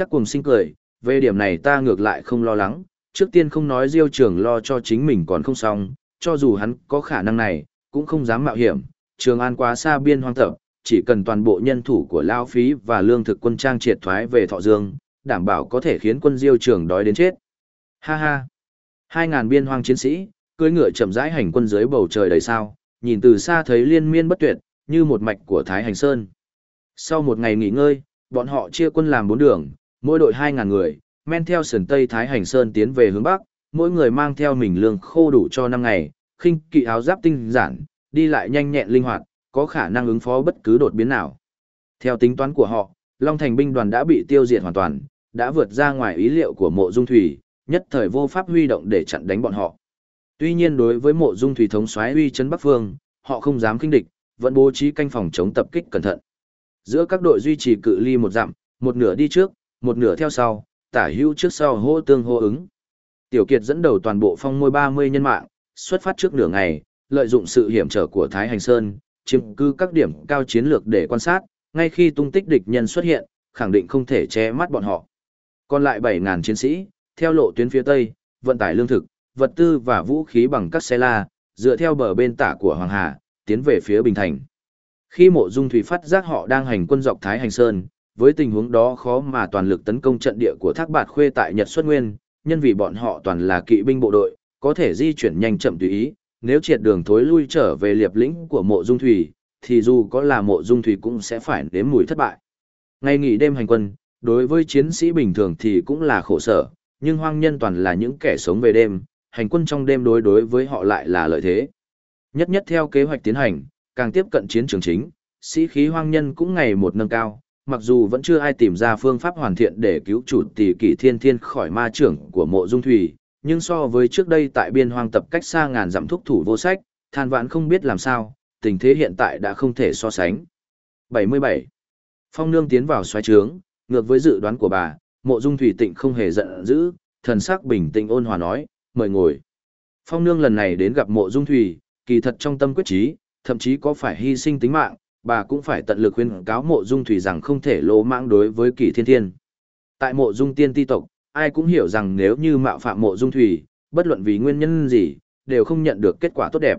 Chắc cùng sinh cười, về điểm này ta ngược lại không lo lắng, trước tiên không nói diêu trường lo cho chính mình còn không xong, cho dù hắn có khả năng này, cũng không dám mạo hiểm, trường an quá xa biên hoang tập, chỉ cần toàn bộ nhân thủ của Lao Phí và lương thực quân trang triệt thoái về Thọ Dương, đảm bảo có thể khiến quân diêu trường đói đến chết. Ha ha! Hai ngàn biên hoang chiến sĩ, cưỡi ngựa chậm rãi hành quân dưới bầu trời đầy sao, nhìn từ xa thấy liên miên bất tuyệt, như một mạch của Thái Hành Sơn. Sau một ngày nghỉ ngơi, bọn họ chia quân làm bốn đường, mỗi đội hai ngàn người, men theo sườn Tây Thái Hành Sơn tiến về hướng Bắc, mỗi người mang theo mình lương khô đủ cho năm ngày, khinh kỵ áo giáp tinh giản, đi lại nhanh nhẹn linh hoạt, có khả năng ứng phó bất cứ đột biến nào. Theo tính toán của họ, Long Thành binh đoàn đã bị tiêu diệt hoàn toàn, đã vượt ra ngoài ý liệu của mộ dung thủy, nhất thời vô pháp huy động để chặn đánh bọn họ. Tuy nhiên đối với mộ dung thủy thống soái uy chấn Bắc Phương, họ không dám kinh địch, vẫn bố trí canh phòng chống tập kích cẩn thận. Giữa các đội duy trì cự ly một dặm, một nửa đi trước, một nửa theo sau, tả hữu trước sau hô tương hô ứng. Tiểu Kiệt dẫn đầu toàn bộ phong môi 30 nhân mạng, xuất phát trước nửa ngày, lợi dụng sự hiểm trở của Thái Hành Sơn, chiếm cư các điểm cao chiến lược để quan sát, ngay khi tung tích địch nhân xuất hiện, khẳng định không thể che mắt bọn họ. Còn lại 7.000 chiến sĩ, theo lộ tuyến phía Tây, vận tải lương thực, vật tư và vũ khí bằng các xe la, dựa theo bờ bên tả của Hoàng Hà, tiến về phía Bình Thành. Khi mộ dung thủy phát giác họ đang hành quân dọc Thái Hành Sơn, với tình huống đó khó mà toàn lực tấn công trận địa của Thác Bạt Khuê tại Nhật Xuất Nguyên, nhân vì bọn họ toàn là kỵ binh bộ đội, có thể di chuyển nhanh chậm tùy ý, nếu triệt đường thối lui trở về liệp lĩnh của mộ dung thủy, thì dù có là mộ dung thủy cũng sẽ phải nếm mùi thất bại. Ngày nghỉ đêm hành quân, đối với chiến sĩ bình thường thì cũng là khổ sở, nhưng hoang nhân toàn là những kẻ sống về đêm, hành quân trong đêm đối đối với họ lại là lợi thế. Nhất nhất theo kế hoạch tiến hành, càng tiếp cận chiến trường chính, sĩ khí hoang nhân cũng ngày một nâng cao, mặc dù vẫn chưa ai tìm ra phương pháp hoàn thiện để cứu chủ tỷ kỷ thiên thiên khỏi ma trưởng của mộ dung thủy, nhưng so với trước đây tại biên hoang tập cách xa ngàn dặm thúc thủ vô sách, than vãn không biết làm sao, tình thế hiện tại đã không thể so sánh. 77. Phong nương tiến vào xoáy trướng, ngược với dự đoán của bà, mộ dung thủy tịnh không hề giận dữ, thần sắc bình tĩnh ôn hòa nói, mời ngồi. Phong nương lần này đến gặp mộ dung thủy, kỳ thật trong tâm quyết trí, thậm chí có phải hy sinh tính mạng, bà cũng phải tận lực khuyên cáo mộ dung thủy rằng không thể lỗ mãng đối với kỳ thiên thiên. Tại mộ dung tiên ti tộc, ai cũng hiểu rằng nếu như mạo phạm mộ dung thủy, bất luận vì nguyên nhân gì, đều không nhận được kết quả tốt đẹp.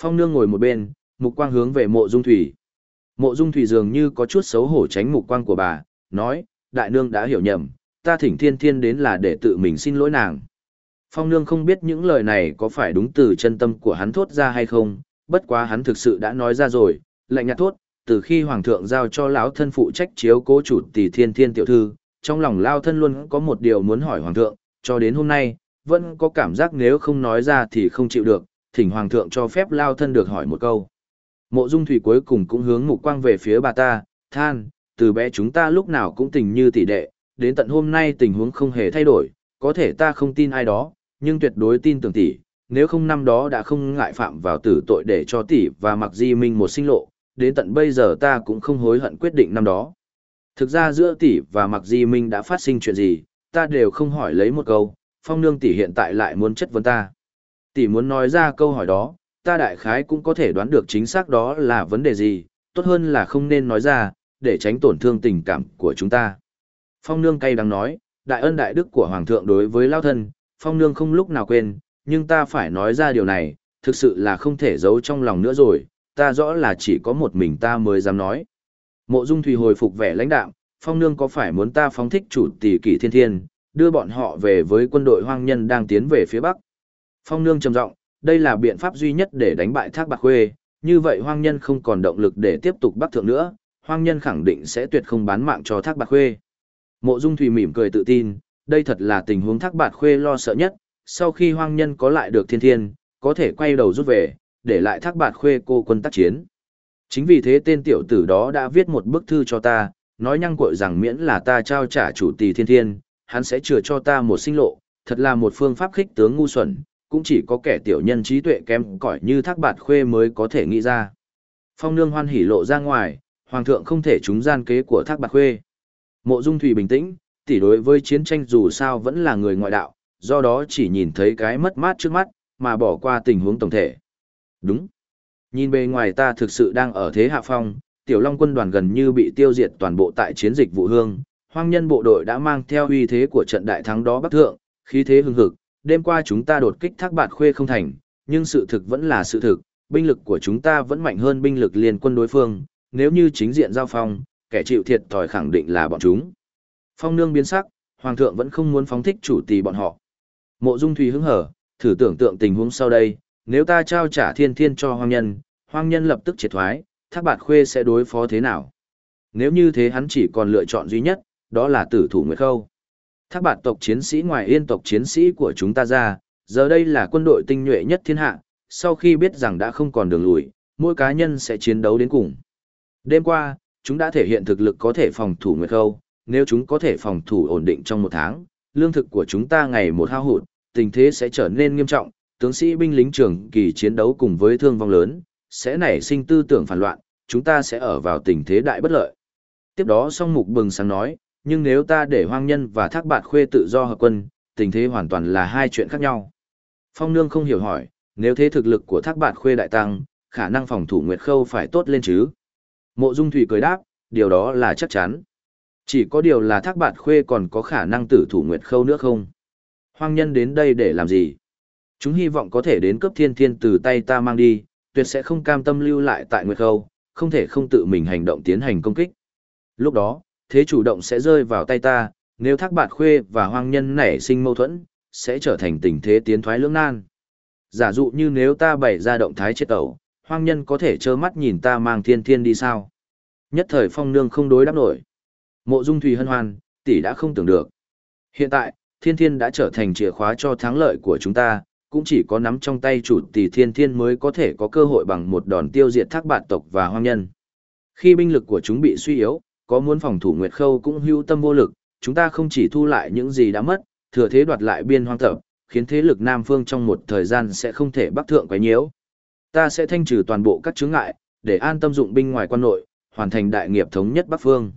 Phong nương ngồi một bên, mục quang hướng về mộ dung thủy. Mộ dung thủy dường như có chút xấu hổ tránh mục quang của bà, nói, đại nương đã hiểu nhầm, ta thỉnh thiên thiên đến là để tự mình xin lỗi nàng. Phong nương không biết những lời này có phải đúng từ chân tâm của hắn thốt ra hay không, bất quá hắn thực sự đã nói ra rồi, lạnh nhạt thốt, từ khi hoàng thượng giao cho lão thân phụ trách chiếu cố chủ tỷ thiên thiên tiểu thư, trong lòng lao thân luôn có một điều muốn hỏi hoàng thượng, cho đến hôm nay, vẫn có cảm giác nếu không nói ra thì không chịu được, thỉnh hoàng thượng cho phép lao thân được hỏi một câu. Mộ dung thủy cuối cùng cũng hướng mục quang về phía bà ta, than, từ bé chúng ta lúc nào cũng tình như tỷ đệ, đến tận hôm nay tình huống không hề thay đổi, có thể ta không tin ai đó, nhưng tuyệt đối tin tưởng tỷ, nếu không năm đó đã không ngại phạm vào tử tội để cho tỷ và mặc di minh một sinh lộ, đến tận bây giờ ta cũng không hối hận quyết định năm đó. Thực ra giữa tỷ và mặc di minh đã phát sinh chuyện gì, ta đều không hỏi lấy một câu, phong nương tỷ hiện tại lại muốn chất vấn ta. Tỷ muốn nói ra câu hỏi đó, ta đại khái cũng có thể đoán được chính xác đó là vấn đề gì, tốt hơn là không nên nói ra, để tránh tổn thương tình cảm của chúng ta. Phong nương cay đắng nói, đại ân đại đức của hoàng thượng đối với lao thân, phong nương không lúc nào quên, nhưng ta phải nói ra điều này, thực sự là không thể giấu trong lòng nữa rồi, ta rõ là chỉ có một mình ta mới dám nói. Mộ Dung Thủy hồi phục vẻ lãnh đạm, phong nương có phải muốn ta phóng thích chủ tỷ kỷ thiên thiên, đưa bọn họ về với quân đội hoang nhân đang tiến về phía bắc. Phong nương trầm giọng, đây là biện pháp duy nhất để đánh bại thác bạc khuê, như vậy hoang nhân không còn động lực để tiếp tục bắc thượng nữa, hoang nhân khẳng định sẽ tuyệt không bán mạng cho thác bạc khuê. Mộ Dung Thủy mỉm cười tự tin, đây thật là tình huống thác bạc khuê lo sợ nhất, sau khi hoang nhân có lại được thiên thiên, có thể quay đầu rút về, để lại thác bạt khuê cô quân tác chiến. Chính vì thế tên tiểu tử đó đã viết một bức thư cho ta, nói nhăng cội rằng miễn là ta trao trả chủ tỷ thiên thiên, hắn sẽ chừa cho ta một sinh lộ, thật là một phương pháp khích tướng ngu xuẩn, cũng chỉ có kẻ tiểu nhân trí tuệ kém cỏi như thác bạt khuê mới có thể nghĩ ra. Phong nương hoan hỉ lộ ra ngoài, hoàng thượng không thể trúng gian kế của thác bạt khuê. Mộ dung thủy bình tĩnh, tỷ đối với chiến tranh dù sao vẫn là người ngoại đạo, do đó chỉ nhìn thấy cái mất mát trước mắt, mà bỏ qua tình huống tổng thể. Đúng. Nhìn bề ngoài ta thực sự đang ở thế hạ phong, tiểu long quân đoàn gần như bị tiêu diệt toàn bộ tại chiến dịch vụ hương, hoang nhân bộ đội đã mang theo uy thế của trận đại thắng đó bắc thượng, khí thế hưng hực, đêm qua chúng ta đột kích thác bạt khuê không thành, nhưng sự thực vẫn là sự thực, binh lực của chúng ta vẫn mạnh hơn binh lực liên quân đối phương, nếu như chính diện giao phong, kẻ chịu thiệt thòi khẳng định là bọn chúng. Phong nương biến sắc, hoàng thượng vẫn không muốn phóng thích chủ tỷ bọn họ. Mộ Dung Thủy hứng hở, thử tưởng tượng tình huống sau đây, nếu ta trao trả thiên thiên cho hoang nhân, hoang nhân lập tức triệt thoái, thác bạt khuê sẽ đối phó thế nào? Nếu như thế hắn chỉ còn lựa chọn duy nhất, đó là tử thủ Nguyệt Khâu. Thác bạt tộc chiến sĩ ngoài yên tộc chiến sĩ của chúng ta ra, giờ đây là quân đội tinh nhuệ nhất thiên hạ, sau khi biết rằng đã không còn đường lùi, mỗi cá nhân sẽ chiến đấu đến cùng. Đêm qua, chúng đã thể hiện thực lực có thể phòng thủ Nguyệt Khâu, nếu chúng có thể phòng thủ ổn định trong một tháng, lương thực của chúng ta ngày một hao hụt, tình thế sẽ trở nên nghiêm trọng, tướng sĩ binh lính trưởng kỳ chiến đấu cùng với thương vong lớn, sẽ nảy sinh tư tưởng phản loạn, chúng ta sẽ ở vào tình thế đại bất lợi. Tiếp đó song mục bừng sáng nói, nhưng nếu ta để hoang nhân và thác bạt khuê tự do hợp quân, tình thế hoàn toàn là hai chuyện khác nhau. Phong nương không hiểu hỏi, nếu thế thực lực của thác bạt khuê đại tăng, khả năng phòng thủ Nguyệt Khâu phải tốt lên chứ? Mộ Dung Thủy cười đáp, điều đó là chắc chắn. Chỉ có điều là thác bạt khuê còn có khả năng tử thủ Nguyệt Khâu nữa không? Hoang nhân đến đây để làm gì? Chúng hy vọng có thể đến cấp thiên thiên từ tay ta mang đi, tuyệt sẽ không cam tâm lưu lại tại Nguyệt Khâu, không thể không tự mình hành động tiến hành công kích. Lúc đó, thế chủ động sẽ rơi vào tay ta, nếu thác bạt khuê và hoang nhân nảy sinh mâu thuẫn, sẽ trở thành tình thế tiến thoái lưỡng nan. Giả dụ như nếu ta bày ra động thái chết tẩu, hoang nhân có thể trơ mắt nhìn ta mang thiên thiên đi sao? Nhất thời phong nương không đối đáp nổi. Mộ dung thủy hân hoan, tỷ đã không tưởng được. Hiện tại, thiên thiên đã trở thành chìa khóa cho thắng lợi của chúng ta, cũng chỉ có nắm trong tay chủ tỷ thiên thiên mới có thể có cơ hội bằng một đòn tiêu diệt thác bạt tộc và hoang nhân. Khi binh lực của chúng bị suy yếu, có muốn phòng thủ Nguyệt Khâu cũng hữu tâm vô lực, chúng ta không chỉ thu lại những gì đã mất, thừa thế đoạt lại biên hoang tập, khiến thế lực Nam Phương trong một thời gian sẽ không thể bắc thượng quấy nhiễu. Ta sẽ thanh trừ toàn bộ các chướng ngại, để an tâm dụng binh ngoài quan nội, hoàn thành đại nghiệp thống nhất Bắc Phương.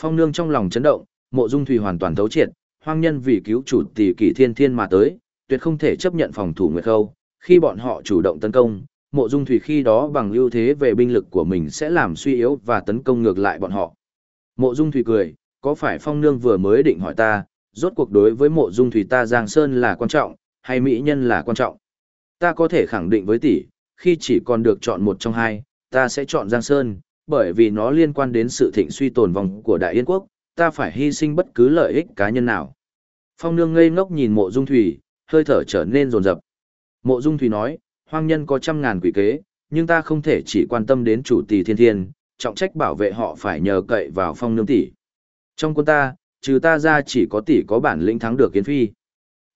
Phong Nương trong lòng chấn động, Mộ Dung Thủy hoàn toàn thấu triệt, hoang nhân vì cứu chủ tỷ kỷ thiên thiên mà tới, tuyệt không thể chấp nhận phòng thủ Nguyệt Khâu, khi bọn họ chủ động tấn công, Mộ Dung Thủy khi đó bằng ưu thế về binh lực của mình sẽ làm suy yếu và tấn công ngược lại bọn họ. Mộ Dung Thủy cười, có phải Phong Nương vừa mới định hỏi ta, rốt cuộc đối với Mộ Dung Thủy ta Giang Sơn là quan trọng, hay mỹ nhân là quan trọng? Ta có thể khẳng định với tỷ, khi chỉ còn được chọn một trong hai, ta sẽ chọn Giang Sơn, bởi vì nó liên quan đến sự thịnh suy tồn vong của Đại Yên Quốc, ta phải hy sinh bất cứ lợi ích cá nhân nào. Phong Nương ngây ngốc nhìn Mộ Dung Thủy, hơi thở trở nên rồn rập. Mộ Dung Thủy nói, hoang nhân có trăm ngàn quỷ kế, nhưng ta không thể chỉ quan tâm đến chủ tỷ thiên thiên, trọng trách bảo vệ họ phải nhờ cậy vào phong nương tỷ. Trong quân ta, trừ ta ra chỉ có tỷ có bản lĩnh thắng được kiến phi.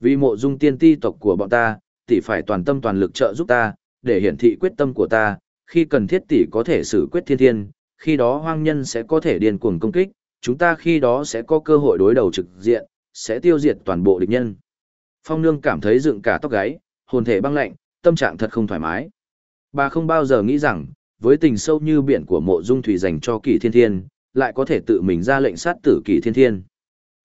Vì mộ dung tiên ti tộc của bọn ta, tỷ phải toàn tâm toàn lực trợ giúp ta, để hiển thị quyết tâm của ta, khi cần thiết tỷ có thể xử quyết thiên thiên, khi đó hoang nhân sẽ có thể điên cuồng công kích, chúng ta khi đó sẽ có cơ hội đối đầu trực diện, sẽ tiêu diệt toàn bộ địch nhân. Phong nương cảm thấy dựng cả tóc gáy, hồn thể băng lạnh, tâm trạng thật không thoải mái. Bà không bao giờ nghĩ rằng, với tình sâu như biển của mộ dung thủy dành cho kỳ thiên thiên, lại có thể tự mình ra lệnh sát tử kỳ thiên thiên.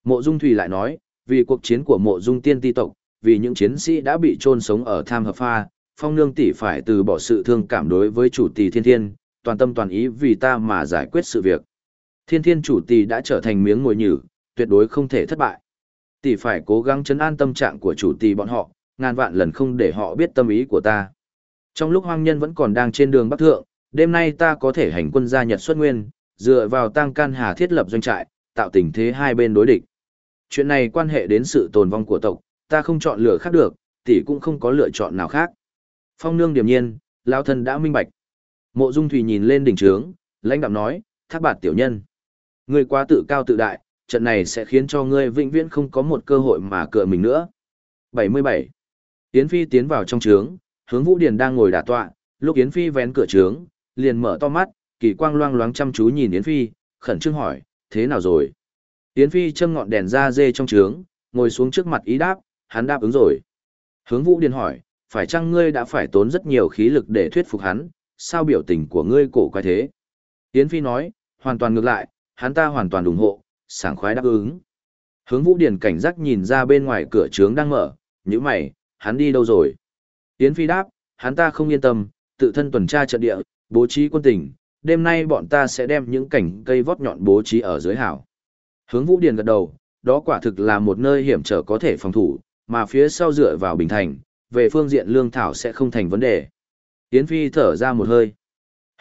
Mộ dung thủy lại nói, vì cuộc chiến của mộ dung tiên ti tộc, vì những chiến sĩ đã bị chôn sống ở tham hợp pha, phong nương tỷ phải từ bỏ sự thương cảm đối với chủ tỷ thiên thiên, toàn tâm toàn ý vì ta mà giải quyết sự việc. Thiên thiên chủ tỷ đã trở thành miếng ngồi nhử, tuyệt đối không thể thất bại. Tỷ phải cố gắng chấn an tâm trạng của chủ tỷ bọn họ, ngàn vạn lần không để họ biết tâm ý của ta. Trong lúc hoang nhân vẫn còn đang trên đường bắc thượng, đêm nay ta có thể hành quân gia Nhật xuất nguyên, dựa vào tăng can hà thiết lập doanh trại, tạo tình thế hai bên đối địch. Chuyện này quan hệ đến sự tồn vong của tộc, ta không chọn lựa khác được, tỷ cũng không có lựa chọn nào khác. Phong nương điềm nhiên, lão thân đã minh bạch. Mộ Dung Thủy nhìn lên đỉnh trướng, lãnh đạm nói, thác bạt tiểu nhân. Ngươi quá tự cao tự đại, trận này sẽ khiến cho ngươi vĩnh viễn không có một cơ hội mà cựa mình nữa. 77. Yến Phi tiến vào trong trướng, hướng Vũ Điền đang ngồi đả tọa, lúc Yến Phi vén cửa trướng, liền mở to mắt, kỳ quang loang loáng chăm chú nhìn Yến Phi, khẩn trương hỏi, thế nào rồi? Yến Phi châm ngọn đèn ra dê trong trướng, ngồi xuống trước mặt ý đáp, hắn đáp ứng rồi. Hướng Vũ Điền hỏi, phải chăng ngươi đã phải tốn rất nhiều khí lực để thuyết phục hắn, sao biểu tình của ngươi cổ quái thế? Yến Phi nói, hoàn toàn ngược lại, hắn ta hoàn toàn ủng hộ, sảng khoái đáp ứng. Hướng Vũ Điền cảnh giác nhìn ra bên ngoài cửa trướng đang mở, như mày, hắn đi đâu rồi? Yến Phi đáp, hắn ta không yên tâm, tự thân tuần tra trận địa, bố trí quân tình, đêm nay bọn ta sẽ đem những cảnh cây vót nhọn bố trí ở dưới hảo. Hướng Vũ Điền gật đầu, đó quả thực là một nơi hiểm trở có thể phòng thủ, mà phía sau dựa vào bình thành, về phương diện lương thảo sẽ không thành vấn đề. Yến Phi thở ra một hơi.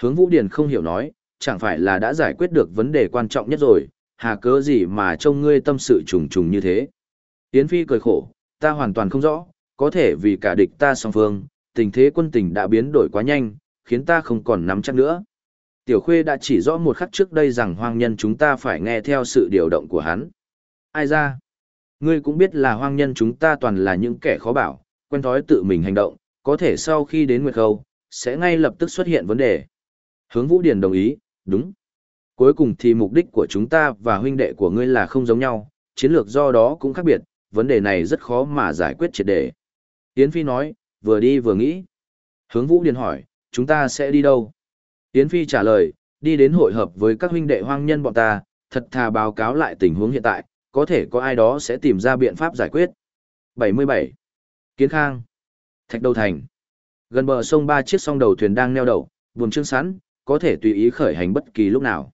Hướng Vũ Điền không hiểu nói, chẳng phải là đã giải quyết được vấn đề quan trọng nhất rồi, hà cớ gì mà trông ngươi tâm sự trùng trùng như thế. Yến Phi cười khổ, ta hoàn toàn không rõ, có thể vì cả địch ta song phương, tình thế quân tình đã biến đổi quá nhanh, khiến ta không còn nắm chắc nữa. Tiểu Khuê đã chỉ rõ một khắc trước đây rằng hoang nhân chúng ta phải nghe theo sự điều động của hắn. Ai ra? Ngươi cũng biết là hoang nhân chúng ta toàn là những kẻ khó bảo, quen thói tự mình hành động, có thể sau khi đến Nguyệt Khâu, sẽ ngay lập tức xuất hiện vấn đề. Hướng Vũ Điền đồng ý, đúng. Cuối cùng thì mục đích của chúng ta và huynh đệ của ngươi là không giống nhau, chiến lược do đó cũng khác biệt, vấn đề này rất khó mà giải quyết triệt đề. Yến Phi nói, vừa đi vừa nghĩ. Hướng Vũ Điền hỏi, chúng ta sẽ đi đâu? Yến Phi trả lời, đi đến hội hợp với các huynh đệ hoang nhân bọn ta, thật thà báo cáo lại tình huống hiện tại, có thể có ai đó sẽ tìm ra biện pháp giải quyết. 77. Kiến Khang. Thạch Đầu Thành. Gần bờ sông ba chiếc song đầu thuyền đang neo đậu, buồm trương sẵn, có thể tùy ý khởi hành bất kỳ lúc nào.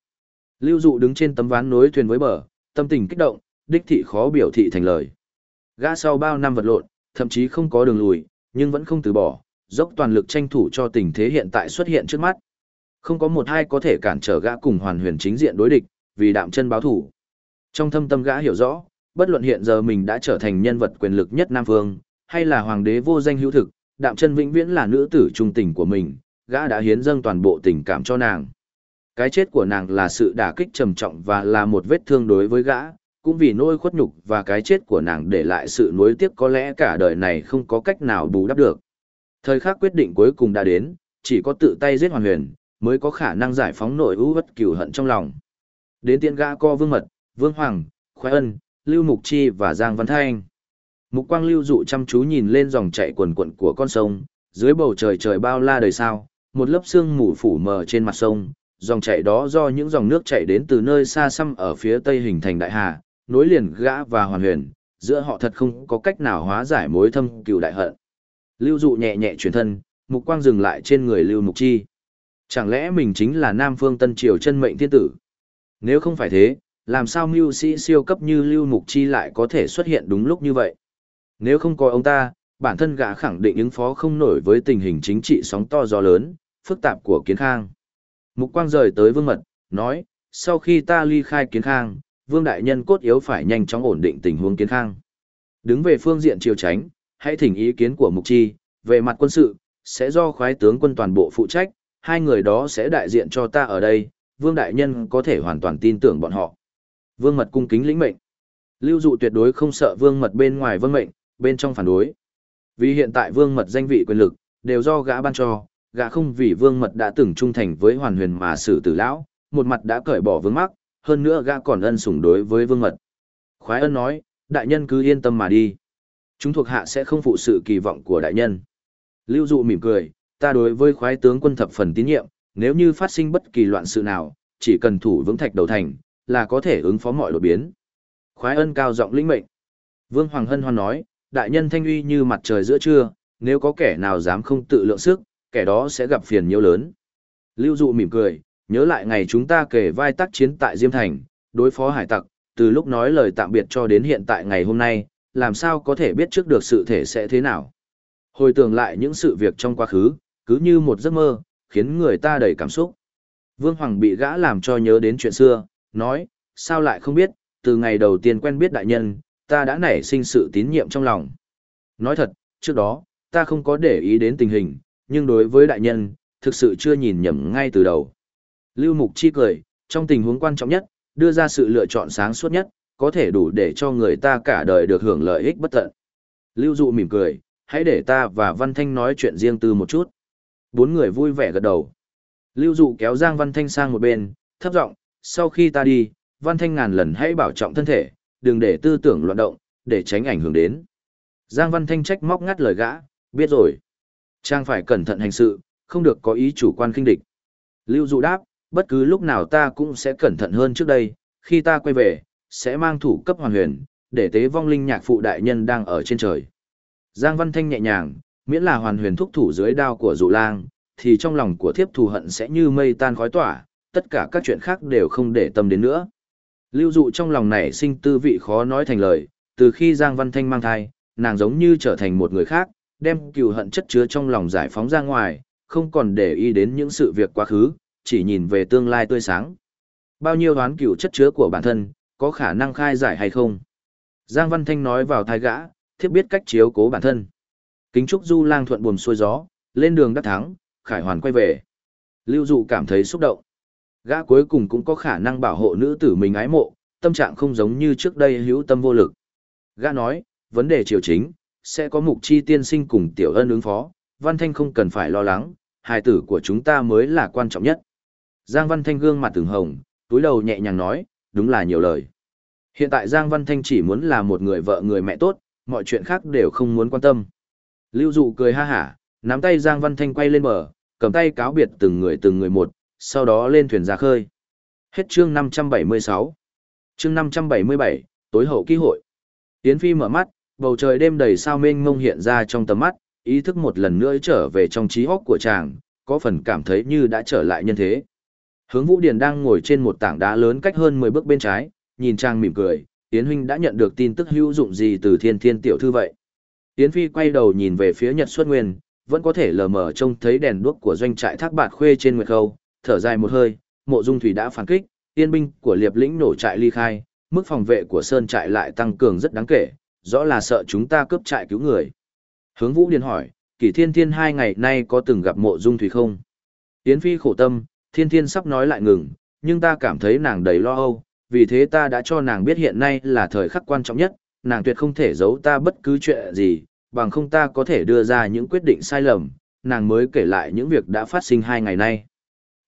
Lưu Dụ đứng trên tấm ván nối thuyền với bờ, tâm tình kích động, đích thị khó biểu thị thành lời. Gã sau bao năm vật lộn, thậm chí không có đường lùi, nhưng vẫn không từ bỏ, dốc toàn lực tranh thủ cho tình thế hiện tại xuất hiện trước mắt. Không có một ai có thể cản trở gã cùng hoàn huyền chính diện đối địch, vì đạm chân báo thủ. Trong thâm tâm gã hiểu rõ, bất luận hiện giờ mình đã trở thành nhân vật quyền lực nhất Nam Phương, hay là hoàng đế vô danh hữu thực, đạm chân vĩnh viễn là nữ tử trung tình của mình, gã đã hiến dâng toàn bộ tình cảm cho nàng. Cái chết của nàng là sự đả kích trầm trọng và là một vết thương đối với gã, cũng vì nỗi khuất nhục và cái chết của nàng để lại sự nuối tiếc có lẽ cả đời này không có cách nào bù đắp được. Thời khắc quyết định cuối cùng đã đến, chỉ có tự tay giết hoàn huyền, mới có khả năng giải phóng nội ưu bất cửu hận trong lòng. Đến tiên gã co vương mật, vương hoàng, khoái ân, lưu mục chi và giang văn thanh. Mục quang lưu dụ chăm chú nhìn lên dòng chảy quần quận của con sông, dưới bầu trời trời bao la đời sao, một lớp sương mù phủ mờ trên mặt sông, dòng chảy đó do những dòng nước chảy đến từ nơi xa xăm ở phía tây hình thành đại hà, nối liền gã và hoàn huyền, giữa họ thật không có cách nào hóa giải mối thâm cừu đại hận. Lưu dụ nhẹ nhẹ chuyển thân, mục quang dừng lại trên người Lưu Mục Chi. Chẳng lẽ mình chính là Nam Phương Tân Triều chân mệnh thiên tử? Nếu không phải thế, làm sao mưu sĩ siêu cấp như Lưu Mục Chi lại có thể xuất hiện đúng lúc như vậy? Nếu không có ông ta, bản thân gã khẳng định ứng phó không nổi với tình hình chính trị sóng to gió lớn, phức tạp của Kiến Khang. Mục quang rời tới vương mật, nói, sau khi ta ly khai Kiến Khang, vương đại nhân cốt yếu phải nhanh chóng ổn định tình huống Kiến Khang. Đứng về phương diện triều tránh, hãy thỉnh ý kiến của Mục Chi, về mặt quân sự, sẽ do khoái tướng quân toàn bộ phụ trách, hai người đó sẽ đại diện cho ta ở đây, vương đại nhân có thể hoàn toàn tin tưởng bọn họ. Vương mật cung kính lĩnh mệnh. Lưu dụ tuyệt đối không sợ vương mật bên ngoài vâng mệnh, bên trong phản đối. Vì hiện tại vương mật danh vị quyền lực, đều do gã ban cho, gã không vì vương mật đã từng trung thành với hoàn huyền mà xử tử lão, một mặt đã cởi bỏ vương mắc, hơn nữa gã còn ân sủng đối với vương mật. Khoái ân nói, đại nhân cứ yên tâm mà đi. Chúng thuộc hạ sẽ không phụ sự kỳ vọng của đại nhân. Lưu dụ mỉm cười, ta đối với khoái tướng quân thập phần tín nhiệm, nếu như phát sinh bất kỳ loạn sự nào, chỉ cần thủ vững thạch đầu thành, là có thể ứng phó mọi đột biến. Khoái ân cao giọng lĩnh mệnh. Vương Hoàng Hân Hoan nói, đại nhân thanh uy như mặt trời giữa trưa, nếu có kẻ nào dám không tự lượng sức, kẻ đó sẽ gặp phiền nhiễu lớn. Lưu dụ mỉm cười, nhớ lại ngày chúng ta kể vai tác chiến tại Diêm Thành, đối phó hải tặc, từ lúc nói lời tạm biệt cho đến hiện tại ngày hôm nay, làm sao có thể biết trước được sự thể sẽ thế nào. Hồi tưởng lại những sự việc trong quá khứ, cứ như một giấc mơ, khiến người ta đầy cảm xúc. Vương Hoàng bị gã làm cho nhớ đến chuyện xưa, nói, sao lại không biết, từ ngày đầu tiên quen biết đại nhân, ta đã nảy sinh sự tín nhiệm trong lòng. Nói thật, trước đó, ta không có để ý đến tình hình, nhưng đối với đại nhân, thực sự chưa nhìn nhầm ngay từ đầu. Lưu Mục Chi cười, trong tình huống quan trọng nhất, đưa ra sự lựa chọn sáng suốt nhất, có thể đủ để cho người ta cả đời được hưởng lợi ích bất tận. Lưu Dụ mỉm cười, hãy để ta và Văn Thanh nói chuyện riêng tư một chút. Bốn người vui vẻ gật đầu. Lưu Dụ kéo Giang Văn Thanh sang một bên, thấp giọng, sau khi ta đi, Văn Thanh ngàn lần hãy bảo trọng thân thể, đừng để tư tưởng loạn động, để tránh ảnh hưởng đến. Giang Văn Thanh trách móc ngắt lời gã, biết rồi. Trang phải cẩn thận hành sự, không được có ý chủ quan kinh địch. Lưu Dụ đáp, bất cứ lúc nào ta cũng sẽ cẩn thận hơn trước đây, khi ta quay về, sẽ mang thủ cấp hoàn huyền, để tế vong linh nhạc phụ đại nhân đang ở trên trời. Giang Văn Thanh nhẹ nhàng, miễn là hoàn huyền thúc thủ dưới đao của dụ lang, thì trong lòng của thiếp thù hận sẽ như mây tan khói tỏa, tất cả các chuyện khác đều không để tâm đến nữa. Lưu dụ trong lòng này sinh tư vị khó nói thành lời, từ khi Giang Văn Thanh mang thai, nàng giống như trở thành một người khác, đem cừu hận chất chứa trong lòng giải phóng ra ngoài, không còn để ý đến những sự việc quá khứ, chỉ nhìn về tương lai tươi sáng. Bao nhiêu đoán cừu chất chứa của bản thân, có khả năng khai giải hay không? Giang Văn Thanh nói vào thai gã, thiết biết cách chiếu cố bản thân. Kính chúc Du Lang thuận buồm xuôi gió, lên đường đắc thắng, khải hoàn quay về. Lưu Dụ cảm thấy xúc động. Gã cuối cùng cũng có khả năng bảo hộ nữ tử mình ái mộ, tâm trạng không giống như trước đây hữu tâm vô lực. Gã nói, vấn đề triều chính, sẽ có mục chi tiên sinh cùng tiểu ân ứng phó, Văn Thanh không cần phải lo lắng, hài tử của chúng ta mới là quan trọng nhất. Giang Văn Thanh gương mặt từng hồng, túi đầu nhẹ nhàng nói, đúng là nhiều lời. Hiện tại Giang Văn Thanh chỉ muốn là một người vợ người mẹ tốt, mọi chuyện khác đều không muốn quan tâm. Lưu Dụ cười ha hả, nắm tay Giang Văn Thanh quay lên bờ, cầm tay cáo biệt từng người từng người một, sau đó lên thuyền ra khơi. Hết chương 576. Chương 577, tối hậu ký hội. Yến Phi mở mắt, bầu trời đêm đầy sao mênh mông hiện ra trong tầm mắt, ý thức một lần nữa trở về trong trí óc của chàng, có phần cảm thấy như đã trở lại nhân thế. Hướng Vũ Điền đang ngồi trên một tảng đá lớn cách hơn 10 bước bên trái, nhìn chàng mỉm cười, Yến huynh đã nhận được tin tức hữu dụng gì từ Thiên Thiên tiểu thư vậy? Yến Phi quay đầu nhìn về phía Nhật Xuất Nguyên, vẫn có thể lờ mờ trông thấy đèn đuốc của doanh trại Thác Bạt Khuê trên nguyệt khâu, thở dài một hơi, Mộ Dung Thủy đã phản kích, tiên binh của Liệp Lĩnh nổ trại ly khai, mức phòng vệ của Sơn trại lại tăng cường rất đáng kể, rõ là sợ chúng ta cướp trại cứu người. Hướng Vũ Điền hỏi, Kỷ Thiên Thiên hai ngày nay có từng gặp Mộ Dung Thủy không? Yến Phi khổ tâm, Thiên Thiên sắp nói lại ngừng, nhưng ta cảm thấy nàng đầy lo âu, vì thế ta đã cho nàng biết hiện nay là thời khắc quan trọng nhất, nàng tuyệt không thể giấu ta bất cứ chuyện gì, bằng không ta có thể đưa ra những quyết định sai lầm, nàng mới kể lại những việc đã phát sinh hai ngày nay.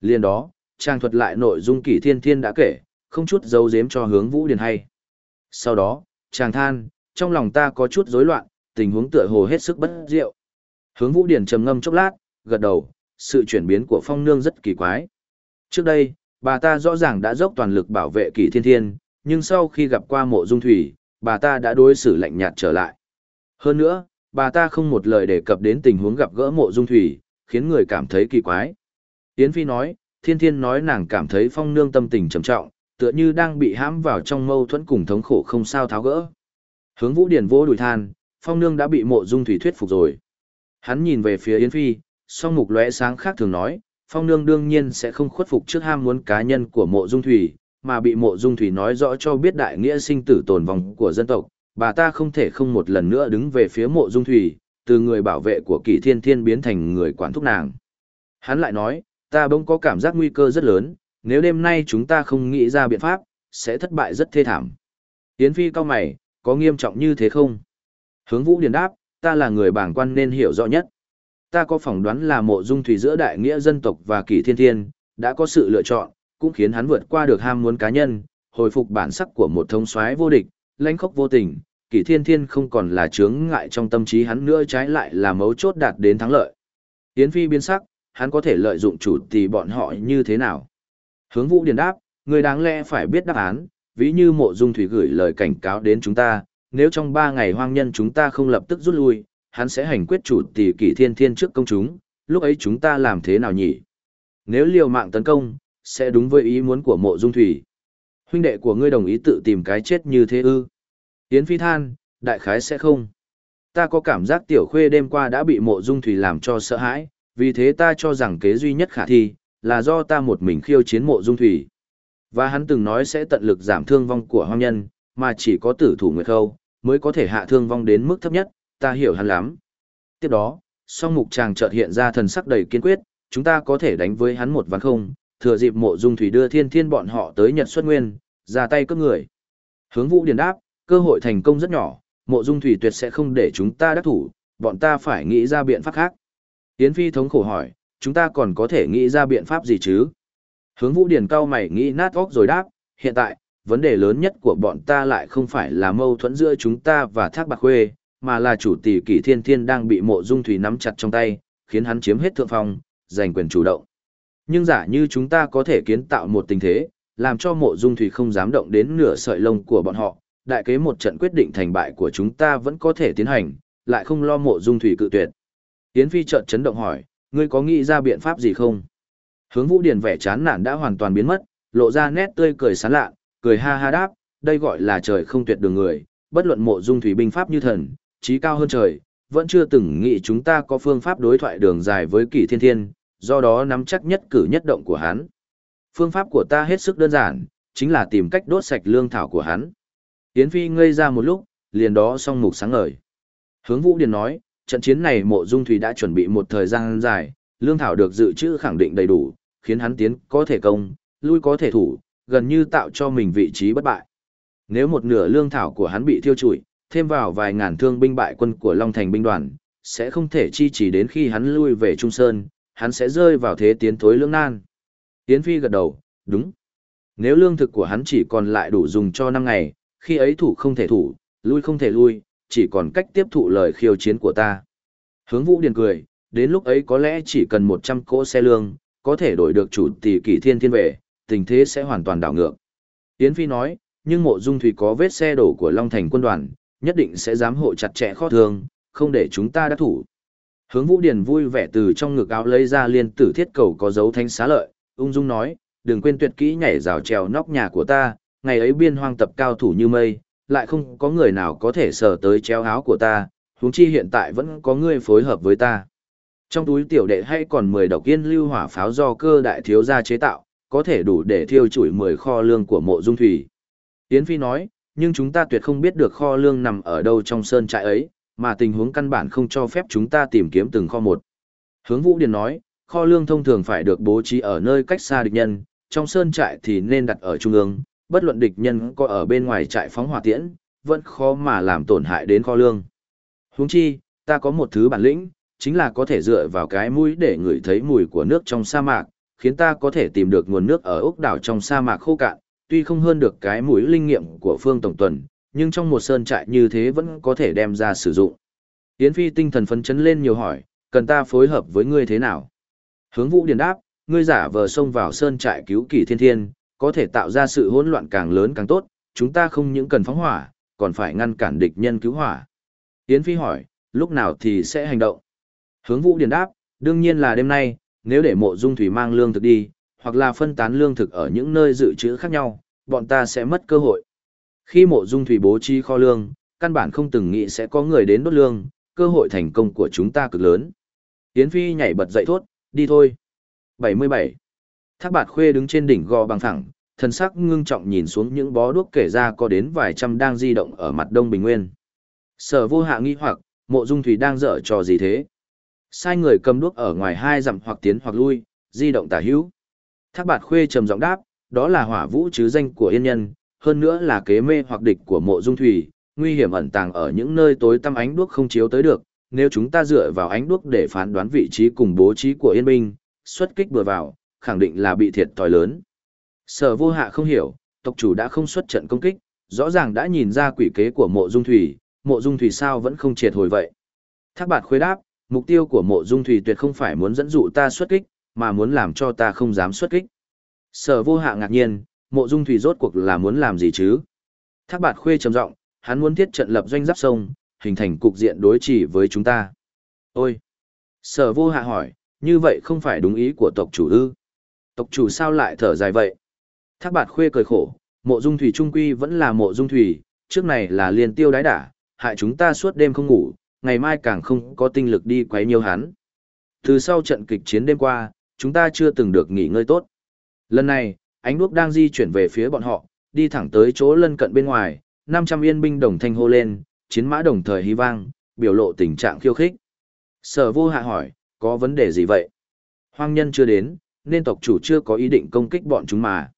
Liên đó, trang thuật lại nội dung kỷ thiên thiên đã kể, không chút giấu giếm cho hướng vũ điền hay. Sau đó, chàng than, trong lòng ta có chút rối loạn, tình huống tựa hồ hết sức bất diệu. Hướng vũ điền trầm ngâm chốc lát, gật đầu, sự chuyển biến của phong nương rất kỳ quái. Trước đây, bà ta rõ ràng đã dốc toàn lực bảo vệ kỷ thiên thiên, nhưng sau khi gặp qua mộ dung thủy, bà ta đã đối xử lạnh nhạt trở lại. Hơn nữa, bà ta không một lời đề cập đến tình huống gặp gỡ mộ dung thủy, khiến người cảm thấy kỳ quái. Yến Phi nói, thiên thiên nói nàng cảm thấy phong nương tâm tình trầm trọng, tựa như đang bị hãm vào trong mâu thuẫn cùng thống khổ không sao tháo gỡ. Hướng vũ điển vô đùi than, phong nương đã bị mộ dung thủy thuyết phục rồi. Hắn nhìn về phía Yến Phi, song mục lóe sáng khác thường nói, phong nương đương nhiên sẽ không khuất phục trước ham muốn cá nhân của mộ dung thủy, mà bị mộ dung thủy nói rõ cho biết đại nghĩa sinh tử tồn vong của dân tộc, bà ta không thể không một lần nữa đứng về phía mộ dung thủy, từ người bảo vệ của kỷ thiên thiên biến thành người quản thúc nàng. Hắn lại nói, ta bỗng có cảm giác nguy cơ rất lớn, nếu đêm nay chúng ta không nghĩ ra biện pháp, sẽ thất bại rất thê thảm. Yến Phi cao mày, có nghiêm trọng như thế không? Hướng Vũ Điền đáp, ta là người bảng quan nên hiểu rõ nhất. Ta có phỏng đoán là mộ dung thủy giữa đại nghĩa dân tộc và kỷ thiên thiên, đã có sự lựa chọn, cũng khiến hắn vượt qua được ham muốn cá nhân, hồi phục bản sắc của một thống soái vô địch, lãnh khốc vô tình, kỷ thiên thiên không còn là chướng ngại trong tâm trí hắn nữa trái lại là mấu chốt đạt đến thắng lợi. Yến Phi biến sắc, hắn có thể lợi dụng chủ tỷ bọn họ như thế nào? Hướng Vũ Điền đáp, người đáng lẽ phải biết đáp án, ví như mộ dung thủy gửi lời cảnh cáo đến chúng ta, nếu trong ba ngày hoang nhân chúng ta không lập tức rút lui, hắn sẽ hành quyết chủ tỷ kỷ thiên thiên trước công chúng, lúc ấy chúng ta làm thế nào nhỉ? Nếu liều mạng tấn công, sẽ đúng với ý muốn của mộ dung thủy. Huynh đệ của ngươi đồng ý tự tìm cái chết như thế ư? Yến Phi than, đại khái sẽ không. Ta có cảm giác tiểu khuê đêm qua đã bị mộ dung thủy làm cho sợ hãi, vì thế ta cho rằng kế duy nhất khả thi, là do ta một mình khiêu chiến mộ dung thủy. Và hắn từng nói sẽ tận lực giảm thương vong của hoang nhân, mà chỉ có tử thủ nguyệt khâu, mới có thể hạ thương vong đến mức thấp nhất, ta hiểu hắn lắm. Tiếp đó, song mục chàng chợt hiện ra thần sắc đầy kiên quyết, chúng ta có thể đánh với hắn một ván không, thừa dịp mộ dung thủy đưa thiên thiên bọn họ tới Nhật xuất nguyên, ra tay cướp người. Hướng vũ điền đáp, cơ hội thành công rất nhỏ, mộ dung thủy tuyệt sẽ không để chúng ta đắc thủ, bọn ta phải nghĩ ra biện pháp khác. Yến Phi thống khổ hỏi, chúng ta còn có thể nghĩ ra biện pháp gì chứ? Hướng vũ điền cao mày nghĩ nát óc rồi đáp, hiện tại, vấn đề lớn nhất của bọn ta lại không phải là mâu thuẫn giữa chúng ta và thác bạc khuê, mà là chủ tỷ kỷ thiên thiên đang bị mộ dung thủy nắm chặt trong tay, khiến hắn chiếm hết thượng phong, giành quyền chủ động. Nhưng giả như chúng ta có thể kiến tạo một tình thế, làm cho mộ dung thủy không dám động đến nửa sợi lông của bọn họ, đại kế một trận quyết định thành bại của chúng ta vẫn có thể tiến hành, lại không lo mộ dung thủy cự tuyệt. Yến Phi chợt chấn động hỏi, ngươi có nghĩ ra biện pháp gì không? Hướng Vũ Điền vẻ chán nản đã hoàn toàn biến mất, lộ ra nét tươi cười sán lạ, cười ha ha đáp, đây gọi là trời không tuyệt đường người, bất luận mộ dung thủy binh pháp như thần, trí cao hơn trời, vẫn chưa từng nghĩ chúng ta có phương pháp đối thoại đường dài với kỷ thiên thiên, do đó nắm chắc nhất cử nhất động của hắn. Phương pháp của ta hết sức đơn giản, chính là tìm cách đốt sạch lương thảo của hắn. Yến Phi ngây ra một lúc, liền đó song mục sáng ngời. Hướng Vũ Điền nói, trận chiến này mộ dung thủy đã chuẩn bị một thời gian dài, lương thảo được dự trữ khẳng định đầy đủ, khiến hắn tiến có thể công, lui có thể thủ, gần như tạo cho mình vị trí bất bại. Nếu một nửa lương thảo của hắn bị thiêu trụi, thêm vào vài ngàn thương binh bại quân của Long Thành binh đoàn, sẽ không thể chi chỉ đến khi hắn lui về Trung Sơn, hắn sẽ rơi vào thế tiến thối lưỡng nan. Yến Phi gật đầu, đúng. Nếu lương thực của hắn chỉ còn lại đủ dùng cho 5 ngày, khi ấy thủ không thể thủ, lui không thể lui, chỉ còn cách tiếp thụ lời khiêu chiến của ta. Hướng Vũ Điền cười, đến lúc ấy có lẽ chỉ cần 100 cỗ xe lương, có thể đổi được chủ tỷ kỷ thiên thiên về, tình thế sẽ hoàn toàn đảo ngược. Yến Phi nói, nhưng mộ dung thủy có vết xe đổ của Long Thành quân đoàn, nhất định sẽ giám hộ chặt chẽ kho thương, không để chúng ta đắc thủ. Hướng Vũ Điền vui vẻ từ trong ngực áo lấy ra liên tử thiết cầu có dấu thanh xá lợi, ung dung nói, đừng quên tuyệt kỹ nhảy rào trèo nóc nhà của ta, ngày ấy biên hoang tập cao thủ như mây, lại không có người nào có thể sờ tới treo áo của ta, huống chi hiện tại vẫn có người phối hợp với ta. Trong túi tiểu đệ hay còn 10 độc yên lưu hỏa pháo do cơ đại thiếu gia chế tạo, có thể đủ để thiêu chủi 10 kho lương của mộ dung thủy. Yến Phi nói, nhưng chúng ta tuyệt không biết được kho lương nằm ở đâu trong sơn trại ấy, mà tình huống căn bản không cho phép chúng ta tìm kiếm từng kho một. Hướng Vũ Điền nói, kho lương thông thường phải được bố trí ở nơi cách xa địch nhân, trong sơn trại thì nên đặt ở trung ương, bất luận địch nhân có ở bên ngoài trại phóng hỏa tiễn, vẫn khó mà làm tổn hại đến kho lương. Huống chi, ta có một thứ bản lĩnh, chính là có thể dựa vào cái mũi để ngửi thấy mùi của nước trong sa mạc, khiến ta có thể tìm được nguồn nước ở ốc đảo trong sa mạc khô cạn, tuy không hơn được cái mũi linh nghiệm của Phương Tổng Tuần, nhưng trong một sơn trại như thế vẫn có thể đem ra sử dụng. Yến Phi tinh thần phấn chấn lên nhiều hỏi, cần ta phối hợp với ngươi thế nào? Hướng Vũ Điền đáp, ngươi giả vờ xông vào sơn trại cứu kỳ thiên thiên, có thể tạo ra sự hỗn loạn càng lớn càng tốt, chúng ta không những cần phóng hỏa, còn phải ngăn cản địch nhân cứu hỏa. Yến Phi hỏi, lúc nào thì sẽ hành động? Hướng Vũ Điền đáp, đương nhiên là đêm nay, nếu để mộ dung thủy mang lương thực đi, hoặc là phân tán lương thực ở những nơi dự trữ khác nhau, bọn ta sẽ mất cơ hội. Khi mộ dung thủy bố trí kho lương, căn bản không từng nghĩ sẽ có người đến đốt lương, cơ hội thành công của chúng ta cực lớn. Yến Phi nhảy bật dậy thốt, đi thôi. 77. Thác bạt khuê đứng trên đỉnh gò bằng thẳng, thần sắc ngưng trọng nhìn xuống những bó đuốc kể ra có đến vài trăm đang di động ở mặt đông bình nguyên. Sở vô hạ nghi hoặc, mộ dung thủy đang dở trò gì thế? Sai người cầm đuốc ở ngoài hai dặm hoặc tiến hoặc lui, di động tả hữu. Thác bạt khuê trầm giọng đáp, đó là hỏa vũ chứ danh của yên nhân, hơn nữa là kế mê hoặc địch của mộ dung thủy, nguy hiểm ẩn tàng ở những nơi tối tăm ánh đuốc không chiếu tới được, nếu chúng ta dựa vào ánh đuốc để phán đoán vị trí cùng bố trí của yên binh, xuất kích vừa vào, khẳng định là bị thiệt thòi lớn. Sở vô hạ không hiểu, tộc chủ đã không xuất trận công kích, rõ ràng đã nhìn ra quỷ kế của mộ dung thủy, mộ dung thủy sao vẫn không triệt hồi vậy. Thác bạt khuê đáp, mục tiêu của mộ dung thủy tuyệt không phải muốn dẫn dụ ta xuất kích, mà muốn làm cho ta không dám xuất kích. Sở vô hạ ngạc nhiên, mộ dung thủy rốt cuộc là muốn làm gì chứ? Thác bạt khuê trầm giọng, hắn muốn thiết trận lập doanh giáp sông, hình thành cục diện đối chỉ với chúng ta. Ôi! Sở vô hạ hỏi, như vậy không phải đúng ý của tộc chủ ư? Tộc chủ sao lại thở dài vậy? Thác bạt khuê cười khổ, mộ dung thủy trung quy vẫn là mộ dung thủy, trước này là liền tiêu đái đả, hại chúng ta suốt đêm không ngủ, ngày mai càng không có tinh lực đi quấy nhiều hắn. Từ sau trận kịch chiến đêm qua, chúng ta chưa từng được nghỉ ngơi tốt. Lần này, ánh đuốc đang di chuyển về phía bọn họ, đi thẳng tới chỗ lân cận bên ngoài, 500 yên binh đồng thanh hô lên, chiến mã đồng thời hí vang, biểu lộ tình trạng khiêu khích. Sở vô hạ hỏi, có vấn đề gì vậy? Hoang nhân chưa đến, nên tộc chủ chưa có ý định công kích bọn chúng mà.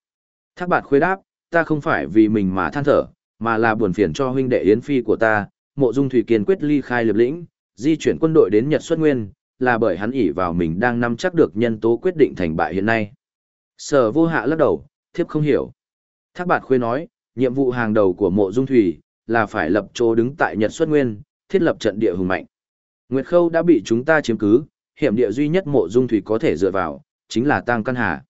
Thác bạt khuê đáp, ta không phải vì mình mà than thở, mà là buồn phiền cho huynh đệ Yến Phi của ta, mộ dung thủy kiên quyết ly khai liệp lĩnh, di chuyển quân đội đến Nhật xuất nguyên, là bởi hắn ỉ vào mình đang nắm chắc được nhân tố quyết định thành bại hiện nay. Sở vô hạ lắc đầu, thiếp không hiểu. Thác bạt khuê nói, nhiệm vụ hàng đầu của mộ dung thủy, là phải lập chỗ đứng tại Nhật xuất nguyên, thiết lập trận địa hùng mạnh. Nguyệt Khâu đã bị chúng ta chiếm cứ, hiểm địa duy nhất mộ dung thủy có thể dựa vào, chính là Tăng Căn Hà.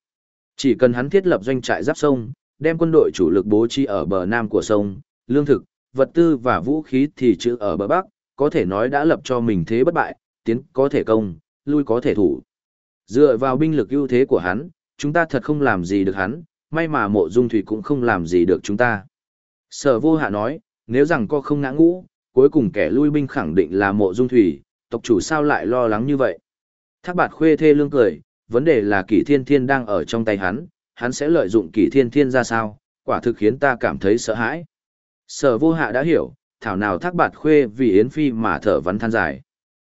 Chỉ cần hắn thiết lập doanh trại giáp sông, đem quân đội chủ lực bố trí ở bờ nam của sông, lương thực, vật tư và vũ khí thì chữ ở bờ bắc, có thể nói đã lập cho mình thế bất bại, tiến có thể công, lui có thể thủ. Dựa vào binh lực ưu thế của hắn, chúng ta thật không làm gì được hắn, may mà mộ dung thủy cũng không làm gì được chúng ta. Sở vô hạ nói, nếu rằng co không ngã ngũ, cuối cùng kẻ lui binh khẳng định là mộ dung thủy, tộc chủ sao lại lo lắng như vậy. Thác bạt khuê thê lương cười, vấn đề là kỷ thiên thiên đang ở trong tay hắn, hắn sẽ lợi dụng kỷ thiên thiên ra sao, quả thực khiến ta cảm thấy sợ hãi. Sở vô hạ đã hiểu, thảo nào thác bạt khuê vì Yến Phi mà thở vắn than dài.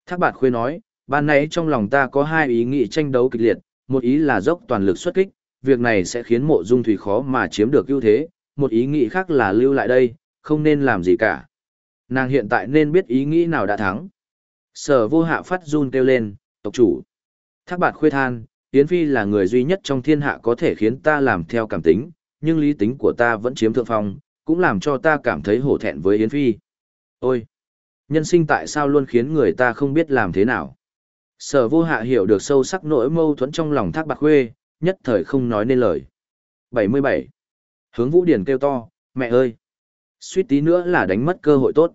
Thác bạt khuê nói, ban nãy trong lòng ta có hai ý nghĩ tranh đấu kịch liệt, một ý là dốc toàn lực xuất kích, việc này sẽ khiến mộ dung thủy khó mà chiếm được ưu thế, một ý nghĩ khác là lưu lại đây, không nên làm gì cả. Nàng hiện tại nên biết ý nghĩ nào đã thắng. Sở vô hạ phát run kêu lên, tộc chủ. Thác bạt khuê than, Yến Phi là người duy nhất trong thiên hạ có thể khiến ta làm theo cảm tính, nhưng lý tính của ta vẫn chiếm thượng phong, cũng làm cho ta cảm thấy hổ thẹn với Yến Phi. Ôi! Nhân sinh tại sao luôn khiến người ta không biết làm thế nào? Sở vô hạ hiểu được sâu sắc nỗi mâu thuẫn trong lòng thác bạc khuê, nhất thời không nói nên lời. 77. Hướng Vũ Điển kêu to, mẹ ơi! Suýt tí nữa là đánh mất cơ hội tốt.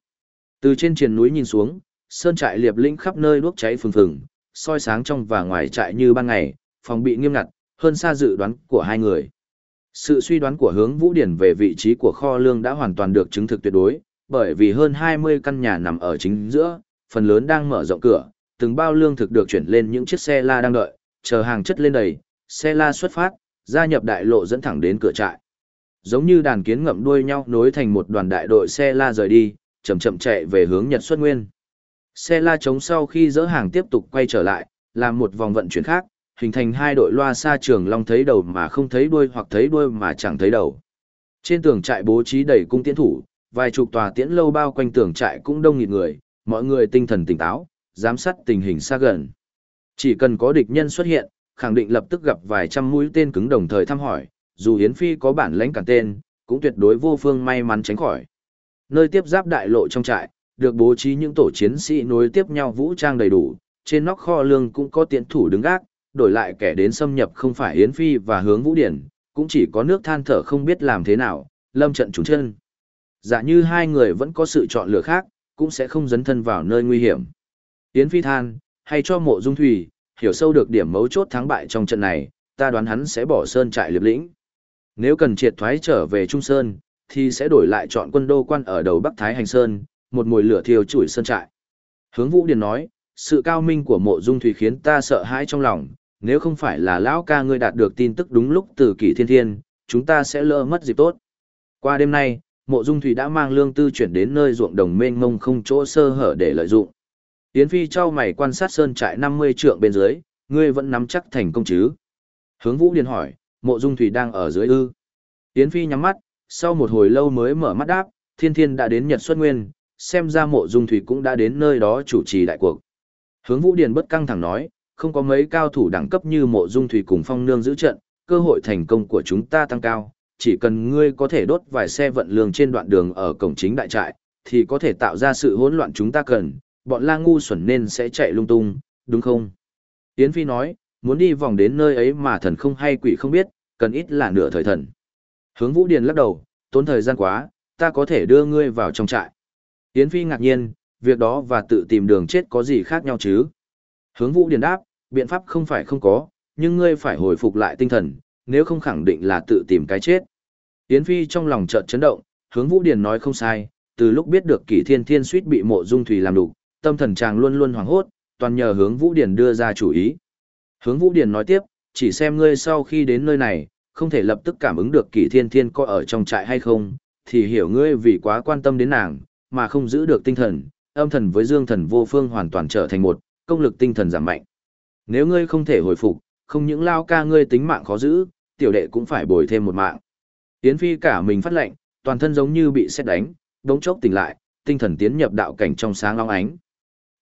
Từ trên triền núi nhìn xuống, sơn trại liệp lĩnh khắp nơi đuốc cháy phừng phừng, soi sáng trong và ngoài trại như ban ngày, phòng bị nghiêm ngặt, hơn xa dự đoán của hai người. Sự suy đoán của hướng Vũ Điển về vị trí của kho lương đã hoàn toàn được chứng thực tuyệt đối, bởi vì hơn 20 căn nhà nằm ở chính giữa, phần lớn đang mở rộng cửa, từng bao lương thực được chuyển lên những chiếc xe la đang đợi, chờ hàng chất lên đầy, xe la xuất phát, gia nhập đại lộ dẫn thẳng đến cửa trại. Giống như đàn kiến ngậm đuôi nhau nối thành một đoàn đại đội xe la rời đi, chậm chậm chạy về hướng Nhật xuất nguyên. Xe la chống sau khi dỡ hàng tiếp tục quay trở lại, làm một vòng vận chuyển khác, hình thành hai đội loa xa trường long thấy đầu mà không thấy đuôi hoặc thấy đuôi mà chẳng thấy đầu. Trên tường trại bố trí đầy cung tiễn thủ, vài chục tòa tiễn lâu bao quanh tường trại cũng đông nghịt người, mọi người tinh thần tỉnh táo, giám sát tình hình xa gần. Chỉ cần có địch nhân xuất hiện, khẳng định lập tức gặp vài trăm mũi tên cứng đồng thời thăm hỏi, dù Yến Phi có bản lãnh cản tên, cũng tuyệt đối vô phương may mắn tránh khỏi. Nơi tiếp giáp đại lộ trong trại, được bố trí những tổ chiến sĩ nối tiếp nhau vũ trang đầy đủ, trên nóc kho lương cũng có tiễn thủ đứng gác, đổi lại kẻ đến xâm nhập không phải Yến Phi và hướng Vũ Điển, cũng chỉ có nước than thở không biết làm thế nào, lâm trận trúng chân. Giả dạ như hai người vẫn có sự chọn lựa khác, cũng sẽ không dấn thân vào nơi nguy hiểm. Yến Phi than, hay cho mộ dung thủy, hiểu sâu được điểm mấu chốt thắng bại trong trận này, ta đoán hắn sẽ bỏ sơn trại liệp lĩnh. Nếu cần triệt thoái trở về Trung Sơn, thì sẽ đổi lại chọn quân đô quan ở đầu Bắc Thái Hành Sơn, một mùi lửa thiêu chủi sơn trại. Hướng Vũ Điền nói, sự cao minh của mộ dung thủy khiến ta sợ hãi trong lòng, nếu không phải là lão ca ngươi đạt được tin tức đúng lúc từ kỷ thiên thiên, chúng ta sẽ lỡ mất dịp tốt. Qua đêm nay, mộ dung thủy đã mang lương tư chuyển đến nơi ruộng đồng mênh mông không chỗ sơ hở để lợi dụng. Yến Phi trao mày quan sát sơn trại 50 trượng bên dưới, ngươi vẫn nắm chắc thành công chứ? Hướng Vũ Điền hỏi, mộ dung thủy đang ở dưới ư. Yến Phi nhắm mắt, sau một hồi lâu mới mở mắt đáp, thiên thiên đã đến Nhật xuất nguyên, xem ra mộ dung thủy cũng đã đến nơi đó chủ trì đại cuộc. Hướng Vũ Điền bất căng thẳng nói, không có mấy cao thủ đẳng cấp như mộ dung thủy cùng phong nương giữ trận, cơ hội thành công của chúng ta tăng cao, chỉ cần ngươi có thể đốt vài xe vận lương trên đoạn đường ở cổng chính đại trại, thì có thể tạo ra sự hỗn loạn chúng ta cần, bọn lang ngu xuẩn nên sẽ chạy lung tung, đúng không? Yến Phi nói, muốn đi vòng đến nơi ấy mà thần không hay quỷ không biết, cần ít là nửa thời thần. Hướng Vũ Điền lắc đầu, tốn thời gian quá, ta có thể đưa ngươi vào trong trại. Yến Phi ngạc nhiên, việc đó và tự tìm đường chết có gì khác nhau chứ? Hướng Vũ Điền đáp, biện pháp không phải không có, nhưng ngươi phải hồi phục lại tinh thần, nếu không khẳng định là tự tìm cái chết. Yến Phi trong lòng chợt chấn động, hướng Vũ Điền nói không sai, từ lúc biết được Kỷ Thiên Thiên suýt bị Mộ Dung Thủy làm đủ, tâm thần chàng luôn luôn hoảng hốt, toàn nhờ hướng Vũ Điền đưa ra chủ ý. Hướng Vũ Điền nói tiếp, chỉ xem ngươi sau khi đến nơi này, không thể lập tức cảm ứng được Kỷ Thiên Thiên có ở trong trại hay không, thì hiểu ngươi vì quá quan tâm đến nàng, mà không giữ được tinh thần, âm thần với dương thần vô phương hoàn toàn trở thành một, công lực tinh thần giảm mạnh. Nếu ngươi không thể hồi phục, không những lao ca ngươi tính mạng khó giữ, tiểu đệ cũng phải bồi thêm một mạng. Yến Phi cả mình phát lệnh, toàn thân giống như bị xét đánh, đống chốc tỉnh lại, tinh thần tiến nhập đạo cảnh trong sáng long ánh.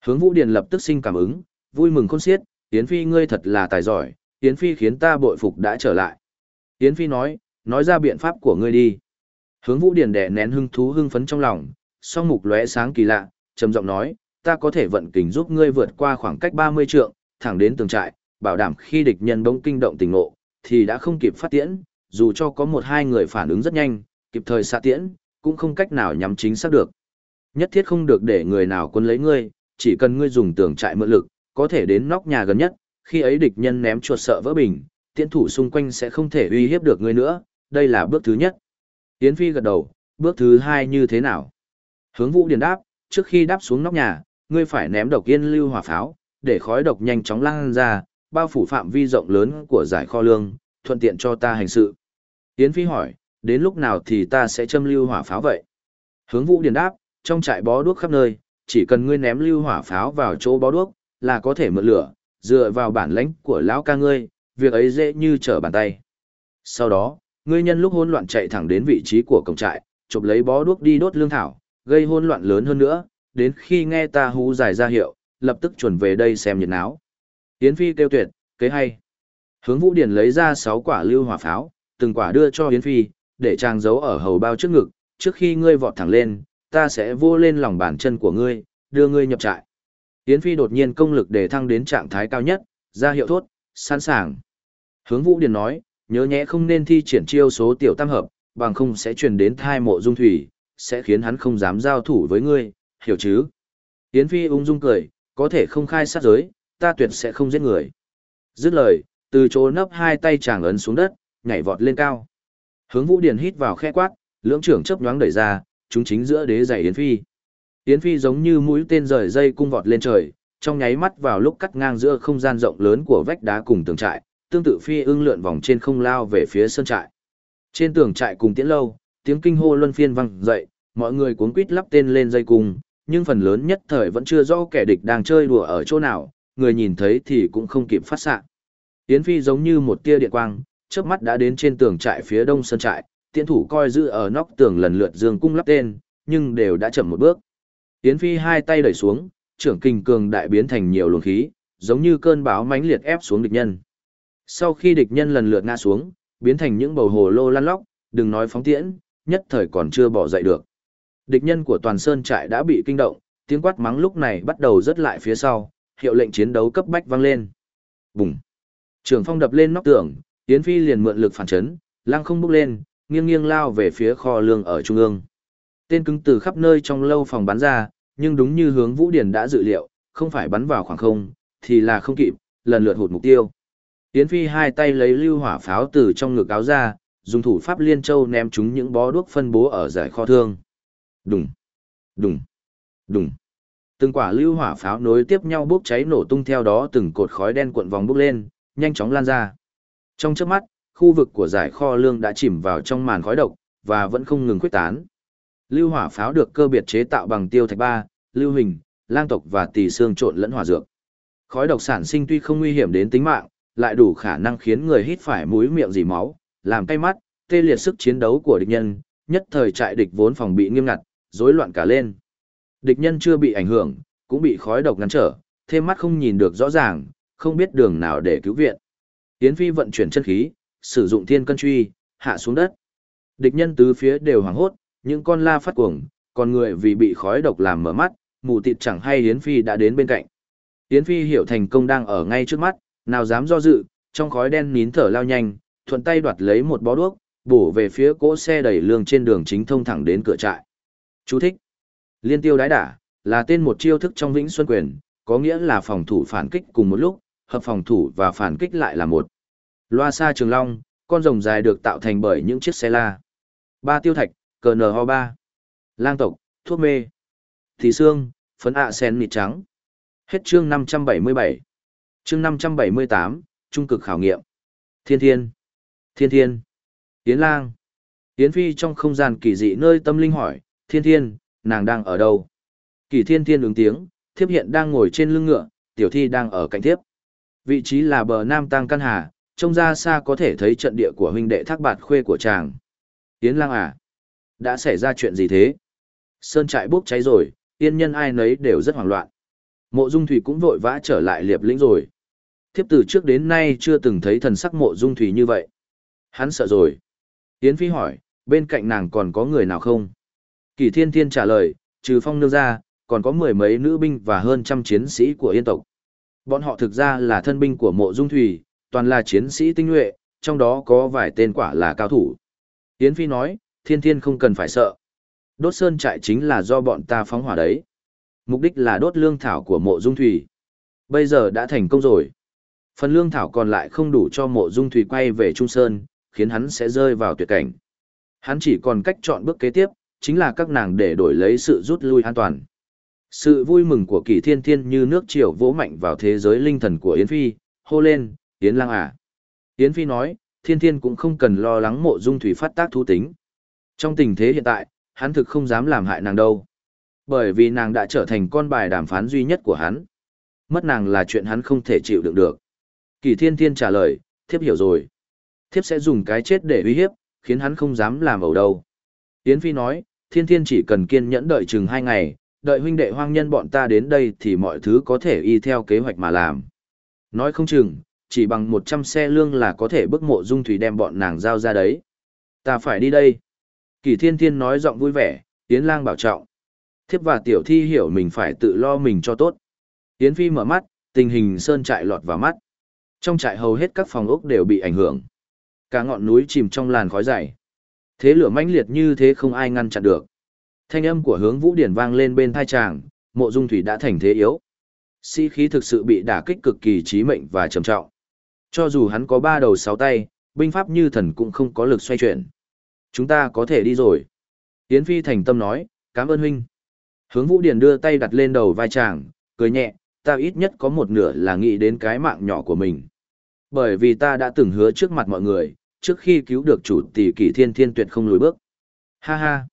Hướng Vũ Điền lập tức sinh cảm ứng, vui mừng khôn xiết, Yến Phi ngươi thật là tài giỏi, Yến Phi khiến ta bội phục đã trở lại. Yến Phi nói, nói ra biện pháp của ngươi đi. Hướng Vũ Điền đè nén hưng thú hưng phấn trong lòng, song mục lóe sáng kỳ lạ, trầm giọng nói, ta có thể vận kình giúp ngươi vượt qua khoảng cách 30 trượng, thẳng đến tường trại, bảo đảm khi địch nhân bỗng kinh động tình ngộ, thì đã không kịp phát tiễn, dù cho có một hai người phản ứng rất nhanh, kịp thời xạ tiễn, cũng không cách nào nhắm chính xác được. Nhất thiết không được để người nào quân lấy ngươi, chỉ cần ngươi dùng tường trại mượn lực, có thể đến nóc nhà gần nhất, khi ấy địch nhân ném chuột sợ vỡ bình, tiễn thủ xung quanh sẽ không thể uy hiếp được ngươi nữa, đây là bước thứ nhất. Yến Phi gật đầu, bước thứ hai như thế nào? Hướng Vũ Điền đáp, trước khi đáp xuống nóc nhà, ngươi phải ném độc yên lưu hỏa pháo, để khói độc nhanh chóng lan ra, bao phủ phạm vi rộng lớn của giải kho lương, thuận tiện cho ta hành sự. Yến Phi hỏi, đến lúc nào thì ta sẽ châm lưu hỏa pháo vậy? Hướng Vũ Điền đáp, trong trại bó đuốc khắp nơi, chỉ cần ngươi ném lưu hỏa pháo vào chỗ bó đuốc, là có thể mượn lửa, dựa vào bản lãnh của lão ca ngươi, việc ấy dễ như trở bàn tay. Sau đó, ngươi nhân lúc hỗn loạn chạy thẳng đến vị trí của cổng trại, chụp lấy bó đuốc đi đốt lương thảo, gây hỗn loạn lớn hơn nữa, đến khi nghe ta hú dài ra hiệu, lập tức chuẩn về đây xem nhiệt náo. Yến Phi kêu tuyệt, kế hay. Hướng Vũ Điển lấy ra 6 quả lưu hỏa pháo, từng quả đưa cho Yến Phi, để chàng giấu ở hầu bao trước ngực, trước khi ngươi vọt thẳng lên, ta sẽ vô lên lòng bàn chân của ngươi, đưa ngươi nhập trại. Yến Phi đột nhiên công lực để thăng đến trạng thái cao nhất, ra hiệu thốt, sẵn sàng. Hướng Vũ Điền nói, nhớ nhẽ không nên thi triển chiêu số tiểu tam hợp, bằng không sẽ truyền đến thai mộ dung thủy, sẽ khiến hắn không dám giao thủ với ngươi, hiểu chứ? Yến Phi ung dung cười, có thể không khai sát giới, ta tuyệt sẽ không giết người. Dứt lời, từ chỗ nấp hai tay chàng ấn xuống đất, nhảy vọt lên cao. Hướng Vũ Điền hít vào khe quát, lưỡng trưởng chớp nhoáng đẩy ra, chúng chính giữa đế giày Yến Phi. Yến Phi giống như mũi tên rời dây cung vọt lên trời, trong nháy mắt vào lúc cắt ngang giữa không gian rộng lớn của vách đá cùng tường trại, tương tự phi ưng lượn vòng trên không lao về phía sơn trại. Trên tường trại cùng tiễn lâu, tiếng kinh hô luân phiên vang dậy, mọi người cuống quýt lắp tên lên dây cung, nhưng phần lớn nhất thời vẫn chưa rõ kẻ địch đang chơi đùa ở chỗ nào, người nhìn thấy thì cũng không kịp phát xạ. Yến Phi giống như một tia điện quang, chớp mắt đã đến trên tường trại phía đông sân trại, tiễn thủ coi giữ ở nóc tường lần lượt dương cung lắp tên, nhưng đều đã chậm một bước. Yến Phi hai tay đẩy xuống, trưởng kinh cường đại biến thành nhiều luồng khí, giống như cơn bão mãnh liệt ép xuống địch nhân. Sau khi địch nhân lần lượt ngã xuống, biến thành những bầu hồ lô lăn lóc, đừng nói phóng tiễn, nhất thời còn chưa bỏ dậy được. Địch nhân của toàn sơn trại đã bị kinh động, tiếng quát mắng lúc này bắt đầu rất lại phía sau, hiệu lệnh chiến đấu cấp bách vang lên. Bùng! Trường phong đập lên nóc tường, Yến Phi liền mượn lực phản chấn, lăng không bước lên, nghiêng nghiêng lao về phía kho lương ở trung ương. Tên cứng từ khắp nơi trong lâu phòng bắn ra, nhưng đúng như hướng Vũ Điển đã dự liệu, không phải bắn vào khoảng không, thì là không kịp, lần lượt hụt mục tiêu. Yến Phi hai tay lấy lưu hỏa pháo từ trong ngực áo ra, dùng thủ pháp liên châu ném chúng những bó đuốc phân bố ở giải kho thương. Đùng, đùng, đùng. Từng quả lưu hỏa pháo nối tiếp nhau bốc cháy nổ tung theo đó từng cột khói đen cuộn vòng bốc lên, nhanh chóng lan ra. Trong chớp mắt, khu vực của giải kho lương đã chìm vào trong màn khói độc và vẫn không ngừng quyết tán. Lưu hỏa pháo được cơ biệt chế tạo bằng tiêu thạch ba, lưu hình, lang tộc và tỷ xương trộn lẫn hỏa dược. Khói độc sản sinh tuy không nguy hiểm đến tính mạng, lại đủ khả năng khiến người hít phải mũi miệng dì máu, làm cay mắt, tê liệt sức chiến đấu của địch nhân, nhất thời trại địch vốn phòng bị nghiêm ngặt, rối loạn cả lên. Địch nhân chưa bị ảnh hưởng, cũng bị khói độc ngăn trở, thêm mắt không nhìn được rõ ràng, không biết đường nào để cứu viện. Yến Phi vận chuyển chân khí, sử dụng thiên cân truy, hạ xuống đất. Địch nhân tứ phía đều hoảng hốt, những con la phát cuồng, còn người vì bị khói độc làm mở mắt, mù tịt chẳng hay Yến Phi đã đến bên cạnh. Yến Phi hiểu thành công đang ở ngay trước mắt, nào dám do dự, trong khói đen nín thở lao nhanh, thuận tay đoạt lấy một bó đuốc, bổ về phía cỗ xe đẩy lương trên đường chính thông thẳng đến cửa trại. Chú thích. Liên tiêu đái đả, là tên một chiêu thức trong Vĩnh Xuân Quyền, có nghĩa là phòng thủ phản kích cùng một lúc, hợp phòng thủ và phản kích lại là một. Loa xa trường long, con rồng dài được tạo thành bởi những chiếc xe la. Ba tiêu thạch, cờ nờ ho ba. Lang tộc, thuốc mê. Thì xương, phấn ạ sen nịt trắng. Hết chương 577. Chương 578, trung cực khảo nghiệm. Thiên thiên. Thiên thiên. Tiến lang. Tiến phi trong không gian kỳ dị nơi tâm linh hỏi, thiên thiên, nàng đang ở đâu? Kỳ thiên thiên ứng tiếng, thiếp hiện đang ngồi trên lưng ngựa, tiểu thi đang ở cạnh thiếp. Vị trí là bờ nam tăng căn hà, trông ra xa có thể thấy trận địa của huynh đệ thác bạt khuê của chàng. Yến lang à? Đã xảy ra chuyện gì thế? Sơn trại bốc cháy rồi, tiên nhân ai nấy đều rất hoảng loạn. Mộ dung thủy cũng vội vã trở lại liệp lĩnh rồi. Thiếp từ trước đến nay chưa từng thấy thần sắc mộ dung thủy như vậy. Hắn sợ rồi. Yến phi hỏi, bên cạnh nàng còn có người nào không? Kỳ thiên thiên trả lời, trừ phong nương ra, còn có mười mấy nữ binh và hơn trăm chiến sĩ của yên tộc. Bọn họ thực ra là thân binh của mộ dung thủy, toàn là chiến sĩ tinh nhuệ, trong đó có vài tên quả là cao thủ. Yến Phi nói, thiên thiên không cần phải sợ. Đốt sơn trại chính là do bọn ta phóng hỏa đấy. Mục đích là đốt lương thảo của mộ dung thủy. Bây giờ đã thành công rồi. Phần lương thảo còn lại không đủ cho mộ dung thủy quay về Trung Sơn, khiến hắn sẽ rơi vào tuyệt cảnh. Hắn chỉ còn cách chọn bước kế tiếp, chính là các nàng để đổi lấy sự rút lui an toàn. Sự vui mừng của kỳ thiên thiên như nước triều vỗ mạnh vào thế giới linh thần của Yến Phi, hô lên, Yến lang à. Yến Phi nói, thiên thiên cũng không cần lo lắng mộ dung thủy phát tác thú tính. Trong tình thế hiện tại, hắn thực không dám làm hại nàng đâu. Bởi vì nàng đã trở thành con bài đàm phán duy nhất của hắn. Mất nàng là chuyện hắn không thể chịu đựng được. Kỳ thiên thiên trả lời, thiếp hiểu rồi. Thiếp sẽ dùng cái chết để uy hiếp, khiến hắn không dám làm ẩu đâu. Yến Phi nói, thiên thiên chỉ cần kiên nhẫn đợi chừng hai ngày, đợi huynh đệ hoang nhân bọn ta đến đây thì mọi thứ có thể y theo kế hoạch mà làm. Nói không chừng, chỉ bằng 100 xe lương là có thể bức mộ dung thủy đem bọn nàng giao ra đấy. Ta phải đi đây. Kỳ thiên thiên nói giọng vui vẻ, Yến lang bảo trọng. Thiếp và tiểu thi hiểu mình phải tự lo mình cho tốt. Yến phi mở mắt, tình hình sơn trại lọt vào mắt. Trong trại hầu hết các phòng ốc đều bị ảnh hưởng. Cả ngọn núi chìm trong làn khói dày. Thế lửa mãnh liệt như thế không ai ngăn chặn được. Thanh âm của hướng vũ điển vang lên bên thai tràng, mộ dung thủy đã thành thế yếu. Sĩ khí thực sự bị đả kích cực kỳ trí mệnh và trầm trọng. Cho dù hắn có ba đầu sáu tay, binh pháp như thần cũng không có lực xoay chuyển. Chúng ta có thể đi rồi. Yến Phi thành tâm nói, cảm ơn huynh. Hướng Vũ Điển đưa tay đặt lên đầu vai chàng, cười nhẹ, ta ít nhất có một nửa là nghĩ đến cái mạng nhỏ của mình. Bởi vì ta đã từng hứa trước mặt mọi người, trước khi cứu được chủ tỷ kỷ thiên thiên tuyệt không lùi bước. Ha ha.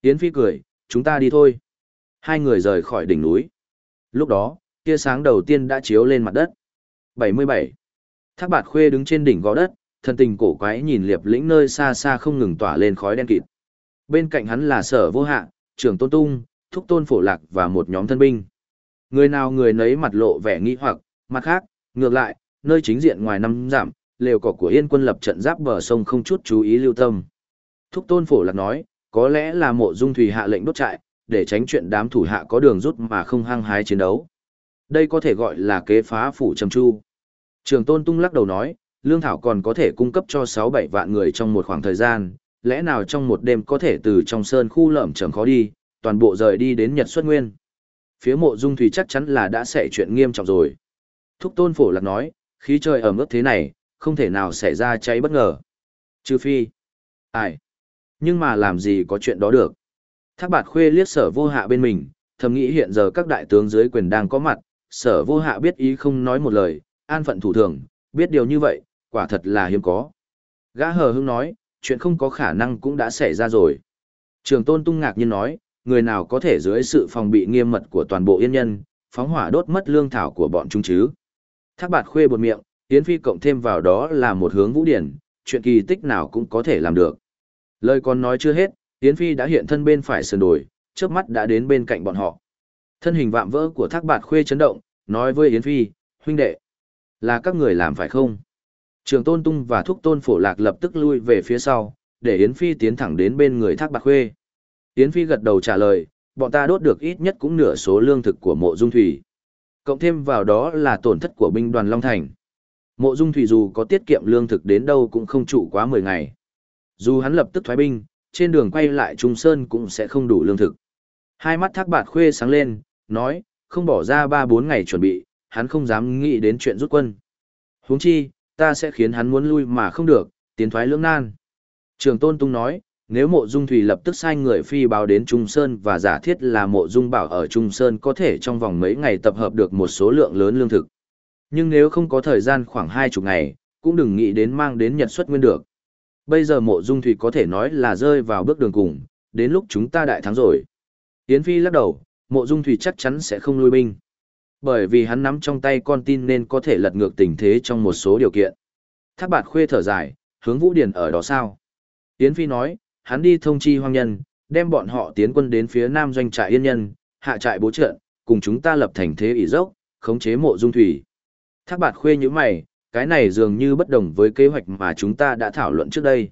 Yến Phi cười, chúng ta đi thôi. Hai người rời khỏi đỉnh núi. Lúc đó, tia sáng đầu tiên đã chiếu lên mặt đất. 77. Thác bạt khuê đứng trên đỉnh gò đất, thân tình cổ quái nhìn liệp lĩnh nơi xa xa không ngừng tỏa lên khói đen kịt. Bên cạnh hắn là sở vô hạ, trưởng tôn tung, thúc tôn phổ lạc và một nhóm thân binh. Người nào người nấy mặt lộ vẻ nghi hoặc, mặt khác, ngược lại, nơi chính diện ngoài năm giảm, lều cỏ của yên quân lập trận giáp bờ sông không chút chú ý lưu tâm. Thúc tôn phổ lạc nói, có lẽ là mộ dung thủy hạ lệnh đốt trại, để tránh chuyện đám thủ hạ có đường rút mà không hăng hái chiến đấu. Đây có thể gọi là kế phá phủ trầm chu. Trường tôn tung lắc đầu nói, lương thảo còn có thể cung cấp cho 6-7 vạn người trong một khoảng thời gian, lẽ nào trong một đêm có thể từ trong sơn khu lởm chởm khó đi, toàn bộ rời đi đến Nhật xuất nguyên. Phía mộ dung thủy chắc chắn là đã xảy chuyện nghiêm trọng rồi. Thúc tôn phổ lạc nói, khí trời ẩm ướt thế này, không thể nào xảy ra cháy bất ngờ. Trừ phi. Ai? Nhưng mà làm gì có chuyện đó được. Thác bạt khuê liếc sở vô hạ bên mình, thầm nghĩ hiện giờ các đại tướng dưới quyền đang có mặt, sở vô hạ biết ý không nói một lời, an phận thủ thường, biết điều như vậy, quả thật là hiếm có. Gã hờ hững nói, chuyện không có khả năng cũng đã xảy ra rồi. Trường tôn tung ngạc nhiên nói, người nào có thể dưới sự phòng bị nghiêm mật của toàn bộ yên nhân, phóng hỏa đốt mất lương thảo của bọn chúng chứ. Thác bạt khuê bột miệng, Yến Phi cộng thêm vào đó là một hướng vũ điển, chuyện kỳ tích nào cũng có thể làm được. Lời còn nói chưa hết, Yến Phi đã hiện thân bên phải sườn đồi, trước mắt đã đến bên cạnh bọn họ. Thân hình vạm vỡ của thác bạt khuê chấn động, nói với Yến Phi, huynh đệ, là các người làm phải không? Trường Tôn Tung và Thúc Tôn Phổ Lạc lập tức lui về phía sau, để Yến Phi tiến thẳng đến bên người Thác Bạt Khuê. Yến Phi gật đầu trả lời, bọn ta đốt được ít nhất cũng nửa số lương thực của mộ dung thủy. Cộng thêm vào đó là tổn thất của binh đoàn Long Thành. Mộ dung thủy dù có tiết kiệm lương thực đến đâu cũng không trụ quá 10 ngày. Dù hắn lập tức thoái binh, trên đường quay lại Trung Sơn cũng sẽ không đủ lương thực. Hai mắt Thác Bạt Khuê sáng lên, nói, không bỏ ra 3-4 ngày chuẩn bị, hắn không dám nghĩ đến chuyện rút quân. Huống chi, ta sẽ khiến hắn muốn lui mà không được, tiến thoái lưỡng nan. Trường Tôn Tung nói, nếu mộ dung thủy lập tức sai người phi báo đến Trung Sơn và giả thiết là mộ dung bảo ở Trung Sơn có thể trong vòng mấy ngày tập hợp được một số lượng lớn lương thực. Nhưng nếu không có thời gian khoảng hai chục ngày, cũng đừng nghĩ đến mang đến nhật xuất nguyên được. Bây giờ mộ dung thủy có thể nói là rơi vào bước đường cùng, đến lúc chúng ta đại thắng rồi. Yến Phi lắc đầu, mộ dung thủy chắc chắn sẽ không lui binh. Bởi vì hắn nắm trong tay con tin nên có thể lật ngược tình thế trong một số điều kiện. Thác bạt khuê thở dài, hướng Vũ Điển ở đó sao? Yến Phi nói, hắn đi thông chi hoang nhân, đem bọn họ tiến quân đến phía nam doanh trại yên nhân, hạ trại bố trận, cùng chúng ta lập thành thế ỷ dốc, khống chế mộ dung thủy. Thác bạt khuê như mày, cái này dường như bất đồng với kế hoạch mà chúng ta đã thảo luận trước đây.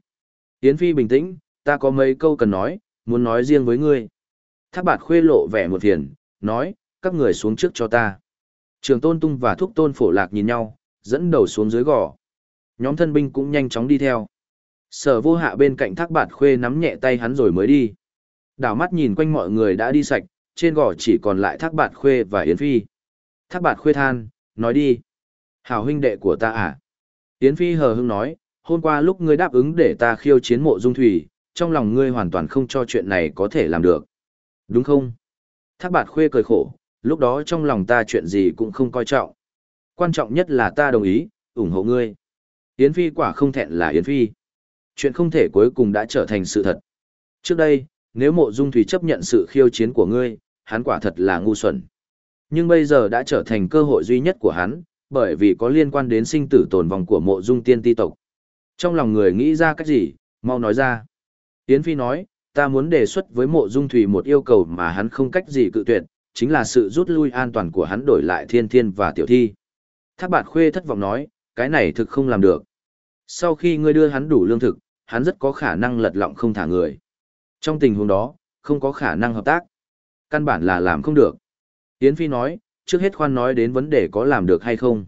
Yến Phi bình tĩnh, ta có mấy câu cần nói, muốn nói riêng với ngươi. Thác bạt khuê lộ vẻ một thiền, nói, các người xuống trước cho ta. Trường tôn tung và thúc tôn phổ lạc nhìn nhau, dẫn đầu xuống dưới gò. Nhóm thân binh cũng nhanh chóng đi theo. Sở vô hạ bên cạnh thác bạt khuê nắm nhẹ tay hắn rồi mới đi. Đảo mắt nhìn quanh mọi người đã đi sạch, trên gò chỉ còn lại thác bạt khuê và Yến Phi. Thác bạt khuê than, nói đi. Hảo huynh đệ của ta à? Yến Phi hờ hững nói, hôm qua lúc ngươi đáp ứng để ta khiêu chiến mộ dung thủy, trong lòng ngươi hoàn toàn không cho chuyện này có thể làm được. Đúng không? Thác bạt khuê cười khổ, lúc đó trong lòng ta chuyện gì cũng không coi trọng. Quan trọng nhất là ta đồng ý, ủng hộ ngươi. Yến Phi quả không thẹn là Yến Phi. Chuyện không thể cuối cùng đã trở thành sự thật. Trước đây, nếu mộ dung thủy chấp nhận sự khiêu chiến của ngươi, hắn quả thật là ngu xuẩn. Nhưng bây giờ đã trở thành cơ hội duy nhất của hắn, bởi vì có liên quan đến sinh tử tồn vong của mộ dung tiên ti tộc. Trong lòng người nghĩ ra cách gì, mau nói ra. Yến Phi nói, ta muốn đề xuất với mộ dung thủy một yêu cầu mà hắn không cách gì cự tuyệt, chính là sự rút lui an toàn của hắn đổi lại thiên thiên và tiểu thi. Thác bạt khuê thất vọng nói, cái này thực không làm được. Sau khi ngươi đưa hắn đủ lương thực, hắn rất có khả năng lật lọng không thả người. Trong tình huống đó, không có khả năng hợp tác. Căn bản là làm không được. Yến Phi nói, trước hết khoan nói đến vấn đề có làm được hay không.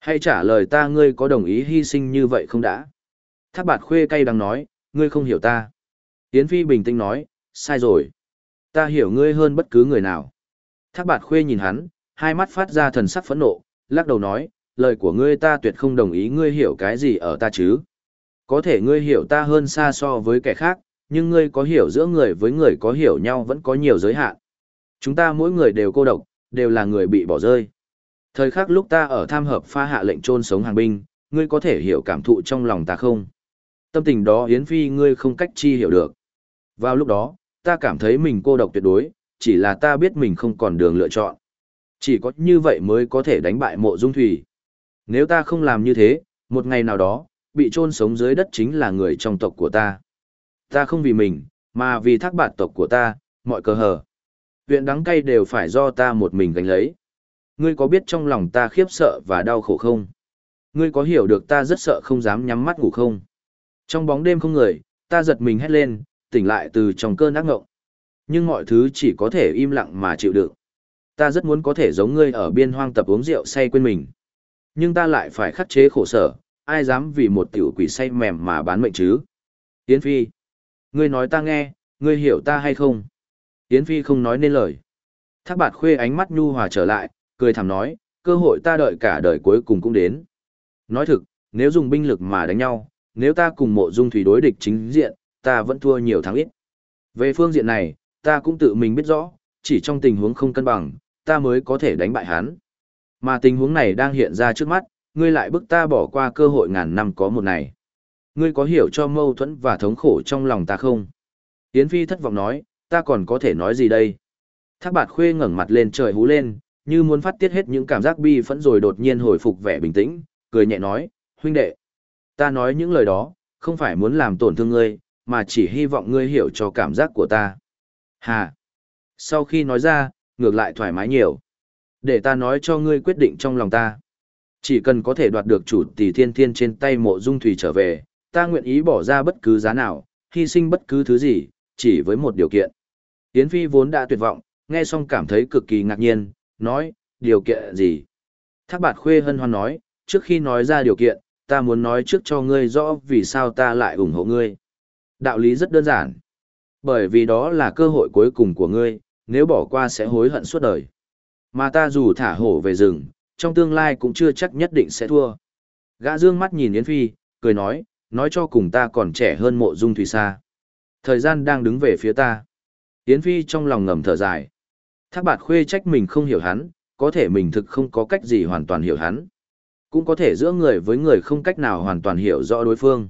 Hay trả lời ta ngươi có đồng ý hy sinh như vậy không đã? Thác bạt khuê cay đắng nói, ngươi không hiểu ta. Yến Phi bình tĩnh nói, sai rồi. Ta hiểu ngươi hơn bất cứ người nào. Thác bạt khuê nhìn hắn, hai mắt phát ra thần sắc phẫn nộ, lắc đầu nói, lời của ngươi ta tuyệt không đồng ý ngươi hiểu cái gì ở ta chứ. Có thể ngươi hiểu ta hơn xa so với kẻ khác, nhưng ngươi có hiểu giữa người với người có hiểu nhau vẫn có nhiều giới hạn. Chúng ta mỗi người đều cô độc, đều là người bị bỏ rơi. Thời khắc lúc ta ở tham hợp pha hạ lệnh trôn sống hàng binh, ngươi có thể hiểu cảm thụ trong lòng ta không? Tâm tình đó Yến Phi ngươi không cách chi hiểu được. Vào lúc đó, ta cảm thấy mình cô độc tuyệt đối, chỉ là ta biết mình không còn đường lựa chọn. Chỉ có như vậy mới có thể đánh bại mộ dung thủy. Nếu ta không làm như thế, một ngày nào đó, bị chôn sống dưới đất chính là người trong tộc của ta. Ta không vì mình, mà vì thác bạt tộc của ta, mọi cờ hờ. Viện đắng cay đều phải do ta một mình gánh lấy. Ngươi có biết trong lòng ta khiếp sợ và đau khổ không? Ngươi có hiểu được ta rất sợ không dám nhắm mắt ngủ không? Trong bóng đêm không người, ta giật mình hét lên, tỉnh lại từ trong cơn ác ngộng. Nhưng mọi thứ chỉ có thể im lặng mà chịu đựng. Ta rất muốn có thể giống ngươi ở biên hoang tập uống rượu say quên mình. Nhưng ta lại phải khắc chế khổ sở, ai dám vì một tiểu quỷ say mềm mà bán mệnh chứ? Yến Phi. Ngươi nói ta nghe, ngươi hiểu ta hay không? Yến Phi không nói nên lời. Thác bạt khuê ánh mắt nhu hòa trở lại, cười thầm nói, cơ hội ta đợi cả đời cuối cùng cũng đến. Nói thực, nếu dùng binh lực mà đánh nhau, nếu ta cùng mộ dung thủy đối địch chính diện, ta vẫn thua nhiều thắng ít. Về phương diện này, ta cũng tự mình biết rõ, chỉ trong tình huống không cân bằng, ta mới có thể đánh bại hắn. Mà tình huống này đang hiện ra trước mắt, ngươi lại bức ta bỏ qua cơ hội ngàn năm có một này. Ngươi có hiểu cho mâu thuẫn và thống khổ trong lòng ta không? Yến Phi thất vọng nói, ta còn có thể nói gì đây? Thác bạt khuê ngẩng mặt lên trời hú lên, như muốn phát tiết hết những cảm giác bi phẫn rồi đột nhiên hồi phục vẻ bình tĩnh, cười nhẹ nói, huynh đệ. Ta nói những lời đó, không phải muốn làm tổn thương ngươi, mà chỉ hy vọng ngươi hiểu cho cảm giác của ta. Hà! Sau khi nói ra, ngược lại thoải mái nhiều. Để ta nói cho ngươi quyết định trong lòng ta. Chỉ cần có thể đoạt được chủ tỷ thiên thiên trên tay mộ dung thủy trở về, ta nguyện ý bỏ ra bất cứ giá nào, hy sinh bất cứ thứ gì, chỉ với một điều kiện. Yến Phi vốn đã tuyệt vọng, nghe xong cảm thấy cực kỳ ngạc nhiên, nói, điều kiện gì? Thác bạt khuê hân hoan nói, trước khi nói ra điều kiện, ta muốn nói trước cho ngươi rõ vì sao ta lại ủng hộ ngươi. Đạo lý rất đơn giản. Bởi vì đó là cơ hội cuối cùng của ngươi, nếu bỏ qua sẽ hối hận suốt đời. Mà ta dù thả hổ về rừng, trong tương lai cũng chưa chắc nhất định sẽ thua. Gã dương mắt nhìn Yến Phi, cười nói, nói cho cùng ta còn trẻ hơn mộ dung thủy sa. Thời gian đang đứng về phía ta. Yến Phi trong lòng ngầm thở dài. Thác bạt khuê trách mình không hiểu hắn, có thể mình thực không có cách gì hoàn toàn hiểu hắn. Cũng có thể giữa người với người không cách nào hoàn toàn hiểu rõ đối phương.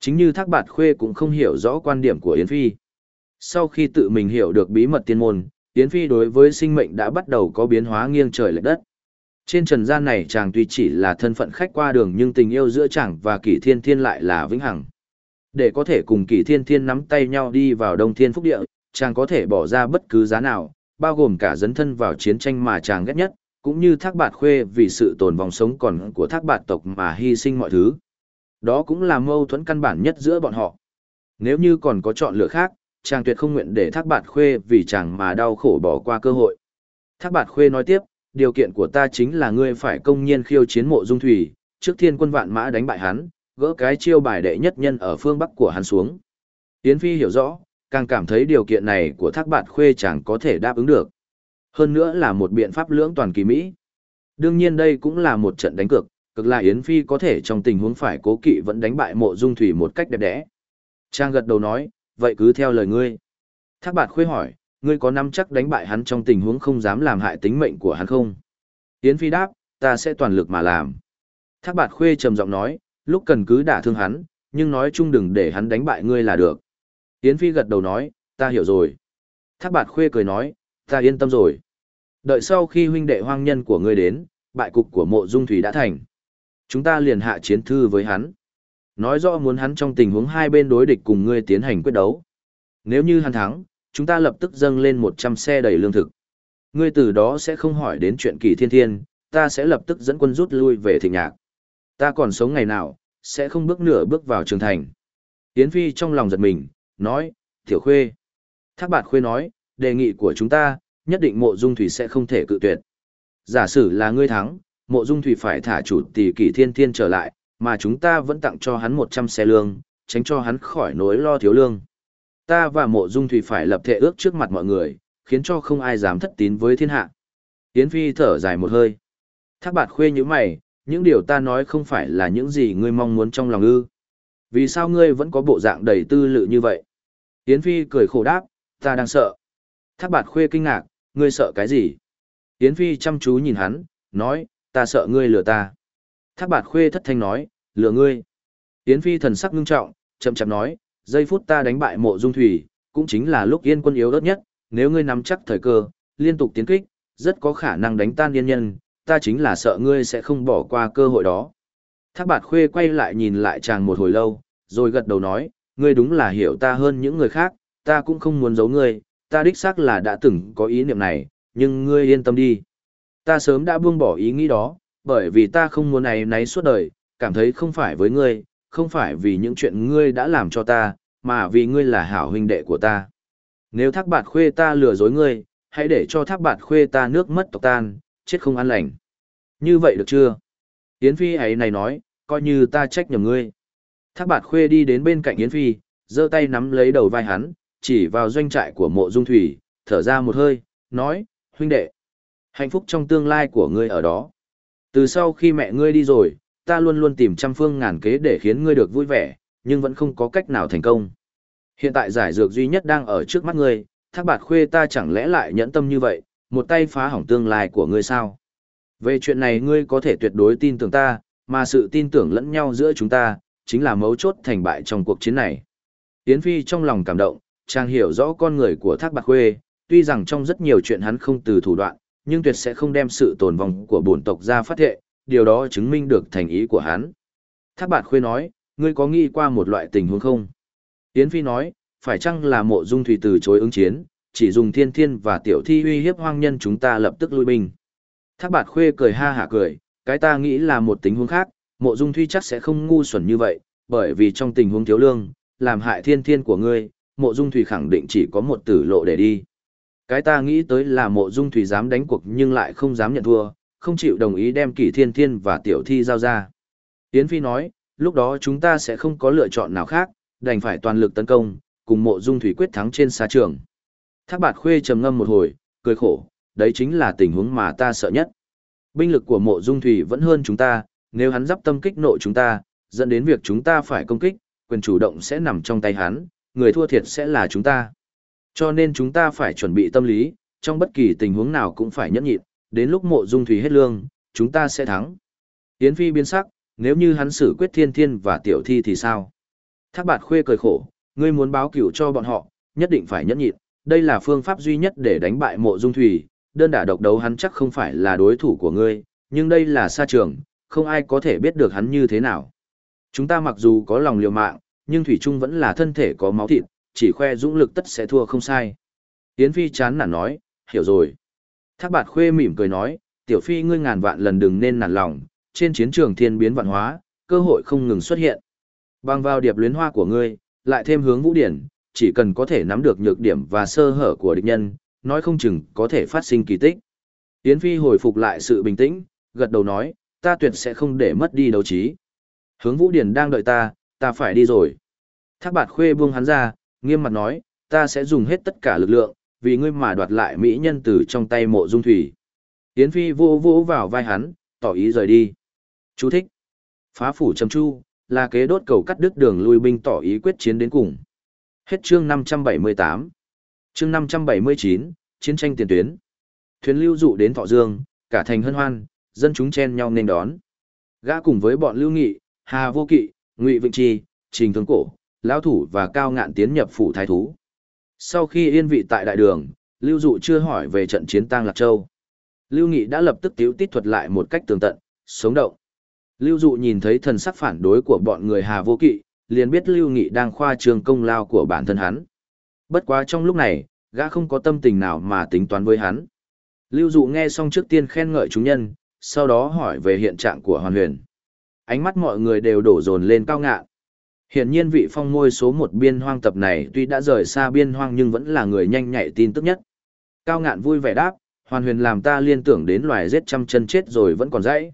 Chính như thác bạt khuê cũng không hiểu rõ quan điểm của Yến Phi. Sau khi tự mình hiểu được bí mật tiên môn, Yến Phi đối với sinh mệnh đã bắt đầu có biến hóa nghiêng trời lệch đất. Trên trần gian này chàng tuy chỉ là thân phận khách qua đường nhưng tình yêu giữa chàng và kỷ thiên thiên lại là vĩnh hằng. Để có thể cùng kỷ thiên thiên nắm tay nhau đi vào đông thiên phúc địa, chàng có thể bỏ ra bất cứ giá nào, bao gồm cả dấn thân vào chiến tranh mà chàng ghét nhất, cũng như thác bạt khuê vì sự tồn vong sống còn của thác bạt tộc mà hy sinh mọi thứ. Đó cũng là mâu thuẫn căn bản nhất giữa bọn họ. Nếu như còn có chọn lựa khác, chàng tuyệt không nguyện để thác bạt khuê vì chàng mà đau khổ bỏ qua cơ hội. Thác bạt khuê nói tiếp, điều kiện của ta chính là ngươi phải công nhiên khiêu chiến mộ dung thủy, trước thiên quân vạn mã đánh bại hắn, gỡ cái chiêu bài đệ nhất nhân ở phương bắc của hắn xuống. Yến Phi hiểu rõ, càng cảm thấy điều kiện này của thác bạt khuê chẳng có thể đáp ứng được. Hơn nữa là một biện pháp lưỡng toàn kỳ Mỹ. Đương nhiên đây cũng là một trận đánh cược, cực là Yến Phi có thể trong tình huống phải cố kỵ vẫn đánh bại mộ dung thủy một cách đẹp đẽ. Trang gật đầu nói, vậy cứ theo lời ngươi. Thác bạt khuê hỏi, ngươi có nắm chắc đánh bại hắn trong tình huống không dám làm hại tính mệnh của hắn không? Yến Phi đáp, ta sẽ toàn lực mà làm. Thác bạt khuê trầm giọng nói, lúc cần cứ đả thương hắn, nhưng nói chung đừng để hắn đánh bại ngươi là được. Yến Phi gật đầu nói, ta hiểu rồi. Thác bạt khuê cười nói, ta yên tâm rồi. Đợi sau khi huynh đệ hoang nhân của ngươi đến, bại cục của mộ dung thủy đã thành. Chúng ta liền hạ chiến thư với hắn. Nói rõ muốn hắn trong tình huống hai bên đối địch cùng ngươi tiến hành quyết đấu. Nếu như hắn thắng, chúng ta lập tức dâng lên 100 xe đầy lương thực. Ngươi từ đó sẽ không hỏi đến chuyện kỳ thiên thiên, ta sẽ lập tức dẫn quân rút lui về thịnh nhạc. Ta còn sống ngày nào, sẽ không bước nửa bước vào trường thành. Yến Phi trong lòng giật mình, nói, Tiểu Khuê. Thác Bạt Khuê nói, đề nghị của chúng ta, nhất định mộ dung thủy sẽ không thể cự tuyệt. Giả sử là ngươi thắng, mộ dung thủy phải thả chủ tỷ kỷ thiên thiên trở lại, mà chúng ta vẫn tặng cho hắn 100 xe lương, tránh cho hắn khỏi nỗi lo thiếu lương. Ta và mộ dung thủy phải lập thệ ước trước mặt mọi người, khiến cho không ai dám thất tín với thiên hạ. Yến Phi thở dài một hơi. Thác bạt khuê như mày, những điều ta nói không phải là những gì ngươi mong muốn trong lòng ư. Vì sao ngươi vẫn có bộ dạng đầy tư lự như vậy? Yến Phi cười khổ đáp, ta đang sợ. Thác bạt khuê kinh ngạc, ngươi sợ cái gì? Yến Phi chăm chú nhìn hắn, nói, ta sợ ngươi lừa ta. Thác bạt khuê thất thanh nói, lừa ngươi. Yến Phi thần sắc ngưng trọng, chậm chậm nói, giây phút ta đánh bại mộ dung thủy, cũng chính là lúc yên quân yếu ớt nhất, nếu ngươi nắm chắc thời cơ, liên tục tiến kích, rất có khả năng đánh tan yên nhân, ta chính là sợ ngươi sẽ không bỏ qua cơ hội đó. Thác bạt khuê quay lại nhìn lại chàng một hồi lâu, rồi gật đầu nói, ngươi đúng là hiểu ta hơn những người khác, ta cũng không muốn giấu ngươi, ta đích xác là đã từng có ý niệm này, nhưng ngươi yên tâm đi. Ta sớm đã buông bỏ ý nghĩ đó, bởi vì ta không muốn này náy suốt đời, cảm thấy không phải với ngươi, không phải vì những chuyện ngươi đã làm cho ta, mà vì ngươi là hảo huynh đệ của ta. Nếu thác bạt khuê ta lừa dối ngươi, hãy để cho thác bạt khuê ta nước mất tộc tan, chết không an lành. Như vậy được chưa? Yến Phi ấy này nói, coi như ta trách nhầm ngươi. Thác bạt khuê đi đến bên cạnh Yến Phi, giơ tay nắm lấy đầu vai hắn, chỉ vào doanh trại của mộ dung thủy, thở ra một hơi, nói, huynh đệ, hạnh phúc trong tương lai của ngươi ở đó. Từ sau khi mẹ ngươi đi rồi, ta luôn luôn tìm trăm phương ngàn kế để khiến ngươi được vui vẻ, nhưng vẫn không có cách nào thành công. Hiện tại giải dược duy nhất đang ở trước mắt ngươi, thác bạt khuê ta chẳng lẽ lại nhẫn tâm như vậy, một tay phá hỏng tương lai của ngươi sao? Về chuyện này ngươi có thể tuyệt đối tin tưởng ta, mà sự tin tưởng lẫn nhau giữa chúng ta, chính là mấu chốt thành bại trong cuộc chiến này. Yến Phi trong lòng cảm động, chàng hiểu rõ con người của Thác Bạc Khuê, tuy rằng trong rất nhiều chuyện hắn không từ thủ đoạn, nhưng tuyệt sẽ không đem sự tồn vong của bổn tộc ra phát thệ, điều đó chứng minh được thành ý của hắn. Thác Bạc Khuê nói, ngươi có nghĩ qua một loại tình huống không? Yến Phi nói, phải chăng là mộ dung thủy từ chối ứng chiến, chỉ dùng thiên thiên và tiểu thi uy hiếp hoang nhân chúng ta lập tức lui binh. Thác bạt khuê cười ha hả cười, cái ta nghĩ là một tình huống khác, mộ dung thuy chắc sẽ không ngu xuẩn như vậy, bởi vì trong tình huống thiếu lương, làm hại thiên thiên của ngươi, mộ dung thủy khẳng định chỉ có một tử lộ để đi. Cái ta nghĩ tới là mộ dung thủy dám đánh cuộc nhưng lại không dám nhận thua, không chịu đồng ý đem kỷ thiên thiên và tiểu thi giao ra. Yến Phi nói, lúc đó chúng ta sẽ không có lựa chọn nào khác, đành phải toàn lực tấn công, cùng mộ dung thủy quyết thắng trên xa trường. Thác bạt khuê trầm ngâm một hồi, cười khổ, đấy chính là tình huống mà ta sợ nhất. Binh lực của mộ dung thủy vẫn hơn chúng ta, nếu hắn dắp tâm kích nội chúng ta, dẫn đến việc chúng ta phải công kích, quyền chủ động sẽ nằm trong tay hắn, người thua thiệt sẽ là chúng ta. Cho nên chúng ta phải chuẩn bị tâm lý, trong bất kỳ tình huống nào cũng phải nhẫn nhịn, đến lúc mộ dung thủy hết lương, chúng ta sẽ thắng. Yến Phi biến sắc, nếu như hắn xử quyết thiên thiên và tiểu thi thì sao? Thác bạt khuê cười khổ, ngươi muốn báo cửu cho bọn họ, nhất định phải nhẫn nhịn, đây là phương pháp duy nhất để đánh bại mộ dung thủy, đơn đả độc đấu hắn chắc không phải là đối thủ của ngươi, nhưng đây là xa trường, không ai có thể biết được hắn như thế nào. Chúng ta mặc dù có lòng liều mạng, nhưng Thủy Trung vẫn là thân thể có máu thịt, chỉ khoe dũng lực tất sẽ thua không sai. Yến Phi chán nản nói, hiểu rồi. Thác bạt khuê mỉm cười nói, tiểu phi ngươi ngàn vạn lần đừng nên nản lòng, trên chiến trường thiên biến vạn hóa, cơ hội không ngừng xuất hiện. Bằng vào điệp luyến hoa của ngươi, lại thêm hướng vũ điển, chỉ cần có thể nắm được nhược điểm và sơ hở của địch nhân, nói không chừng có thể phát sinh kỳ tích. Yến Phi hồi phục lại sự bình tĩnh, gật đầu nói, ta tuyệt sẽ không để mất đi đấu trí. Hướng Vũ Điển đang đợi ta, ta phải đi rồi. Thác bạt khuê buông hắn ra, nghiêm mặt nói, ta sẽ dùng hết tất cả lực lượng, vì ngươi mà đoạt lại mỹ nhân từ trong tay mộ dung thủy. Yến Phi vô vô vào vai hắn, tỏ ý rời đi. Chú thích. Phá phủ trầm chu, là kế đốt cầu cắt đứt đường lui binh tỏ ý quyết chiến đến cùng. Hết chương 578. Chương 579, chiến tranh tiền tuyến. Thuyền lưu dụ đến Thọ Dương, cả thành hân hoan, dân chúng chen nhau nên đón. Gã cùng với bọn Lưu Nghị, Hà Vô Kỵ, Ngụy Vịnh Trì, Trình Tướng Cổ, Lão Thủ và Cao Ngạn tiến nhập phủ thái thú. Sau khi yên vị tại đại đường, Lưu Dụ chưa hỏi về trận chiến Tang Lạc Châu. Lưu Nghị đã lập tức tiếu tít thuật lại một cách tường tận, sống động. Lưu Dụ nhìn thấy thần sắc phản đối của bọn người Hà Vô Kỵ, liền biết Lưu Nghị đang khoa trương công lao của bản thân hắn. Bất quá trong lúc này, gã không có tâm tình nào mà tính toán với hắn. Lưu Dụ nghe xong trước tiên khen ngợi chúng nhân, sau đó hỏi về hiện trạng của Hoàn Huyền. Ánh mắt mọi người đều đổ dồn lên cao ngạn. Hiển nhiên vị phong ngôi số một biên hoang tập này tuy đã rời xa biên hoang nhưng vẫn là người nhanh nhạy tin tức nhất. Cao ngạn vui vẻ đáp, Hoàn Huyền làm ta liên tưởng đến loài giết trăm chân chết rồi vẫn còn dãy.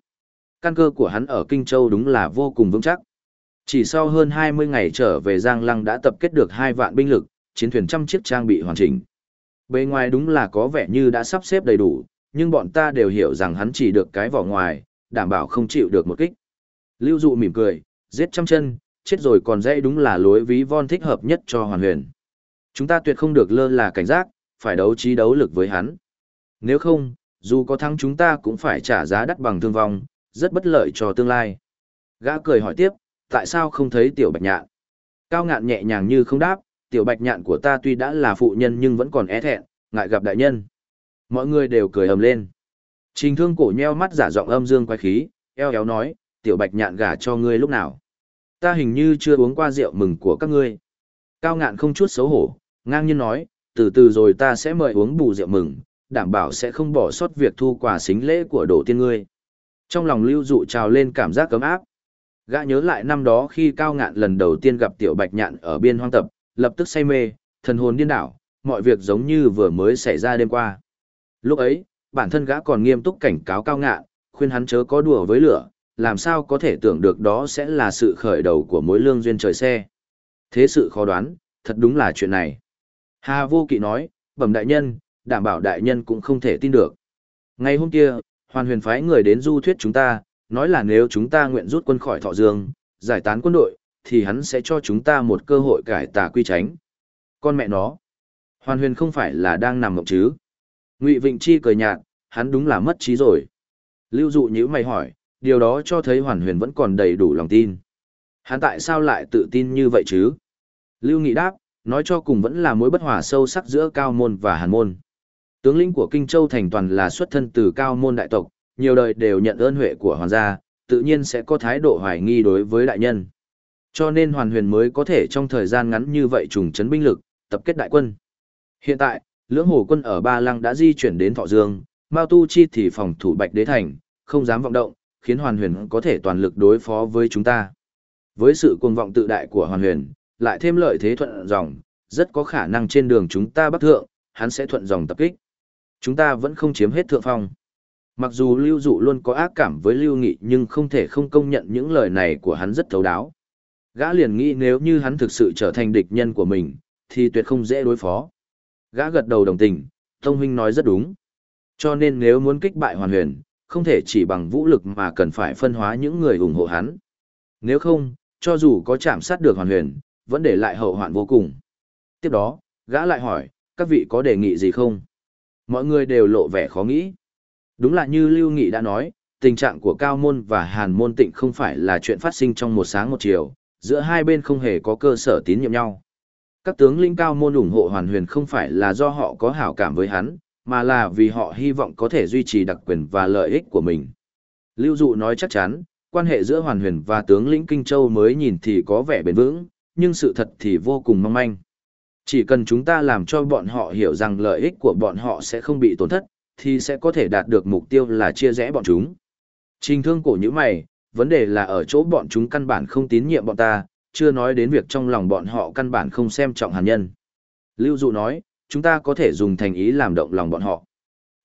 Căn cơ của hắn ở Kinh Châu đúng là vô cùng vững chắc. Chỉ sau hơn 20 ngày trở về Giang Lăng đã tập kết được 2 vạn binh lực, chiến thuyền trăm chiếc trang bị hoàn chỉnh. Bề ngoài đúng là có vẻ như đã sắp xếp đầy đủ, nhưng bọn ta đều hiểu rằng hắn chỉ được cái vỏ ngoài, đảm bảo không chịu được một kích. Lưu Dụ mỉm cười, giết trăm chân, chết rồi còn dễ đúng là lối ví von thích hợp nhất cho hoàn huyền. Chúng ta tuyệt không được lơ là cảnh giác, phải đấu trí đấu lực với hắn. Nếu không, dù có thắng chúng ta cũng phải trả giá đắt bằng thương vong, rất bất lợi cho tương lai. Gã cười hỏi tiếp, tại sao không thấy tiểu bạch nhạn? Cao ngạn nhẹ nhàng như không đáp, tiểu bạch nhạn của ta tuy đã là phụ nhân nhưng vẫn còn é thẹn, ngại gặp đại nhân. Mọi người đều cười ầm lên. Trình thương cổ nheo mắt giả giọng âm dương quái khí, eo éo nói, tiểu bạch nhạn gả cho ngươi lúc nào. Ta hình như chưa uống qua rượu mừng của các ngươi. Cao ngạn không chút xấu hổ, ngang nhiên nói, từ từ rồi ta sẽ mời uống bù rượu mừng, đảm bảo sẽ không bỏ sót việc thu quà xính lễ của đổ tiên ngươi. Trong lòng lưu dụ trào lên cảm giác cấm áp. Gã nhớ lại năm đó khi cao ngạn lần đầu tiên gặp tiểu bạch nhạn ở biên hoang tập, lập tức say mê, thần hồn điên đảo, mọi việc giống như vừa mới xảy ra đêm qua. Lúc ấy, bản thân gã còn nghiêm túc cảnh cáo cao ngạn, khuyên hắn chớ có đùa với lửa, làm sao có thể tưởng được đó sẽ là sự khởi đầu của mối lương duyên trời xe. Thế sự khó đoán, thật đúng là chuyện này. Hà vô kỵ nói, bẩm đại nhân, đảm bảo đại nhân cũng không thể tin được. Ngày hôm kia, hoàn huyền phái người đến du thuyết chúng ta, nói là nếu chúng ta nguyện rút quân khỏi thọ dương, giải tán quân đội, thì hắn sẽ cho chúng ta một cơ hội cải tà quy tránh. Con mẹ nó, hoàn huyền không phải là đang nằm mộng chứ. Ngụy Vịnh Chi cười nhạt, hắn đúng là mất trí rồi. Lưu dụ nhữ mày hỏi, điều đó cho thấy hoàn huyền vẫn còn đầy đủ lòng tin. Hắn tại sao lại tự tin như vậy chứ? Lưu Nghị đáp, nói cho cùng vẫn là mối bất hòa sâu sắc giữa cao môn và hàn môn. Tướng lĩnh của Kinh Châu thành toàn là xuất thân từ cao môn đại tộc, nhiều đời đều nhận ơn huệ của hoàng gia, tự nhiên sẽ có thái độ hoài nghi đối với đại nhân. Cho nên hoàn huyền mới có thể trong thời gian ngắn như vậy trùng chấn binh lực, tập kết đại quân. Hiện tại, lưỡng hồ quân ở Ba Lăng đã di chuyển đến Thọ Dương, Mao Tu Chi thì phòng thủ Bạch Đế Thành, không dám vọng động, khiến Hoàn Huyền có thể toàn lực đối phó với chúng ta. Với sự cuồng vọng tự đại của Hoàn Huyền, lại thêm lợi thế thuận dòng, rất có khả năng trên đường chúng ta bắc thượng, hắn sẽ thuận dòng tập kích. Chúng ta vẫn không chiếm hết thượng phong. Mặc dù Lưu Dụ luôn có ác cảm với Lưu Nghị nhưng không thể không công nhận những lời này của hắn rất thấu đáo. Gã liền nghĩ nếu như hắn thực sự trở thành địch nhân của mình, thì tuyệt không dễ đối phó. Gã gật đầu đồng tình, Tông Huynh nói rất đúng. Cho nên nếu muốn kích bại Hoàn Huyền, không thể chỉ bằng vũ lực mà cần phải phân hóa những người ủng hộ hắn. Nếu không, cho dù có chạm sát được Hoàn Huyền, vẫn để lại hậu hoạn vô cùng. Tiếp đó, gã lại hỏi, các vị có đề nghị gì không? Mọi người đều lộ vẻ khó nghĩ. Đúng là như Lưu Nghị đã nói, tình trạng của Cao Môn và Hàn Môn Tịnh không phải là chuyện phát sinh trong một sáng một chiều, giữa hai bên không hề có cơ sở tín nhiệm nhau. Các tướng lĩnh Cao Môn ủng hộ Hoàn Huyền không phải là do họ có hảo cảm với hắn, mà là vì họ hy vọng có thể duy trì đặc quyền và lợi ích của mình. Lưu Dụ nói chắc chắn, quan hệ giữa Hoàn Huyền và tướng lĩnh Kinh Châu mới nhìn thì có vẻ bền vững, nhưng sự thật thì vô cùng mong manh. Chỉ cần chúng ta làm cho bọn họ hiểu rằng lợi ích của bọn họ sẽ không bị tổn thất, thì sẽ có thể đạt được mục tiêu là chia rẽ bọn chúng. Trình thương cổ như mày, vấn đề là ở chỗ bọn chúng căn bản không tín nhiệm bọn ta, chưa nói đến việc trong lòng bọn họ căn bản không xem trọng hàn nhân. Lưu Dụ nói, chúng ta có thể dùng thành ý làm động lòng bọn họ.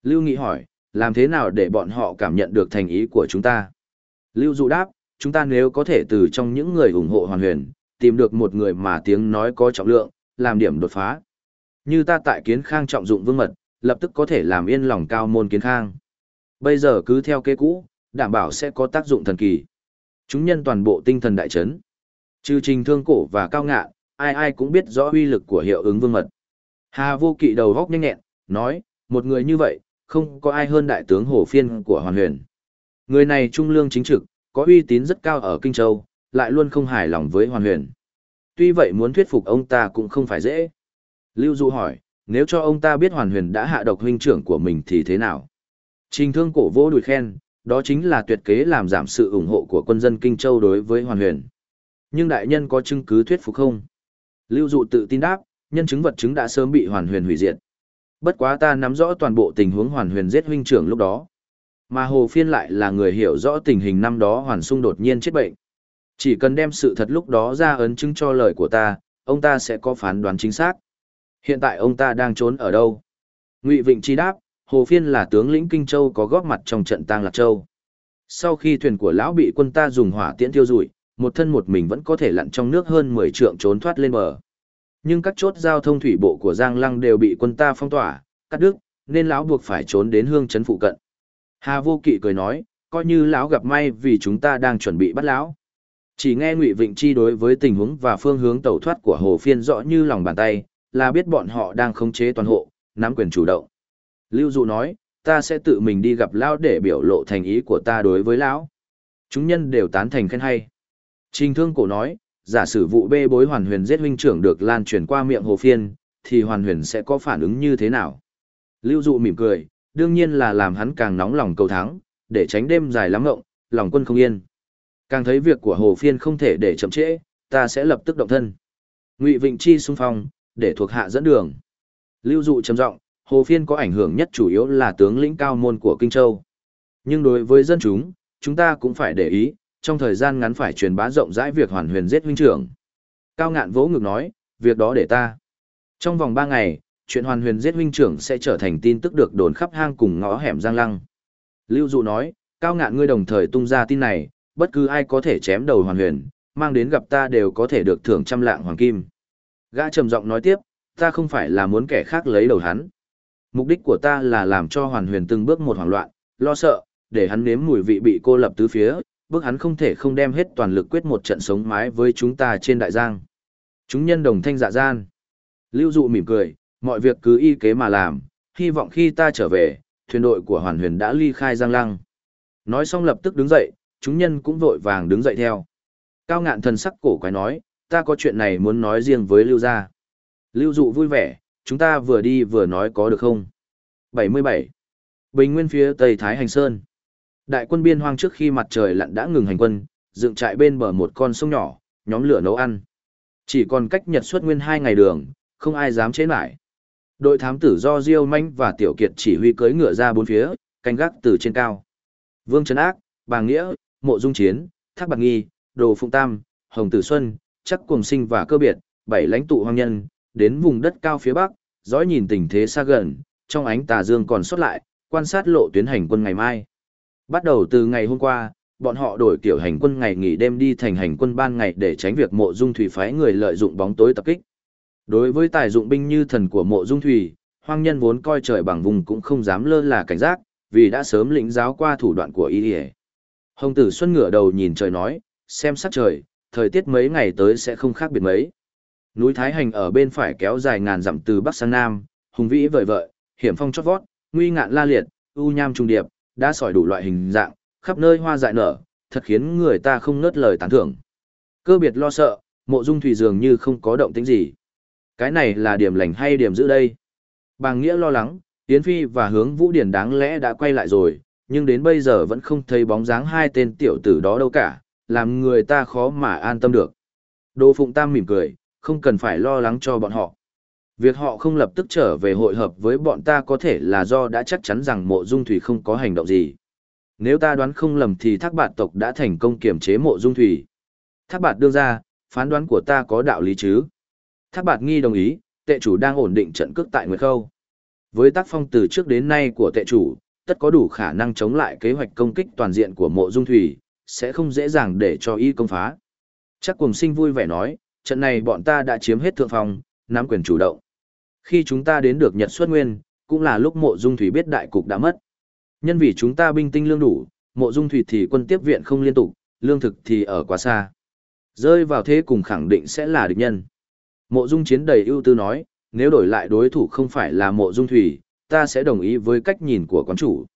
Lưu Nghị hỏi, làm thế nào để bọn họ cảm nhận được thành ý của chúng ta? Lưu Dụ đáp, chúng ta nếu có thể từ trong những người ủng hộ hoàn huyền, tìm được một người mà tiếng nói có trọng lượng, làm điểm đột phá. Như ta tại kiến khang trọng dụng vương mật, lập tức có thể làm yên lòng cao môn kiến khang. Bây giờ cứ theo kế cũ, đảm bảo sẽ có tác dụng thần kỳ. Chúng nhân toàn bộ tinh thần đại chấn. Trừ trình thương cổ và cao ngạ, ai ai cũng biết rõ uy lực của hiệu ứng vương mật. Hà vô kỵ đầu góc nhanh nhẹn, nói, một người như vậy, không có ai hơn đại tướng Hổ Phiên của Hoàn Huyền. Người này trung lương chính trực, có uy tín rất cao ở Kinh Châu, lại luôn không hài lòng với Hoàn Huyền. Tuy vậy muốn thuyết phục ông ta cũng không phải dễ. Lưu Du hỏi, nếu cho ông ta biết Hoàn Huyền đã hạ độc huynh trưởng của mình thì thế nào? Trình thương cổ vô đùi khen, đó chính là tuyệt kế làm giảm sự ủng hộ của quân dân Kinh Châu đối với Hoàn Huyền. Nhưng đại nhân có chứng cứ thuyết phục không? Lưu Dụ tự tin đáp, nhân chứng vật chứng đã sớm bị Hoàn Huyền hủy diệt. Bất quá ta nắm rõ toàn bộ tình huống Hoàn Huyền giết huynh trưởng lúc đó. Mà Hồ Phiên lại là người hiểu rõ tình hình năm đó Hoàn Sung đột nhiên chết bệnh. Chỉ cần đem sự thật lúc đó ra ấn chứng cho lời của ta, ông ta sẽ có phán đoán chính xác. Hiện tại ông ta đang trốn ở đâu? Ngụy Vịnh chi đáp, Hồ Phiên là tướng lĩnh Kinh Châu có góp mặt trong trận tang Lạc Châu. Sau khi thuyền của lão bị quân ta dùng hỏa tiễn tiêu rụi, một thân một mình vẫn có thể lặn trong nước hơn 10 trượng trốn thoát lên bờ. Nhưng các chốt giao thông thủy bộ của Giang Lăng đều bị quân ta phong tỏa, cắt đứt, nên lão buộc phải trốn đến hương trấn phụ cận. Hà Vô Kỵ cười nói, coi như lão gặp may vì chúng ta đang chuẩn bị bắt lão. Chỉ nghe Ngụy Vịnh Chi đối với tình huống và phương hướng tẩu thoát của Hồ Phiên rõ như lòng bàn tay, là biết bọn họ đang khống chế toàn hộ, nắm quyền chủ động. Lưu Dụ nói, ta sẽ tự mình đi gặp lão để biểu lộ thành ý của ta đối với lão. Chúng nhân đều tán thành khen hay. Trình Thương Cổ nói, giả sử vụ bê bối hoàn huyền giết huynh trưởng được lan truyền qua miệng Hồ Phiên, thì hoàn huyền sẽ có phản ứng như thế nào? Lưu Dụ mỉm cười, đương nhiên là làm hắn càng nóng lòng cầu thắng, để tránh đêm dài lắm ngộng, lòng quân không yên. Càng thấy việc của Hồ Phiên không thể để chậm trễ, ta sẽ lập tức động thân. Ngụy Vịnh Chi xung phong, để thuộc hạ dẫn đường. Lưu Dụ trầm giọng, Hồ Phiên có ảnh hưởng nhất chủ yếu là tướng lĩnh cao môn của Kinh Châu. Nhưng đối với dân chúng, chúng ta cũng phải để ý, trong thời gian ngắn phải truyền bá rộng rãi việc hoàn huyền giết huynh trưởng. Cao ngạn vỗ ngực nói, việc đó để ta. Trong vòng 3 ngày, chuyện hoàn huyền giết huynh trưởng sẽ trở thành tin tức được đồn khắp hang cùng ngõ hẻm giang lăng. Lưu Dụ nói, cao ngạn ngươi đồng thời tung ra tin này, bất cứ ai có thể chém đầu hoàn huyền, mang đến gặp ta đều có thể được thưởng trăm lạng hoàng kim. Gã trầm giọng nói tiếp, ta không phải là muốn kẻ khác lấy đầu hắn. Mục đích của ta là làm cho hoàn huyền từng bước một hoảng loạn, lo sợ, để hắn nếm mùi vị bị cô lập tứ phía, bước hắn không thể không đem hết toàn lực quyết một trận sống mái với chúng ta trên đại giang. Chúng nhân đồng thanh dạ gian. Lưu dụ mỉm cười, mọi việc cứ y kế mà làm, hy vọng khi ta trở về, thuyền đội của hoàn huyền đã ly khai giang lăng. Nói xong lập tức đứng dậy, chúng nhân cũng vội vàng đứng dậy theo. Cao ngạn thần sắc cổ quái nói, ta có chuyện này muốn nói riêng với Lưu gia. Lưu dụ vui vẻ, chúng ta vừa đi vừa nói có được không? 77. Bình nguyên phía Tây Thái Hành Sơn. Đại quân biên hoang trước khi mặt trời lặn đã ngừng hành quân, dựng trại bên bờ một con sông nhỏ, nhóm lửa nấu ăn. Chỉ còn cách Nhật xuất nguyên hai ngày đường, không ai dám chế lại. Đội thám tử do Diêu Manh và Tiểu Kiệt chỉ huy cưỡi ngựa ra bốn phía, canh gác từ trên cao. Vương Trấn Ác, Bà Nghĩa, Mộ Dung Chiến, Thác Bạc Nghi, Đồ Phụng Tam, Hồng Tử Xuân, chắc Cuồng sinh và cơ biệt, bảy lãnh tụ hoang nhân, đến vùng đất cao phía bắc, dõi nhìn tình thế xa gần, trong ánh tà dương còn xuất lại, quan sát lộ tuyến hành quân ngày mai. Bắt đầu từ ngày hôm qua, bọn họ đổi kiểu hành quân ngày nghỉ đêm đi thành hành quân ban ngày để tránh việc mộ dung thủy phái người lợi dụng bóng tối tập kích. Đối với tài dụng binh như thần của mộ dung thủy, hoang nhân vốn coi trời bằng vùng cũng không dám lơ là cảnh giác, vì đã sớm lĩnh giáo qua thủ đoạn của y Hồng tử Xuân ngửa đầu nhìn trời nói, xem sắc trời, thời tiết mấy ngày tới sẽ không khác biệt mấy. Núi Thái Hành ở bên phải kéo dài ngàn dặm từ Bắc sang Nam, hùng vĩ vời vợi, hiểm phong chót vót, nguy ngạn la liệt, u nham trung điệp, đã sỏi đủ loại hình dạng, khắp nơi hoa dại nở, thật khiến người ta không ngớt lời tán thưởng. Cơ biệt lo sợ, mộ dung thủy dường như không có động tĩnh gì. Cái này là điểm lành hay điểm giữ đây? Bàng Nghĩa lo lắng, Yến Phi và hướng Vũ Điển đáng lẽ đã quay lại rồi, nhưng đến bây giờ vẫn không thấy bóng dáng hai tên tiểu tử đó đâu cả, làm người ta khó mà an tâm được. Đỗ Phụng Tam mỉm cười, không cần phải lo lắng cho bọn họ. Việc họ không lập tức trở về hội hợp với bọn ta có thể là do đã chắc chắn rằng mộ dung thủy không có hành động gì. Nếu ta đoán không lầm thì thác bạt tộc đã thành công kiểm chế mộ dung thủy. Thác bạt đương ra, phán đoán của ta có đạo lý chứ. Thác bạt nghi đồng ý, tệ chủ đang ổn định trận cước tại Nguyệt Khâu. Với tác phong từ trước đến nay của tệ chủ, tất có đủ khả năng chống lại kế hoạch công kích toàn diện của mộ dung thủy, sẽ không dễ dàng để cho y công phá. Chắc cùng sinh vui vẻ nói, trận này bọn ta đã chiếm hết thượng phòng, nắm quyền chủ động. Khi chúng ta đến được Nhật xuất nguyên, cũng là lúc mộ dung thủy biết đại cục đã mất. Nhân vì chúng ta binh tinh lương đủ, mộ dung thủy thì quân tiếp viện không liên tục, lương thực thì ở quá xa. Rơi vào thế cùng khẳng định sẽ là địch nhân. Mộ dung chiến đầy ưu tư nói, nếu đổi lại đối thủ không phải là mộ dung thủy, ta sẽ đồng ý với cách nhìn của quán chủ.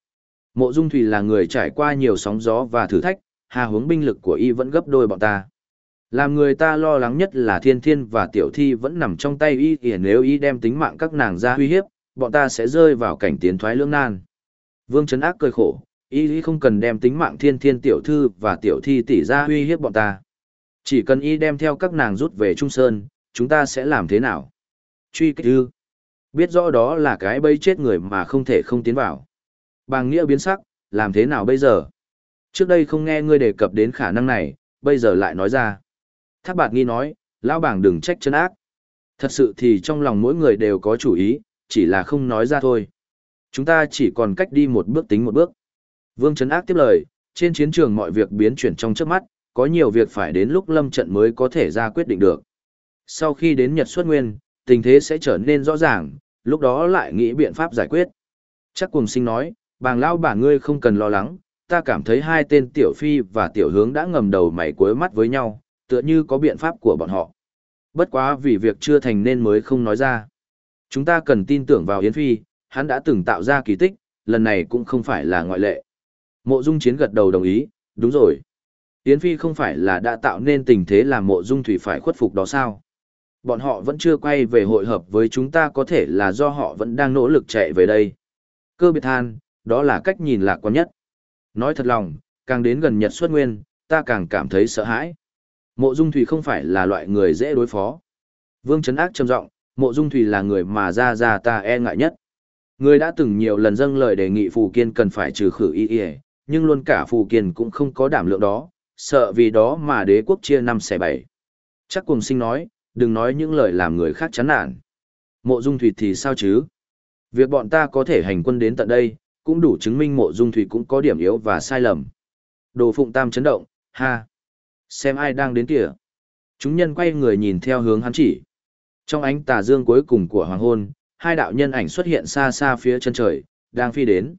Mộ dung thủy là người trải qua nhiều sóng gió và thử thách, hà hướng binh lực của y vẫn gấp đôi bọn ta. Làm người ta lo lắng nhất là thiên thiên và tiểu thi vẫn nằm trong tay y kìa nếu y đem tính mạng các nàng ra uy hiếp, bọn ta sẽ rơi vào cảnh tiến thoái lưỡng nan. Vương Trấn Ác cười khổ, y không cần đem tính mạng thiên thiên tiểu thư và tiểu thi tỷ ra uy hiếp bọn ta. Chỉ cần y đem theo các nàng rút về Trung Sơn, chúng ta sẽ làm thế nào? Truy kích ư? Biết rõ đó là cái bẫy chết người mà không thể không tiến vào. Bàng nghĩa biến sắc, làm thế nào bây giờ? Trước đây không nghe ngươi đề cập đến khả năng này, bây giờ lại nói ra. Thác bạt nghi nói, lão bảng đừng trách chân ác. Thật sự thì trong lòng mỗi người đều có chủ ý, chỉ là không nói ra thôi. Chúng ta chỉ còn cách đi một bước tính một bước. Vương Trấn Ác tiếp lời, trên chiến trường mọi việc biến chuyển trong trước mắt, có nhiều việc phải đến lúc lâm trận mới có thể ra quyết định được. Sau khi đến Nhật xuất nguyên, tình thế sẽ trở nên rõ ràng, lúc đó lại nghĩ biện pháp giải quyết. Chắc cùng sinh nói, bàng lao bà ngươi không cần lo lắng, ta cảm thấy hai tên tiểu phi và tiểu hướng đã ngầm đầu mày cuối mắt với nhau, tựa như có biện pháp của bọn họ. Bất quá vì việc chưa thành nên mới không nói ra. Chúng ta cần tin tưởng vào Yến Phi, hắn đã từng tạo ra kỳ tích, lần này cũng không phải là ngoại lệ. Mộ Dung Chiến gật đầu đồng ý, đúng rồi. Yến Phi không phải là đã tạo nên tình thế làm Mộ Dung Thủy phải khuất phục đó sao? Bọn họ vẫn chưa quay về hội hợp với chúng ta có thể là do họ vẫn đang nỗ lực chạy về đây. Cơ biệt than, đó là cách nhìn lạc quan nhất. Nói thật lòng, càng đến gần Nhật xuất nguyên, ta càng cảm thấy sợ hãi. Mộ Dung Thủy không phải là loại người dễ đối phó. Vương Trấn Ác trầm giọng, Mộ Dung Thủy là người mà ra ra ta e ngại nhất. Người đã từng nhiều lần dâng lời đề nghị Phù Kiên cần phải trừ khử y y, nhưng luôn cả Phù Kiên cũng không có đảm lượng đó, sợ vì đó mà đế quốc chia năm xẻ bảy. Chắc cùng sinh nói, đừng nói những lời làm người khác chán nản. Mộ Dung Thủy thì sao chứ? Việc bọn ta có thể hành quân đến tận đây, cũng đủ chứng minh Mộ Dung Thủy cũng có điểm yếu và sai lầm. Đồ Phụng Tam chấn động, ha! Xem ai đang đến kìa. Chúng nhân quay người nhìn theo hướng hắn chỉ. Trong ánh tà dương cuối cùng của hoàng hôn, hai đạo nhân ảnh xuất hiện xa xa phía chân trời, đang phi đến.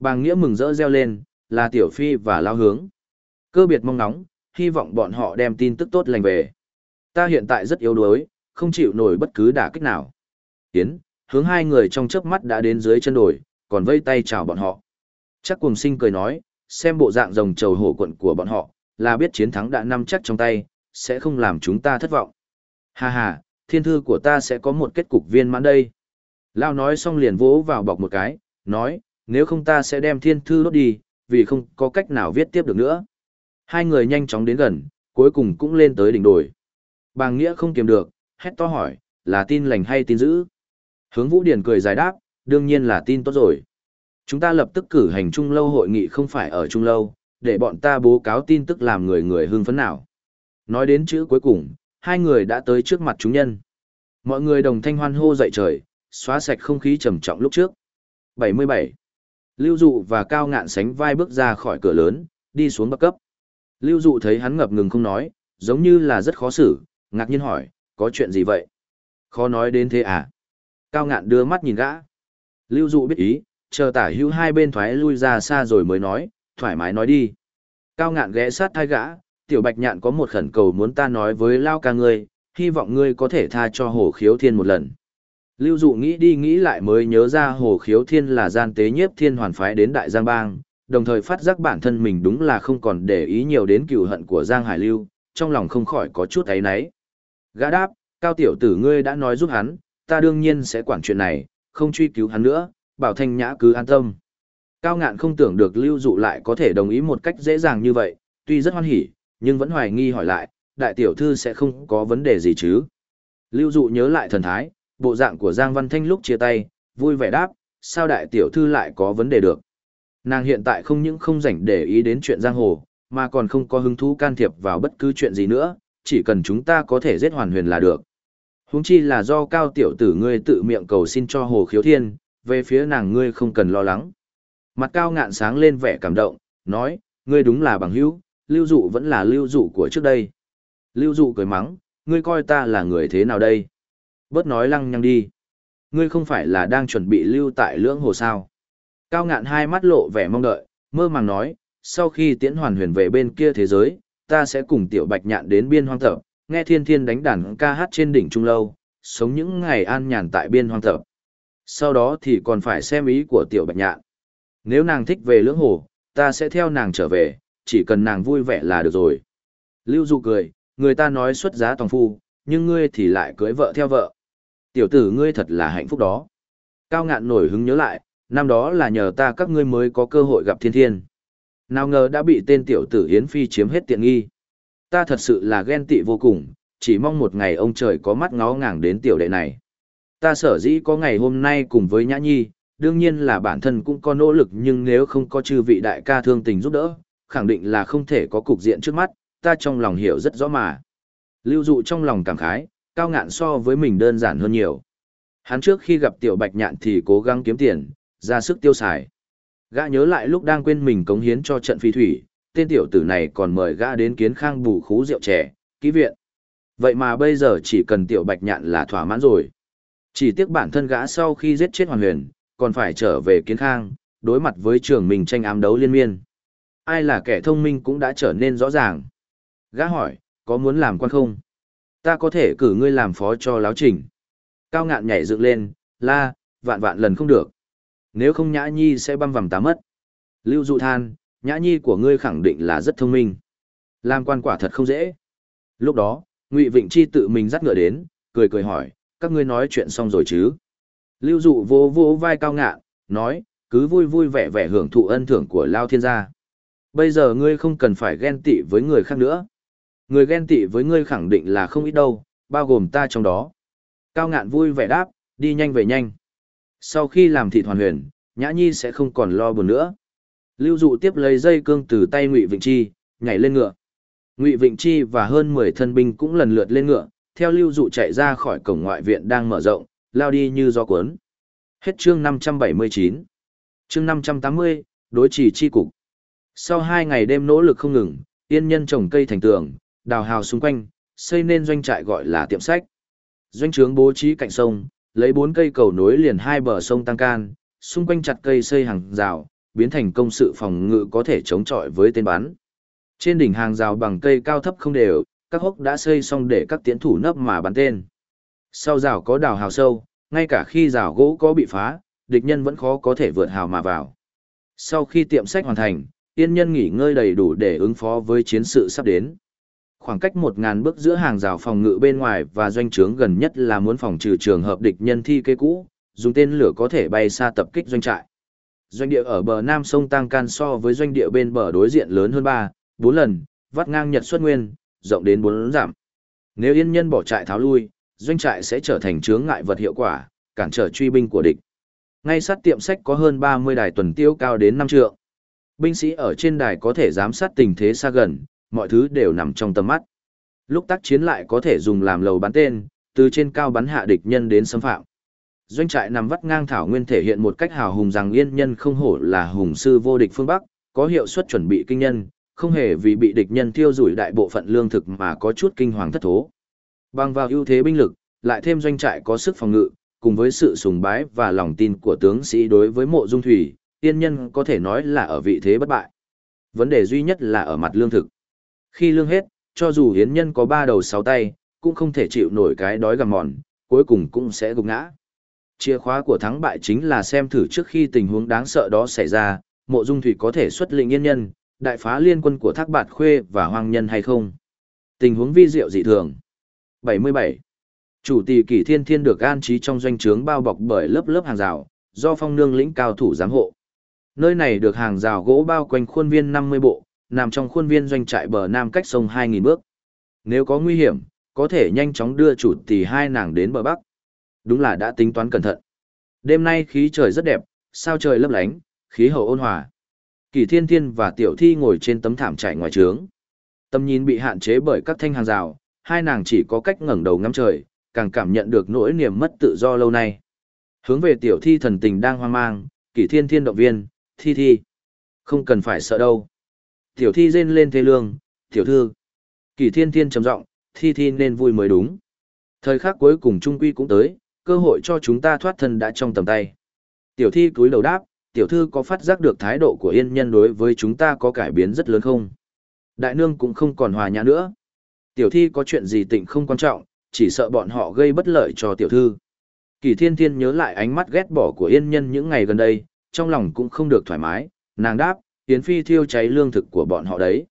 Bàng Nghĩa mừng rỡ reo lên, là Tiểu Phi và Lao Hướng. Cơ biệt mong nóng, hy vọng bọn họ đem tin tức tốt lành về. Ta hiện tại rất yếu đuối, không chịu nổi bất cứ đả kích nào. Tiến, hướng hai người trong chớp mắt đã đến dưới chân đồi, còn vây tay chào bọn họ. Chắc cùng sinh cười nói, xem bộ dạng rồng trầu hổ quận của bọn họ, là biết chiến thắng đã nắm chắc trong tay, sẽ không làm chúng ta thất vọng. Ha ha, thiên thư của ta sẽ có một kết cục viên mãn đây. Lao nói xong liền vỗ vào bọc một cái, nói, nếu không ta sẽ đem thiên thư đốt đi, vì không có cách nào viết tiếp được nữa. Hai người nhanh chóng đến gần, cuối cùng cũng lên tới đỉnh đồi. Bàng Nghĩa không kiềm được, hét to hỏi, là tin lành hay tin dữ? Hướng Vũ Điển cười giải đáp, đương nhiên là tin tốt rồi. Chúng ta lập tức cử hành trung lâu hội nghị không phải ở trung lâu, để bọn ta bố cáo tin tức làm người người hưng phấn nào. Nói đến chữ cuối cùng, hai người đã tới trước mặt chúng nhân. Mọi người đồng thanh hoan hô dậy trời, xóa sạch không khí trầm trọng lúc trước. 77. Lưu Dụ và Cao Ngạn sánh vai bước ra khỏi cửa lớn, đi xuống bậc cấp. Lưu Dụ thấy hắn ngập ngừng không nói, giống như là rất khó xử, ngạc nhiên hỏi, có chuyện gì vậy? Khó nói đến thế à? Cao Ngạn đưa mắt nhìn gã. Lưu Dụ biết ý, chờ tả hữu hai bên thoái lui ra xa rồi mới nói, thoải mái nói đi. Cao Ngạn ghé sát thai gã, tiểu bạch nhạn có một khẩn cầu muốn ta nói với Lao ca ngươi, hy vọng ngươi có thể tha cho hồ khiếu thiên một lần. Lưu dụ nghĩ đi nghĩ lại mới nhớ ra hồ khiếu thiên là gian tế nhiếp thiên hoàn phái đến đại giang bang, đồng thời phát giác bản thân mình đúng là không còn để ý nhiều đến cựu hận của giang hải lưu, trong lòng không khỏi có chút ấy náy. Gã đáp, cao tiểu tử ngươi đã nói giúp hắn, ta đương nhiên sẽ quản chuyện này, không truy cứu hắn nữa, bảo thanh nhã cứ an tâm. Cao ngạn không tưởng được lưu dụ lại có thể đồng ý một cách dễ dàng như vậy, tuy rất hoan hỉ, nhưng vẫn hoài nghi hỏi lại, đại tiểu thư sẽ không có vấn đề gì chứ. Lưu dụ nhớ lại thần thái, bộ dạng của Giang Văn Thanh lúc chia tay, vui vẻ đáp, sao đại tiểu thư lại có vấn đề được. Nàng hiện tại không những không rảnh để ý đến chuyện giang hồ, mà còn không có hứng thú can thiệp vào bất cứ chuyện gì nữa, chỉ cần chúng ta có thể giết hoàn huyền là được. Huống chi là do cao tiểu tử ngươi tự miệng cầu xin cho hồ khiếu thiên, về phía nàng ngươi không cần lo lắng. Mặt cao ngạn sáng lên vẻ cảm động, nói, ngươi đúng là bằng hữu, lưu dụ vẫn là lưu dụ của trước đây. Lưu dụ cười mắng, ngươi coi ta là người thế nào đây? Bớt nói lăng nhăng đi. Ngươi không phải là đang chuẩn bị lưu tại lưỡng hồ sao? Cao ngạn hai mắt lộ vẻ mong đợi, mơ màng nói, sau khi tiễn hoàn huyền về bên kia thế giới, ta sẽ cùng tiểu bạch nhạn đến biên hoang tập, nghe thiên thiên đánh đàn ca hát trên đỉnh trung lâu, sống những ngày an nhàn tại biên hoang tập. Sau đó thì còn phải xem ý của tiểu bạch nhạn. Nếu nàng thích về lưỡng hồ, ta sẽ theo nàng trở về, chỉ cần nàng vui vẻ là được rồi. Lưu Dụ cười, người ta nói xuất giá tòng phu, nhưng ngươi thì lại cưới vợ theo vợ. Tiểu tử ngươi thật là hạnh phúc đó. Cao ngạn nổi hứng nhớ lại, năm đó là nhờ ta các ngươi mới có cơ hội gặp thiên thiên. Nào ngờ đã bị tên tiểu tử Yến Phi chiếm hết tiện nghi. Ta thật sự là ghen tị vô cùng, chỉ mong một ngày ông trời có mắt ngó ngàng đến tiểu đệ này. Ta sở dĩ có ngày hôm nay cùng với Nhã Nhi, đương nhiên là bản thân cũng có nỗ lực nhưng nếu không có chư vị đại ca thương tình giúp đỡ, khẳng định là không thể có cục diện trước mắt, ta trong lòng hiểu rất rõ mà. Lưu dụ trong lòng cảm khái, cao ngạn so với mình đơn giản hơn nhiều. Hắn trước khi gặp tiểu bạch nhạn thì cố gắng kiếm tiền, ra sức tiêu xài. Gã nhớ lại lúc đang quên mình cống hiến cho trận phi thủy, tên tiểu tử này còn mời gã đến kiến khang bù khú rượu trẻ, ký viện. Vậy mà bây giờ chỉ cần tiểu bạch nhạn là thỏa mãn rồi. Chỉ tiếc bản thân gã sau khi giết chết hoàn huyền, còn phải trở về kiến khang, đối mặt với trường mình tranh ám đấu liên miên. Ai là kẻ thông minh cũng đã trở nên rõ ràng. Gã hỏi, có muốn làm quan không? Ta có thể cử ngươi làm phó cho láo trình. Cao ngạn nhảy dựng lên, la, vạn vạn lần không được. Nếu không nhã nhi sẽ băm vằm tá mất. Lưu dụ than, nhã nhi của ngươi khẳng định là rất thông minh. Làm quan quả thật không dễ. Lúc đó, Ngụy Vịnh Chi tự mình dắt ngựa đến, cười cười hỏi, các ngươi nói chuyện xong rồi chứ? Lưu dụ vô vô vai cao ngạn, nói, cứ vui vui vẻ vẻ hưởng thụ ân thưởng của Lao Thiên gia. Bây giờ ngươi không cần phải ghen tị với người khác nữa. Người ghen tị với ngươi khẳng định là không ít đâu, bao gồm ta trong đó. Cao ngạn vui vẻ đáp, đi nhanh về nhanh. Sau khi làm thị hoàn huyền, Nhã Nhi sẽ không còn lo buồn nữa. Lưu dụ tiếp lấy dây cương từ tay Ngụy Vịnh Chi, nhảy lên ngựa. Ngụy Vịnh Chi và hơn 10 thân binh cũng lần lượt lên ngựa, theo lưu dụ chạy ra khỏi cổng ngoại viện đang mở rộng, lao đi như gió cuốn. Hết chương 579. Chương 580, đối trì chi cục. Sau hai ngày đêm nỗ lực không ngừng, tiên nhân trồng cây thành tường, đào hào xung quanh, xây nên doanh trại gọi là tiệm sách. Doanh trướng bố trí cạnh sông, lấy bốn cây cầu nối liền hai bờ sông tăng can, xung quanh chặt cây xây hàng rào, biến thành công sự phòng ngự có thể chống chọi với tên bắn. Trên đỉnh hàng rào bằng cây cao thấp không đều, các hốc đã xây xong để các tiến thủ nấp mà bắn tên. Sau rào có đào hào sâu, ngay cả khi rào gỗ có bị phá, địch nhân vẫn khó có thể vượt hào mà vào. Sau khi tiệm sách hoàn thành, yên nhân nghỉ ngơi đầy đủ để ứng phó với chiến sự sắp đến. Khoảng cách 1.000 bước giữa hàng rào phòng ngự bên ngoài và doanh trướng gần nhất là muốn phòng trừ trường hợp địch nhân thi kế cũ, dùng tên lửa có thể bay xa tập kích doanh trại. Doanh địa ở bờ nam sông Tăng Can so với doanh địa bên bờ đối diện lớn hơn 3, 4 lần, vắt ngang nhật xuất nguyên, rộng đến 4 giảm. Nếu yên nhân bỏ trại tháo lui, doanh trại sẽ trở thành chướng ngại vật hiệu quả, cản trở truy binh của địch. Ngay sát tiệm sách có hơn 30 đài tuần tiêu cao đến 5 trượng. Binh sĩ ở trên đài có thể giám sát tình thế xa gần, mọi thứ đều nằm trong tầm mắt. Lúc tác chiến lại có thể dùng làm lầu bắn tên, từ trên cao bắn hạ địch nhân đến xâm phạm. Doanh trại nằm vắt ngang thảo nguyên thể hiện một cách hào hùng rằng yên nhân không hổ là hùng sư vô địch phương Bắc, có hiệu suất chuẩn bị kinh nhân, không hề vì bị địch nhân tiêu rủi đại bộ phận lương thực mà có chút kinh hoàng thất thố. Bằng vào ưu thế binh lực, lại thêm doanh trại có sức phòng ngự, cùng với sự sùng bái và lòng tin của tướng sĩ đối với mộ dung thủy, tiên nhân có thể nói là ở vị thế bất bại. Vấn đề duy nhất là ở mặt lương thực. Khi lương hết, cho dù hiến nhân có ba đầu sáu tay, cũng không thể chịu nổi cái đói gặm mòn, cuối cùng cũng sẽ gục ngã. Chìa khóa của thắng bại chính là xem thử trước khi tình huống đáng sợ đó xảy ra, mộ dung thủy có thể xuất lĩnh yên nhân, đại phá liên quân của thác bạt khuê và hoang nhân hay không. Tình huống vi diệu dị thường. 77. Chủ tỷ kỷ thiên thiên được an trí trong doanh trướng bao bọc bởi lớp lớp hàng rào, do phong nương lĩnh cao thủ giám hộ. Nơi này được hàng rào gỗ bao quanh khuôn viên 50 bộ, nằm trong khuôn viên doanh trại bờ nam cách sông 2.000 bước. Nếu có nguy hiểm, có thể nhanh chóng đưa chủ tỷ hai nàng đến bờ bắc. Đúng là đã tính toán cẩn thận. Đêm nay khí trời rất đẹp, sao trời lấp lánh, khí hậu ôn hòa. Kỳ Thiên Thiên và Tiểu Thi ngồi trên tấm thảm trải ngoài trướng. Tầm nhìn bị hạn chế bởi các thanh hàng rào, hai nàng chỉ có cách ngẩng đầu ngắm trời, càng cảm nhận được nỗi niềm mất tự do lâu nay. Hướng về Tiểu Thi thần tình đang hoang mang, Kỳ Thiên Thiên động viên, Thi Thi. Không cần phải sợ đâu. Tiểu Thi rên lên thê lương, Tiểu Thư. Kỳ Thiên Thiên trầm giọng, Thi Thi nên vui mới đúng. Thời khắc cuối cùng Trung Quy cũng tới, cơ hội cho chúng ta thoát thân đã trong tầm tay. Tiểu Thi cúi đầu đáp, tiểu thư có phát giác được thái độ của yên nhân đối với chúng ta có cải biến rất lớn không? Đại nương cũng không còn hòa nhã nữa. Tiểu thi có chuyện gì tịnh không quan trọng, chỉ sợ bọn họ gây bất lợi cho tiểu thư. Kỳ thiên thiên nhớ lại ánh mắt ghét bỏ của yên nhân những ngày gần đây, trong lòng cũng không được thoải mái, nàng đáp, Yến Phi thiêu cháy lương thực của bọn họ đấy.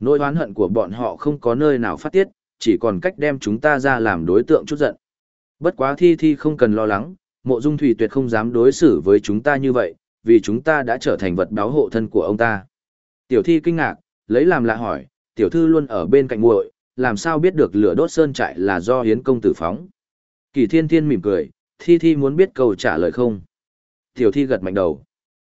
Nỗi oán hận của bọn họ không có nơi nào phát tiết, chỉ còn cách đem chúng ta ra làm đối tượng chút giận. Bất quá thi thi không cần lo lắng, mộ dung thủy tuyệt không dám đối xử với chúng ta như vậy, vì chúng ta đã trở thành vật báo hộ thân của ông ta. Tiểu thi kinh ngạc, lấy làm lạ hỏi, tiểu thư luôn ở bên cạnh muội, làm sao biết được lửa đốt sơn trại là do hiến công tử phóng. Kỳ thiên thiên mỉm cười, thi thi muốn biết câu trả lời không. Tiểu thi gật mạnh đầu.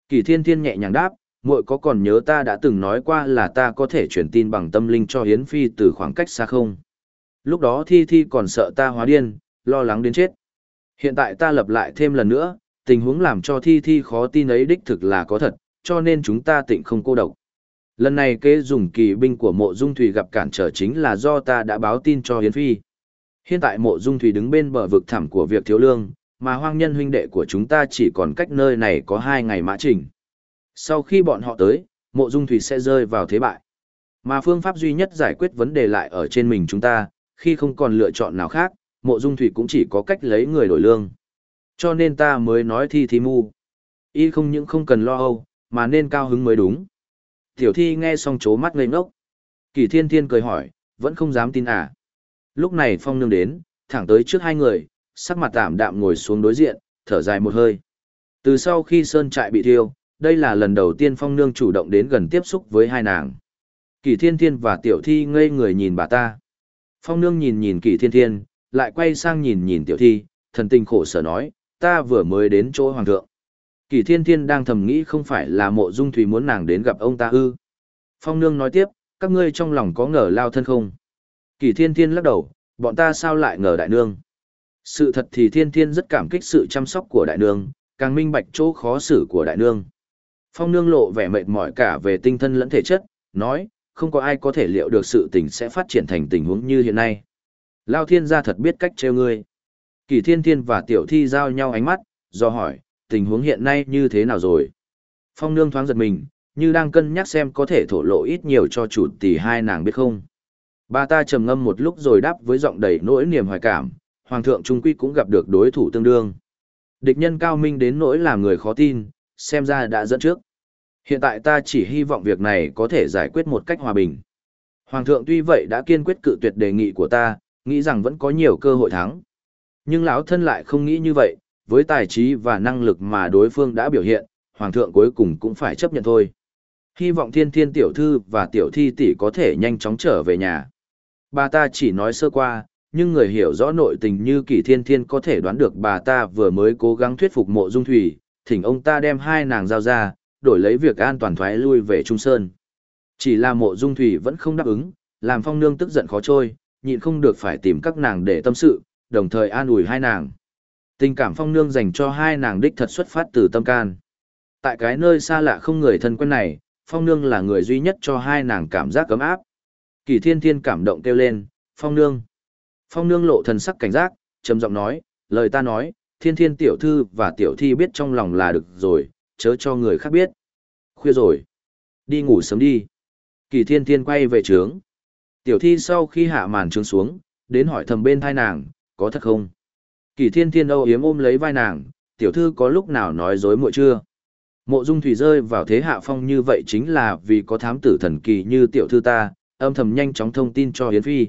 Kỳ thiên thiên nhẹ nhàng đáp, muội có còn nhớ ta đã từng nói qua là ta có thể truyền tin bằng tâm linh cho hiến phi từ khoảng cách xa không? Lúc đó thi thi còn sợ ta hóa điên, lo lắng đến chết. Hiện tại ta lập lại thêm lần nữa, tình huống làm cho thi thi khó tin ấy đích thực là có thật, cho nên chúng ta tịnh không cô độc. Lần này kế dùng kỳ binh của mộ dung thủy gặp cản trở chính là do ta đã báo tin cho Hiến Phi. Hiện tại mộ dung thủy đứng bên bờ vực thẳm của việc thiếu lương, mà hoang nhân huynh đệ của chúng ta chỉ còn cách nơi này có hai ngày mã trình. Sau khi bọn họ tới, mộ dung thủy sẽ rơi vào thế bại. Mà phương pháp duy nhất giải quyết vấn đề lại ở trên mình chúng ta, khi không còn lựa chọn nào khác, mộ dung thủy cũng chỉ có cách lấy người đổi lương. Cho nên ta mới nói thi thi mu. Y không những không cần lo âu, mà nên cao hứng mới đúng. Tiểu thi nghe xong chố mắt ngây ngốc. Kỳ thiên thiên cười hỏi, vẫn không dám tin à. Lúc này phong nương đến, thẳng tới trước hai người, sắc mặt tạm đạm ngồi xuống đối diện, thở dài một hơi. Từ sau khi sơn trại bị thiêu, đây là lần đầu tiên phong nương chủ động đến gần tiếp xúc với hai nàng. Kỳ thiên thiên và tiểu thi ngây người nhìn bà ta. Phong nương nhìn nhìn kỳ thiên thiên, lại quay sang nhìn nhìn tiểu thi, thần tình khổ sở nói, ta vừa mới đến chỗ hoàng thượng. Kỳ thiên thiên đang thầm nghĩ không phải là mộ dung thủy muốn nàng đến gặp ông ta ư. Phong nương nói tiếp, các ngươi trong lòng có ngờ lao thân không? Kỳ thiên thiên lắc đầu, bọn ta sao lại ngờ đại nương? Sự thật thì thiên thiên rất cảm kích sự chăm sóc của đại nương, càng minh bạch chỗ khó xử của đại nương. Phong nương lộ vẻ mệt mỏi cả về tinh thần lẫn thể chất, nói, không có ai có thể liệu được sự tình sẽ phát triển thành tình huống như hiện nay. Lao thiên gia thật biết cách trêu ngươi. Kỳ thiên thiên và tiểu thi giao nhau ánh mắt, do hỏi, tình huống hiện nay như thế nào rồi? Phong nương thoáng giật mình, như đang cân nhắc xem có thể thổ lộ ít nhiều cho chủ tỷ hai nàng biết không. Bà ta trầm ngâm một lúc rồi đáp với giọng đầy nỗi niềm hoài cảm, Hoàng thượng Trung Quy cũng gặp được đối thủ tương đương. Địch nhân cao minh đến nỗi làm người khó tin, xem ra đã dẫn trước. Hiện tại ta chỉ hy vọng việc này có thể giải quyết một cách hòa bình. Hoàng thượng tuy vậy đã kiên quyết cự tuyệt đề nghị của ta, nghĩ rằng vẫn có nhiều cơ hội thắng. Nhưng lão thân lại không nghĩ như vậy, với tài trí và năng lực mà đối phương đã biểu hiện, hoàng thượng cuối cùng cũng phải chấp nhận thôi. Hy vọng thiên thiên tiểu thư và tiểu thi tỷ có thể nhanh chóng trở về nhà. Bà ta chỉ nói sơ qua, nhưng người hiểu rõ nội tình như Kỳ thiên thiên có thể đoán được bà ta vừa mới cố gắng thuyết phục mộ dung thủy, thỉnh ông ta đem hai nàng giao ra, đổi lấy việc an toàn thoái lui về Trung Sơn. Chỉ là mộ dung thủy vẫn không đáp ứng, làm phong nương tức giận khó trôi, nhịn không được phải tìm các nàng để tâm sự, đồng thời an ủi hai nàng. Tình cảm phong nương dành cho hai nàng đích thật xuất phát từ tâm can. Tại cái nơi xa lạ không người thân quen này, phong nương là người duy nhất cho hai nàng cảm giác cấm áp. Kỳ thiên thiên cảm động kêu lên, phong nương. Phong nương lộ thần sắc cảnh giác, trầm giọng nói, lời ta nói, thiên thiên tiểu thư và tiểu thi biết trong lòng là được rồi, chớ cho người khác biết. Khuya rồi. Đi ngủ sớm đi. Kỳ thiên thiên quay về trướng. Tiểu thi sau khi hạ màn trướng xuống, đến hỏi thầm bên thai nàng, có thật không? Kỳ thiên thiên âu yếm ôm lấy vai nàng, tiểu thư có lúc nào nói dối muội chưa? Mộ dung thủy rơi vào thế hạ phong như vậy chính là vì có thám tử thần kỳ như tiểu thư ta, âm thầm nhanh chóng thông tin cho Yến Phi.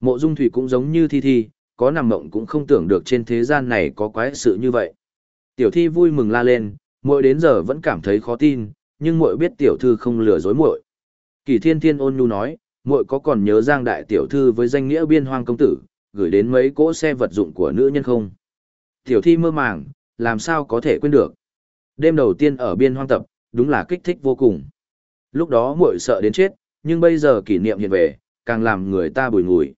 Mộ dung thủy cũng giống như thi thi, có nằm mộng cũng không tưởng được trên thế gian này có quái sự như vậy. Tiểu thi vui mừng la lên, muội đến giờ vẫn cảm thấy khó tin, nhưng muội biết tiểu thư không lừa dối muội. Kỳ thiên thiên ôn nhu nói, muội có còn nhớ giang đại tiểu thư với danh nghĩa biên hoang công tử, gửi đến mấy cỗ xe vật dụng của nữ nhân không? Tiểu thi mơ màng, làm sao có thể quên được? Đêm đầu tiên ở biên hoang tập, đúng là kích thích vô cùng. Lúc đó muội sợ đến chết, nhưng bây giờ kỷ niệm hiện về, càng làm người ta bùi ngùi.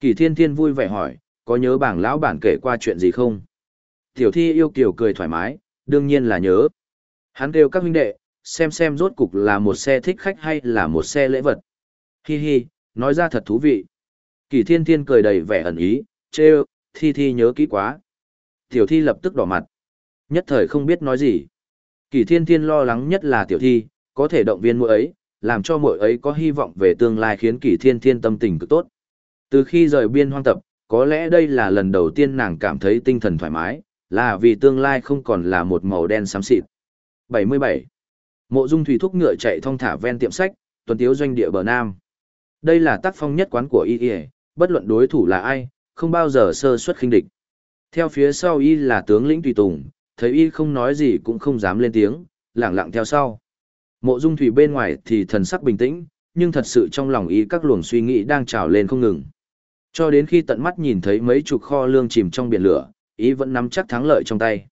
Kỳ thiên thiên vui vẻ hỏi, có nhớ bảng lão bản kể qua chuyện gì không? Tiểu thi yêu kiều cười thoải mái, đương nhiên là nhớ. Hắn kêu các huynh đệ, xem xem rốt cục là một xe thích khách hay là một xe lễ vật. Hi hi, nói ra thật thú vị. Kỳ thiên thiên cười đầy vẻ ẩn ý, trêu, thi thi nhớ kỹ quá. Tiểu thi lập tức đỏ mặt. Nhất thời không biết nói gì. Kỳ thiên thiên lo lắng nhất là tiểu thi, có thể động viên mỗi ấy, làm cho mỗi ấy có hy vọng về tương lai khiến kỳ thiên thiên tâm tình cực tốt. Từ khi rời biên hoang tập, có lẽ đây là lần đầu tiên nàng cảm thấy tinh thần thoải mái, là vì tương lai không còn là một màu đen xám xịt. 77. Mộ Dung Thủy thúc ngựa chạy thong thả ven tiệm sách, tuần tiếu doanh địa bờ Nam. Đây là tác phong nhất quán của y y, bất luận đối thủ là ai, không bao giờ sơ suất khinh địch. Theo phía sau y là tướng lĩnh tùy tùng, thấy y không nói gì cũng không dám lên tiếng, lẳng lặng theo sau. Mộ Dung Thủy bên ngoài thì thần sắc bình tĩnh, nhưng thật sự trong lòng y các luồng suy nghĩ đang trào lên không ngừng. Cho đến khi tận mắt nhìn thấy mấy chục kho lương chìm trong biển lửa, Y vẫn nắm chắc thắng lợi trong tay.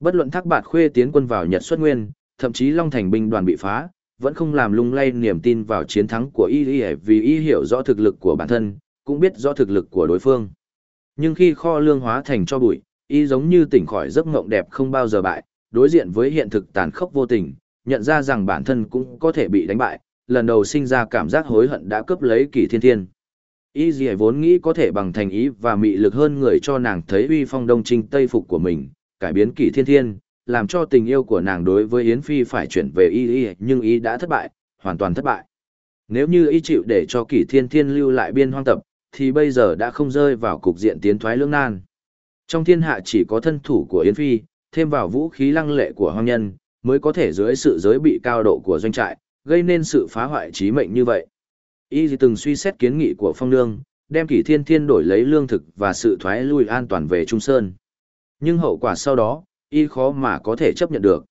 Bất luận thác bạt khuê tiến quân vào Nhật xuất nguyên, thậm chí Long Thành binh đoàn bị phá, vẫn không làm lung lay niềm tin vào chiến thắng của y vì y hiểu rõ thực lực của bản thân, cũng biết rõ thực lực của đối phương. Nhưng khi kho lương hóa thành cho bụi, y giống như tỉnh khỏi giấc ngộng đẹp không bao giờ bại, đối diện với hiện thực tàn khốc vô tình, nhận ra rằng bản thân cũng có thể bị đánh bại, lần đầu sinh ra cảm giác hối hận đã cướp lấy kỳ thiên thiên. Y dì vốn nghĩ có thể bằng thành ý và mị lực hơn người cho nàng thấy uy phong đông trinh tây phục của mình, cải biến kỷ thiên thiên, làm cho tình yêu của nàng đối với Yến Phi phải chuyển về y y nhưng y đã thất bại, hoàn toàn thất bại. Nếu như y chịu để cho kỷ thiên thiên lưu lại biên hoang tập, thì bây giờ đã không rơi vào cục diện tiến thoái lưỡng nan. Trong thiên hạ chỉ có thân thủ của Yến Phi, thêm vào vũ khí lăng lệ của hoang nhân, mới có thể dưới sự giới bị cao độ của doanh trại, gây nên sự phá hoại trí mệnh như vậy. Y từng suy xét kiến nghị của Phong Nương, đem kỷ thiên thiên đổi lấy lương thực và sự thoái lui an toàn về Trung Sơn. Nhưng hậu quả sau đó, y khó mà có thể chấp nhận được.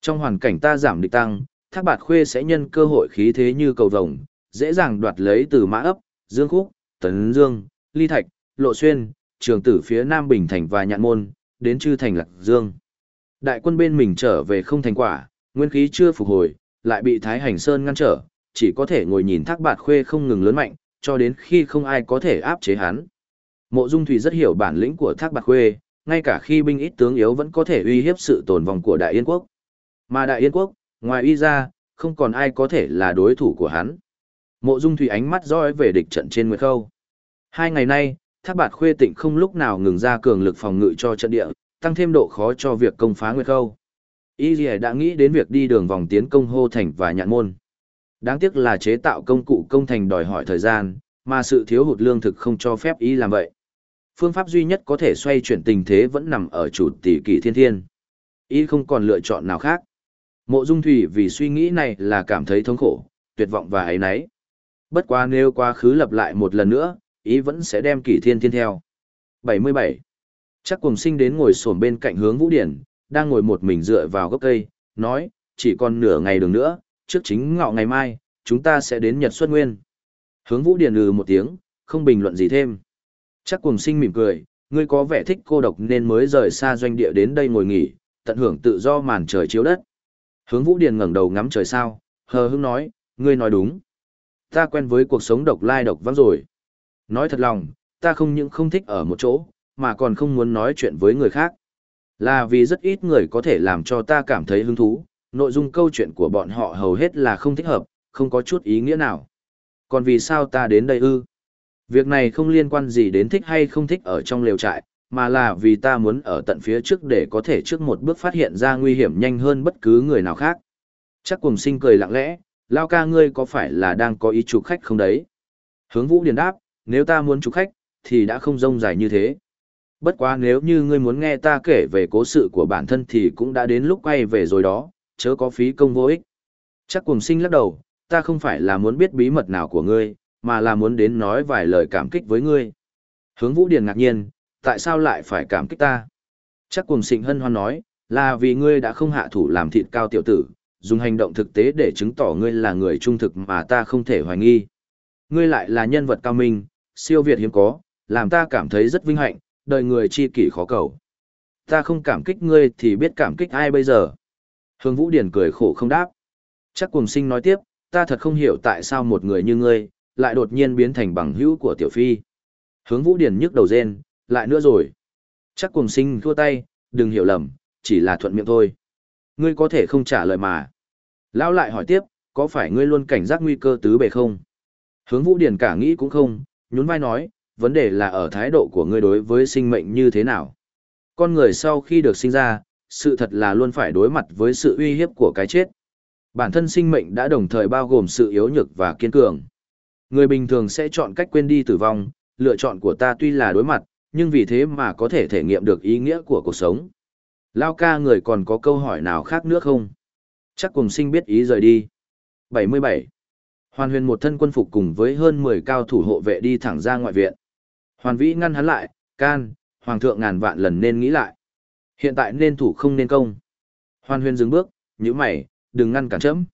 Trong hoàn cảnh ta giảm địch tăng, thác bạt khuê sẽ nhân cơ hội khí thế như cầu vồng, dễ dàng đoạt lấy từ mã ấp, dương khúc, tấn dương, ly thạch, lộ xuyên, trường tử phía nam bình thành và nhạn môn, đến chư thành lạc dương. Đại quân bên mình trở về không thành quả, nguyên khí chưa phục hồi, lại bị Thái Hành Sơn ngăn trở, chỉ có thể ngồi nhìn thác bạt khuê không ngừng lớn mạnh, cho đến khi không ai có thể áp chế hắn. Mộ Dung Thủy rất hiểu bản lĩnh của thác bạt khuê, ngay cả khi binh ít tướng yếu vẫn có thể uy hiếp sự tồn vong của Đại Yên Quốc. Mà Đại Yên Quốc, ngoài y ra, không còn ai có thể là đối thủ của hắn. Mộ Dung Thủy ánh mắt dõi về địch trận trên Nguyệt Khâu. Hai ngày nay, Thác Bạt Khuê Tịnh không lúc nào ngừng ra cường lực phòng ngự cho trận địa, tăng thêm độ khó cho việc công phá Nguyệt Khâu. Y Lì đã nghĩ đến việc đi đường vòng tiến công hô thành và nhạn môn. Đáng tiếc là chế tạo công cụ công thành đòi hỏi thời gian, mà sự thiếu hụt lương thực không cho phép y làm vậy. Phương pháp duy nhất có thể xoay chuyển tình thế vẫn nằm ở chủ tỷ kỷ thiên thiên. Y không còn lựa chọn nào khác. Mộ Dung Thủy vì suy nghĩ này là cảm thấy thống khổ, tuyệt vọng và ấy nấy. Bất quá nếu quá khứ lập lại một lần nữa, ý vẫn sẽ đem kỷ thiên thiên theo. 77. Chắc cùng sinh đến ngồi sổm bên cạnh hướng Vũ Điển, đang ngồi một mình dựa vào gốc cây, nói, chỉ còn nửa ngày đường nữa, trước chính ngọ ngày mai, chúng ta sẽ đến Nhật Xuất Nguyên. Hướng Vũ Điển lừ một tiếng, không bình luận gì thêm. Chắc cùng sinh mỉm cười, ngươi có vẻ thích cô độc nên mới rời xa doanh địa đến đây ngồi nghỉ, tận hưởng tự do màn trời chiếu đất. Hướng Vũ Điền ngẩng đầu ngắm trời sao, hờ hững nói, ngươi nói đúng. Ta quen với cuộc sống độc lai độc vắng rồi. Nói thật lòng, ta không những không thích ở một chỗ, mà còn không muốn nói chuyện với người khác. Là vì rất ít người có thể làm cho ta cảm thấy hứng thú, nội dung câu chuyện của bọn họ hầu hết là không thích hợp, không có chút ý nghĩa nào. Còn vì sao ta đến đây ư? Việc này không liên quan gì đến thích hay không thích ở trong lều trại, mà là vì ta muốn ở tận phía trước để có thể trước một bước phát hiện ra nguy hiểm nhanh hơn bất cứ người nào khác. Chắc cùng sinh cười lặng lẽ, lao ca ngươi có phải là đang có ý chụp khách không đấy? Hướng vũ điền đáp, nếu ta muốn chụp khách, thì đã không rông dài như thế. Bất quá nếu như ngươi muốn nghe ta kể về cố sự của bản thân thì cũng đã đến lúc quay về rồi đó, chớ có phí công vô ích. Chắc cùng sinh lắc đầu, ta không phải là muốn biết bí mật nào của ngươi, mà là muốn đến nói vài lời cảm kích với ngươi. Hướng Vũ Điền ngạc nhiên, tại sao lại phải cảm kích ta? Chắc cùng sinh hân hoan nói, là vì ngươi đã không hạ thủ làm thịt cao tiểu tử, dùng hành động thực tế để chứng tỏ ngươi là người trung thực mà ta không thể hoài nghi. Ngươi lại là nhân vật cao minh, siêu việt hiếm có, làm ta cảm thấy rất vinh hạnh, đời người chi kỷ khó cầu. Ta không cảm kích ngươi thì biết cảm kích ai bây giờ. Hướng Vũ Điển cười khổ không đáp. Chắc cùng sinh nói tiếp, ta thật không hiểu tại sao một người như ngươi, lại đột nhiên biến thành bằng hữu của tiểu phi. Hướng Vũ Điển nhức đầu rên, lại nữa rồi. Chắc cùng sinh thua tay, đừng hiểu lầm, chỉ là thuận miệng thôi. Ngươi có thể không trả lời mà. Lão lại hỏi tiếp, có phải ngươi luôn cảnh giác nguy cơ tứ bề không? Hướng Vũ Điển cả nghĩ cũng không, nhún vai nói, vấn đề là ở thái độ của ngươi đối với sinh mệnh như thế nào. Con người sau khi được sinh ra, sự thật là luôn phải đối mặt với sự uy hiếp của cái chết. Bản thân sinh mệnh đã đồng thời bao gồm sự yếu nhược và kiên cường. Người bình thường sẽ chọn cách quên đi tử vong, lựa chọn của ta tuy là đối mặt, nhưng vì thế mà có thể thể nghiệm được ý nghĩa của cuộc sống. Lao ca người còn có câu hỏi nào khác nữa không? Chắc cùng sinh biết ý rời đi. 77. Hoàn huyền một thân quân phục cùng với hơn 10 cao thủ hộ vệ đi thẳng ra ngoại viện. Hoàn vĩ ngăn hắn lại, can, hoàng thượng ngàn vạn lần nên nghĩ lại. Hiện tại nên thủ không nên công. Hoàn huyền dừng bước, như mày, đừng ngăn cản chấm.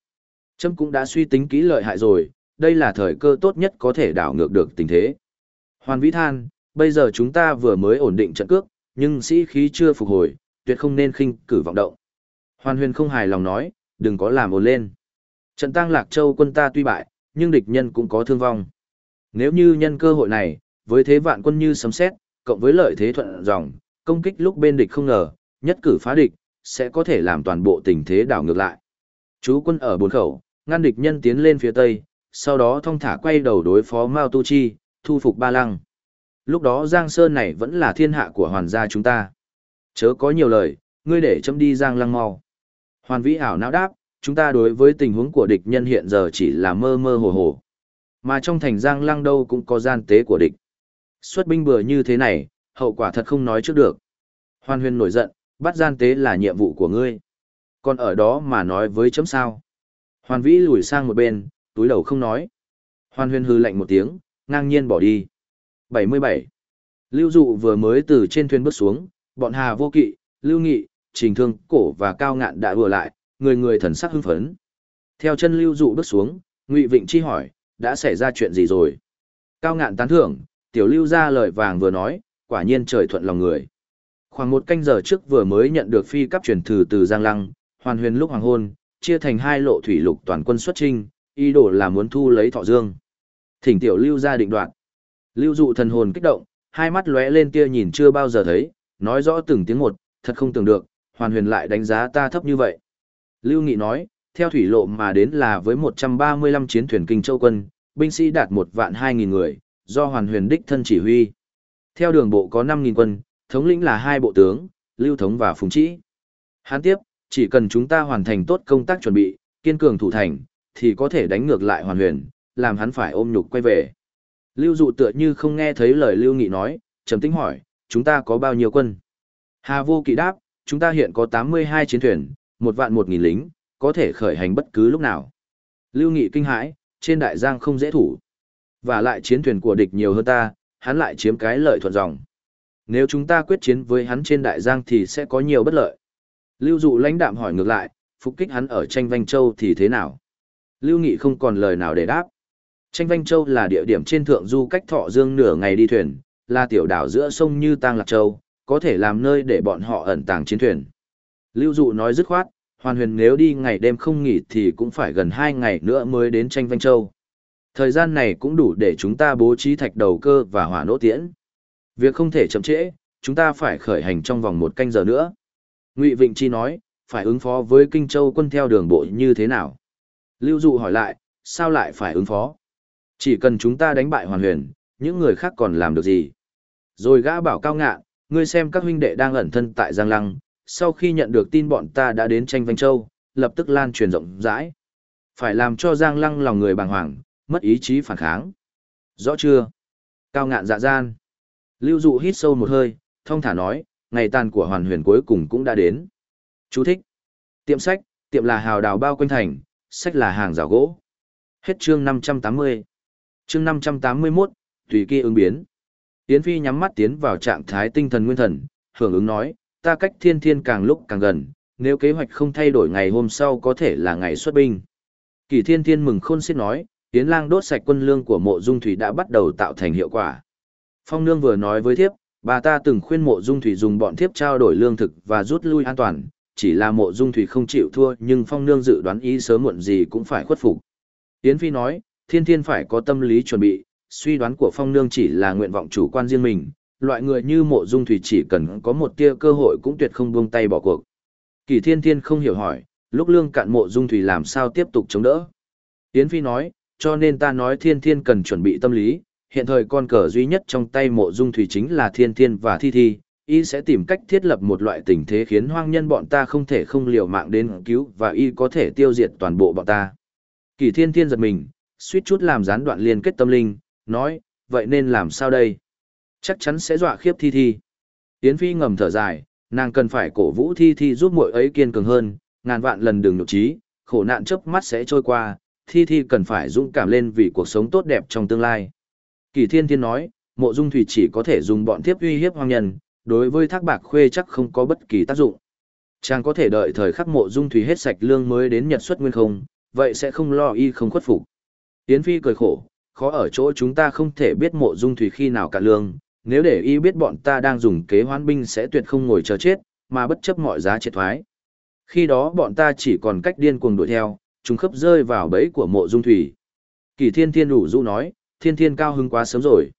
Chấm cũng đã suy tính kỹ lợi hại rồi, đây là thời cơ tốt nhất có thể đảo ngược được tình thế. Hoàn vĩ than, bây giờ chúng ta vừa mới ổn định trận cước, nhưng sĩ khí chưa phục hồi, tuyệt không nên khinh cử vọng động. Hoàn huyền không hài lòng nói, đừng có làm ồn lên. Trận tăng lạc châu quân ta tuy bại, nhưng địch nhân cũng có thương vong. Nếu như nhân cơ hội này, với thế vạn quân như sấm xét, cộng với lợi thế thuận dòng, công kích lúc bên địch không ngờ, nhất cử phá địch, sẽ có thể làm toàn bộ tình thế đảo ngược lại. Chú quân ở bốn khẩu, ngăn địch nhân tiến lên phía tây, sau đó thong thả quay đầu đối phó Mao Tu Chi, thu phục Ba Lăng. Lúc đó Giang Sơn này vẫn là thiên hạ của hoàn gia chúng ta. Chớ có nhiều lời, ngươi để chấm đi Giang Lăng mau. Hoàn vĩ ảo não đáp, chúng ta đối với tình huống của địch nhân hiện giờ chỉ là mơ mơ hồ hồ. Mà trong thành Giang Lăng đâu cũng có gian tế của địch. Xuất binh bừa như thế này, hậu quả thật không nói trước được. Hoàn huyền nổi giận, bắt gian tế là nhiệm vụ của ngươi. Còn ở đó mà nói với chấm sao. Hoàn vĩ lùi sang một bên, túi đầu không nói. Hoàn huyền hư lạnh một tiếng, ngang nhiên bỏ đi. 77. Lưu dụ vừa mới từ trên thuyền bước xuống, bọn Hà vô kỵ, Lưu Nghị, Trình Thương, Cổ và Cao Ngạn đã vừa lại, người người thần sắc hưng phấn. Theo chân Lưu dụ bước xuống, Ngụy Vịnh chi hỏi, đã xảy ra chuyện gì rồi? Cao Ngạn tán thưởng, tiểu Lưu ra lời vàng vừa nói, quả nhiên trời thuận lòng người. Khoảng một canh giờ trước vừa mới nhận được phi cấp truyền thử từ Giang Lăng, hoàn huyền lúc hoàng hôn, chia thành hai lộ thủy lục toàn quân xuất trinh, ý đồ là muốn thu lấy thọ dương. Thỉnh tiểu Lưu ra định đoạn. Lưu dụ thần hồn kích động, hai mắt lóe lên tia nhìn chưa bao giờ thấy, nói rõ từng tiếng một, thật không tưởng được, hoàn huyền lại đánh giá ta thấp như vậy. Lưu Nghị nói, theo thủy lộ mà đến là với 135 chiến thuyền kinh châu quân, binh sĩ đạt một vạn 2.000 người, do hoàn huyền đích thân chỉ huy. Theo đường bộ có 5.000 quân, thống lĩnh là hai bộ tướng, Lưu Thống và Phùng Trĩ. Hán tiếp, chỉ cần chúng ta hoàn thành tốt công tác chuẩn bị, kiên cường thủ thành, thì có thể đánh ngược lại hoàn huyền, làm hắn phải ôm nhục quay về. Lưu dụ tựa như không nghe thấy lời Lưu Nghị nói, trầm tĩnh hỏi, chúng ta có bao nhiêu quân? Hà vô kỵ đáp, chúng ta hiện có 82 chiến thuyền, một vạn một nghìn lính, có thể khởi hành bất cứ lúc nào. Lưu Nghị kinh hãi, trên đại giang không dễ thủ. Và lại chiến thuyền của địch nhiều hơn ta, hắn lại chiếm cái lợi thuận dòng. Nếu chúng ta quyết chiến với hắn trên đại giang thì sẽ có nhiều bất lợi. Lưu dụ lãnh đạm hỏi ngược lại, phục kích hắn ở tranh Vanh Châu thì thế nào? Lưu Nghị không còn lời nào để đáp. Tranh Vanh Châu là địa điểm trên thượng du cách thọ dương nửa ngày đi thuyền, là tiểu đảo giữa sông như Tang Lạc Châu, có thể làm nơi để bọn họ ẩn tàng chiến thuyền. Lưu Dụ nói dứt khoát, Hoàn Huyền nếu đi ngày đêm không nghỉ thì cũng phải gần hai ngày nữa mới đến tranh Vanh Châu. Thời gian này cũng đủ để chúng ta bố trí thạch đầu cơ và hỏa nỗ tiễn. Việc không thể chậm trễ, chúng ta phải khởi hành trong vòng một canh giờ nữa. Ngụy Vịnh Chi nói, phải ứng phó với Kinh Châu quân theo đường bộ như thế nào? Lưu Dụ hỏi lại, sao lại phải ứng phó? Chỉ cần chúng ta đánh bại Hoàn Huyền, những người khác còn làm được gì? Rồi gã bảo cao ngạn, ngươi xem các huynh đệ đang ẩn thân tại Giang Lăng, sau khi nhận được tin bọn ta đã đến tranh Vanh Châu, lập tức lan truyền rộng rãi. Phải làm cho Giang Lăng lòng người bàng hoàng, mất ý chí phản kháng. Rõ chưa? Cao ngạn dạ gian. Lưu dụ hít sâu một hơi, thông thả nói, ngày tàn của hoàn huyền cuối cùng cũng đã đến. Chú thích. Tiệm sách, tiệm là hào đào bao quanh thành, sách là hàng rào gỗ. Hết chương 580. Chương 581, tùy kỳ ứng biến. Yến Phi nhắm mắt tiến vào trạng thái tinh thần nguyên thần, hưởng ứng nói, ta cách thiên thiên càng lúc càng gần, nếu kế hoạch không thay đổi ngày hôm sau có thể là ngày xuất binh. Kỳ thiên thiên mừng khôn xiết nói, Yến lang đốt sạch quân lương của mộ dung thủy đã bắt đầu tạo thành hiệu quả. Phong nương vừa nói với thiếp, bà ta từng khuyên mộ dung thủy dùng bọn thiếp trao đổi lương thực và rút lui an toàn, chỉ là mộ dung thủy không chịu thua nhưng phong nương dự đoán ý sớm muộn gì cũng phải khuất phục. Yến Phi nói, thiên thiên phải có tâm lý chuẩn bị, suy đoán của phong nương chỉ là nguyện vọng chủ quan riêng mình, loại người như mộ dung thủy chỉ cần có một tia cơ hội cũng tuyệt không buông tay bỏ cuộc. Kỳ thiên thiên không hiểu hỏi, lúc lương cạn mộ dung thủy làm sao tiếp tục chống đỡ. Yến Phi nói, cho nên ta nói thiên thiên cần chuẩn bị tâm lý, hiện thời con cờ duy nhất trong tay mộ dung thủy chính là thiên thiên và thi thi, y sẽ tìm cách thiết lập một loại tình thế khiến hoang nhân bọn ta không thể không liều mạng đến cứu và y có thể tiêu diệt toàn bộ bọn ta. Kỳ thiên thiên giật mình, suýt chút làm gián đoạn liên kết tâm linh, nói, vậy nên làm sao đây? Chắc chắn sẽ dọa khiếp thi thi. Yến Phi ngầm thở dài, nàng cần phải cổ vũ thi thi giúp muội ấy kiên cường hơn, ngàn vạn lần đừng nhục trí, khổ nạn chớp mắt sẽ trôi qua, thi thi cần phải dũng cảm lên vì cuộc sống tốt đẹp trong tương lai. Kỳ thiên thiên nói, mộ dung thủy chỉ có thể dùng bọn thiếp uy hiếp hoang nhân, đối với thác bạc khuê chắc không có bất kỳ tác dụng. Chàng có thể đợi thời khắc mộ dung thủy hết sạch lương mới đến nhật xuất nguyên không, vậy sẽ không lo y không khuất phục. Yến Phi cười khổ, khó ở chỗ chúng ta không thể biết mộ dung thủy khi nào cả lương, nếu để y biết bọn ta đang dùng kế hoán binh sẽ tuyệt không ngồi chờ chết, mà bất chấp mọi giá triệt thoái. Khi đó bọn ta chỉ còn cách điên cuồng đuổi theo, chúng khớp rơi vào bẫy của mộ dung thủy. Kỳ thiên thiên đủ dụ nói, thiên thiên cao hứng quá sớm rồi.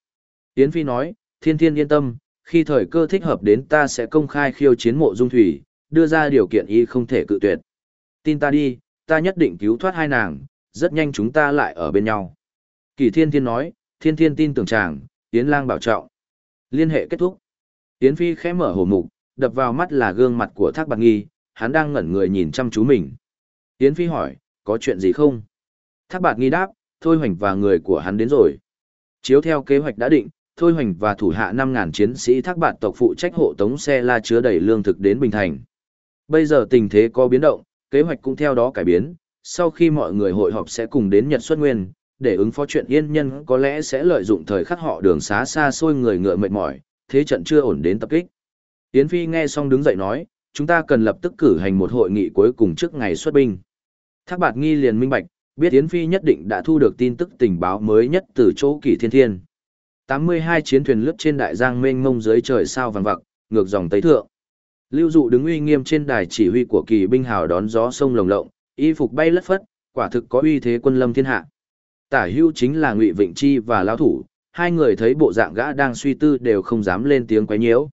Yến Phi nói, thiên thiên yên tâm, khi thời cơ thích hợp đến ta sẽ công khai khiêu chiến mộ dung thủy, đưa ra điều kiện y không thể cự tuyệt. Tin ta đi, ta nhất định cứu thoát hai nàng, rất nhanh chúng ta lại ở bên nhau. Kỳ thiên thiên nói, thiên thiên tin tưởng chàng, Yến lang bảo trọng. Liên hệ kết thúc. Yến Phi khẽ mở hồ mục, đập vào mắt là gương mặt của Thác Bạc Nghi, hắn đang ngẩn người nhìn chăm chú mình. Yến Phi hỏi, có chuyện gì không? Thác Bạc Nghi đáp, Thôi Hoành và người của hắn đến rồi. Chiếu theo kế hoạch đã định, Thôi Hoành và thủ hạ 5.000 chiến sĩ Thác Bạc tộc phụ trách hộ tống xe la chứa đầy lương thực đến Bình Thành. Bây giờ tình thế có biến động, kế hoạch cũng theo đó cải biến, sau khi mọi người hội họp sẽ cùng đến Nhật Xuất Nguyên, để ứng phó chuyện yên nhân có lẽ sẽ lợi dụng thời khắc họ đường xá xa xôi người ngựa mệt mỏi, thế trận chưa ổn đến tập kích. Yến Phi nghe xong đứng dậy nói, chúng ta cần lập tức cử hành một hội nghị cuối cùng trước ngày xuất binh. Thác bạt nghi liền minh bạch, biết Yến Phi nhất định đã thu được tin tức tình báo mới nhất từ chỗ kỷ thiên thiên. 82 chiến thuyền lướt trên đại giang mênh mông dưới trời sao vàng vặc, ngược dòng tây thượng. Lưu dụ đứng uy nghiêm trên đài chỉ huy của kỳ binh hào đón gió sông lồng lộng, y phục bay lất phất, quả thực có uy thế quân lâm thiên hạ. Tả hưu chính là Ngụy Vịnh Chi và Lão Thủ, hai người thấy bộ dạng gã đang suy tư đều không dám lên tiếng quấy nhiễu.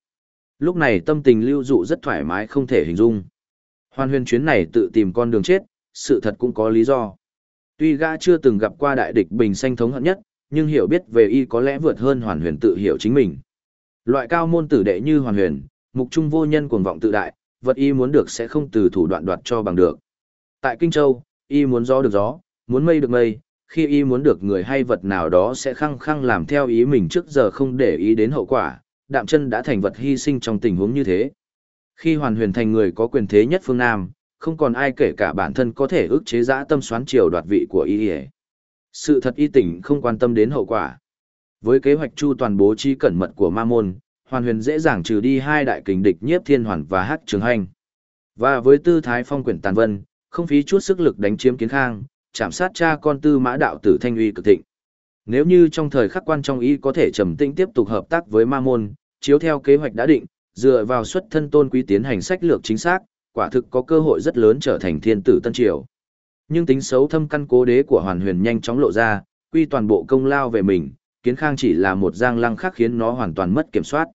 Lúc này tâm tình lưu dụ rất thoải mái không thể hình dung. Hoan huyền chuyến này tự tìm con đường chết, sự thật cũng có lý do. Tuy gã chưa từng gặp qua đại địch bình xanh thống hận nhất, nhưng hiểu biết về y có lẽ vượt hơn hoàn huyền tự hiểu chính mình. Loại cao môn tử đệ như hoàn huyền, mục trung vô nhân cuồng vọng tự đại, vật y muốn được sẽ không từ thủ đoạn đoạt cho bằng được. Tại Kinh Châu, y muốn gió được gió, muốn mây được mây, khi y muốn được người hay vật nào đó sẽ khăng khăng làm theo ý mình trước giờ không để ý đến hậu quả, đạm chân đã thành vật hy sinh trong tình huống như thế. Khi hoàn huyền thành người có quyền thế nhất phương Nam, không còn ai kể cả bản thân có thể ức chế dã tâm xoán triều đoạt vị của y Sự thật y tỉnh không quan tâm đến hậu quả. Với kế hoạch chu toàn bố trí cẩn mật của ma môn, hoàn huyền dễ dàng trừ đi hai đại kình địch nhiếp thiên hoàn và hắc trường hành. Và với tư thái phong quyển tàn vân, không phí chút sức lực đánh chiếm kiến khang, chạm sát cha con tư mã đạo tử thanh uy cực thịnh. Nếu như trong thời khắc quan trọng y có thể trầm tĩnh tiếp tục hợp tác với ma môn, chiếu theo kế hoạch đã định, dựa vào xuất thân tôn quý tiến hành sách lược chính xác, quả thực có cơ hội rất lớn trở thành thiên tử tân triều. Nhưng tính xấu thâm căn cố đế của hoàn huyền nhanh chóng lộ ra, quy toàn bộ công lao về mình, kiến khang chỉ là một giang lăng khác khiến nó hoàn toàn mất kiểm soát.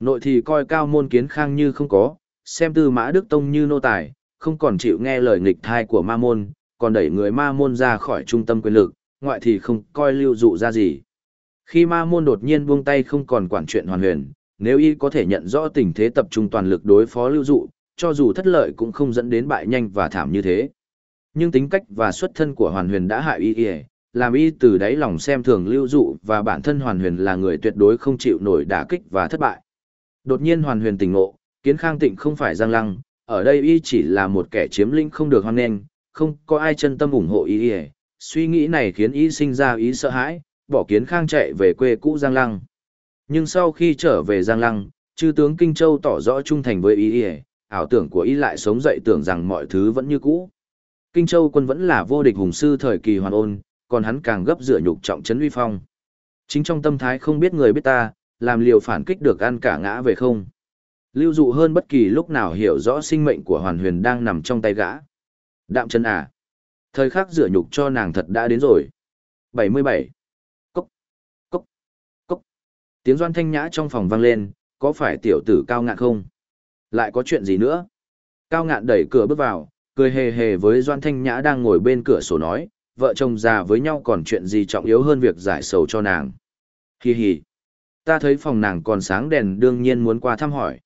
Nội thì coi cao môn kiến khang như không có, xem tư mã đức tông như nô tài, không còn chịu nghe lời nghịch thai của ma môn, còn đẩy người ma môn ra khỏi trung tâm quyền lực, ngoại thì không coi lưu dụ ra gì. Khi ma môn đột nhiên buông tay không còn quản chuyện hoàn huyền, nếu y có thể nhận rõ tình thế tập trung toàn lực đối phó lưu dụ, cho dù thất lợi cũng không dẫn đến bại nhanh và thảm như thế. Nhưng tính cách và xuất thân của hoàn huyền đã hại y y, làm y từ đáy lòng xem thường lưu dụ và bản thân hoàn huyền là người tuyệt đối không chịu nổi đả kích và thất bại. Đột nhiên hoàn huyền tỉnh ngộ, kiến khang tịnh không phải giang lăng, ở đây y chỉ là một kẻ chiếm lĩnh không được hoan nghênh, không có ai chân tâm ủng hộ y y. Suy nghĩ này khiến y sinh ra ý sợ hãi, bỏ kiến khang chạy về quê cũ Giang Lăng. Nhưng sau khi trở về Giang Lăng, chư tướng Kinh Châu tỏ rõ trung thành với y y, ảo tưởng của y lại sống dậy tưởng rằng mọi thứ vẫn như cũ. Kinh Châu quân vẫn là vô địch hùng sư thời kỳ hoàn ôn, còn hắn càng gấp dựa nhục trọng trấn uy phong. Chính trong tâm thái không biết người biết ta, làm liều phản kích được ăn cả ngã về không. Lưu dụ hơn bất kỳ lúc nào hiểu rõ sinh mệnh của hoàn huyền đang nằm trong tay gã. Đạm chân à. Thời khắc rửa nhục cho nàng thật đã đến rồi. 77. Cốc. Cốc. Cốc. Tiếng doan thanh nhã trong phòng vang lên, có phải tiểu tử cao ngạn không? Lại có chuyện gì nữa? Cao ngạn đẩy cửa bước vào, cười hề hề với doan thanh nhã đang ngồi bên cửa sổ nói, vợ chồng già với nhau còn chuyện gì trọng yếu hơn việc giải sầu cho nàng. Hi hi. Ta thấy phòng nàng còn sáng đèn đương nhiên muốn qua thăm hỏi.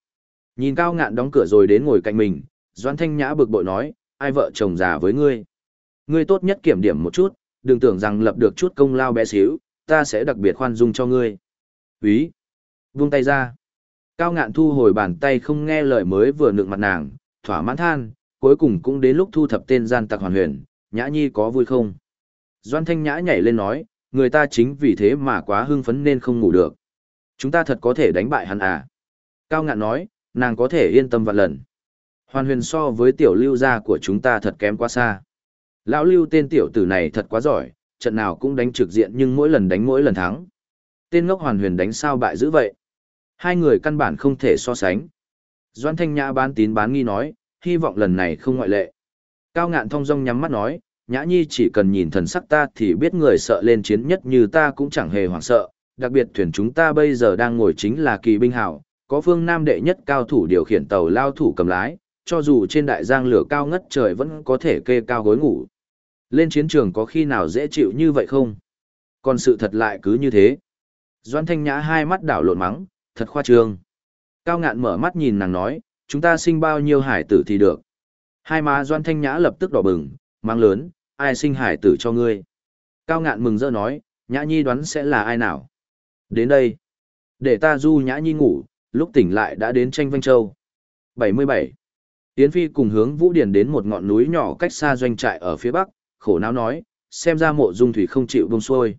Nhìn cao ngạn đóng cửa rồi đến ngồi cạnh mình, Doan Thanh Nhã bực bội nói, ai vợ chồng già với ngươi. Ngươi tốt nhất kiểm điểm một chút, đừng tưởng rằng lập được chút công lao bé xíu, ta sẽ đặc biệt khoan dung cho ngươi. Úy! Vung tay ra. Cao ngạn thu hồi bàn tay không nghe lời mới vừa nựng mặt nàng, thỏa mãn than, cuối cùng cũng đến lúc thu thập tên gian tặc hoàn huyền, nhã nhi có vui không? Doan thanh nhã nhảy lên nói, người ta chính vì thế mà quá hưng phấn nên không ngủ được. Chúng ta thật có thể đánh bại hắn à? Cao ngạn nói, nàng có thể yên tâm vạn lần. Hoàn huyền so với tiểu lưu gia của chúng ta thật kém quá xa. Lão lưu tên tiểu tử này thật quá giỏi, trận nào cũng đánh trực diện nhưng mỗi lần đánh mỗi lần thắng. Tên ngốc hoàn huyền đánh sao bại dữ vậy? Hai người căn bản không thể so sánh. Doan Thanh Nhã bán tín bán nghi nói, hy vọng lần này không ngoại lệ. Cao ngạn thong dong nhắm mắt nói, Nhã Nhi chỉ cần nhìn thần sắc ta thì biết người sợ lên chiến nhất như ta cũng chẳng hề hoảng sợ, đặc biệt thuyền chúng ta bây giờ đang ngồi chính là kỳ binh hảo, có phương nam đệ nhất cao thủ điều khiển tàu lao thủ cầm lái, cho dù trên đại giang lửa cao ngất trời vẫn có thể kê cao gối ngủ. Lên chiến trường có khi nào dễ chịu như vậy không? Còn sự thật lại cứ như thế. Doan Thanh Nhã hai mắt đảo lộn mắng, thật khoa trương. Cao ngạn mở mắt nhìn nàng nói, chúng ta sinh bao nhiêu hải tử thì được. Hai má Doan Thanh Nhã lập tức đỏ bừng, mang lớn, ai sinh hải tử cho ngươi. Cao ngạn mừng rỡ nói, Nhã Nhi đoán sẽ là ai nào. Đến đây. Để ta du Nhã Nhi ngủ, lúc tỉnh lại đã đến tranh Vanh Châu. 77. Yến Phi cùng hướng Vũ Điển đến một ngọn núi nhỏ cách xa doanh trại ở phía bắc, khổ não nói, xem ra mộ dung thủy không chịu bông xuôi.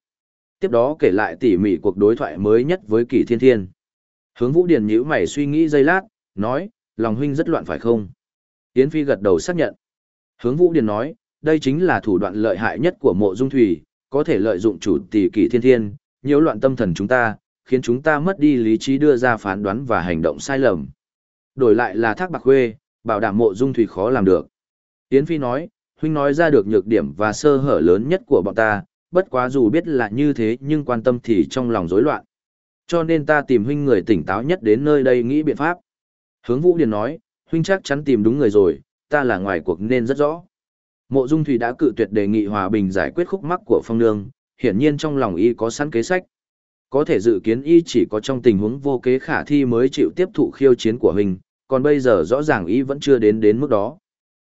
Tiếp đó kể lại tỉ mỉ cuộc đối thoại mới nhất với kỳ Thiên Thiên. Hướng Vũ Điển nhíu mày suy nghĩ giây lát, nói, lòng huynh rất loạn phải không? Yến Phi gật đầu xác nhận. Hướng Vũ Điển nói, đây chính là thủ đoạn lợi hại nhất của mộ dung thủy, có thể lợi dụng chủ tỷ kỳ Thiên Thiên, nhiễu loạn tâm thần chúng ta, khiến chúng ta mất đi lý trí đưa ra phán đoán và hành động sai lầm. Đổi lại là thác bạc khuê, bảo đảm mộ dung thủy khó làm được. Yến Phi nói, huynh nói ra được nhược điểm và sơ hở lớn nhất của bọn ta, bất quá dù biết là như thế nhưng quan tâm thì trong lòng rối loạn. Cho nên ta tìm huynh người tỉnh táo nhất đến nơi đây nghĩ biện pháp. Hướng Vũ Điền nói, huynh chắc chắn tìm đúng người rồi, ta là ngoài cuộc nên rất rõ. Mộ Dung Thủy đã cự tuyệt đề nghị hòa bình giải quyết khúc mắc của phong nương, hiển nhiên trong lòng y có sẵn kế sách. Có thể dự kiến y chỉ có trong tình huống vô kế khả thi mới chịu tiếp thụ khiêu chiến của huynh, còn bây giờ rõ ràng ý vẫn chưa đến đến mức đó.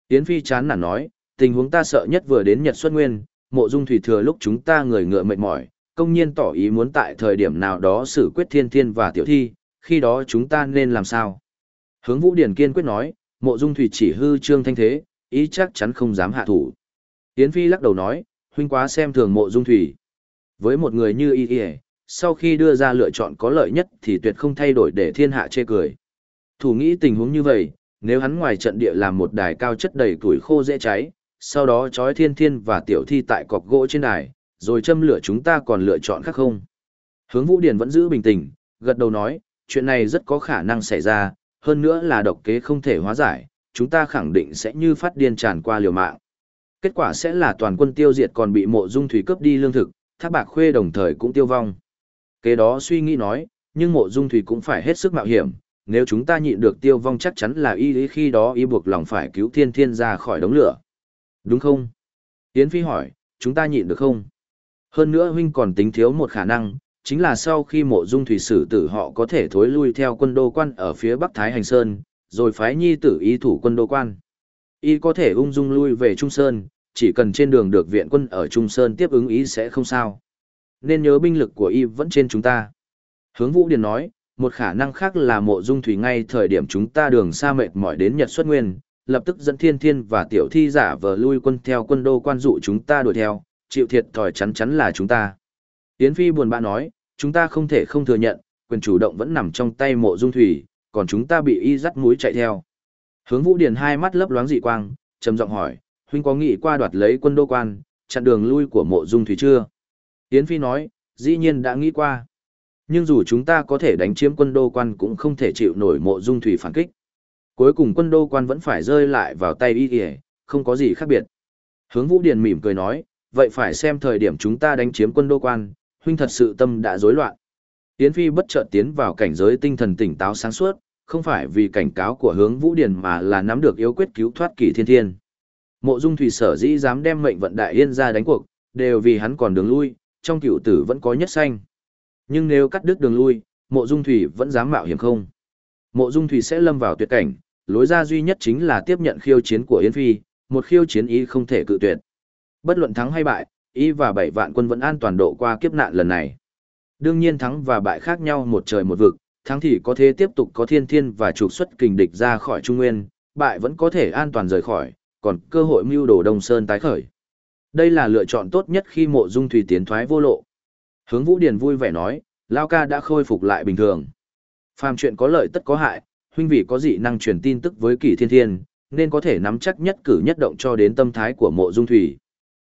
Yến Phi chán nản nói, tình huống ta sợ nhất vừa đến Nhật xuất nguyên, mộ dung thủy thừa lúc chúng ta người ngựa mệt mỏi, công nhiên tỏ ý muốn tại thời điểm nào đó xử quyết thiên thiên và tiểu thi, khi đó chúng ta nên làm sao? Hướng Vũ Điển kiên quyết nói, mộ dung thủy chỉ hư trương thanh thế, ý chắc chắn không dám hạ thủ. Yến Phi lắc đầu nói, huynh quá xem thường mộ dung thủy. Với một người như y y, sau khi đưa ra lựa chọn có lợi nhất thì tuyệt không thay đổi để thiên hạ chê cười. Thủ nghĩ tình huống như vậy, nếu hắn ngoài trận địa làm một đài cao chất đầy tuổi khô dễ cháy, sau đó trói thiên thiên và tiểu thi tại cọc gỗ trên đài, rồi châm lửa chúng ta còn lựa chọn khác không? Hướng Vũ Điển vẫn giữ bình tĩnh, gật đầu nói, chuyện này rất có khả năng xảy ra, hơn nữa là độc kế không thể hóa giải, chúng ta khẳng định sẽ như phát điên tràn qua liều mạng. Kết quả sẽ là toàn quân tiêu diệt còn bị mộ dung thủy cướp đi lương thực, thác bạc khuê đồng thời cũng tiêu vong. Kế đó suy nghĩ nói, nhưng mộ dung thủy cũng phải hết sức mạo hiểm, nếu chúng ta nhịn được tiêu vong chắc chắn là y lý khi đó y buộc lòng phải cứu thiên thiên ra khỏi đống lửa. Đúng không? Yến Phi hỏi, chúng ta nhịn được không? Hơn nữa huynh còn tính thiếu một khả năng, chính là sau khi mộ dung thủy sử tử họ có thể thối lui theo quân đô quan ở phía Bắc Thái Hành Sơn, rồi phái nhi tử y thủ quân đô quan. Y có thể ung dung lui về Trung Sơn, chỉ cần trên đường được viện quân ở Trung Sơn tiếp ứng ý sẽ không sao. Nên nhớ binh lực của y vẫn trên chúng ta. Hướng Vũ Điền nói, một khả năng khác là mộ dung thủy ngay thời điểm chúng ta đường xa mệt mỏi đến Nhật xuất nguyên, lập tức dẫn thiên thiên và tiểu thi giả vờ lui quân theo quân đô quan dụ chúng ta đuổi theo, chịu thiệt thòi chắn chắn là chúng ta. Yến Phi buồn bã nói, chúng ta không thể không thừa nhận, quyền chủ động vẫn nằm trong tay mộ dung thủy, còn chúng ta bị y dắt mũi chạy theo. Hướng Vũ Điền hai mắt lấp loáng dị quang, trầm giọng hỏi, huynh có nghĩ qua đoạt lấy quân đô quan, chặn đường lui của mộ dung thủy chưa? Yến Phi nói, dĩ nhiên đã nghĩ qua. Nhưng dù chúng ta có thể đánh chiếm quân đô quan cũng không thể chịu nổi mộ dung thủy phản kích. Cuối cùng quân đô quan vẫn phải rơi lại vào tay y kìa, không có gì khác biệt. Hướng Vũ Điền mỉm cười nói, vậy phải xem thời điểm chúng ta đánh chiếm quân đô quan, huynh thật sự tâm đã rối loạn. Yến Phi bất chợt tiến vào cảnh giới tinh thần tỉnh táo sáng suốt, không phải vì cảnh cáo của hướng Vũ Điền mà là nắm được yếu quyết cứu thoát kỳ thiên thiên. Mộ Dung Thủy sở dĩ dám đem mệnh vận đại yên ra đánh cuộc, đều vì hắn còn đường lui, trong cựu tử vẫn có nhất xanh. Nhưng nếu cắt đứt đường lui, mộ dung thủy vẫn dám mạo hiểm không? Mộ dung thủy sẽ lâm vào tuyệt cảnh, lối ra duy nhất chính là tiếp nhận khiêu chiến của Yến Phi, một khiêu chiến ý không thể cự tuyệt. Bất luận thắng hay bại, ý và bảy vạn quân vẫn an toàn độ qua kiếp nạn lần này. Đương nhiên thắng và bại khác nhau một trời một vực, thắng thì có thể tiếp tục có thiên thiên và trục xuất kình địch ra khỏi Trung Nguyên, bại vẫn có thể an toàn rời khỏi, còn cơ hội mưu đồ Đông Sơn tái khởi. Đây là lựa chọn tốt nhất khi mộ dung thủy tiến thoái vô lộ. Hướng Vũ Điền vui vẻ nói, Lao ca đã khôi phục lại bình thường. Phàm chuyện có lợi tất có hại, huynh vị có dị năng truyền tin tức với kỷ thiên thiên, nên có thể nắm chắc nhất cử nhất động cho đến tâm thái của mộ dung thủy.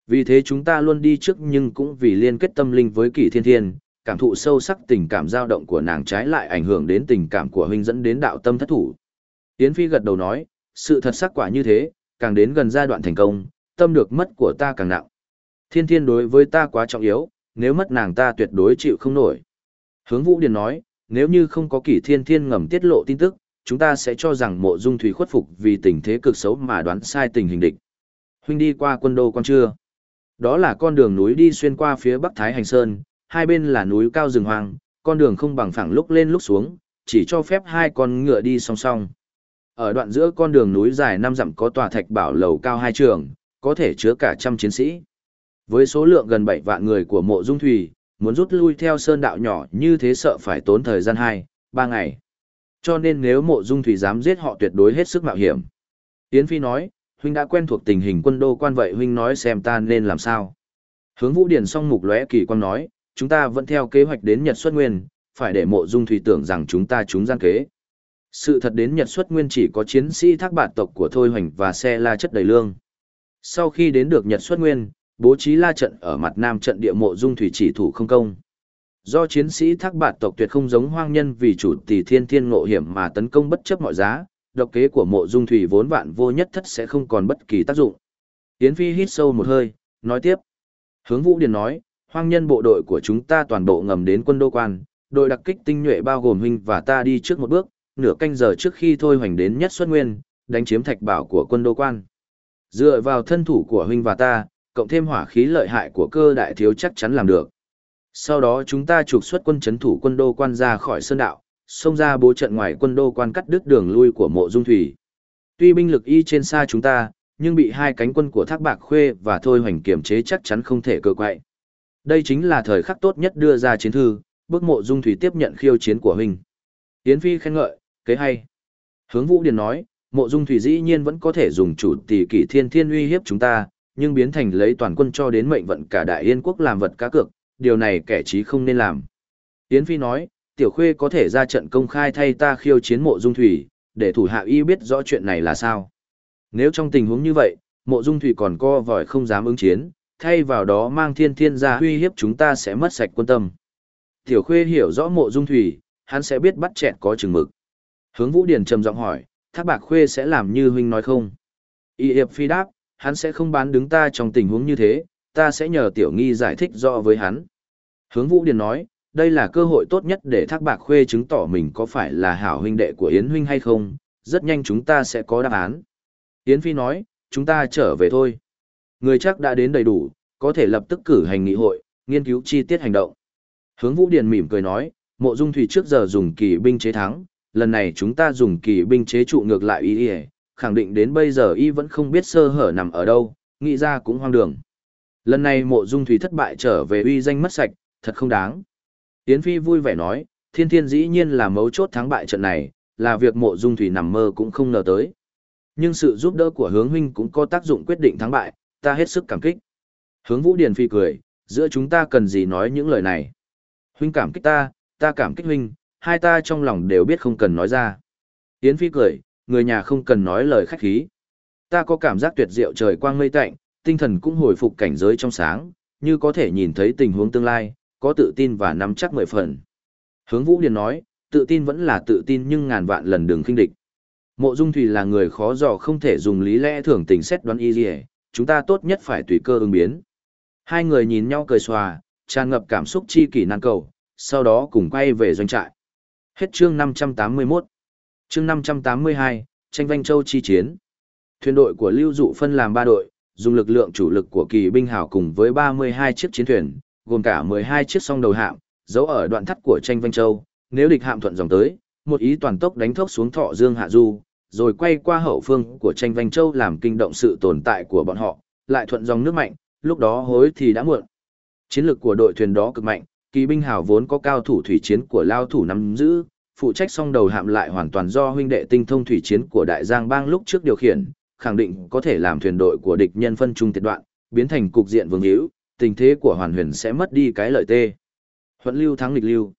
Vì thế chúng ta luôn đi trước nhưng cũng vì liên kết tâm linh với kỷ thiên thiên, cảm thụ sâu sắc tình cảm dao động của nàng trái lại ảnh hưởng đến tình cảm của huynh dẫn đến đạo tâm thất thủ. Yến Phi gật đầu nói, sự thật sắc quả như thế, càng đến gần giai đoạn thành công, tâm được mất của ta càng nặng. Thiên thiên đối với ta quá trọng yếu, nếu mất nàng ta tuyệt đối chịu không nổi. Hướng Vũ Điền nói, nếu như không có kỷ thiên thiên ngầm tiết lộ tin tức, chúng ta sẽ cho rằng mộ dung thủy khuất phục vì tình thế cực xấu mà đoán sai tình hình địch. Huynh đi qua quân đô con chưa? Đó là con đường núi đi xuyên qua phía bắc Thái Hành Sơn, hai bên là núi cao rừng hoang, con đường không bằng phẳng lúc lên lúc xuống, chỉ cho phép hai con ngựa đi song song. Ở đoạn giữa con đường núi dài năm dặm có tòa thạch bảo lầu cao hai trường, có thể chứa cả trăm chiến sĩ. Với số lượng gần 7 vạn người của mộ dung thủy, muốn rút lui theo sơn đạo nhỏ như thế sợ phải tốn thời gian 2, 3 ngày. Cho nên nếu mộ dung thủy dám giết họ tuyệt đối hết sức mạo hiểm. Yến Phi nói, huynh đã quen thuộc tình hình quân đô quan vậy huynh nói xem ta nên làm sao. Hướng Vũ Điển song mục lóe kỳ quan nói, chúng ta vẫn theo kế hoạch đến Nhật xuất nguyên, phải để mộ dung thủy tưởng rằng chúng ta chúng gian kế. Sự thật đến Nhật xuất nguyên chỉ có chiến sĩ thác bạt tộc của Thôi Hoành và xe la chất đầy lương. Sau khi đến được Nhật xuất nguyên, bố trí la trận ở mặt nam trận địa mộ dung thủy chỉ thủ không công. Do chiến sĩ thác bạt tộc tuyệt không giống hoang nhân vì chủ tỷ thiên thiên ngộ hiểm mà tấn công bất chấp mọi giá, độc kế của mộ dung thủy vốn vạn vô nhất thất sẽ không còn bất kỳ tác dụng. Yến Phi hít sâu một hơi, nói tiếp. Hướng Vũ Điền nói, hoang nhân bộ đội của chúng ta toàn bộ ngầm đến quân đô quan, đội đặc kích tinh nhuệ bao gồm huynh và ta đi trước một bước, nửa canh giờ trước khi thôi hoành đến nhất xuất nguyên, đánh chiếm thạch bảo của quân đô quan. Dựa vào thân thủ của huynh và ta, cộng thêm hỏa khí lợi hại của cơ đại thiếu chắc chắn làm được. Sau đó chúng ta trục xuất quân chấn thủ quân đô quan ra khỏi sơn đạo, xông ra bố trận ngoài quân đô quan cắt đứt đường lui của mộ dung thủy. Tuy binh lực y trên xa chúng ta, nhưng bị hai cánh quân của Thác Bạc Khuê và Thôi Hoành kiểm chế chắc chắn không thể cơ quậy. Đây chính là thời khắc tốt nhất đưa ra chiến thư, bước mộ dung thủy tiếp nhận khiêu chiến của huynh. Yến Phi khen ngợi, kế hay. Hướng Vũ Điền nói, mộ dung thủy dĩ nhiên vẫn có thể dùng chủ tỷ kỷ thiên thiên uy hiếp chúng ta, nhưng biến thành lấy toàn quân cho đến mệnh vận cả đại yên quốc làm vật cá cược, điều này kẻ trí không nên làm. Yến Phi nói, tiểu khuê có thể ra trận công khai thay ta khiêu chiến mộ dung thủy, để thủ hạ y biết rõ chuyện này là sao. Nếu trong tình huống như vậy, mộ dung thủy còn co vòi không dám ứng chiến, thay vào đó mang thiên thiên ra uy hiếp chúng ta sẽ mất sạch quân tâm. Tiểu khuê hiểu rõ mộ dung thủy, hắn sẽ biết bắt chẹt có chừng mực. Hướng Vũ Điển trầm giọng hỏi, thác bạc khuê sẽ làm như huynh nói không? Y hiệp phi đáp, hắn sẽ không bán đứng ta trong tình huống như thế, ta sẽ nhờ tiểu nghi giải thích rõ với hắn. Hướng Vũ Điền nói, đây là cơ hội tốt nhất để thác bạc khuê chứng tỏ mình có phải là hảo huynh đệ của Yến huynh hay không, rất nhanh chúng ta sẽ có đáp án. Yến Phi nói, chúng ta trở về thôi. Người chắc đã đến đầy đủ, có thể lập tức cử hành nghị hội, nghiên cứu chi tiết hành động. Hướng Vũ Điền mỉm cười nói, mộ dung thủy trước giờ dùng kỳ binh chế thắng, lần này chúng ta dùng kỳ binh chế trụ ngược lại ý ý, khẳng định đến bây giờ y vẫn không biết sơ hở nằm ở đâu, nghĩ ra cũng hoang đường. Lần này mộ dung thủy thất bại trở về uy danh mất sạch, thật không đáng. Yến Phi vui vẻ nói, thiên thiên dĩ nhiên là mấu chốt thắng bại trận này, là việc mộ dung thủy nằm mơ cũng không ngờ tới. Nhưng sự giúp đỡ của hướng huynh cũng có tác dụng quyết định thắng bại, ta hết sức cảm kích. Hướng Vũ Điền Phi cười, giữa chúng ta cần gì nói những lời này. Huynh cảm kích ta, ta cảm kích huynh, hai ta trong lòng đều biết không cần nói ra. Yến Phi cười, người nhà không cần nói lời khách khí. Ta có cảm giác tuyệt diệu trời quang mây tạnh, tinh thần cũng hồi phục cảnh giới trong sáng, như có thể nhìn thấy tình huống tương lai, có tự tin và nắm chắc mười phần. Hướng Vũ Điền nói, tự tin vẫn là tự tin nhưng ngàn vạn lần đừng khinh địch. Mộ Dung Thủy là người khó dò không thể dùng lý lẽ thường tình xét đoán y gì, chúng ta tốt nhất phải tùy cơ ứng biến. Hai người nhìn nhau cười xòa, tràn ngập cảm xúc chi kỷ nan cầu, sau đó cùng quay về doanh trại. Hết chương 581 chương 582, tranh vanh châu chi chiến. Thuyền đội của Lưu Dụ phân làm ba đội, dùng lực lượng chủ lực của kỳ binh hào cùng với 32 chiếc chiến thuyền, gồm cả 12 chiếc song đầu hạm, giấu ở đoạn thắt của tranh vanh châu, nếu địch hạm thuận dòng tới, một ý toàn tốc đánh thốc xuống thọ dương hạ du, rồi quay qua hậu phương của tranh vanh châu làm kinh động sự tồn tại của bọn họ, lại thuận dòng nước mạnh, lúc đó hối thì đã muộn. Chiến lược của đội thuyền đó cực mạnh, kỳ binh hào vốn có cao thủ thủy chiến của lao thủ nắm giữ, phụ trách song đầu hạm lại hoàn toàn do huynh đệ tinh thông thủy chiến của đại giang bang lúc trước điều khiển, khẳng định có thể làm thuyền đội của địch nhân phân trung tiệt đoạn, biến thành cục diện vương hữu, tình thế của hoàn huyền sẽ mất đi cái lợi tê. Huận lưu thắng Lịch lưu.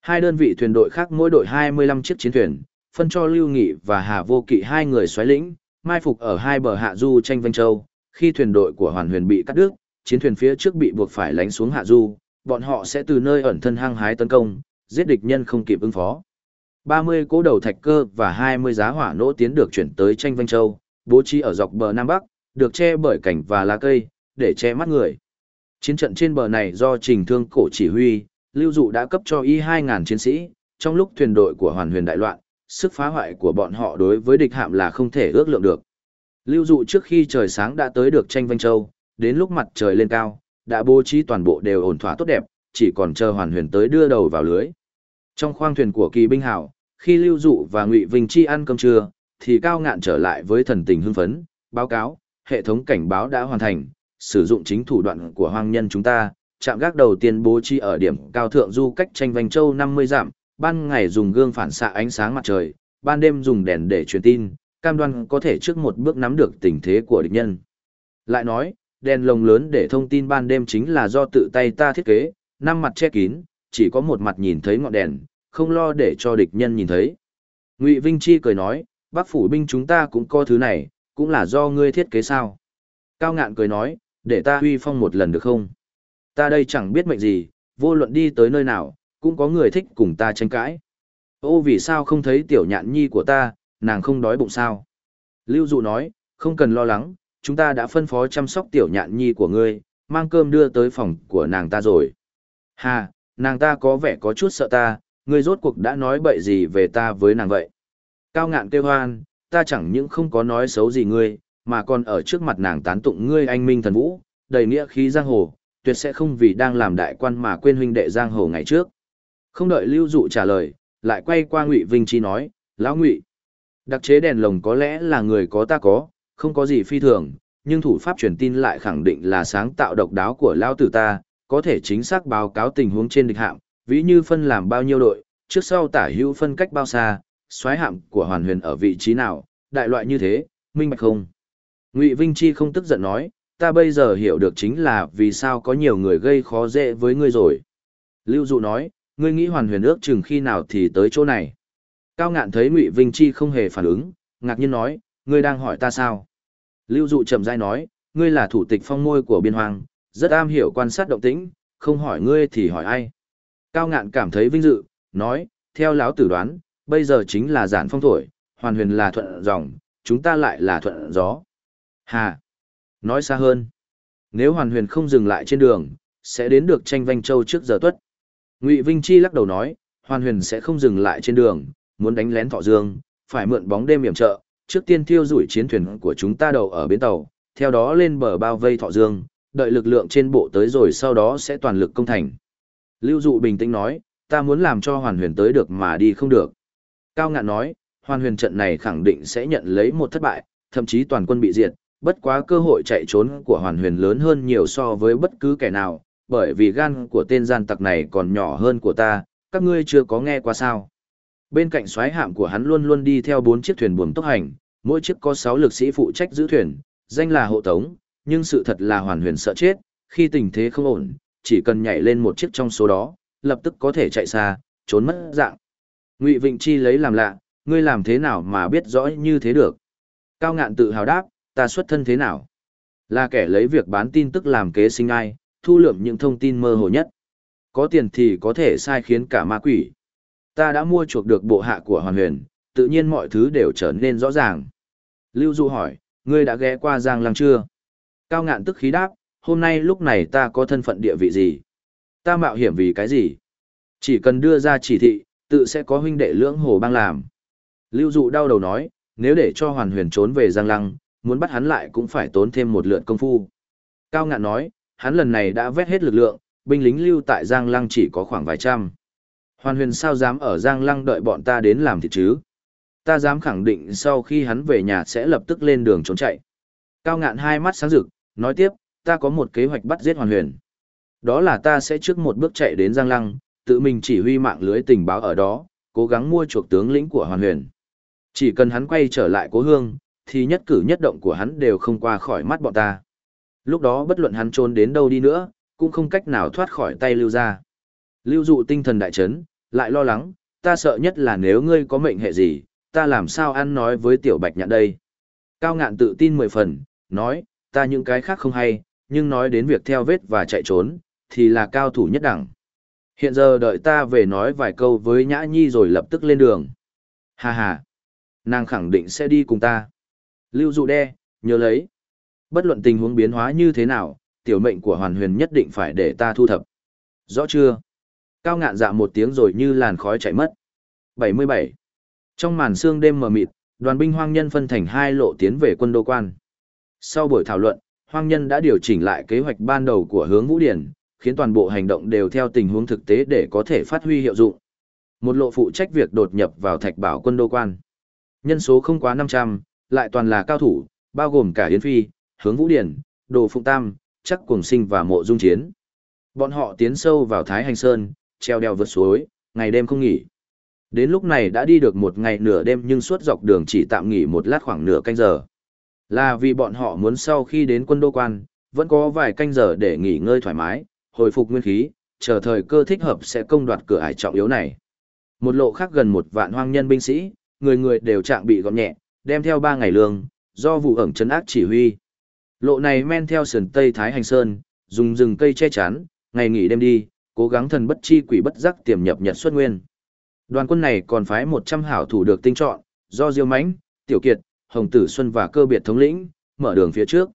Hai đơn vị thuyền đội khác mỗi đội 25 chiếc chiến thuyền, phân cho Lưu Nghị và Hà Vô Kỵ hai người xoáy lĩnh, mai phục ở hai bờ hạ du tranh Vân Châu. Khi thuyền đội của Hoàn Huyền bị cắt đứt, chiến thuyền phía trước bị buộc phải lánh xuống hạ du, bọn họ sẽ từ nơi ẩn thân hăng hái tấn công, giết địch nhân không kịp ứng phó. 30 cố đầu thạch cơ và 20 giá hỏa nỗ tiến được chuyển tới tranh Vân Châu, bố trí ở dọc bờ Nam Bắc, được che bởi cảnh và lá cây, để che mắt người. Chiến trận trên bờ này do Trình Thương Cổ chỉ huy, Lưu Dụ đã cấp cho y 2.000 chiến sĩ, trong lúc thuyền đội của Hoàn Huyền đại loạn, sức phá hoại của bọn họ đối với địch hạm là không thể ước lượng được. Lưu Dụ trước khi trời sáng đã tới được tranh Vanh Châu, đến lúc mặt trời lên cao, đã bố trí toàn bộ đều ổn thỏa tốt đẹp, chỉ còn chờ Hoàn Huyền tới đưa đầu vào lưới. Trong khoang thuyền của kỳ binh hảo, khi Lưu Dụ và Ngụy Vinh Chi ăn cơm trưa, thì Cao Ngạn trở lại với thần tình hưng phấn, báo cáo, hệ thống cảnh báo đã hoàn thành, sử dụng chính thủ đoạn của hoang nhân chúng ta, chạm gác đầu tiên bố trí ở điểm cao thượng du cách tranh vành châu 50 dặm, ban ngày dùng gương phản xạ ánh sáng mặt trời, ban đêm dùng đèn để truyền tin, cam đoan có thể trước một bước nắm được tình thế của địch nhân. Lại nói, đèn lồng lớn để thông tin ban đêm chính là do tự tay ta thiết kế, năm mặt che kín, chỉ có một mặt nhìn thấy ngọn đèn, không lo để cho địch nhân nhìn thấy. Ngụy Vinh Chi cười nói, bác phủ binh chúng ta cũng có thứ này, cũng là do ngươi thiết kế sao. Cao ngạn cười nói, để ta huy phong một lần được không? Ta đây chẳng biết mệnh gì, vô luận đi tới nơi nào, cũng có người thích cùng ta tranh cãi. Ô vì sao không thấy tiểu nhạn nhi của ta, nàng không đói bụng sao? Lưu Dụ nói, không cần lo lắng, chúng ta đã phân phó chăm sóc tiểu nhạn nhi của ngươi, mang cơm đưa tới phòng của nàng ta rồi. Hà, nàng ta có vẻ có chút sợ ta, ngươi rốt cuộc đã nói bậy gì về ta với nàng vậy? Cao ngạn kêu hoan, ta chẳng những không có nói xấu gì ngươi, mà còn ở trước mặt nàng tán tụng ngươi anh minh thần vũ, đầy nghĩa khí giang hồ, tuyệt sẽ không vì đang làm đại quan mà quên huynh đệ giang hồ ngày trước. Không đợi Lưu Dụ trả lời, lại quay qua Ngụy Vinh Chi nói, lão Ngụy, đặc chế đèn lồng có lẽ là người có ta có, không có gì phi thường, nhưng thủ pháp truyền tin lại khẳng định là sáng tạo độc đáo của lão tử ta, có thể chính xác báo cáo tình huống trên địch hạm, ví như phân làm bao nhiêu đội, trước sau tả hữu phân cách bao xa, xoáy hạm của Hoàn Huyền ở vị trí nào, đại loại như thế, minh bạch không? Ngụy Vinh Chi không tức giận nói, ta bây giờ hiểu được chính là vì sao có nhiều người gây khó dễ với ngươi rồi. Lưu Dụ nói, ngươi nghĩ hoàn huyền ước chừng khi nào thì tới chỗ này. Cao ngạn thấy Ngụy Vinh Chi không hề phản ứng, ngạc nhiên nói, ngươi đang hỏi ta sao? Lưu Dụ chậm rãi nói, ngươi là thủ tịch phong môi của biên hoàng, rất am hiểu quan sát động tĩnh, không hỏi ngươi thì hỏi ai. Cao ngạn cảm thấy vinh dự, nói, theo lão tử đoán, bây giờ chính là giản phong thổi, hoàn huyền là thuận dòng, chúng ta lại là thuận gió. Hà! Nói xa hơn, nếu hoàn huyền không dừng lại trên đường, sẽ đến được tranh vanh châu trước giờ tuất. Ngụy Vinh Chi lắc đầu nói, hoàn huyền sẽ không dừng lại trên đường, muốn đánh lén thọ dương, phải mượn bóng đêm hiểm trợ, trước tiên thiêu rủi chiến thuyền của chúng ta đầu ở bến tàu, theo đó lên bờ bao vây thọ dương, đợi lực lượng trên bộ tới rồi sau đó sẽ toàn lực công thành. Lưu Dụ bình tĩnh nói, ta muốn làm cho hoàn huyền tới được mà đi không được. Cao ngạn nói, hoàn huyền trận này khẳng định sẽ nhận lấy một thất bại, thậm chí toàn quân bị diệt, bất quá cơ hội chạy trốn của hoàn huyền lớn hơn nhiều so với bất cứ kẻ nào, bởi vì gan của tên gian tặc này còn nhỏ hơn của ta, các ngươi chưa có nghe qua sao. Bên cạnh xoáy hạm của hắn luôn luôn đi theo bốn chiếc thuyền buồm tốc hành, mỗi chiếc có 6 lực sĩ phụ trách giữ thuyền, danh là hộ tống, nhưng sự thật là hoàn huyền sợ chết, khi tình thế không ổn, chỉ cần nhảy lên một chiếc trong số đó, lập tức có thể chạy xa, trốn mất dạng. Ngụy Vịnh Chi lấy làm lạ, ngươi làm thế nào mà biết rõ như thế được? Cao ngạn tự hào đáp, ta xuất thân thế nào? Là kẻ lấy việc bán tin tức làm kế sinh ai, thu lượm những thông tin mơ hồ nhất. Có tiền thì có thể sai khiến cả ma quỷ. Ta đã mua chuộc được bộ hạ của Hoàn Huyền, tự nhiên mọi thứ đều trở nên rõ ràng. Lưu Du hỏi, ngươi đã ghé qua Giang Lăng chưa? Cao ngạn tức khí đáp, hôm nay lúc này ta có thân phận địa vị gì? Ta mạo hiểm vì cái gì? Chỉ cần đưa ra chỉ thị, tự sẽ có huynh đệ lưỡng hồ bang làm. Lưu Dụ đau đầu nói, nếu để cho Hoàn Huyền trốn về Giang Lăng, muốn bắt hắn lại cũng phải tốn thêm một lượt công phu. Cao ngạn nói, hắn lần này đã vét hết lực lượng, binh lính lưu tại Giang Lăng chỉ có khoảng vài trăm. Hoàn huyền sao dám ở Giang Lăng đợi bọn ta đến làm thịt chứ? Ta dám khẳng định sau khi hắn về nhà sẽ lập tức lên đường trốn chạy. Cao ngạn hai mắt sáng rực, nói tiếp, ta có một kế hoạch bắt giết hoàn huyền. Đó là ta sẽ trước một bước chạy đến Giang Lăng, tự mình chỉ huy mạng lưới tình báo ở đó, cố gắng mua chuộc tướng lĩnh của hoàn huyền. Chỉ cần hắn quay trở lại cố hương, thì nhất cử nhất động của hắn đều không qua khỏi mắt bọn ta. Lúc đó bất luận hắn trốn đến đâu đi nữa, cũng không cách nào thoát khỏi tay lưu ra. Lưu dụ tinh thần đại chấn, lại lo lắng, ta sợ nhất là nếu ngươi có mệnh hệ gì, ta làm sao ăn nói với tiểu bạch nhạn đây. Cao ngạn tự tin mười phần, nói, ta những cái khác không hay, nhưng nói đến việc theo vết và chạy trốn, thì là cao thủ nhất đẳng. Hiện giờ đợi ta về nói vài câu với Nhã Nhi rồi lập tức lên đường. Hà hà, nàng khẳng định sẽ đi cùng ta. Lưu dụ đe, nhớ lấy. Bất luận tình huống biến hóa như thế nào, tiểu mệnh của hoàn huyền nhất định phải để ta thu thập. Rõ chưa? Cao ngạn dạ một tiếng rồi như làn khói chạy mất. 77. Trong màn sương đêm mờ mịt, đoàn binh hoang nhân phân thành hai lộ tiến về quân đô quan. Sau buổi thảo luận, hoang nhân đã điều chỉnh lại kế hoạch ban đầu của hướng Vũ Điển, khiến toàn bộ hành động đều theo tình huống thực tế để có thể phát huy hiệu dụng. Một lộ phụ trách việc đột nhập vào thạch bảo quân đô quan. Nhân số không quá 500, lại toàn là cao thủ, bao gồm cả Yến Phi, hướng Vũ Điển, Đồ Phụng Tam, chắc cùng sinh và mộ dung chiến. Bọn họ tiến sâu vào Thái Hành Sơn, treo đeo vượt suối, ngày đêm không nghỉ. Đến lúc này đã đi được một ngày nửa đêm nhưng suốt dọc đường chỉ tạm nghỉ một lát khoảng nửa canh giờ. Là vì bọn họ muốn sau khi đến quân đô quan, vẫn có vài canh giờ để nghỉ ngơi thoải mái, hồi phục nguyên khí, chờ thời cơ thích hợp sẽ công đoạt cửa ải trọng yếu này. Một lộ khác gần một vạn hoang nhân binh sĩ, người người đều trạng bị gọn nhẹ, đem theo ba ngày lương, do vụ ẩn chấn ác chỉ huy. Lộ này men theo sườn Tây Thái Hành Sơn, dùng rừng cây che chắn, ngày nghỉ đêm đi, cố gắng thần bất chi quỷ bất giác tiềm nhập nhật xuất nguyên. Đoàn quân này còn phái 100 hảo thủ được tinh chọn, do Diêu Mãnh, Tiểu Kiệt, Hồng Tử Xuân và cơ biệt thống lĩnh, mở đường phía trước.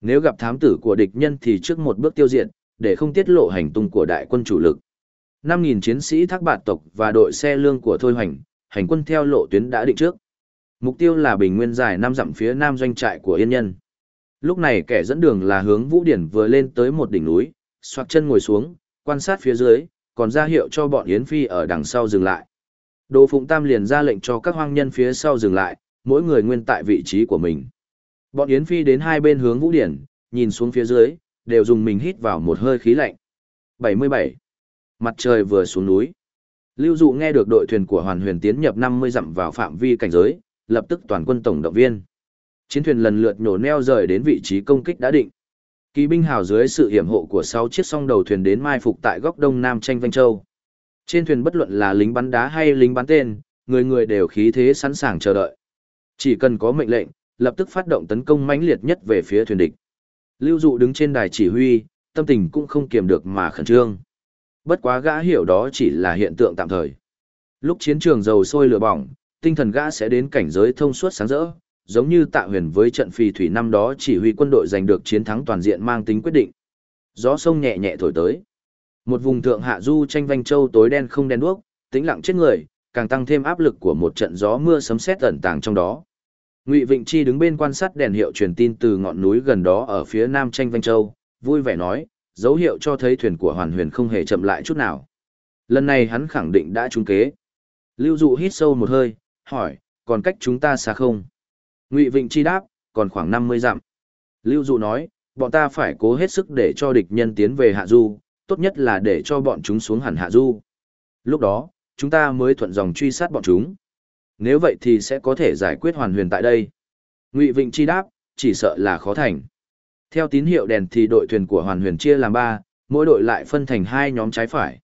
Nếu gặp thám tử của địch nhân thì trước một bước tiêu diệt, để không tiết lộ hành tung của đại quân chủ lực. 5.000 chiến sĩ thác bạt tộc và đội xe lương của Thôi Hoành, hành quân theo lộ tuyến đã định trước. Mục tiêu là bình nguyên dài 5 dặm phía nam doanh trại của Yên Nhân. Lúc này kẻ dẫn đường là hướng Vũ Điển vừa lên tới một đỉnh núi, xoạc chân ngồi xuống, quan sát phía dưới, còn ra hiệu cho bọn Yến Phi ở đằng sau dừng lại. Đồ Phụng Tam liền ra lệnh cho các hoang nhân phía sau dừng lại, mỗi người nguyên tại vị trí của mình. Bọn Yến Phi đến hai bên hướng Vũ Điển, nhìn xuống phía dưới, đều dùng mình hít vào một hơi khí lạnh. 77. Mặt trời vừa xuống núi. Lưu Dụ nghe được đội thuyền của Hoàn Huyền tiến nhập 50 dặm vào phạm vi cảnh giới, lập tức toàn quân tổng động viên. Chiến thuyền lần lượt nhổ neo rời đến vị trí công kích đã định. Kỳ binh hào dưới sự hiểm hộ của 6 chiếc song đầu thuyền đến mai phục tại góc đông nam tranh Vanh Châu. Trên thuyền bất luận là lính bắn đá hay lính bắn tên, người người đều khí thế sẵn sàng chờ đợi. Chỉ cần có mệnh lệnh, lập tức phát động tấn công mãnh liệt nhất về phía thuyền địch. Lưu Dụ đứng trên đài chỉ huy, tâm tình cũng không kiềm được mà khẩn trương. Bất quá gã hiểu đó chỉ là hiện tượng tạm thời. Lúc chiến trường dầu sôi lửa bỏng, tinh thần gã sẽ đến cảnh giới thông suốt sáng rỡ, giống như tạ huyền với trận phì thủy năm đó chỉ huy quân đội giành được chiến thắng toàn diện mang tính quyết định. Gió sông nhẹ nhẹ thổi tới. Một vùng thượng hạ du tranh vanh châu tối đen không đen đuốc, tĩnh lặng chết người, càng tăng thêm áp lực của một trận gió mưa sấm sét ẩn tàng trong đó. Ngụy Vịnh Chi đứng bên quan sát đèn hiệu truyền tin từ ngọn núi gần đó ở phía nam tranh vanh châu, vui vẻ nói, dấu hiệu cho thấy thuyền của Hoàn Huyền không hề chậm lại chút nào. Lần này hắn khẳng định đã trúng kế. Lưu Dụ hít sâu một hơi, hỏi, còn cách chúng ta xa không? Ngụy Vịnh Chi đáp, còn khoảng 50 dặm. Lưu Dụ nói, bọn ta phải cố hết sức để cho địch nhân tiến về Hạ Du, tốt nhất là để cho bọn chúng xuống hẳn Hạ Du. Lúc đó, chúng ta mới thuận dòng truy sát bọn chúng. Nếu vậy thì sẽ có thể giải quyết hoàn huyền tại đây. Ngụy Vịnh Chi đáp, chỉ sợ là khó thành. Theo tín hiệu đèn thì đội thuyền của hoàn huyền chia làm ba, mỗi đội lại phân thành hai nhóm trái phải.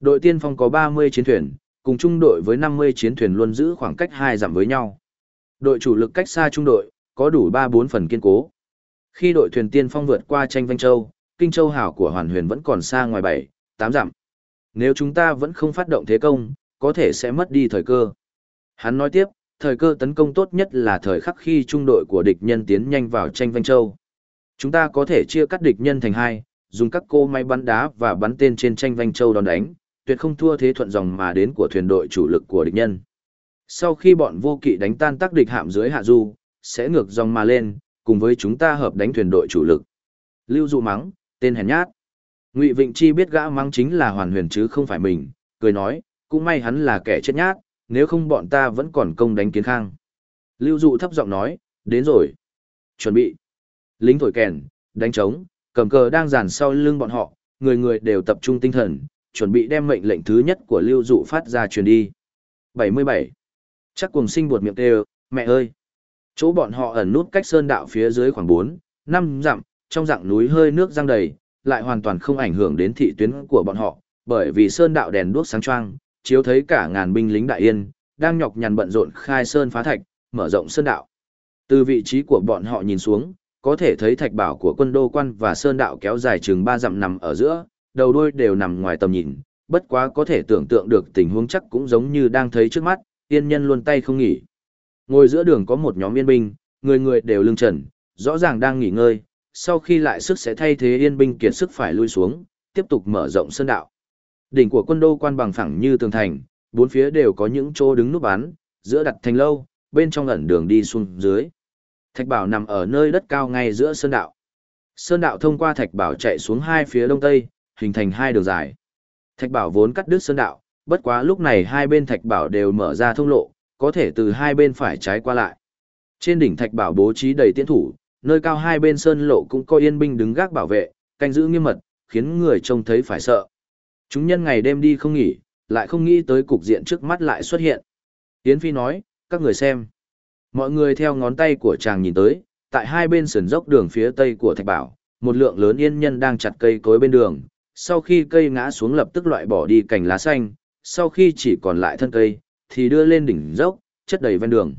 Đội tiên phong có 30 chiến thuyền, cùng trung đội với 50 chiến thuyền luôn giữ khoảng cách hai dặm với nhau. Đội chủ lực cách xa trung đội, có đủ 3-4 phần kiên cố. Khi đội thuyền tiên phong vượt qua tranh Vanh Châu, Kinh Châu hảo của Hoàn Huyền vẫn còn xa ngoài 7, 8 dặm. Nếu chúng ta vẫn không phát động thế công, có thể sẽ mất đi thời cơ. Hắn nói tiếp, thời cơ tấn công tốt nhất là thời khắc khi trung đội của địch nhân tiến nhanh vào tranh Vanh Châu. Chúng ta có thể chia cắt địch nhân thành hai, dùng các cô máy bắn đá và bắn tên trên tranh Vanh Châu đòn đánh, tuyệt không thua thế thuận dòng mà đến của thuyền đội chủ lực của địch nhân. Sau khi bọn vô kỵ đánh tan tác địch hạm dưới hạ du, sẽ ngược dòng mà lên, cùng với chúng ta hợp đánh thuyền đội chủ lực. Lưu dụ mắng, tên hèn nhát. Ngụy Vịnh Chi biết gã mắng chính là hoàn huyền chứ không phải mình, cười nói, Cũng may hắn là kẻ chết nhát, nếu không bọn ta vẫn còn công đánh kiến khang. Lưu dụ thấp giọng nói, đến rồi. Chuẩn bị. Lính thổi kèn, đánh trống, cầm cờ đang dàn sau lưng bọn họ, người người đều tập trung tinh thần, chuẩn bị đem mệnh lệnh thứ nhất của lưu dụ phát ra truyền đi. 77. Chắc cùng sinh buột miệng đều mẹ ơi! Chỗ bọn họ ẩn nút cách sơn đạo phía dưới khoảng 4, 5 dặm, trong dạng núi hơi nước răng đầy, lại hoàn toàn không ảnh hưởng đến thị tuyến của bọn họ, bởi vì sơn đạo đèn đuốc sáng choang, chiếu thấy cả ngàn binh lính đại yên, đang nhọc nhằn bận rộn khai sơn phá thạch, mở rộng sơn đạo. Từ vị trí của bọn họ nhìn xuống, có thể thấy thạch bảo của quân đô quan và sơn đạo kéo dài chừng ba dặm nằm ở giữa, đầu đuôi đều nằm ngoài tầm nhìn, bất quá có thể tưởng tượng được tình huống chắc cũng giống như đang thấy trước mắt, yên nhân luôn tay không nghỉ. Ngồi giữa đường có một nhóm yên binh, người người đều lưng trần, rõ ràng đang nghỉ ngơi, sau khi lại sức sẽ thay thế yên binh kiệt sức phải lui xuống, tiếp tục mở rộng sơn đạo. Đỉnh của quân đô quan bằng phẳng như tường thành, bốn phía đều có những chỗ đứng núp bán, giữa đặt thành lâu, bên trong ẩn đường đi xuống dưới. Thạch bảo nằm ở nơi đất cao ngay giữa sơn đạo. Sơn đạo thông qua thạch bảo chạy xuống hai phía đông tây, hình thành hai đường dài. Thạch bảo vốn cắt đứt sơn đạo, bất quá lúc này hai bên thạch bảo đều mở ra thông lộ, có thể từ hai bên phải trái qua lại. Trên đỉnh thạch bảo bố trí đầy tiến thủ, nơi cao hai bên sơn lộ cũng có yên binh đứng gác bảo vệ, canh giữ nghiêm mật, khiến người trông thấy phải sợ. Chúng nhân ngày đêm đi không nghỉ, lại không nghĩ tới cục diện trước mắt lại xuất hiện. Yến Phi nói, các người xem. Mọi người theo ngón tay của chàng nhìn tới, tại hai bên sườn dốc đường phía tây của thạch bảo, một lượng lớn yên nhân đang chặt cây cối bên đường. Sau khi cây ngã xuống lập tức loại bỏ đi cành lá xanh, sau khi chỉ còn lại thân cây, thì đưa lên đỉnh dốc, chất đầy ven đường.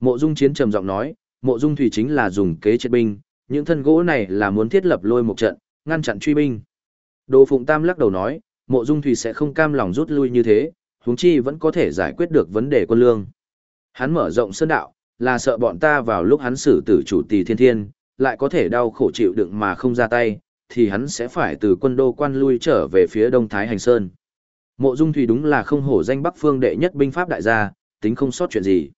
Mộ Dung Chiến trầm giọng nói, Mộ Dung Thủy chính là dùng kế chết binh, những thân gỗ này là muốn thiết lập lôi một trận, ngăn chặn truy binh. Đồ Phụng Tam lắc đầu nói, Mộ Dung Thủy sẽ không cam lòng rút lui như thế, huống chi vẫn có thể giải quyết được vấn đề quân lương. Hắn mở rộng sơn đạo, là sợ bọn ta vào lúc hắn xử tử chủ tỷ thiên thiên, lại có thể đau khổ chịu đựng mà không ra tay, thì hắn sẽ phải từ quân đô quan lui trở về phía đông thái hành sơn. Mộ Dung Thủy đúng là không hổ danh Bắc Phương đệ nhất binh pháp đại gia, tính không sót chuyện gì.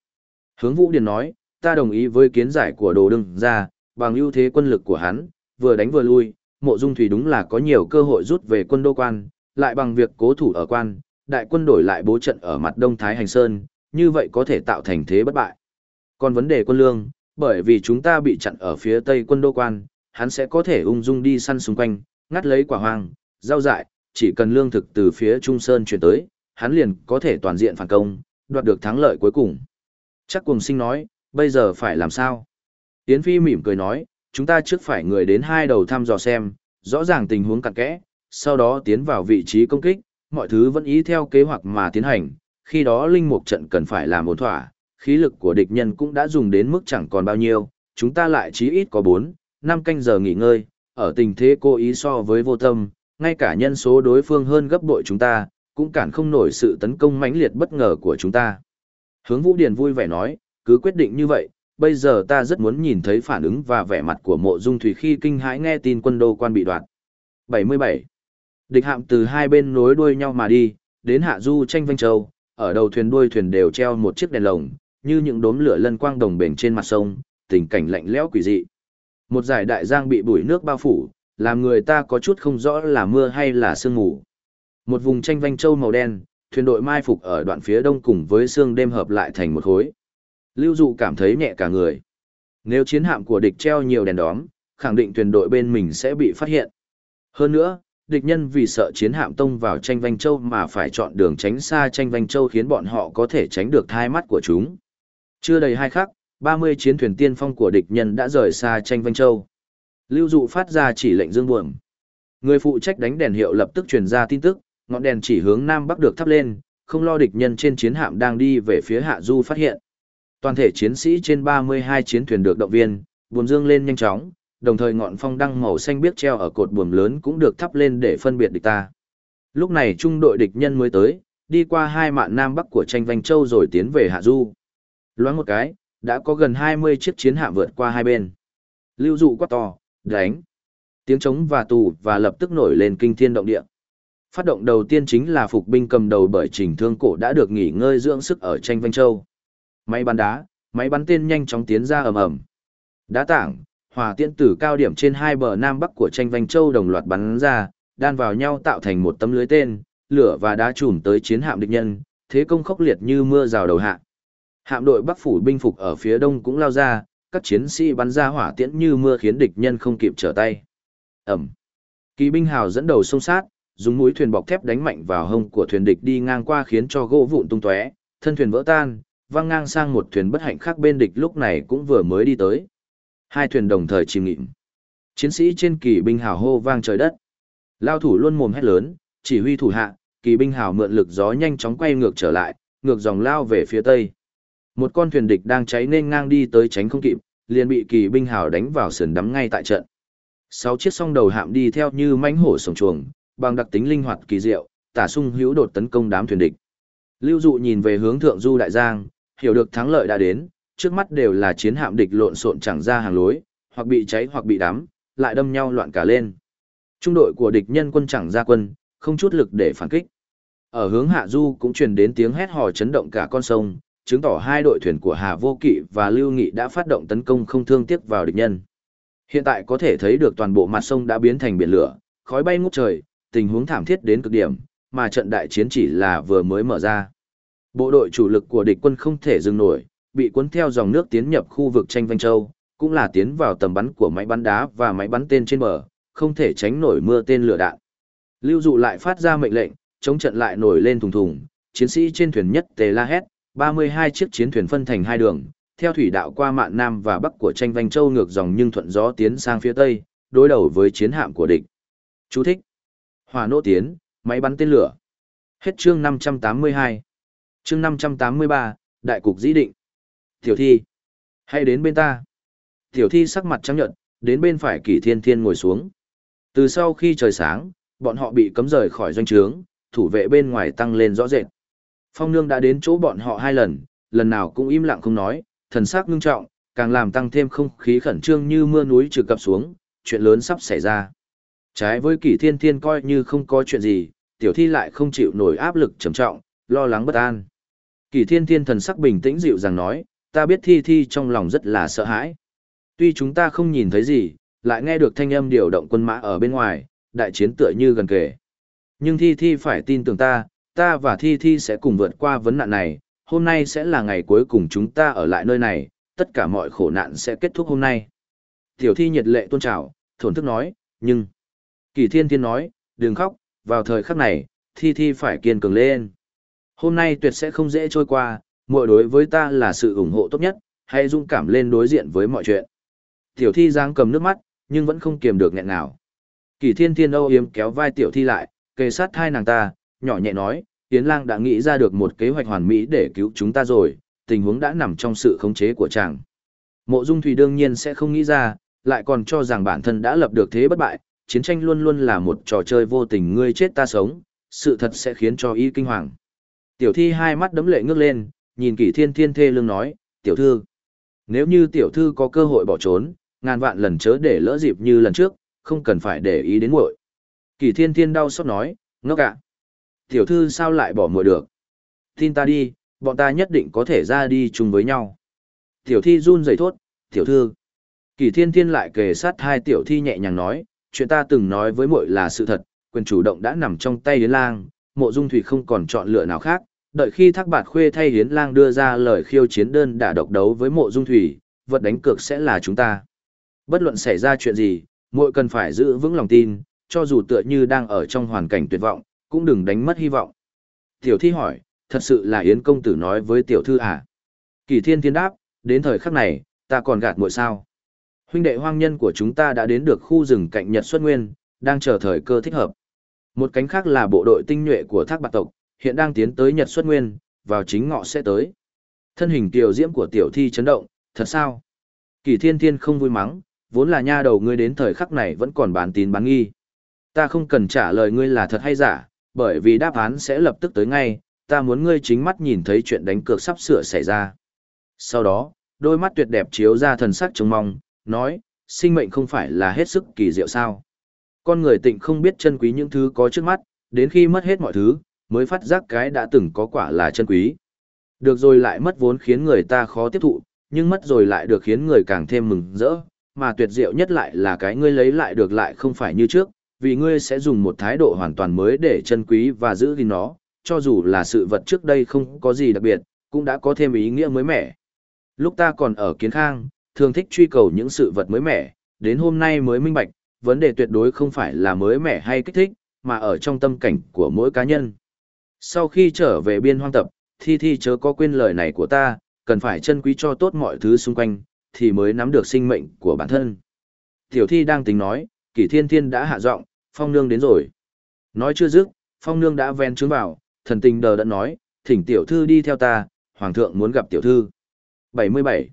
Hướng Vũ Điền nói, ta đồng ý với kiến giải của Đồ Đương gia, bằng ưu thế quân lực của hắn, vừa đánh vừa lui, Mộ Dung Thủy đúng là có nhiều cơ hội rút về quân đô quan, lại bằng việc cố thủ ở quan, đại quân đổi lại bố trận ở mặt đông Thái Hành Sơn, như vậy có thể tạo thành thế bất bại. Còn vấn đề quân lương, bởi vì chúng ta bị chặn ở phía tây quân đô quan, hắn sẽ có thể ung dung đi săn xung quanh, ngắt lấy quả hoang, rau dại, chỉ cần lương thực từ phía Trung Sơn chuyển tới, hắn liền có thể toàn diện phản công, đoạt được thắng lợi cuối cùng. Chắc cùng sinh nói, bây giờ phải làm sao? Yến Phi mỉm cười nói, chúng ta trước phải người đến hai đầu thăm dò xem, rõ ràng tình huống cặn kẽ, sau đó tiến vào vị trí công kích, mọi thứ vẫn ý theo kế hoạch mà tiến hành, khi đó linh mục trận cần phải làm ổn thỏa, khí lực của địch nhân cũng đã dùng đến mức chẳng còn bao nhiêu, chúng ta lại chí ít có 4, 5 canh giờ nghỉ ngơi, ở tình thế cố ý so với vô tâm, ngay cả nhân số đối phương hơn gấp bội chúng ta, cũng cản không nổi sự tấn công mãnh liệt bất ngờ của chúng ta. Hướng Vũ Điền vui vẻ nói, cứ quyết định như vậy, bây giờ ta rất muốn nhìn thấy phản ứng và vẻ mặt của mộ dung thủy khi kinh hãi nghe tin quân đô quan bị đoạt. 77. Địch hạm từ hai bên nối đuôi nhau mà đi, đến hạ du tranh vanh châu, ở đầu thuyền đuôi thuyền đều treo một chiếc đèn lồng, như những đốm lửa lân quang đồng bền trên mặt sông, tình cảnh lạnh lẽo quỷ dị. Một giải đại giang bị bụi nước bao phủ, làm người ta có chút không rõ là mưa hay là sương mù. Một vùng tranh vanh châu màu đen, thuyền đội mai phục ở đoạn phía đông cùng với sương đêm hợp lại thành một khối. Lưu dụ cảm thấy nhẹ cả người. Nếu chiến hạm của địch treo nhiều đèn đóm, khẳng định thuyền đội bên mình sẽ bị phát hiện. Hơn nữa, địch nhân vì sợ chiến hạm tông vào tranh vanh châu mà phải chọn đường tránh xa tranh vanh châu khiến bọn họ có thể tránh được thai mắt của chúng. Chưa đầy hai khắc, 30 chiến thuyền tiên phong của địch nhân đã rời xa tranh vanh châu. Lưu dụ phát ra chỉ lệnh dương buồm. Người phụ trách đánh đèn hiệu lập tức truyền ra tin tức, ngọn đèn chỉ hướng nam bắc được thắp lên, không lo địch nhân trên chiến hạm đang đi về phía hạ du phát hiện. Toàn thể chiến sĩ trên 32 chiến thuyền được động viên, buồm dương lên nhanh chóng, đồng thời ngọn phong đăng màu xanh biếc treo ở cột buồm lớn cũng được thắp lên để phân biệt địch ta. Lúc này trung đội địch nhân mới tới, đi qua hai mạn nam bắc của tranh vành châu rồi tiến về hạ du. Loáng một cái, đã có gần 20 chiếc chiến hạm vượt qua hai bên. Lưu dụ quát to, đánh. Tiếng trống và tù và lập tức nổi lên kinh thiên động địa. Phát động đầu tiên chính là phục binh cầm đầu bởi trình thương cổ đã được nghỉ ngơi dưỡng sức ở tranh vanh châu. Máy bắn đá, máy bắn tên nhanh chóng tiến ra ầm ầm. Đá tảng, hòa tiễn tử cao điểm trên hai bờ nam bắc của tranh vành châu đồng loạt bắn ra, đan vào nhau tạo thành một tấm lưới tên, lửa và đá trùm tới chiến hạm địch nhân, thế công khốc liệt như mưa rào đầu hạ. Hạm đội Bắc phủ binh phục ở phía đông cũng lao ra, các chiến sĩ bắn ra hỏa tiễn như mưa khiến địch nhân không kịp trở tay. Ẩm. Kỳ binh hào dẫn đầu xông sát, dùng mũi thuyền bọc thép đánh mạnh vào hông của thuyền địch đi ngang qua khiến cho gỗ vụn tung tóe, thân thuyền vỡ tan, văng ngang sang một thuyền bất hạnh khác bên địch lúc này cũng vừa mới đi tới. Hai thuyền đồng thời chìm nghịm. Chiến sĩ trên kỳ binh hào hô vang trời đất. Lao thủ luôn mồm hét lớn, chỉ huy thủ hạ, kỳ binh hào mượn lực gió nhanh chóng quay ngược trở lại, ngược dòng lao về phía tây. Một con thuyền địch đang cháy nên ngang đi tới tránh không kịp, liền bị kỳ binh hào đánh vào sườn đắm ngay tại trận. Sáu chiếc song đầu hạm đi theo như mãnh hổ sổng chuồng, bằng đặc tính linh hoạt kỳ diệu, tả sung hữu đột tấn công đám thuyền địch. Lưu Dụ nhìn về hướng thượng du đại giang, hiểu được thắng lợi đã đến, trước mắt đều là chiến hạm địch lộn xộn chẳng ra hàng lối, hoặc bị cháy hoặc bị đắm, lại đâm nhau loạn cả lên. Trung đội của địch nhân quân chẳng ra quân, không chút lực để phản kích. Ở hướng hạ du cũng truyền đến tiếng hét hò chấn động cả con sông, chứng tỏ hai đội thuyền của Hà Vô Kỵ và Lưu Nghị đã phát động tấn công không thương tiếc vào địch nhân. Hiện tại có thể thấy được toàn bộ mặt sông đã biến thành biển lửa, khói bay ngút trời, tình huống thảm thiết đến cực điểm, mà trận đại chiến chỉ là vừa mới mở ra. Bộ đội chủ lực của địch quân không thể dừng nổi, bị cuốn theo dòng nước tiến nhập khu vực tranh Vanh Châu, cũng là tiến vào tầm bắn của máy bắn đá và máy bắn tên trên bờ, không thể tránh nổi mưa tên lửa đạn. Lưu dụ lại phát ra mệnh lệnh, chống trận lại nổi lên thùng thùng, chiến sĩ trên thuyền nhất tề la hét, 32 chiếc chiến thuyền phân thành hai đường, theo thủy đạo qua mạn nam và bắc của tranh Vanh Châu ngược dòng nhưng thuận gió tiến sang phía tây, đối đầu với chiến hạm của địch. Chú thích: Hỏa nỗ tiến, máy bắn tên lửa. Hết chương 582. Chương 583, đại cục dĩ định. Tiểu thi, hãy đến bên ta. Tiểu thi sắc mặt trắng nhợt, đến bên phải Kỷ Thiên Thiên ngồi xuống. Từ sau khi trời sáng, bọn họ bị cấm rời khỏi doanh trướng, thủ vệ bên ngoài tăng lên rõ rệt. Phong Nương đã đến chỗ bọn họ hai lần, lần nào cũng im lặng không nói, thần sắc ngưng trọng, càng làm tăng thêm không khí khẩn trương như mưa núi trừ cập xuống, chuyện lớn sắp xảy ra. Trái với Kỷ Thiên Thiên coi như không có chuyện gì, tiểu thi lại không chịu nổi áp lực trầm trọng, lo lắng bất an. Kỷ Thiên Thiên thần sắc bình tĩnh dịu dàng nói, ta biết thi thi trong lòng rất là sợ hãi. Tuy chúng ta không nhìn thấy gì, lại nghe được thanh âm điều động quân mã ở bên ngoài, đại chiến tựa như gần kề. Nhưng thi thi phải tin tưởng ta, ta và thi thi sẽ cùng vượt qua vấn nạn này, hôm nay sẽ là ngày cuối cùng chúng ta ở lại nơi này, tất cả mọi khổ nạn sẽ kết thúc hôm nay. Tiểu thi nhiệt lệ tôn trào, thổn thức nói, nhưng... Kỳ thiên thiên nói, đừng khóc, vào thời khắc này, thi thi phải kiên cường lên. Hôm nay tuyệt sẽ không dễ trôi qua, muội đối với ta là sự ủng hộ tốt nhất, hãy dung cảm lên đối diện với mọi chuyện. Tiểu thi giang cầm nước mắt, nhưng vẫn không kiềm được nghẹn nào. Kỳ thiên thiên âu yếm kéo vai tiểu thi lại, kề sát hai nàng ta, nhỏ nhẹ nói, Yến lang đã nghĩ ra được một kế hoạch hoàn mỹ để cứu chúng ta rồi, tình huống đã nằm trong sự khống chế của chàng. Mộ Dung Thủy đương nhiên sẽ không nghĩ ra, lại còn cho rằng bản thân đã lập được thế bất bại, chiến tranh luôn luôn là một trò chơi vô tình ngươi chết ta sống, sự thật sẽ khiến cho y kinh hoàng. Tiểu thi hai mắt đấm lệ ngước lên, nhìn kỷ thiên thiên thê lương nói, tiểu thư. Nếu như tiểu thư có cơ hội bỏ trốn, ngàn vạn lần chớ để lỡ dịp như lần trước, không cần phải để ý đến muội. Kỷ thiên thiên đau xót nói, ngốc ạ. Tiểu thư sao lại bỏ muội được? Tin ta đi, bọn ta nhất định có thể ra đi chung với nhau. Tiểu thi run rẩy thốt, tiểu thư. Kỷ thiên thiên lại kề sát hai tiểu thi nhẹ nhàng nói, chuyện ta từng nói với muội là sự thật, quyền chủ động đã nằm trong tay đến Lang, Mộ Dung Thủy không còn chọn lựa nào khác, đợi khi Thác Bạt Khuê thay Hiến Lang đưa ra lời khiêu chiến đơn đả độc đấu với Mộ Dung Thủy, vật đánh cược sẽ là chúng ta. Bất luận xảy ra chuyện gì, muội cần phải giữ vững lòng tin, cho dù tựa như đang ở trong hoàn cảnh tuyệt vọng, cũng đừng đánh mất hy vọng. Tiểu thi hỏi, thật sự là Yến công tử nói với tiểu thư à? Kỳ thiên thiên đáp, đến thời khắc này, ta còn gạt muội sao? Huynh đệ hoang nhân của chúng ta đã đến được khu rừng cạnh Nhật Xuất Nguyên, đang chờ thời cơ thích hợp. Một cánh khác là bộ đội tinh nhuệ của Thác Bạc tộc, hiện đang tiến tới Nhật Xuất Nguyên, vào chính ngọ sẽ tới. Thân hình tiểu diễm của tiểu thi chấn động, thật sao? Kỳ Thiên Thiên không vui mắng, vốn là nha đầu ngươi đến thời khắc này vẫn còn bán tín bán nghi. Ta không cần trả lời ngươi là thật hay giả, bởi vì đáp án sẽ lập tức tới ngay, ta muốn ngươi chính mắt nhìn thấy chuyện đánh cược sắp sửa xảy ra. Sau đó, đôi mắt tuyệt đẹp chiếu ra thần sắc trông mong, nói, sinh mệnh không phải là hết sức kỳ diệu sao. Con người tịnh không biết chân quý những thứ có trước mắt, đến khi mất hết mọi thứ, mới phát giác cái đã từng có quả là chân quý. Được rồi lại mất vốn khiến người ta khó tiếp thụ, nhưng mất rồi lại được khiến người càng thêm mừng rỡ, mà tuyệt diệu nhất lại là cái ngươi lấy lại được lại không phải như trước, vì ngươi sẽ dùng một thái độ hoàn toàn mới để chân quý và giữ gìn nó, cho dù là sự vật trước đây không có gì đặc biệt, cũng đã có thêm ý nghĩa mới mẻ. Lúc ta còn ở kiến khang, thường thích truy cầu những sự vật mới mẻ, đến hôm nay mới minh bạch, vấn đề tuyệt đối không phải là mới mẻ hay kích thích, mà ở trong tâm cảnh của mỗi cá nhân. Sau khi trở về biên hoang tập, thi thi chớ có quên lời này của ta, cần phải chân quý cho tốt mọi thứ xung quanh, thì mới nắm được sinh mệnh của bản thân. Tiểu thi đang tính nói, kỷ thiên thiên đã hạ giọng, phong nương đến rồi. Nói chưa dứt, phong nương đã ven trướng vào, thần tình đờ đẫn nói, thỉnh tiểu thư đi theo ta, hoàng thượng muốn gặp tiểu thư. 77.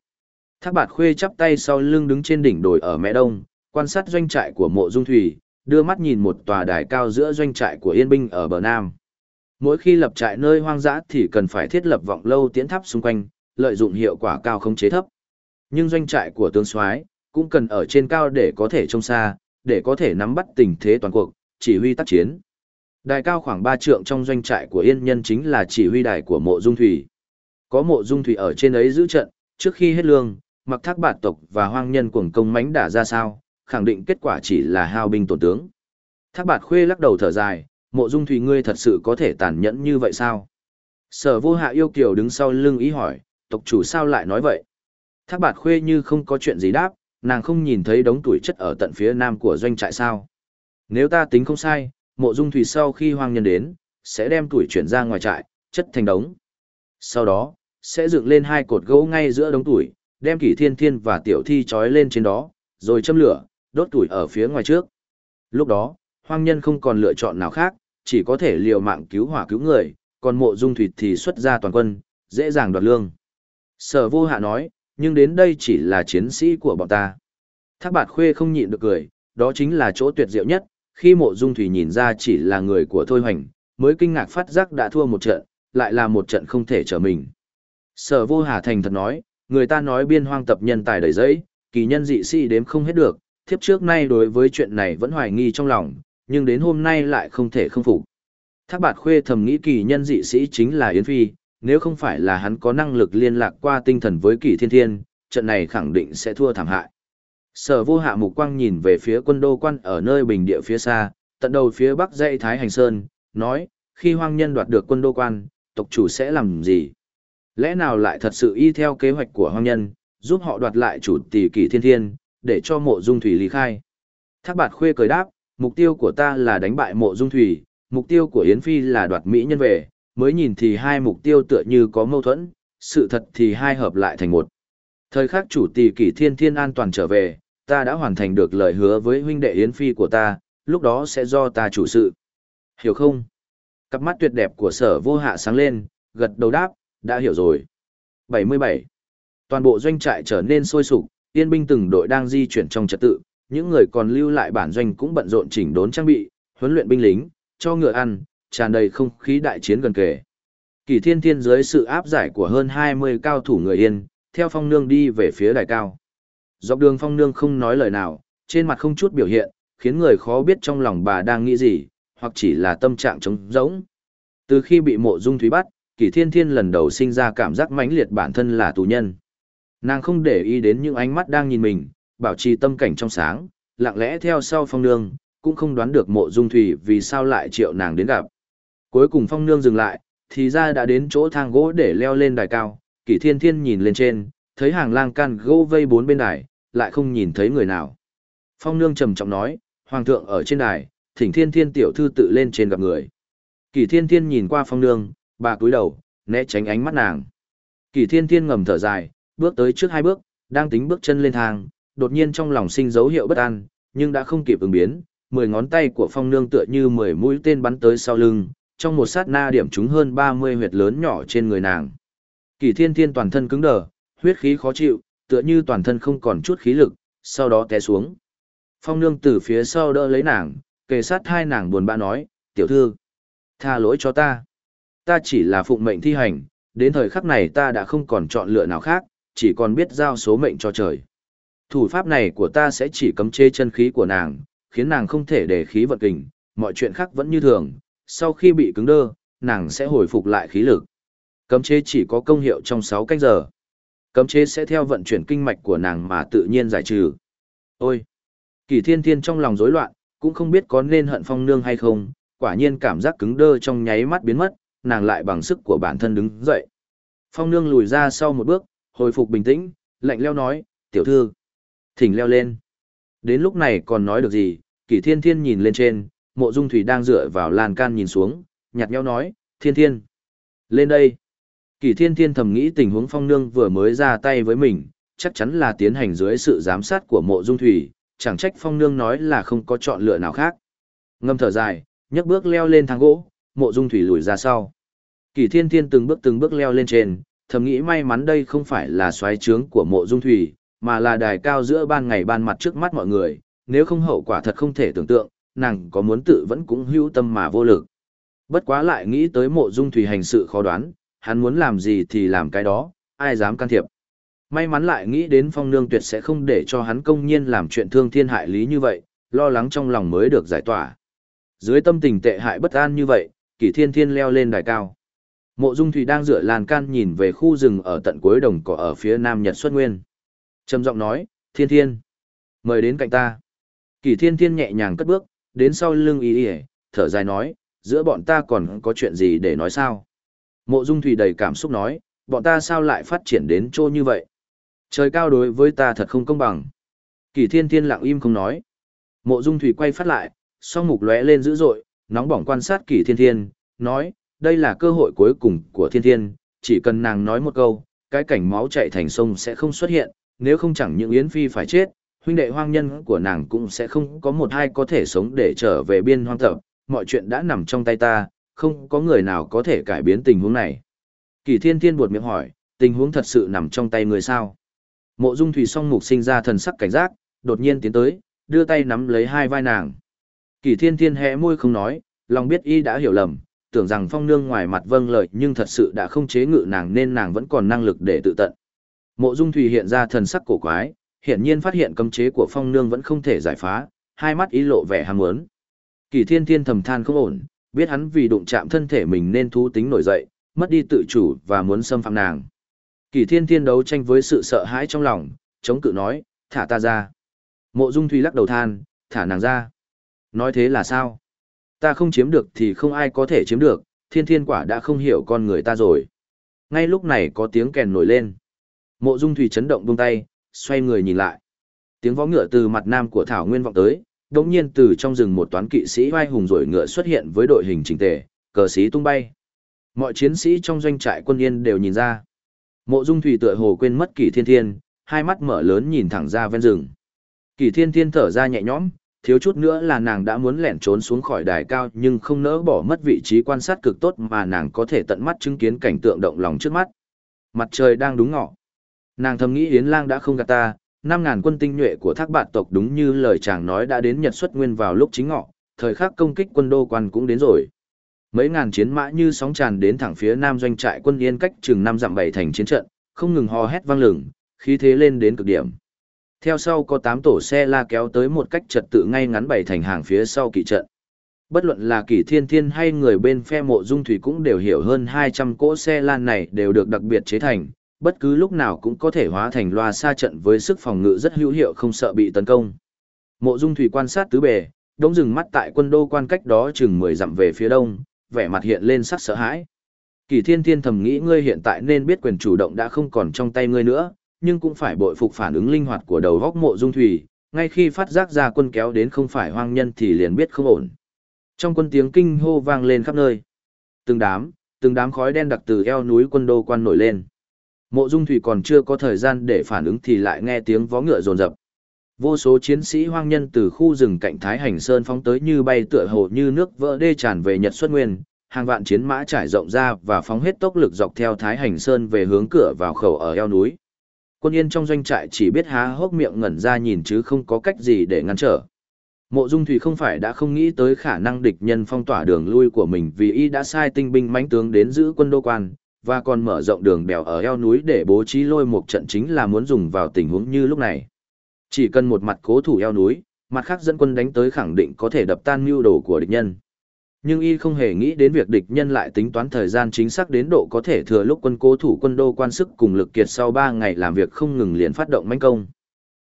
Thác bạt khuê chắp tay sau lưng đứng trên đỉnh đồi ở mẹ đông, quan sát doanh trại của mộ dung thủy, đưa mắt nhìn một tòa đài cao giữa doanh trại của yên binh ở bờ nam. Mỗi khi lập trại nơi hoang dã thì cần phải thiết lập vọng lâu tiễn tháp xung quanh, lợi dụng hiệu quả cao không chế thấp. Nhưng doanh trại của tướng soái cũng cần ở trên cao để có thể trông xa, để có thể nắm bắt tình thế toàn cuộc, chỉ huy tác chiến. Đài cao khoảng 3 trượng trong doanh trại của Yên Nhân chính là chỉ huy đài của mộ dung thủy. Có mộ dung thủy ở trên ấy giữ trận, trước khi hết lương, mặc thác bạt tộc và hoang nhân cuồng công mánh đả ra sao, khẳng định kết quả chỉ là hao binh tổn tướng. Thác bạt khuê lắc đầu thở dài, mộ dung thủy ngươi thật sự có thể tàn nhẫn như vậy sao? Sở vô hạ yêu kiều đứng sau lưng ý hỏi, tộc chủ sao lại nói vậy? Thác bạt khuê như không có chuyện gì đáp, nàng không nhìn thấy đống tuổi chất ở tận phía nam của doanh trại sao. Nếu ta tính không sai, mộ dung thủy sau khi hoang nhân đến, sẽ đem tuổi chuyển ra ngoài trại, chất thành đống. Sau đó, sẽ dựng lên hai cột gỗ ngay giữa đống tuổi, đem kỷ thiên thiên và tiểu thi trói lên trên đó, rồi châm lửa, đốt tuổi ở phía ngoài trước. Lúc đó, hoang nhân không còn lựa chọn nào khác, chỉ có thể liều mạng cứu hỏa cứu người, còn mộ dung thủy thì xuất ra toàn quân, dễ dàng đoạt lương. Sở vô hạ nói, nhưng đến đây chỉ là chiến sĩ của bọn ta. Thác bạt khuê không nhịn được cười, đó chính là chỗ tuyệt diệu nhất, khi mộ dung thủy nhìn ra chỉ là người của Thôi Hoành, mới kinh ngạc phát giác đã thua một trận, lại là một trận không thể trở mình. Sở vô hà thành thật nói, người ta nói biên hoang tập nhân tài đầy giấy, kỳ nhân dị sĩ đếm không hết được, thiếp trước nay đối với chuyện này vẫn hoài nghi trong lòng, nhưng đến hôm nay lại không thể không phục. Thác bạt khuê thầm nghĩ kỳ nhân dị sĩ chính là Yến Phi, nếu không phải là hắn có năng lực liên lạc qua tinh thần với kỳ thiên thiên, trận này khẳng định sẽ thua thảm hại. Sở vô hạ mục quang nhìn về phía quân đô quan ở nơi bình địa phía xa, tận đầu phía bắc dãy Thái Hành Sơn, nói, khi hoang nhân đoạt được quân đô quan, tộc chủ sẽ làm gì? Lẽ nào lại thật sự y theo kế hoạch của hoang nhân, giúp họ đoạt lại chủ tỷ kỳ thiên thiên, để cho mộ dung thủy lý khai? Thác bạt khuê cười đáp, mục tiêu của ta là đánh bại mộ dung thủy, mục tiêu của Yến Phi là đoạt Mỹ nhân về, mới nhìn thì hai mục tiêu tựa như có mâu thuẫn, sự thật thì hai hợp lại thành một. Thời khắc chủ tỷ kỷ thiên thiên an toàn trở về, ta đã hoàn thành được lời hứa với huynh đệ Yến Phi của ta, lúc đó sẽ do ta chủ sự. Hiểu không? Cặp mắt tuyệt đẹp của sở vô hạ sáng lên, gật đầu đáp, đã hiểu rồi. 77. Toàn bộ doanh trại trở nên sôi sục, yên binh từng đội đang di chuyển trong trật tự, những người còn lưu lại bản doanh cũng bận rộn chỉnh đốn trang bị, huấn luyện binh lính, cho ngựa ăn, tràn đầy không khí đại chiến gần kề. Kỳ thiên thiên dưới sự áp giải của hơn 20 cao thủ người yên, theo phong nương đi về phía đài cao. Dọc đường phong nương không nói lời nào, trên mặt không chút biểu hiện, khiến người khó biết trong lòng bà đang nghĩ gì, hoặc chỉ là tâm trạng trống rỗng. Từ khi bị mộ dung thúy bắt, kỷ thiên thiên lần đầu sinh ra cảm giác mãnh liệt bản thân là tù nhân. Nàng không để ý đến những ánh mắt đang nhìn mình, bảo trì tâm cảnh trong sáng, lặng lẽ theo sau phong nương, cũng không đoán được mộ dung thủy vì sao lại triệu nàng đến gặp. Cuối cùng phong nương dừng lại, thì ra đã đến chỗ thang gỗ để leo lên đài cao, kỷ thiên thiên nhìn lên trên, thấy hàng lang can gỗ vây bốn bên đài, lại không nhìn thấy người nào. Phong nương trầm trọng nói, Hoàng thượng ở trên đài, thỉnh thiên thiên tiểu thư tự lên trên gặp người. kỷ thiên thiên nhìn qua phong nương, bà cúi đầu, né tránh ánh mắt nàng. kỷ thiên thiên ngầm thở dài, bước tới trước hai bước, đang tính bước chân lên thang, đột nhiên trong lòng sinh dấu hiệu bất an, nhưng đã không kịp ứng biến, mười ngón tay của phong nương tựa như mười mũi tên bắn tới sau lưng, trong một sát na điểm trúng hơn 30 huyệt lớn nhỏ trên người nàng. Kỳ thiên thiên toàn thân cứng đờ, huyết khí khó chịu, tựa như toàn thân không còn chút khí lực, sau đó té xuống. Phong nương từ phía sau đỡ lấy nàng, kề sát hai nàng buồn bã nói, tiểu thư, tha lỗi cho ta. Ta chỉ là phụng mệnh thi hành, đến thời khắc này ta đã không còn chọn lựa nào khác, chỉ còn biết giao số mệnh cho trời. Thủ pháp này của ta sẽ chỉ cấm chê chân khí của nàng, khiến nàng không thể để khí vận kình, mọi chuyện khác vẫn như thường, sau khi bị cứng đơ, nàng sẽ hồi phục lại khí lực. Cấm chế chỉ có công hiệu trong 6 canh giờ. Cấm chế sẽ theo vận chuyển kinh mạch của nàng mà tự nhiên giải trừ. Ôi! Kỳ thiên thiên trong lòng rối loạn, cũng không biết có nên hận phong nương hay không, quả nhiên cảm giác cứng đơ trong nháy mắt biến mất, nàng lại bằng sức của bản thân đứng dậy. Phong nương lùi ra sau một bước, hồi phục bình tĩnh, lạnh leo nói, tiểu thư, thỉnh leo lên. Đến lúc này còn nói được gì, kỷ thiên thiên nhìn lên trên, mộ dung thủy đang dựa vào lan can nhìn xuống, nhạt nhẽo nói, thiên thiên, lên đây. Kỷ thiên thiên thầm nghĩ tình huống phong nương vừa mới ra tay với mình, chắc chắn là tiến hành dưới sự giám sát của mộ dung thủy, chẳng trách phong nương nói là không có chọn lựa nào khác. Ngâm thở dài, nhấc bước leo lên thang gỗ, mộ dung thủy lùi ra sau. Kỷ thiên thiên từng bước từng bước leo lên trên, thầm nghĩ may mắn đây không phải là xoáy trướng của mộ dung thủy, mà là đài cao giữa ban ngày ban mặt trước mắt mọi người, nếu không hậu quả thật không thể tưởng tượng, nàng có muốn tự vẫn cũng hữu tâm mà vô lực. Bất quá lại nghĩ tới mộ dung thủy hành sự khó đoán, hắn muốn làm gì thì làm cái đó, ai dám can thiệp. May mắn lại nghĩ đến phong nương tuyệt sẽ không để cho hắn công nhiên làm chuyện thương thiên hại lý như vậy, lo lắng trong lòng mới được giải tỏa. Dưới tâm tình tệ hại bất an như vậy, kỷ thiên thiên leo lên đài cao. Mộ Dung Thủy đang dựa lan can nhìn về khu rừng ở tận cuối đồng cỏ ở phía nam Nhật xuất nguyên. Trầm giọng nói, thiên thiên, mời đến cạnh ta. Kỷ thiên thiên nhẹ nhàng cất bước, đến sau lưng y y, thở dài nói, giữa bọn ta còn có chuyện gì để nói sao? Mộ Dung Thủy đầy cảm xúc nói, bọn ta sao lại phát triển đến chỗ như vậy? Trời cao đối với ta thật không công bằng. Kỷ thiên thiên lặng im không nói. Mộ Dung Thủy quay phát lại, song mục lóe lên dữ dội, nóng bỏng quan sát Kỷ thiên thiên, nói, đây là cơ hội cuối cùng của thiên thiên, chỉ cần nàng nói một câu, cái cảnh máu chạy thành sông sẽ không xuất hiện, nếu không chẳng những Yến Phi phải chết, huynh đệ hoang nhân của nàng cũng sẽ không có một hai có thể sống để trở về biên hoang tập, mọi chuyện đã nằm trong tay ta, không có người nào có thể cải biến tình huống này. Kỳ thiên thiên buột miệng hỏi, tình huống thật sự nằm trong tay người sao? Mộ dung thủy song mục sinh ra thần sắc cảnh giác, đột nhiên tiến tới, đưa tay nắm lấy hai vai nàng. Kỳ thiên thiên hé môi không nói, lòng biết y đã hiểu lầm, tưởng rằng phong nương ngoài mặt vâng lời nhưng thật sự đã không chế ngự nàng nên nàng vẫn còn năng lực để tự tận. Mộ dung thủy hiện ra thần sắc cổ quái, hiển nhiên phát hiện cấm chế của phong nương vẫn không thể giải phá, hai mắt ý lộ vẻ ham muốn. Kỳ thiên thiên thầm than không ổn, biết hắn vì đụng chạm thân thể mình nên thú tính nổi dậy, mất đi tự chủ và muốn xâm phạm nàng. Kỳ thiên thiên đấu tranh với sự sợ hãi trong lòng, chống cự nói, thả ta ra. Mộ dung thủy lắc đầu than, thả nàng ra. Nói thế là sao? Ta không chiếm được thì không ai có thể chiếm được, thiên thiên quả đã không hiểu con người ta rồi. Ngay lúc này có tiếng kèn nổi lên. Mộ dung thủy chấn động buông tay, xoay người nhìn lại. Tiếng vó ngựa từ mặt nam của Thảo Nguyên vọng tới, đột nhiên từ trong rừng một toán kỵ sĩ vai hùng rồi ngựa xuất hiện với đội hình chỉnh tề, cờ sĩ tung bay. Mọi chiến sĩ trong doanh trại quân yên đều nhìn ra. Mộ Dung Thủy tựa hồ quên mất Kỷ Thiên Thiên, hai mắt mở lớn nhìn thẳng ra ven rừng. Kỷ Thiên Thiên thở ra nhẹ nhõm, thiếu chút nữa là nàng đã muốn lẻn trốn xuống khỏi đài cao nhưng không nỡ bỏ mất vị trí quan sát cực tốt mà nàng có thể tận mắt chứng kiến cảnh tượng động lòng trước mắt. Mặt trời đang đúng ngọ. Nàng thầm nghĩ Yến Lang đã không gạt ta, năm ngàn quân tinh nhuệ của thác bạt tộc đúng như lời chàng nói đã đến Nhật xuất nguyên vào lúc chính ngọ, thời khắc công kích quân đô quan cũng đến rồi. Mấy ngàn chiến mã như sóng tràn đến thẳng phía nam doanh trại quân yên cách chừng năm dặm bảy thành chiến trận, không ngừng hò hét vang lừng, khí thế lên đến cực điểm. Theo sau có 8 tổ xe la kéo tới một cách trật tự ngay ngắn bảy thành hàng phía sau kỵ trận. Bất luận là kỷ thiên thiên hay người bên phe mộ dung thủy cũng đều hiểu hơn 200 cỗ xe lan này đều được đặc biệt chế thành, bất cứ lúc nào cũng có thể hóa thành loa xa trận với sức phòng ngự rất hữu hiệu không sợ bị tấn công. Mộ dung thủy quan sát tứ bề, đống dừng mắt tại quân đô quan cách đó chừng 10 dặm về phía đông, vẻ mặt hiện lên sắc sợ hãi. Kỳ thiên thiên thầm nghĩ ngươi hiện tại nên biết quyền chủ động đã không còn trong tay ngươi nữa, nhưng cũng phải bội phục phản ứng linh hoạt của đầu góc mộ dung thủy, ngay khi phát giác ra quân kéo đến không phải hoang nhân thì liền biết không ổn. Trong quân tiếng kinh hô vang lên khắp nơi. Từng đám, từng đám khói đen đặc từ eo núi quân đô quan nổi lên. Mộ dung thủy còn chưa có thời gian để phản ứng thì lại nghe tiếng vó ngựa rồn rập. Vô số chiến sĩ hoang nhân từ khu rừng cạnh Thái Hành Sơn phóng tới như bay tựa hồ như nước vỡ đê tràn về Nhật Xuất Nguyên, hàng vạn chiến mã trải rộng ra và phóng hết tốc lực dọc theo Thái Hành Sơn về hướng cửa vào khẩu ở eo núi. Quân yên trong doanh trại chỉ biết há hốc miệng ngẩn ra nhìn chứ không có cách gì để ngăn trở. Mộ Dung Thủy không phải đã không nghĩ tới khả năng địch nhân phong tỏa đường lui của mình vì y đã sai tinh binh mãnh tướng đến giữ quân đô quan, và còn mở rộng đường bèo ở eo núi để bố trí lôi một trận chính là muốn dùng vào tình huống như lúc này. Chỉ cần một mặt cố thủ eo núi, mặt khác dẫn quân đánh tới khẳng định có thể đập tan mưu đồ của địch nhân. Nhưng y không hề nghĩ đến việc địch nhân lại tính toán thời gian chính xác đến độ có thể thừa lúc quân cố thủ quân đô quan sức cùng lực kiệt sau 3 ngày làm việc không ngừng liền phát động manh công.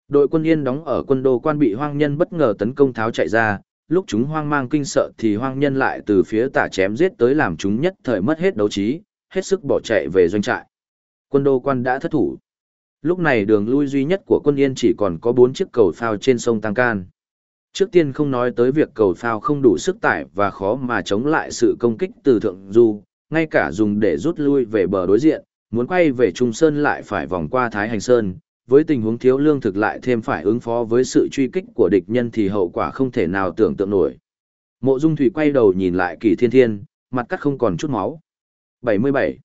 Đội quân yên đóng ở quân đô quan bị hoang nhân bất ngờ tấn công tháo chạy ra, lúc chúng hoang mang kinh sợ thì hoang nhân lại từ phía tả chém giết tới làm chúng nhất thời mất hết đấu trí, hết sức bỏ chạy về doanh trại. Quân đô quan đã thất thủ. Lúc này đường lui duy nhất của quân yên chỉ còn có bốn chiếc cầu phao trên sông Tăng Can. Trước tiên không nói tới việc cầu phao không đủ sức tải và khó mà chống lại sự công kích từ thượng du, ngay cả dùng để rút lui về bờ đối diện, muốn quay về Trung Sơn lại phải vòng qua Thái Hành Sơn, với tình huống thiếu lương thực lại thêm phải ứng phó với sự truy kích của địch nhân thì hậu quả không thể nào tưởng tượng nổi. Mộ Dung Thủy quay đầu nhìn lại Kỳ Thiên Thiên, mặt cắt không còn chút máu. 77.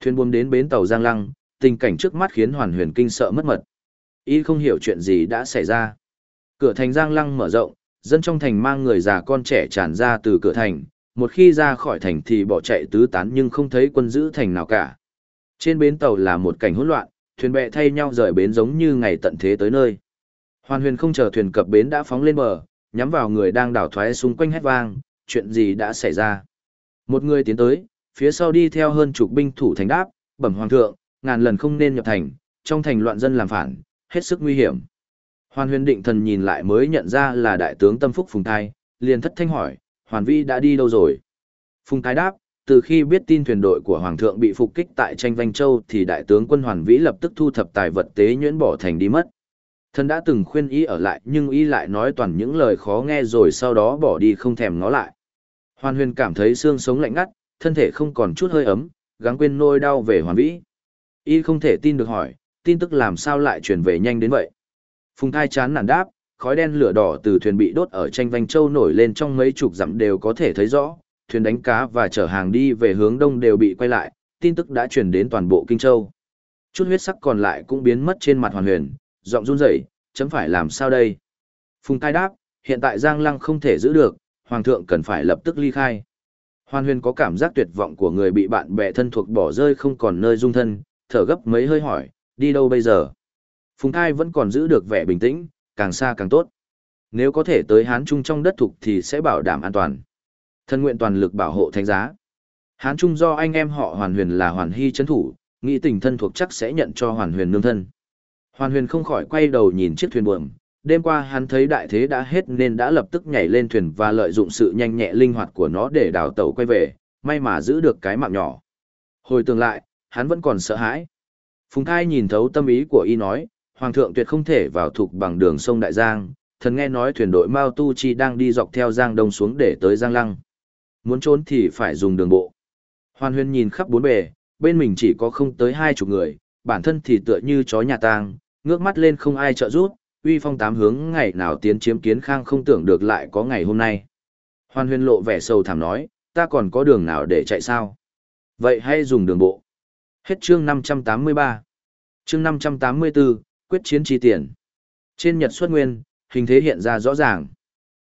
Thuyền buồm đến bến tàu Giang Lăng, tình cảnh trước mắt khiến Hoàn Huyền kinh sợ mất mật. Y không hiểu chuyện gì đã xảy ra. Cửa thành Giang Lăng mở rộng, dân trong thành mang người già con trẻ tràn ra từ cửa thành, một khi ra khỏi thành thì bỏ chạy tứ tán nhưng không thấy quân giữ thành nào cả. Trên bến tàu là một cảnh hỗn loạn, thuyền bè thay nhau rời bến giống như ngày tận thế tới nơi. Hoàn huyền không chờ thuyền cập bến đã phóng lên bờ, nhắm vào người đang đảo thoái xung quanh hét vang, chuyện gì đã xảy ra. Một người tiến tới, phía sau đi theo hơn chục binh thủ thành đáp, bẩm hoàng thượng, ngàn lần không nên nhập thành, trong thành loạn dân làm phản, hết sức nguy hiểm. Hoàn huyền định thần nhìn lại mới nhận ra là đại tướng tâm phúc Phùng Thai, liền thất thanh hỏi, Hoàn Vi đã đi đâu rồi? Phùng thái đáp, từ khi biết tin thuyền đội của Hoàng thượng bị phục kích tại tranh Vanh Châu thì đại tướng quân Hoàn Vĩ lập tức thu thập tài vật tế nhuyễn bỏ thành đi mất. Thần đã từng khuyên ý ở lại nhưng ý lại nói toàn những lời khó nghe rồi sau đó bỏ đi không thèm ngó lại. Hoàn huyền cảm thấy xương sống lạnh ngắt, thân thể không còn chút hơi ấm, gắng quên nôi đau về Hoàn Vĩ. Y không thể tin được hỏi, tin tức làm sao lại truyền về nhanh đến vậy. Phùng thai chán nản đáp, khói đen lửa đỏ từ thuyền bị đốt ở tranh vanh châu nổi lên trong mấy chục dặm đều có thể thấy rõ, thuyền đánh cá và chở hàng đi về hướng đông đều bị quay lại, tin tức đã truyền đến toàn bộ Kinh Châu. Chút huyết sắc còn lại cũng biến mất trên mặt hoàn huyền, giọng run rẩy, chấm phải làm sao đây? Phùng thai đáp, hiện tại Giang Lăng không thể giữ được, Hoàng thượng cần phải lập tức ly khai. Hoan huyền có cảm giác tuyệt vọng của người bị bạn bè thân thuộc bỏ rơi không còn nơi dung thân, thở gấp mấy hơi hỏi, đi đâu bây giờ? Phùng thai vẫn còn giữ được vẻ bình tĩnh, càng xa càng tốt. Nếu có thể tới Hán Trung trong đất thục thì sẽ bảo đảm an toàn. Thân nguyện toàn lực bảo hộ thánh giá. Hán Trung do anh em họ Hoàn Huyền là Hoàn Hy chấn thủ, nghĩ tình thân thuộc chắc sẽ nhận cho Hoàn Huyền nương thân. Hoàn Huyền không khỏi quay đầu nhìn chiếc thuyền buồm, đêm qua hắn thấy đại thế đã hết nên đã lập tức nhảy lên thuyền và lợi dụng sự nhanh nhẹ linh hoạt của nó để đào tàu quay về, may mà giữ được cái mạng nhỏ. Hồi tương lại, hắn vẫn còn sợ hãi. Phùng Thai nhìn thấu tâm ý của y nói, Hoàng thượng tuyệt không thể vào thuộc bằng đường sông Đại Giang, thần nghe nói thuyền đội Mao Tu Chi đang đi dọc theo Giang Đông xuống để tới Giang Lăng. Muốn trốn thì phải dùng đường bộ. Hoàn Huyên nhìn khắp bốn bề, bên mình chỉ có không tới hai chục người, bản thân thì tựa như chó nhà tang, ngước mắt lên không ai trợ giúp, uy phong tám hướng ngày nào tiến chiếm kiến khang không tưởng được lại có ngày hôm nay. Hoan huyền lộ vẻ sầu thảm nói, ta còn có đường nào để chạy sao? Vậy hay dùng đường bộ. Hết chương 583. Chương 584, quyết chiến chi tiền. Trên Nhật xuất nguyên, hình thế hiện ra rõ ràng.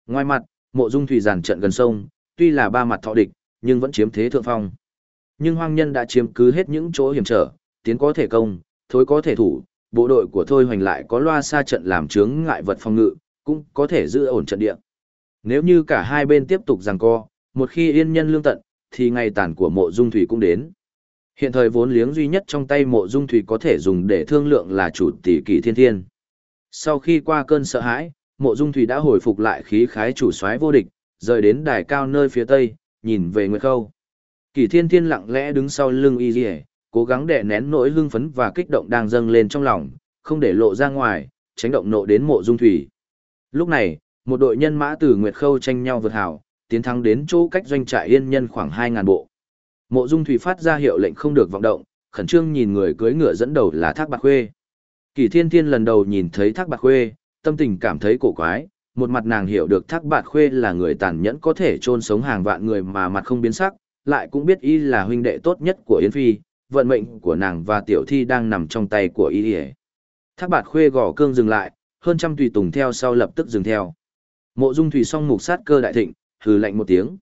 Ngoài mặt, mộ dung thủy giàn trận gần sông, tuy là ba mặt thọ địch, nhưng vẫn chiếm thế thượng phong. Nhưng hoang nhân đã chiếm cứ hết những chỗ hiểm trở, tiến có thể công, thối có thể thủ, bộ đội của Thôi Hoành lại có loa xa trận làm chướng ngại vật phòng ngự, cũng có thể giữ ổn trận địa. Nếu như cả hai bên tiếp tục giằng co, một khi yên nhân lương tận, thì ngày tàn của mộ dung thủy cũng đến. Hiện thời vốn liếng duy nhất trong tay mộ dung thủy có thể dùng để thương lượng là chủ tỷ kỳ thiên thiên. Sau khi qua cơn sợ hãi, mộ dung thủy đã hồi phục lại khí khái chủ soái vô địch, rời đến đài cao nơi phía tây, nhìn về Nguyệt Khâu. Kỷ thiên thiên lặng lẽ đứng sau lưng y dì cố gắng đè nén nỗi hưng phấn và kích động đang dâng lên trong lòng, không để lộ ra ngoài, tránh động nộ đến mộ dung thủy. Lúc này, một đội nhân mã từ Nguyệt Khâu tranh nhau vượt hào, tiến thắng đến chỗ cách doanh trại yên nhân khoảng 2.000 bộ. Mộ Dung Thủy phát ra hiệu lệnh không được vọng động, khẩn trương nhìn người cưỡi ngựa dẫn đầu là Thác Bạc Khuê. Kỳ Thiên Thiên lần đầu nhìn thấy Thác Bạc Khuê, tâm tình cảm thấy cổ quái, một mặt nàng hiểu được Thác Bạc Khuê là người tàn nhẫn có thể chôn sống hàng vạn người mà mặt không biến sắc, lại cũng biết y là huynh đệ tốt nhất của Yến Phi, vận mệnh của nàng và tiểu thi đang nằm trong tay của y. Thác bạt Khuê gò cương dừng lại, hơn trăm tùy tùng theo sau lập tức dừng theo. Mộ Dung Thủy song mục sát cơ đại thịnh, hừ lạnh một tiếng.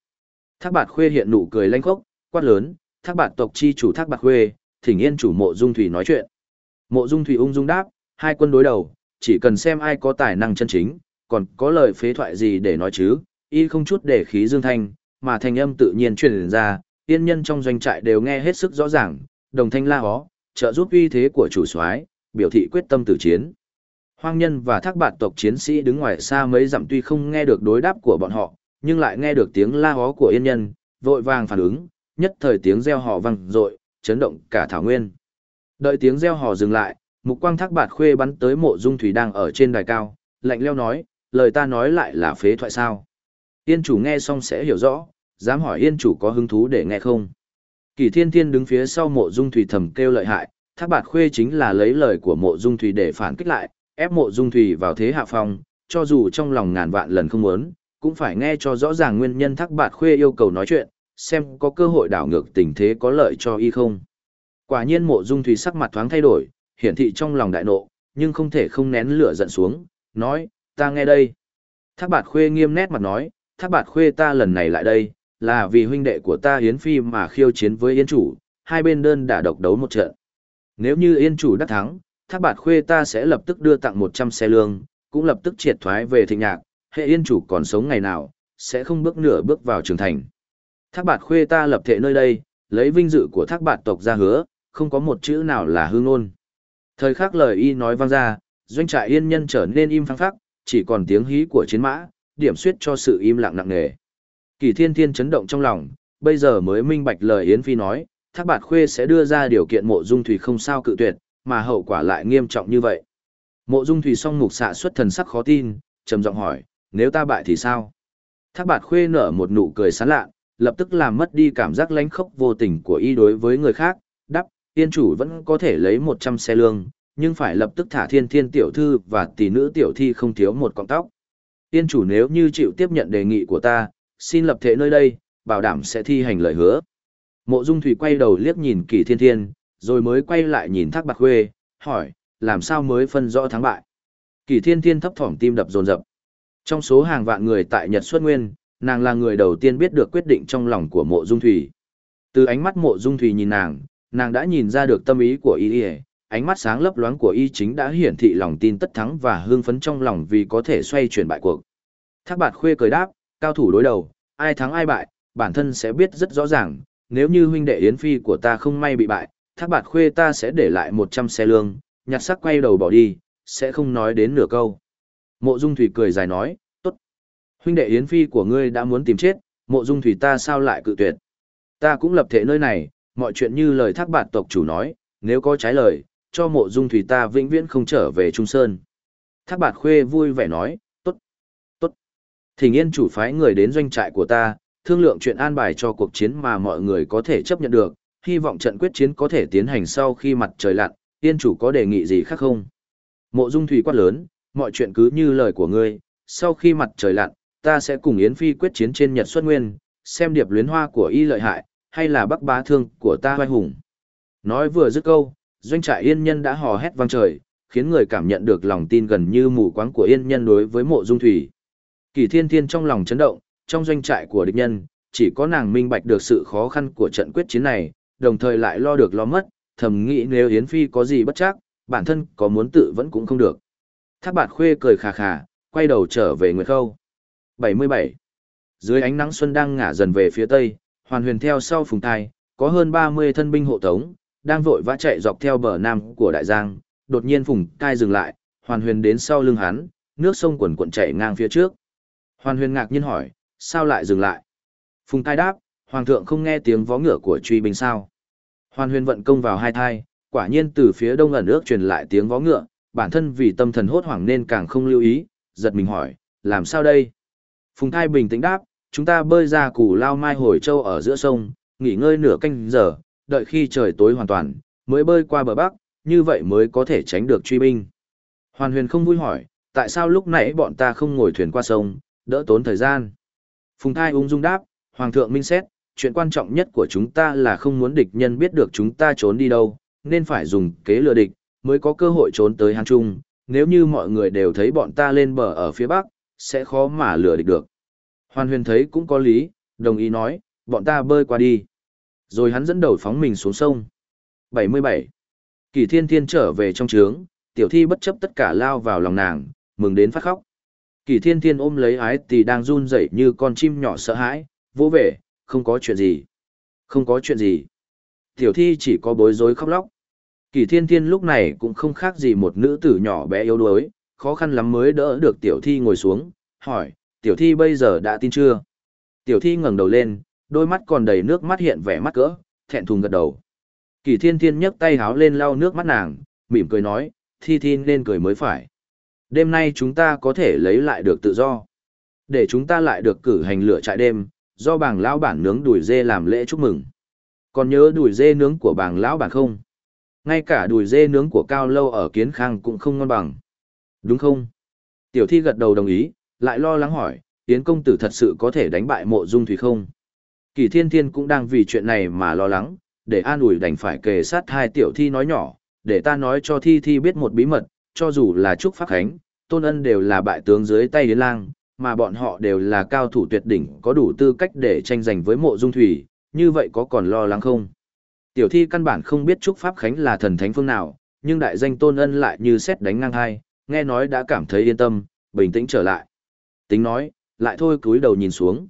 Thác Bạt Khuê hiện nụ cười lanh khốc, quát lớn, thác bạt tộc chi chủ thác bạt khuê, thỉnh yên chủ mộ dung thủy nói chuyện. Mộ dung thủy ung dung đáp, hai quân đối đầu, chỉ cần xem ai có tài năng chân chính, còn có lời phế thoại gì để nói chứ, y không chút để khí dương thanh, mà thanh âm tự nhiên truyền ra, tiên nhân trong doanh trại đều nghe hết sức rõ ràng, đồng thanh la hó, trợ giúp uy thế của chủ soái, biểu thị quyết tâm tử chiến. Hoang nhân và thác bạt tộc chiến sĩ đứng ngoài xa mấy dặm tuy không nghe được đối đáp của bọn họ, nhưng lại nghe được tiếng la hó của yên nhân, vội vàng phản ứng, nhất thời tiếng reo hò vang dội, chấn động cả thảo nguyên. Đợi tiếng reo hò dừng lại, mục quang thác bạt khuê bắn tới mộ dung thủy đang ở trên đài cao, lạnh leo nói, lời ta nói lại là phế thoại sao. Yên chủ nghe xong sẽ hiểu rõ, dám hỏi yên chủ có hứng thú để nghe không. Kỳ thiên thiên đứng phía sau mộ dung thủy thầm kêu lợi hại, thác bạt khuê chính là lấy lời của mộ dung thủy để phản kích lại, ép mộ dung thủy vào thế hạ phong, cho dù trong lòng ngàn vạn lần không muốn, cũng phải nghe cho rõ ràng nguyên nhân thác bạt khuê yêu cầu nói chuyện, xem có cơ hội đảo ngược tình thế có lợi cho y không. Quả nhiên mộ dung thủy sắc mặt thoáng thay đổi, hiển thị trong lòng đại nộ, nhưng không thể không nén lửa giận xuống, nói, ta nghe đây. Thác bạt khuê nghiêm nét mặt nói, thác bạt khuê ta lần này lại đây, là vì huynh đệ của ta Yến Phi mà khiêu chiến với Yên Chủ, hai bên đơn đã độc đấu một trận. Nếu như Yên Chủ đắc thắng, thác bạt khuê ta sẽ lập tức đưa tặng 100 xe lương, cũng lập tức triệt thoái về thịnh nhạc, hệ Yên Chủ còn sống ngày nào, sẽ không bước nửa bước vào trường thành. Thác bạt khuê ta lập thể nơi đây, lấy vinh dự của thác bạt tộc ra hứa, không có một chữ nào là hư ngôn. Thời khắc lời y nói vang ra, doanh trại yên nhân trở nên im phăng phắc, chỉ còn tiếng hí của chiến mã, điểm suyết cho sự im lặng nặng nề. Kỳ thiên thiên chấn động trong lòng, bây giờ mới minh bạch lời Yến Phi nói, Thác Bạt Khuê sẽ đưa ra điều kiện mộ dung thủy không sao cự tuyệt, mà hậu quả lại nghiêm trọng như vậy. Mộ dung thủy song mục xạ xuất thần sắc khó tin, trầm giọng hỏi, nếu ta bại thì sao? Thác Bạt Khuê nở một nụ cười sán lạ, lập tức làm mất đi cảm giác lánh khốc vô tình của y đối với người khác, đắp, Yên chủ vẫn có thể lấy 100 xe lương, nhưng phải lập tức thả thiên thiên tiểu thư và tỷ nữ tiểu thi không thiếu một cọng tóc. Yên chủ nếu như chịu tiếp nhận đề nghị của ta, xin lập thể nơi đây, bảo đảm sẽ thi hành lời hứa. Mộ Dung Thủy quay đầu liếc nhìn Kỳ Thiên Thiên, rồi mới quay lại nhìn Thác Bạc Khuê, hỏi, làm sao mới phân rõ thắng bại. Kỳ Thiên Thiên thấp thỏm tim đập dồn dập. Trong số hàng vạn người tại Nhật Xuất Nguyên, nàng là người đầu tiên biết được quyết định trong lòng của Mộ Dung Thủy. Từ ánh mắt Mộ Dung Thủy nhìn nàng, nàng đã nhìn ra được tâm ý của y, ánh mắt sáng lấp loáng của y chính đã hiển thị lòng tin tất thắng và hương phấn trong lòng vì có thể xoay chuyển bại cuộc. Thác Bạt Khuê cười đáp, cao thủ đối đầu, ai thắng ai bại, bản thân sẽ biết rất rõ ràng, nếu như huynh đệ Yến Phi của ta không may bị bại, thác bạt khuê ta sẽ để lại 100 xe lương, nhặt sắc quay đầu bỏ đi, sẽ không nói đến nửa câu. Mộ Dung Thủy cười dài nói, tốt. Huynh đệ Yến Phi của ngươi đã muốn tìm chết, mộ Dung Thủy ta sao lại cự tuyệt. Ta cũng lập thể nơi này, mọi chuyện như lời thác bạt tộc chủ nói, nếu có trái lời, cho mộ Dung Thủy ta vĩnh viễn không trở về Trung Sơn. Thác bạt khuê vui vẻ nói, Thỉnh yên chủ phái người đến doanh trại của ta, thương lượng chuyện an bài cho cuộc chiến mà mọi người có thể chấp nhận được, hy vọng trận quyết chiến có thể tiến hành sau khi mặt trời lặn, yên chủ có đề nghị gì khác không? Mộ dung thủy quát lớn, mọi chuyện cứ như lời của ngươi, sau khi mặt trời lặn, ta sẽ cùng Yến Phi quyết chiến trên Nhật Xuất Nguyên, xem điệp luyến hoa của y lợi hại, hay là bắc bá thương của ta vai hùng. Nói vừa dứt câu, doanh trại yên nhân đã hò hét vang trời, khiến người cảm nhận được lòng tin gần như mù quáng của yên nhân đối với mộ dung thủy. Kỳ thiên thiên trong lòng chấn động, trong doanh trại của địch nhân, chỉ có nàng minh bạch được sự khó khăn của trận quyết chiến này, đồng thời lại lo được lo mất, thầm nghĩ nếu Yến Phi có gì bất chắc, bản thân có muốn tự vẫn cũng không được. Thác bạt khuê cười khà khà, quay đầu trở về Nguyệt Khâu. 77. Dưới ánh nắng xuân đang ngả dần về phía tây, hoàn huyền theo sau phùng thai, có hơn 30 thân binh hộ tống, đang vội vã chạy dọc theo bờ nam của đại giang, đột nhiên phùng thai dừng lại, hoàn huyền đến sau lưng hắn, nước sông quần cuộn chảy ngang phía trước. Hoàn huyền ngạc nhiên hỏi, sao lại dừng lại? Phùng thai đáp, hoàng thượng không nghe tiếng vó ngựa của truy binh sao? Hoàn huyền vận công vào hai thai, quả nhiên từ phía đông ẩn ước truyền lại tiếng vó ngựa, bản thân vì tâm thần hốt hoảng nên càng không lưu ý, giật mình hỏi, làm sao đây? Phùng thai bình tĩnh đáp, chúng ta bơi ra củ lao mai hồi châu ở giữa sông, nghỉ ngơi nửa canh giờ, đợi khi trời tối hoàn toàn, mới bơi qua bờ bắc, như vậy mới có thể tránh được truy binh. Hoàn huyền không vui hỏi, tại sao lúc nãy bọn ta không ngồi thuyền qua sông, đỡ tốn thời gian. Phùng thai ung dung đáp, Hoàng thượng minh xét, chuyện quan trọng nhất của chúng ta là không muốn địch nhân biết được chúng ta trốn đi đâu, nên phải dùng kế lừa địch, mới có cơ hội trốn tới Hán Trung, nếu như mọi người đều thấy bọn ta lên bờ ở phía Bắc, sẽ khó mà lừa địch được. Hoàn huyền thấy cũng có lý, đồng ý nói, bọn ta bơi qua đi. Rồi hắn dẫn đầu phóng mình xuống sông. 77. Kỳ thiên thiên trở về trong trướng, tiểu thi bất chấp tất cả lao vào lòng nàng, mừng đến phát khóc. Kỳ thiên thiên ôm lấy ái tỷ đang run rẩy như con chim nhỏ sợ hãi, vỗ về, không có chuyện gì. Không có chuyện gì. Tiểu thi chỉ có bối rối khóc lóc. Kỳ thiên thiên lúc này cũng không khác gì một nữ tử nhỏ bé yếu đuối, khó khăn lắm mới đỡ được tiểu thi ngồi xuống, hỏi, tiểu thi bây giờ đã tin chưa? Tiểu thi ngẩng đầu lên, đôi mắt còn đầy nước mắt hiện vẻ mắt cỡ, thẹn thùng gật đầu. Kỳ thiên thiên nhấc tay háo lên lau nước mắt nàng, mỉm cười nói, thi thi nên cười mới phải. Đêm nay chúng ta có thể lấy lại được tự do. Để chúng ta lại được cử hành lửa trại đêm, do bảng lão bản nướng đùi dê làm lễ chúc mừng. Còn nhớ đùi dê nướng của bảng lão bản không? Ngay cả đùi dê nướng của Cao Lâu ở Kiến Khang cũng không ngon bằng. Đúng không? Tiểu thi gật đầu đồng ý, lại lo lắng hỏi, Yến công tử thật sự có thể đánh bại mộ dung thủy không? Kỳ thiên thiên cũng đang vì chuyện này mà lo lắng, để an ủi đành phải kề sát hai tiểu thi nói nhỏ, để ta nói cho thi thi biết một bí mật, cho dù là Trúc Pháp Khánh, Tôn Ân đều là bại tướng dưới tay Yến lang, mà bọn họ đều là cao thủ tuyệt đỉnh có đủ tư cách để tranh giành với mộ dung thủy, như vậy có còn lo lắng không? Tiểu thi căn bản không biết Trúc Pháp Khánh là thần thánh phương nào, nhưng đại danh Tôn Ân lại như xét đánh ngang hai, nghe nói đã cảm thấy yên tâm, bình tĩnh trở lại. Tính nói, lại thôi cúi đầu nhìn xuống.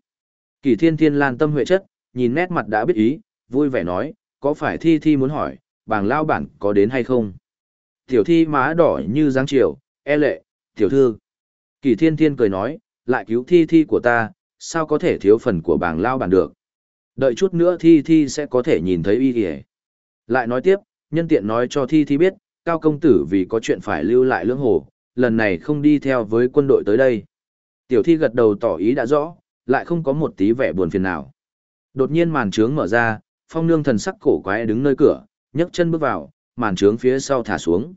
Kỳ thiên thiên lan tâm huệ chất, nhìn nét mặt đã biết ý, vui vẻ nói, có phải thi thi muốn hỏi, bàng lao bản có đến hay không? Tiểu thi má đỏ như dáng chiều, e lệ, tiểu thư. Kỳ thiên thiên cười nói, lại cứu thi thi của ta, sao có thể thiếu phần của bàng lao bản được? Đợi chút nữa thi thi sẽ có thể nhìn thấy y kìa. Lại nói tiếp, nhân tiện nói cho thi thi biết, cao công tử vì có chuyện phải lưu lại lưỡng hồ, lần này không đi theo với quân đội tới đây. Tiểu thi gật đầu tỏ ý đã rõ, lại không có một tí vẻ buồn phiền nào. Đột nhiên màn trướng mở ra, phong nương thần sắc cổ quái đứng nơi cửa, nhấc chân bước vào, màn trướng phía sau thả xuống.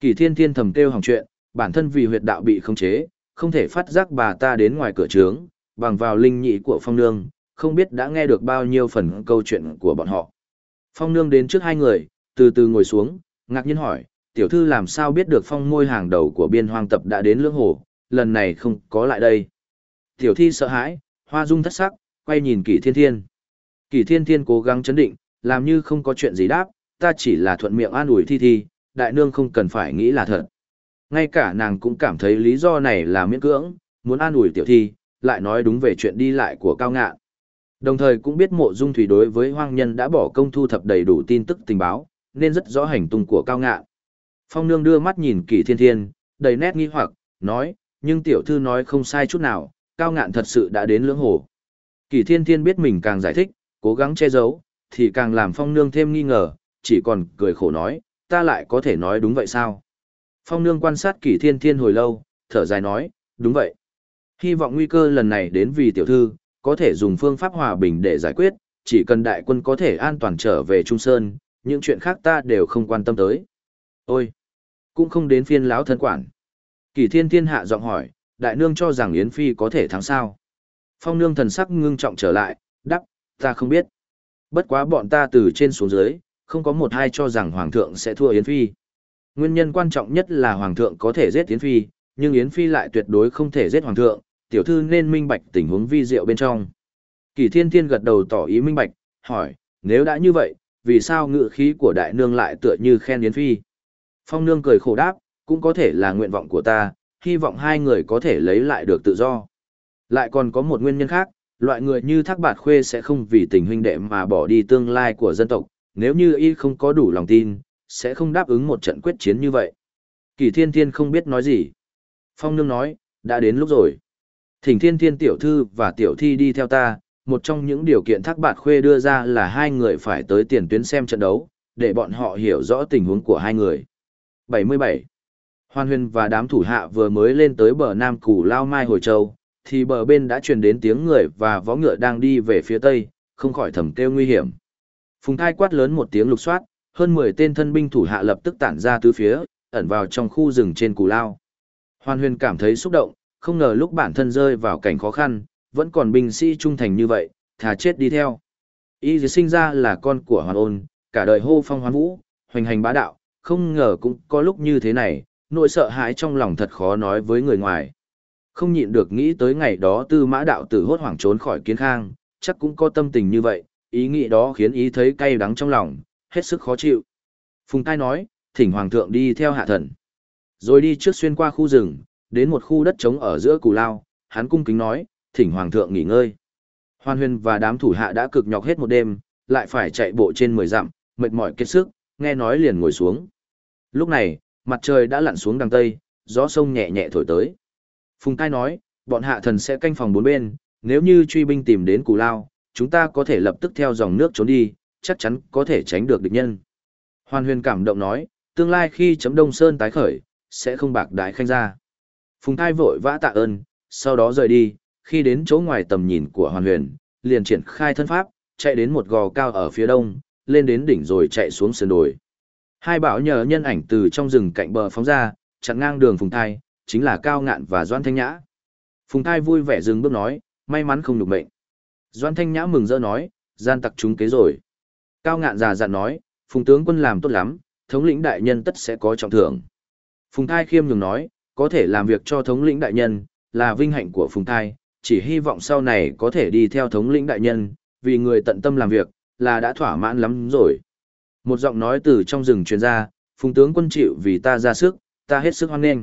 Kỳ thiên thiên thầm kêu hỏng chuyện, bản thân vì huyệt đạo bị khống chế, không thể phát giác bà ta đến ngoài cửa trướng, bằng vào linh nhị của phong nương, không biết đã nghe được bao nhiêu phần câu chuyện của bọn họ. Phong nương đến trước hai người, từ từ ngồi xuống, ngạc nhiên hỏi, tiểu thư làm sao biết được phong môi hàng đầu của biên hoang tập đã đến lưỡng hồ, lần này không có lại đây. Tiểu thi sợ hãi, hoa dung thất sắc, quay nhìn kỷ thiên thiên. Kỷ thiên thiên cố gắng chấn định, làm như không có chuyện gì đáp, ta chỉ là thuận miệng an ủi thi thi, đại nương không cần phải nghĩ là thật. Ngay cả nàng cũng cảm thấy lý do này là miễn cưỡng, muốn an ủi tiểu thi, lại nói đúng về chuyện đi lại của cao ngạn. Đồng thời cũng biết mộ dung thủy đối với hoang nhân đã bỏ công thu thập đầy đủ tin tức tình báo, nên rất rõ hành tung của cao ngạn. Phong nương đưa mắt nhìn kỷ thiên thiên, đầy nét nghi hoặc, nói, nhưng tiểu thư nói không sai chút nào, cao ngạn thật sự đã đến lưỡng hồ. Kỷ thiên thiên biết mình càng giải thích, cố gắng che giấu, thì càng làm phong nương thêm nghi ngờ, chỉ còn cười khổ nói, ta lại có thể nói đúng vậy sao? Phong nương quan sát kỷ thiên thiên hồi lâu, thở dài nói, đúng vậy. Hy vọng nguy cơ lần này đến vì tiểu thư, có thể dùng phương pháp hòa bình để giải quyết, chỉ cần đại quân có thể an toàn trở về Trung Sơn, những chuyện khác ta đều không quan tâm tới. Ôi! Cũng không đến phiên lão thân quản. kỷ thiên thiên hạ giọng hỏi, đại nương cho rằng Yến Phi có thể thắng sao. Phong nương thần sắc ngưng trọng trở lại, đắc, ta không biết. Bất quá bọn ta từ trên xuống dưới, không có một ai cho rằng Hoàng thượng sẽ thua Yến Phi. Nguyên nhân quan trọng nhất là Hoàng thượng có thể giết Yến Phi, nhưng Yến Phi lại tuyệt đối không thể giết Hoàng thượng, tiểu thư nên minh bạch tình huống vi diệu bên trong. Kỳ thiên thiên gật đầu tỏ ý minh bạch, hỏi, nếu đã như vậy, vì sao ngự khí của đại nương lại tựa như khen Yến Phi? Phong nương cười khổ đáp, cũng có thể là nguyện vọng của ta, hy vọng hai người có thể lấy lại được tự do. Lại còn có một nguyên nhân khác, loại người như Thác Bạt Khuê sẽ không vì tình huynh đệ mà bỏ đi tương lai của dân tộc, nếu như y không có đủ lòng tin, sẽ không đáp ứng một trận quyết chiến như vậy. Kỳ thiên thiên không biết nói gì. Phong nương nói, đã đến lúc rồi. Thỉnh thiên thiên tiểu thư và tiểu thi đi theo ta, một trong những điều kiện Thác Bạt Khuê đưa ra là hai người phải tới tiền tuyến xem trận đấu, để bọn họ hiểu rõ tình huống của hai người. 77. Hoan huyền và đám thủ hạ vừa mới lên tới bờ nam củ lao mai hồi châu, thì bờ bên đã truyền đến tiếng người và vó ngựa đang đi về phía tây, không khỏi thầm kêu nguy hiểm. Phùng thai quát lớn một tiếng lục soát, hơn 10 tên thân binh thủ hạ lập tức tản ra tứ phía, ẩn vào trong khu rừng trên cù lao. Hoan huyền cảm thấy xúc động, không ngờ lúc bản thân rơi vào cảnh khó khăn, vẫn còn binh sĩ trung thành như vậy, thà chết đi theo. Y sinh ra là con của hoàn ôn, cả đời hô phong hoán vũ, hoành hành bá đạo, không ngờ cũng có lúc như thế này, nỗi sợ hãi trong lòng thật khó nói với người ngoài. Không nhịn được nghĩ tới ngày đó tư mã đạo tử hốt hoảng trốn khỏi kiến khang, chắc cũng có tâm tình như vậy, ý nghĩ đó khiến ý thấy cay đắng trong lòng, hết sức khó chịu. Phùng Tai nói, thỉnh hoàng thượng đi theo hạ thần. Rồi đi trước xuyên qua khu rừng, đến một khu đất trống ở giữa cù lao, hắn cung kính nói, thỉnh hoàng thượng nghỉ ngơi. Hoan huyền và đám thủ hạ đã cực nhọc hết một đêm, lại phải chạy bộ trên 10 dặm, mệt mỏi kết sức, nghe nói liền ngồi xuống. Lúc này, mặt trời đã lặn xuống đằng tây, gió sông nhẹ nhẹ thổi tới. Phùng Cai nói, bọn hạ thần sẽ canh phòng bốn bên, nếu như truy binh tìm đến Cù Lao, chúng ta có thể lập tức theo dòng nước trốn đi, chắc chắn có thể tránh được địch nhân. Hoàn huyền cảm động nói, tương lai khi chấm đông sơn tái khởi, sẽ không bạc đại khanh ra. Phùng thai vội vã tạ ơn, sau đó rời đi, khi đến chỗ ngoài tầm nhìn của Hoàn huyền, liền triển khai thân pháp, chạy đến một gò cao ở phía đông, lên đến đỉnh rồi chạy xuống sườn đồi. Hai bảo nhờ nhân ảnh từ trong rừng cạnh bờ phóng ra, chặn ngang đường Phùng Thai, chính là Cao Ngạn và Doan Thanh Nhã. Phùng Thai vui vẻ dừng bước nói, may mắn không được mệnh. Doan Thanh Nhã mừng rỡ nói, gian tặc chúng kế rồi. Cao Ngạn già dặn nói, Phùng tướng quân làm tốt lắm, thống lĩnh đại nhân tất sẽ có trọng thưởng. Phùng Thai khiêm nhường nói, có thể làm việc cho thống lĩnh đại nhân, là vinh hạnh của Phùng Thai, chỉ hy vọng sau này có thể đi theo thống lĩnh đại nhân, vì người tận tâm làm việc, là đã thỏa mãn lắm rồi. Một giọng nói từ trong rừng truyền ra, Phùng tướng quân chịu vì ta ra sức, ta hết sức hoan nghênh.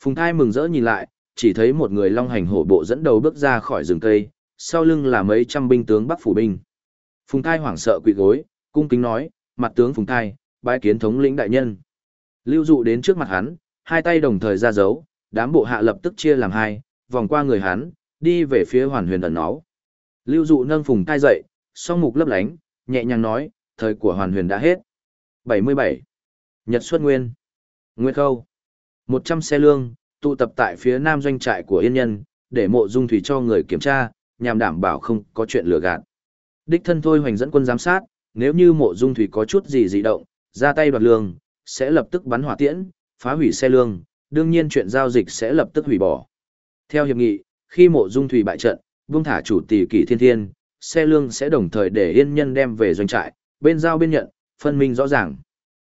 Phùng thai mừng rỡ nhìn lại, chỉ thấy một người long hành hổ bộ dẫn đầu bước ra khỏi rừng cây, sau lưng là mấy trăm binh tướng bắc phủ binh. Phùng thai hoảng sợ quỳ gối, cung kính nói, mặt tướng Phùng thai, bái kiến thống lĩnh đại nhân. Lưu dụ đến trước mặt hắn, hai tay đồng thời ra dấu, đám bộ hạ lập tức chia làm hai, vòng qua người hắn, đi về phía hoàn huyền ẩn náu. Lưu dụ nâng Phùng thai dậy, song mục lấp lánh, nhẹ nhàng nói, thời của hoàn huyền đã hết. 77. Nhật xuất nguyên. Nguyên khâu. 100 xe lương, tụ tập tại phía nam doanh trại của yên nhân, để mộ dung thủy cho người kiểm tra, nhằm đảm bảo không có chuyện lừa gạt. Đích thân thôi hoành dẫn quân giám sát, nếu như mộ dung thủy có chút gì dị động, ra tay đoạt lương, sẽ lập tức bắn hỏa tiễn, phá hủy xe lương, đương nhiên chuyện giao dịch sẽ lập tức hủy bỏ. Theo hiệp nghị, khi mộ dung thủy bại trận, vương thả chủ tỷ kỷ thiên thiên, xe lương sẽ đồng thời để yên nhân đem về doanh trại, bên giao bên nhận, phân minh rõ ràng.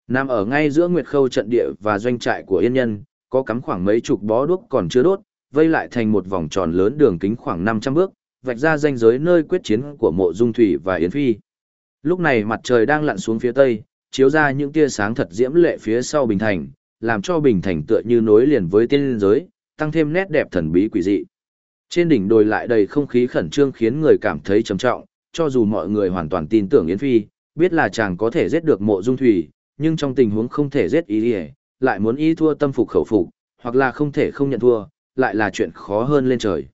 Nằm ở ngay giữa Nguyệt Khâu trận địa và doanh trại của yên nhân, có cắm khoảng mấy chục bó đuốc còn chưa đốt, vây lại thành một vòng tròn lớn đường kính khoảng 500 bước, vạch ra ranh giới nơi quyết chiến của mộ dung thủy và Yến Phi. Lúc này mặt trời đang lặn xuống phía tây, chiếu ra những tia sáng thật diễm lệ phía sau Bình Thành, làm cho Bình Thành tựa như nối liền với tiên giới, tăng thêm nét đẹp thần bí quỷ dị. Trên đỉnh đồi lại đầy không khí khẩn trương khiến người cảm thấy trầm trọng, cho dù mọi người hoàn toàn tin tưởng Yến Phi, biết là chàng có thể giết được mộ dung thủy, nhưng trong tình huống không thể giết ý ỉa lại muốn y thua tâm phục khẩu phục hoặc là không thể không nhận thua lại là chuyện khó hơn lên trời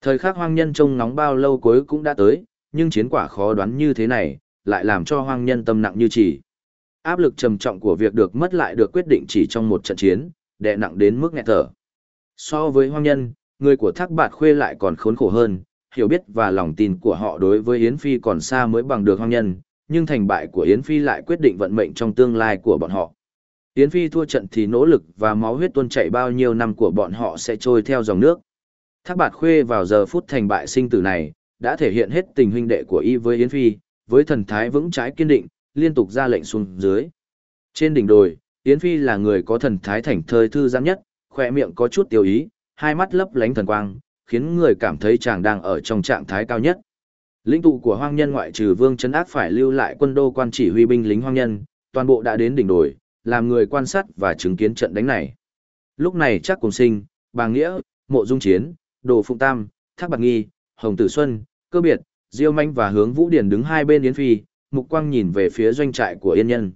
thời khắc hoang nhân trông nóng bao lâu cuối cũng đã tới, nhưng chiến quả khó đoán như thế này, lại làm cho hoang nhân tâm nặng như chỉ áp lực trầm trọng của việc được mất lại được quyết định chỉ trong một trận chiến, đè nặng đến mức nghẹt thở so với hoang nhân, người của thác bạt khuê lại còn khốn khổ hơn, hiểu biết và lòng tin của họ đối với yến phi còn xa mới bằng được hoang nhân, nhưng thành bại của Yến Phi lại quyết định vận mệnh trong tương lai của bọn họ. Yến Phi thua trận thì nỗ lực và máu huyết tuôn chảy bao nhiêu năm của bọn họ sẽ trôi theo dòng nước. Thác bạt khuê vào giờ phút thành bại sinh tử này, đã thể hiện hết tình huynh đệ của y với Yến Phi, với thần thái vững trái kiên định, liên tục ra lệnh xuống dưới. Trên đỉnh đồi, Yến Phi là người có thần thái thảnh thơi thư giãn nhất, khỏe miệng có chút tiêu ý, hai mắt lấp lánh thần quang, khiến người cảm thấy chàng đang ở trong trạng thái cao nhất. Lĩnh tụ của hoang nhân ngoại trừ vương chấn ác phải lưu lại quân đô quan chỉ huy binh lính hoang nhân, toàn bộ đã đến đỉnh đồi, làm người quan sát và chứng kiến trận đánh này. Lúc này chắc cùng sinh, bà Nghĩa, Mộ Dung Chiến, Đồ Phụng Tam, Thác Bạc Nghi, Hồng Tử Xuân, Cơ Biệt, Diêu Manh và Hướng Vũ Điển đứng hai bên Yến Phi, mục quang nhìn về phía doanh trại của Yên Nhân.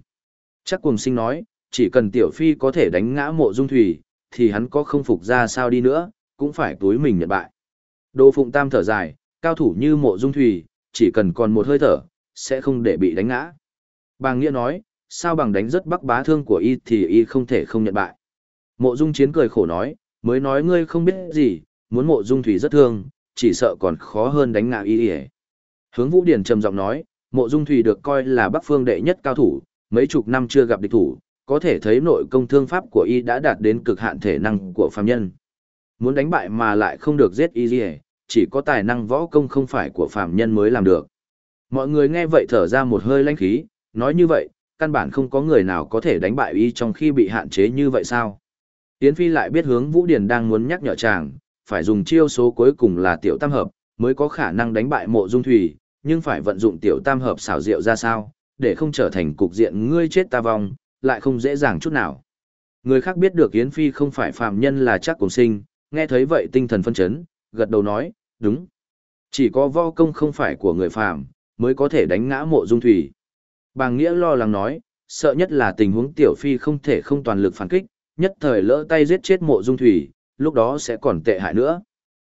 Chắc cùng sinh nói, chỉ cần Tiểu Phi có thể đánh ngã Mộ Dung Thủy, thì hắn có không phục ra sao đi nữa, cũng phải túi mình nhận bại. Đồ Phụng Tam thở dài, cao thủ như mộ dung thủy, chỉ cần còn một hơi thở, sẽ không để bị đánh ngã. Bàng Nghĩa nói, sao bằng đánh rất bắc bá thương của y thì y không thể không nhận bại. Mộ dung chiến cười khổ nói, mới nói ngươi không biết gì, muốn mộ dung thủy rất thương, chỉ sợ còn khó hơn đánh ngã y y Hướng Vũ Điển trầm giọng nói, mộ dung thủy được coi là bắc phương đệ nhất cao thủ, mấy chục năm chưa gặp địch thủ, có thể thấy nội công thương pháp của y đã đạt đến cực hạn thể năng của phàm nhân. Muốn đánh bại mà lại không được giết y y chỉ có tài năng võ công không phải của phàm nhân mới làm được. Mọi người nghe vậy thở ra một hơi lãnh khí, nói như vậy, căn bản không có người nào có thể đánh bại y trong khi bị hạn chế như vậy sao? Yến Phi lại biết hướng Vũ Điền đang muốn nhắc nhở chàng, phải dùng chiêu số cuối cùng là tiểu tam hợp, mới có khả năng đánh bại mộ dung thủy, nhưng phải vận dụng tiểu tam hợp xảo diệu ra sao, để không trở thành cục diện ngươi chết ta vong, lại không dễ dàng chút nào. Người khác biết được Yến Phi không phải phàm nhân là chắc cùng sinh, nghe thấy vậy tinh thần phân chấn, gật đầu nói, đúng. Chỉ có vo công không phải của người phàm, mới có thể đánh ngã mộ dung thủy. Bàng Nghĩa lo lắng nói, sợ nhất là tình huống tiểu phi không thể không toàn lực phản kích, nhất thời lỡ tay giết chết mộ dung thủy, lúc đó sẽ còn tệ hại nữa.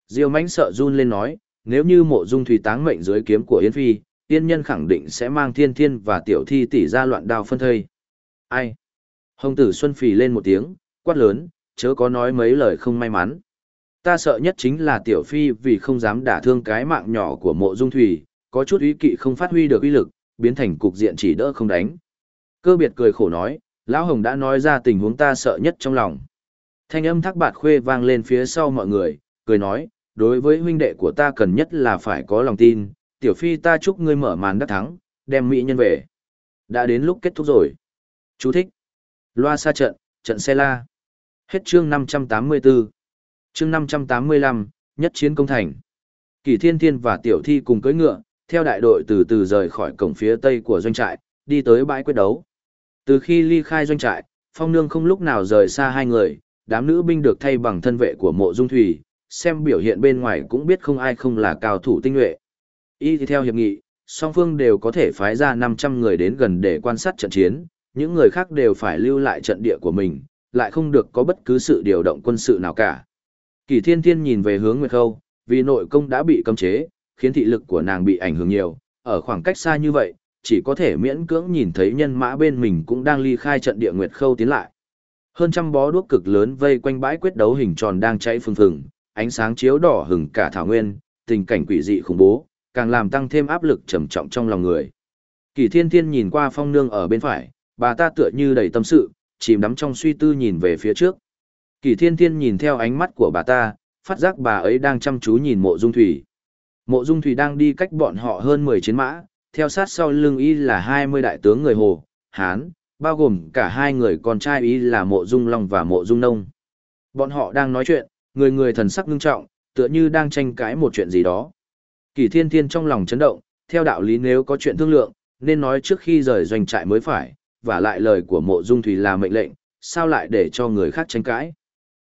Diêu mánh sợ run lên nói, nếu như mộ dung thủy táng mệnh dưới kiếm của Yến Phi, tiên nhân khẳng định sẽ mang thiên thiên và tiểu thi tỷ ra loạn đao phân thây. Ai? Hồng tử Xuân phì lên một tiếng, quát lớn, chớ có nói mấy lời không may mắn. Ta sợ nhất chính là tiểu phi vì không dám đả thương cái mạng nhỏ của mộ dung thủy, có chút ý kỵ không phát huy được uy lực, biến thành cục diện chỉ đỡ không đánh. Cơ biệt cười khổ nói, lão hồng đã nói ra tình huống ta sợ nhất trong lòng. Thanh âm thác bạt khuê vang lên phía sau mọi người, cười nói, đối với huynh đệ của ta cần nhất là phải có lòng tin, tiểu phi ta chúc ngươi mở màn đắc thắng, đem mỹ nhân về. Đã đến lúc kết thúc rồi. Chú thích. Loa xa trận, trận xe la. Hết chương 584. Chương 585, nhất chiến công thành. Kỳ Thiên Thiên và Tiểu Thi cùng cưỡi ngựa, theo đại đội từ từ rời khỏi cổng phía tây của doanh trại, đi tới bãi quyết đấu. Từ khi ly khai doanh trại, Phong Nương không lúc nào rời xa hai người, đám nữ binh được thay bằng thân vệ của Mộ Dung Thủy, xem biểu hiện bên ngoài cũng biết không ai không là cao thủ tinh nhuệ. Y theo hiệp nghị, song phương đều có thể phái ra 500 người đến gần để quan sát trận chiến, những người khác đều phải lưu lại trận địa của mình, lại không được có bất cứ sự điều động quân sự nào cả. Kỳ Thiên Thiên nhìn về hướng Nguyệt Khâu, vì nội công đã bị cấm chế, khiến thị lực của nàng bị ảnh hưởng nhiều, ở khoảng cách xa như vậy, chỉ có thể miễn cưỡng nhìn thấy nhân mã bên mình cũng đang ly khai trận địa Nguyệt Khâu tiến lại. Hơn trăm bó đuốc cực lớn vây quanh bãi quyết đấu hình tròn đang cháy phừng phừng, ánh sáng chiếu đỏ hừng cả thảo nguyên, tình cảnh quỷ dị khủng bố, càng làm tăng thêm áp lực trầm trọng trong lòng người. Kỳ Thiên Thiên nhìn qua Phong Nương ở bên phải, bà ta tựa như đầy tâm sự, chìm đắm trong suy tư nhìn về phía trước. Kỳ Thiên Thiên nhìn theo ánh mắt của bà ta, phát giác bà ấy đang chăm chú nhìn Mộ Dung Thủy. Mộ Dung Thủy đang đi cách bọn họ hơn 10 chiến mã, theo sát sau lưng y là 20 đại tướng người Hồ, Hán, bao gồm cả hai người con trai ý là Mộ Dung Long và Mộ Dung Nông. Bọn họ đang nói chuyện, người người thần sắc ngưng trọng, tựa như đang tranh cãi một chuyện gì đó. Kỳ Thiên Thiên trong lòng chấn động, theo đạo lý nếu có chuyện thương lượng, nên nói trước khi rời doanh trại mới phải, và lại lời của Mộ Dung Thủy là mệnh lệnh, sao lại để cho người khác tranh cãi.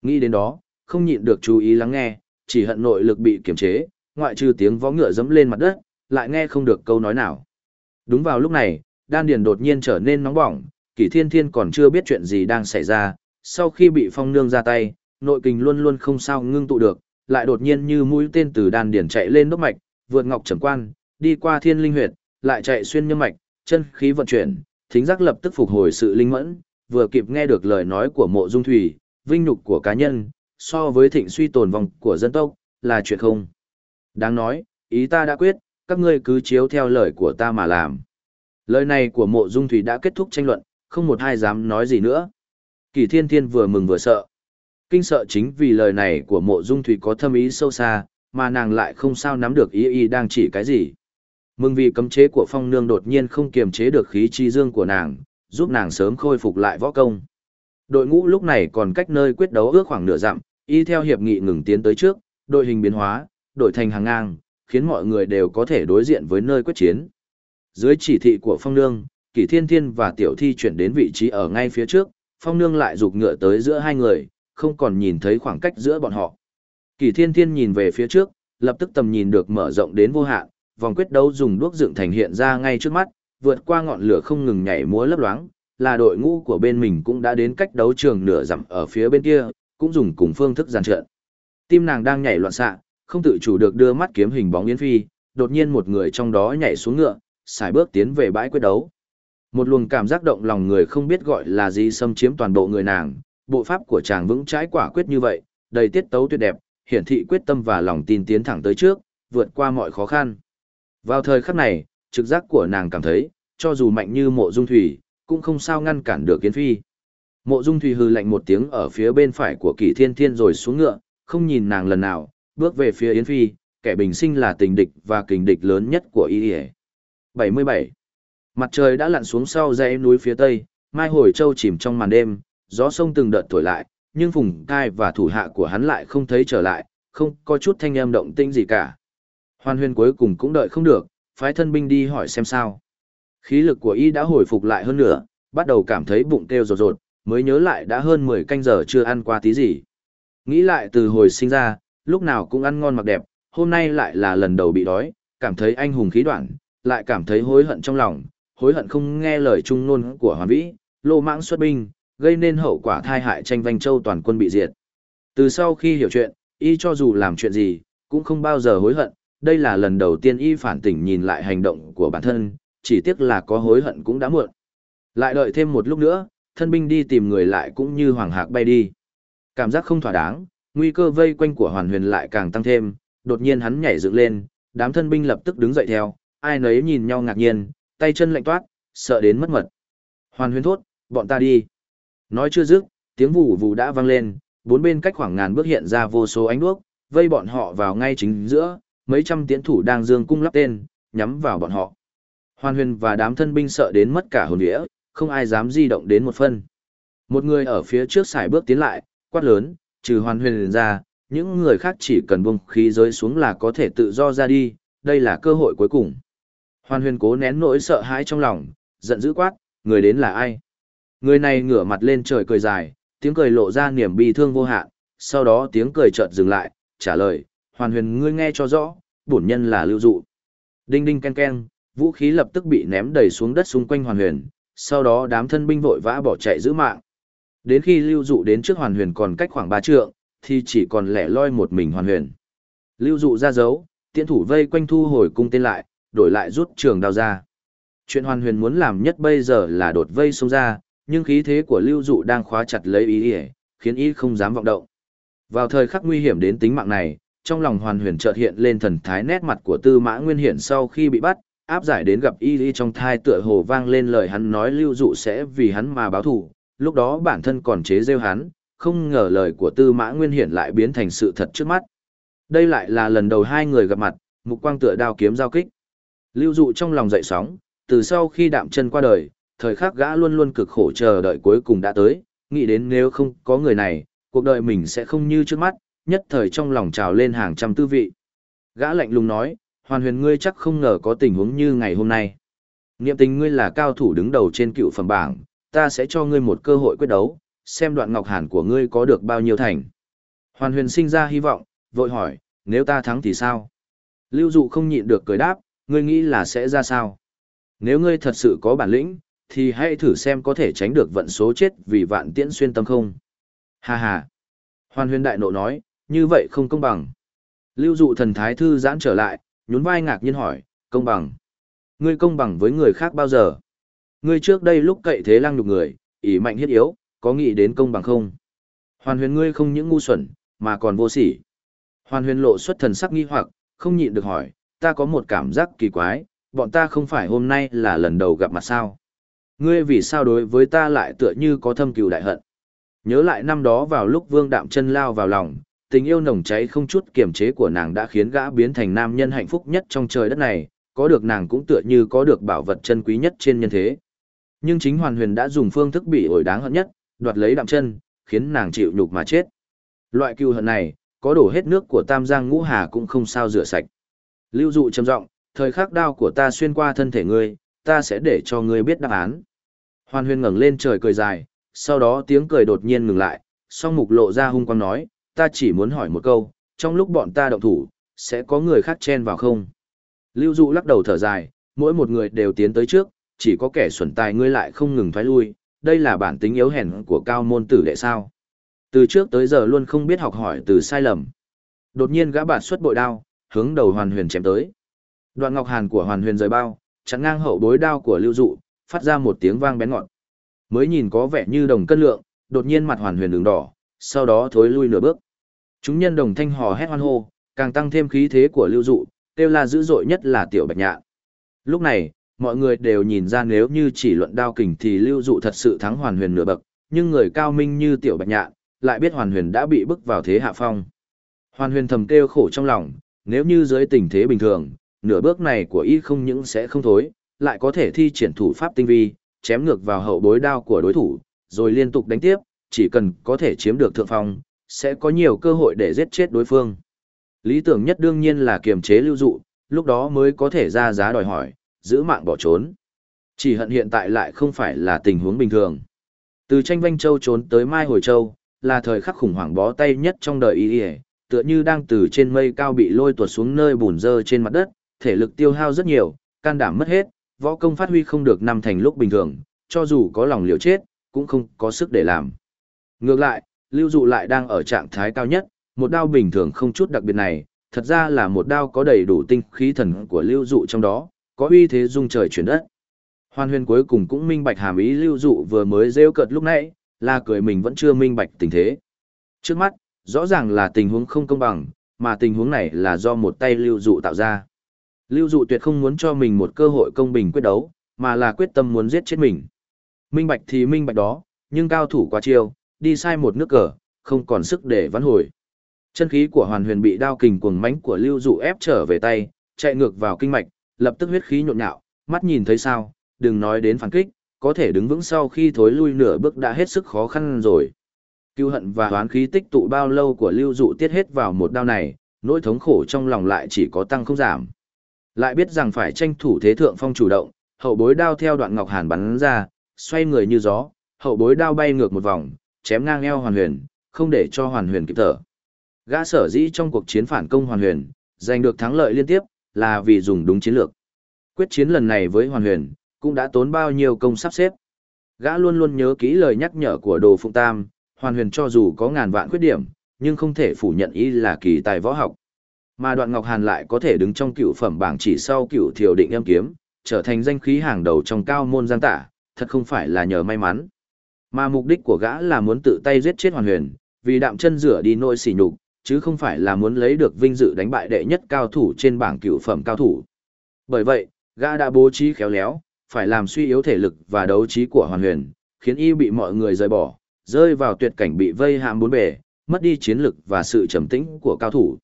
Nghĩ đến đó, không nhịn được chú ý lắng nghe, chỉ hận nội lực bị kiềm chế, ngoại trừ tiếng vó ngựa dẫm lên mặt đất, lại nghe không được câu nói nào. Đúng vào lúc này, đan điền đột nhiên trở nên nóng bỏng, Kỷ Thiên Thiên còn chưa biết chuyện gì đang xảy ra, sau khi bị Phong Nương ra tay, nội kình luôn luôn không sao ngưng tụ được, lại đột nhiên như mũi tên từ đan điền chạy lên đốc mạch, vượt ngọc trầm quan, đi qua thiên linh huyệt, lại chạy xuyên nhâm mạch, chân khí vận chuyển, thính giác lập tức phục hồi sự linh mẫn, vừa kịp nghe được lời nói của Mộ Dung Thủy, vinh nhục của cá nhân, so với thịnh suy tồn vong của dân tộc, là chuyện không. Đáng nói, ý ta đã quyết, các ngươi cứ chiếu theo lời của ta mà làm. Lời này của mộ dung thủy đã kết thúc tranh luận, không một ai dám nói gì nữa. Kỳ thiên thiên vừa mừng vừa sợ. Kinh sợ chính vì lời này của mộ dung thủy có thâm ý sâu xa, mà nàng lại không sao nắm được ý ý đang chỉ cái gì. Mừng vì cấm chế của phong nương đột nhiên không kiềm chế được khí chi dương của nàng, giúp nàng sớm khôi phục lại võ công. Đội ngũ lúc này còn cách nơi quyết đấu ước khoảng nửa dặm, y theo hiệp nghị ngừng tiến tới trước, đội hình biến hóa, đổi thành hàng ngang, khiến mọi người đều có thể đối diện với nơi quyết chiến. Dưới chỉ thị của Phong Nương, Kỷ Thiên Thiên và Tiểu Thi chuyển đến vị trí ở ngay phía trước, Phong Nương lại rục ngựa tới giữa hai người, không còn nhìn thấy khoảng cách giữa bọn họ. Kỷ Thiên Thiên nhìn về phía trước, lập tức tầm nhìn được mở rộng đến vô hạn, vòng quyết đấu dùng đuốc dựng thành hiện ra ngay trước mắt, vượt qua ngọn lửa không ngừng nhảy múa lấp loáng, là đội ngũ của bên mình cũng đã đến cách đấu trường nửa dặm ở phía bên kia, cũng dùng cùng phương thức giàn trận. Tim nàng đang nhảy loạn xạ, không tự chủ được đưa mắt kiếm hình bóng Yến Phi, đột nhiên một người trong đó nhảy xuống ngựa, xài bước tiến về bãi quyết đấu. Một luồng cảm giác động lòng người không biết gọi là gì xâm chiếm toàn bộ người nàng, bộ pháp của chàng vững trái quả quyết như vậy, đầy tiết tấu tuyệt đẹp, hiển thị quyết tâm và lòng tin tiến thẳng tới trước, vượt qua mọi khó khăn. Vào thời khắc này, trực giác của nàng cảm thấy, cho dù mạnh như mộ dung thủy, cũng không sao ngăn cản được Yến Phi. Mộ Dung thủy hừ lạnh một tiếng ở phía bên phải của Kỷ Thiên Thiên rồi xuống ngựa, không nhìn nàng lần nào, bước về phía Yến Phi, kẻ bình sinh là tình địch và kình địch lớn nhất của y 77. Mặt trời đã lặn xuống sau dãy núi phía tây, mai hồi châu chìm trong màn đêm, gió sông từng đợt thổi lại, nhưng Phùng Cai và thủ hạ của hắn lại không thấy trở lại, không có chút thanh âm động tĩnh gì cả. Hoan huyên cuối cùng cũng đợi không được, phái thân binh đi hỏi xem sao. Khí lực của y đã hồi phục lại hơn nữa, bắt đầu cảm thấy bụng kêu rột rột, mới nhớ lại đã hơn 10 canh giờ chưa ăn qua tí gì. Nghĩ lại từ hồi sinh ra, lúc nào cũng ăn ngon mặc đẹp, hôm nay lại là lần đầu bị đói, cảm thấy anh hùng khí đoạn, lại cảm thấy hối hận trong lòng, hối hận không nghe lời trung nôn của Hoàn Vĩ, lô mãng xuất binh, gây nên hậu quả thai hại tranh vanh châu toàn quân bị diệt. Từ sau khi hiểu chuyện, y cho dù làm chuyện gì, cũng không bao giờ hối hận, đây là lần đầu tiên y phản tỉnh nhìn lại hành động của bản thân, chỉ tiếc là có hối hận cũng đã muộn. Lại đợi thêm một lúc nữa, thân binh đi tìm người lại cũng như hoàng hạc bay đi. Cảm giác không thỏa đáng, nguy cơ vây quanh của hoàn huyền lại càng tăng thêm, đột nhiên hắn nhảy dựng lên, đám thân binh lập tức đứng dậy theo, ai nấy nhìn nhau ngạc nhiên, tay chân lạnh toát, sợ đến mất mật. Hoàn huyền thốt, bọn ta đi. Nói chưa dứt, tiếng vù vù đã vang lên, bốn bên cách khoảng ngàn bước hiện ra vô số ánh đuốc, vây bọn họ vào ngay chính giữa, mấy trăm tiến thủ đang dương cung lắp tên, nhắm vào bọn họ. Hoàn huyền và đám thân binh sợ đến mất cả hồn địa, không ai dám di động đến một phân. Một người ở phía trước xài bước tiến lại, quát lớn, trừ hoàn huyền ra, những người khác chỉ cần buông khí giới xuống là có thể tự do ra đi, đây là cơ hội cuối cùng. Hoàn huyền cố nén nỗi sợ hãi trong lòng, giận dữ quát, người đến là ai? Người này ngửa mặt lên trời cười dài, tiếng cười lộ ra niềm bi thương vô hạn, sau đó tiếng cười chợt dừng lại, trả lời, hoàn huyền ngươi nghe cho rõ, bổn nhân là lưu dụ. Đinh đinh ken ken, vũ khí lập tức bị ném đầy xuống đất xung quanh hoàn huyền, sau đó đám thân binh vội vã bỏ chạy giữ mạng. Đến khi lưu dụ đến trước hoàn huyền còn cách khoảng ba trượng, thì chỉ còn lẻ loi một mình hoàn huyền. Lưu dụ ra dấu, tiễn thủ vây quanh thu hồi cung tên lại, đổi lại rút trường đao ra. Chuyện hoàn huyền muốn làm nhất bây giờ là đột vây xông ra, nhưng khí thế của lưu dụ đang khóa chặt lấy ý ý, khiến ý không dám vọng động. Vào thời khắc nguy hiểm đến tính mạng này trong lòng hoàn huyền chợt hiện lên thần thái nét mặt của tư mã nguyên hiển sau khi bị bắt áp giải đến gặp y y trong thai tựa hồ vang lên lời hắn nói lưu dụ sẽ vì hắn mà báo thù lúc đó bản thân còn chế rêu hắn không ngờ lời của tư mã nguyên hiển lại biến thành sự thật trước mắt. Đây lại là lần đầu hai người gặp mặt mục quang tựa đao kiếm giao kích lưu dụ trong lòng dậy sóng từ sau khi đạm chân qua đời thời khắc gã luôn luôn cực khổ chờ đợi cuối cùng đã tới, nghĩ đến nếu không có người này, cuộc đời mình sẽ không như trước mắt, nhất thời trong lòng trào lên hàng trăm tư vị. Gã lạnh lùng nói, hoàn huyền ngươi chắc không ngờ có tình huống như ngày hôm nay. Niệm tình ngươi là cao thủ đứng đầu trên cựu phẩm bảng, ta sẽ cho ngươi một cơ hội quyết đấu, xem đoạn ngọc hàn của ngươi có được bao nhiêu thành. Hoàn huyền sinh ra hy vọng, vội hỏi, nếu ta thắng thì sao? Lưu dụ không nhịn được cười đáp, ngươi nghĩ là sẽ ra sao? Nếu ngươi thật sự có bản lĩnh, thì hãy thử xem có thể tránh được vận số chết vì vạn tiễn xuyên tâm không. Hà hà. Hoàn huyền đại nộ nói, như vậy không công bằng. Lưu dụ thần thái thư giãn trở lại, nhún vai ngạc nhiên hỏi, công bằng. Ngươi công bằng với người khác bao giờ? Ngươi trước đây lúc cậy thế lăng nhục người, ỷ mạnh hiết yếu, có nghĩ đến công bằng không? Hoàn huyền ngươi không những ngu xuẩn, mà còn vô sỉ. Hoàn huyền lộ xuất thần sắc nghi hoặc, không nhịn được hỏi, ta có một cảm giác kỳ quái, bọn ta không phải hôm nay là lần đầu gặp mặt sao? Ngươi vì sao đối với ta lại tựa như có thâm cừu đại hận? Nhớ lại năm đó vào lúc vương đạm chân lao vào lòng, tình yêu nồng cháy không chút kiềm chế của nàng đã khiến gã biến thành nam nhân hạnh phúc nhất trong trời đất này, có được nàng cũng tựa như có được bảo vật chân quý nhất trên nhân thế. Nhưng chính Hoàn Huyền đã dùng phương thức bị ổi đáng hận nhất, đoạt lấy đạm chân, khiến nàng chịu nhục mà chết. Loại cừu hận này, có đổ hết nước của Tam Giang Ngũ Hà cũng không sao rửa sạch. Lưu dụ trầm giọng, thời khắc đao của ta xuyên qua thân thể ngươi, ta sẽ để cho ngươi biết đáp án. Hoàn Huyên ngẩng lên trời cười dài, sau đó tiếng cười đột nhiên ngừng lại, song mục lộ ra hung quang nói, ta chỉ muốn hỏi một câu, trong lúc bọn ta động thủ, sẽ có người khác chen vào không? Lưu dụ lắc đầu thở dài, mỗi một người đều tiến tới trước, chỉ có kẻ xuẩn tài ngươi lại không ngừng thoái lui, đây là bản tính yếu hèn của cao môn tử đệ sao. Từ trước tới giờ luôn không biết học hỏi từ sai lầm. Đột nhiên gã bạn xuất bội đao, hướng đầu hoàn huyền chém tới. Đoạn ngọc hàn của hoàn huyền rời bao, chặn ngang hậu bối đao của lưu dụ, phát ra một tiếng vang bén ngọt. Mới nhìn có vẻ như đồng cân lượng, đột nhiên mặt hoàn huyền đường đỏ, sau đó thối lui nửa bước. Chúng nhân đồng thanh hò hét hoan hô, càng tăng thêm khí thế của lưu dụ, kêu la dữ dội nhất là tiểu bạch nhạn. Lúc này, mọi người đều nhìn ra nếu như chỉ luận đao kình thì lưu dụ thật sự thắng hoàn huyền nửa bậc, nhưng người cao minh như tiểu bạch nhạn, lại biết hoàn huyền đã bị bức vào thế hạ phong. Hoàn huyền thầm kêu khổ trong lòng, nếu như dưới tình thế bình thường, nửa bước này của y không những sẽ không thối, lại có thể thi triển thủ pháp tinh vi, chém ngược vào hậu bối đao của đối thủ, rồi liên tục đánh tiếp, chỉ cần có thể chiếm được thượng phong, sẽ có nhiều cơ hội để giết chết đối phương. Lý tưởng nhất đương nhiên là kiềm chế lưu dụ, lúc đó mới có thể ra giá đòi hỏi, giữ mạng bỏ trốn. Chỉ hận hiện tại lại không phải là tình huống bình thường. Từ tranh vanh châu trốn tới Mai Hồi Châu, là thời khắc khủng hoảng bó tay nhất trong đời y tựa như đang từ trên mây cao bị lôi tuột xuống nơi bùn dơ trên mặt đất, thể lực tiêu hao rất nhiều, can đảm mất hết, võ công phát huy không được năm thành lúc bình thường, cho dù có lòng liều chết, cũng không có sức để làm. Ngược lại, lưu dụ lại đang ở trạng thái cao nhất, một đao bình thường không chút đặc biệt này, thật ra là một đao có đầy đủ tinh khí thần của lưu dụ trong đó, có uy thế dung trời chuyển đất. Hoàn huyền cuối cùng cũng minh bạch hàm ý lưu dụ vừa mới rêu cợt lúc nãy, là cười mình vẫn chưa minh bạch tình thế. Trước mắt, rõ ràng là tình huống không công bằng, mà tình huống này là do một tay lưu dụ tạo ra. Lưu dụ tuyệt không muốn cho mình một cơ hội công bình quyết đấu, mà là quyết tâm muốn giết chết mình. Minh bạch thì minh bạch đó, nhưng cao thủ quá chiêu, đi sai một nước cờ, không còn sức để vãn hồi. Chân khí của Hoàn Huyền bị đao kình cuồng mãnh của Lưu Dụ ép trở về tay, chạy ngược vào kinh mạch, lập tức huyết khí nhộn nhạo, mắt nhìn thấy sao, đừng nói đến phản kích, có thể đứng vững sau khi thối lui nửa bước đã hết sức khó khăn rồi. Cưu hận và hoán khí tích tụ bao lâu của Lưu Dụ tiết hết vào một đao này, nỗi thống khổ trong lòng lại chỉ có tăng không giảm. Lại biết rằng phải tranh thủ thế thượng phong chủ động, hậu bối đao theo đoạn ngọc hàn bắn ra, xoay người như gió, hậu bối đao bay ngược một vòng, chém ngang eo hoàn huyền, không để cho hoàn huyền kịp thở. Gã sở dĩ trong cuộc chiến phản công hoàn huyền, giành được thắng lợi liên tiếp, là vì dùng đúng chiến lược. Quyết chiến lần này với hoàn huyền, cũng đã tốn bao nhiêu công sắp xếp. Gã luôn luôn nhớ kỹ lời nhắc nhở của Đồ Phụng Tam, hoàn huyền cho dù có ngàn vạn khuyết điểm, nhưng không thể phủ nhận Y là kỳ tài võ học. Mà đoạn Ngọc Hàn lại có thể đứng trong cựu phẩm bảng chỉ sau cựu thiều định em kiếm, trở thành danh khí hàng đầu trong cao môn giang tả, thật không phải là nhờ may mắn. Mà mục đích của gã là muốn tự tay giết chết hoàn huyền, vì đạm chân rửa đi nỗi sỉ nhục, chứ không phải là muốn lấy được vinh dự đánh bại đệ nhất cao thủ trên bảng cựu phẩm cao thủ. Bởi vậy, gã đã bố trí khéo léo, phải làm suy yếu thể lực và đấu trí của hoàn huyền, khiến y bị mọi người rời bỏ, rơi vào tuyệt cảnh bị vây hãm bốn bề, mất đi chiến lực và sự trầm tĩnh của cao thủ.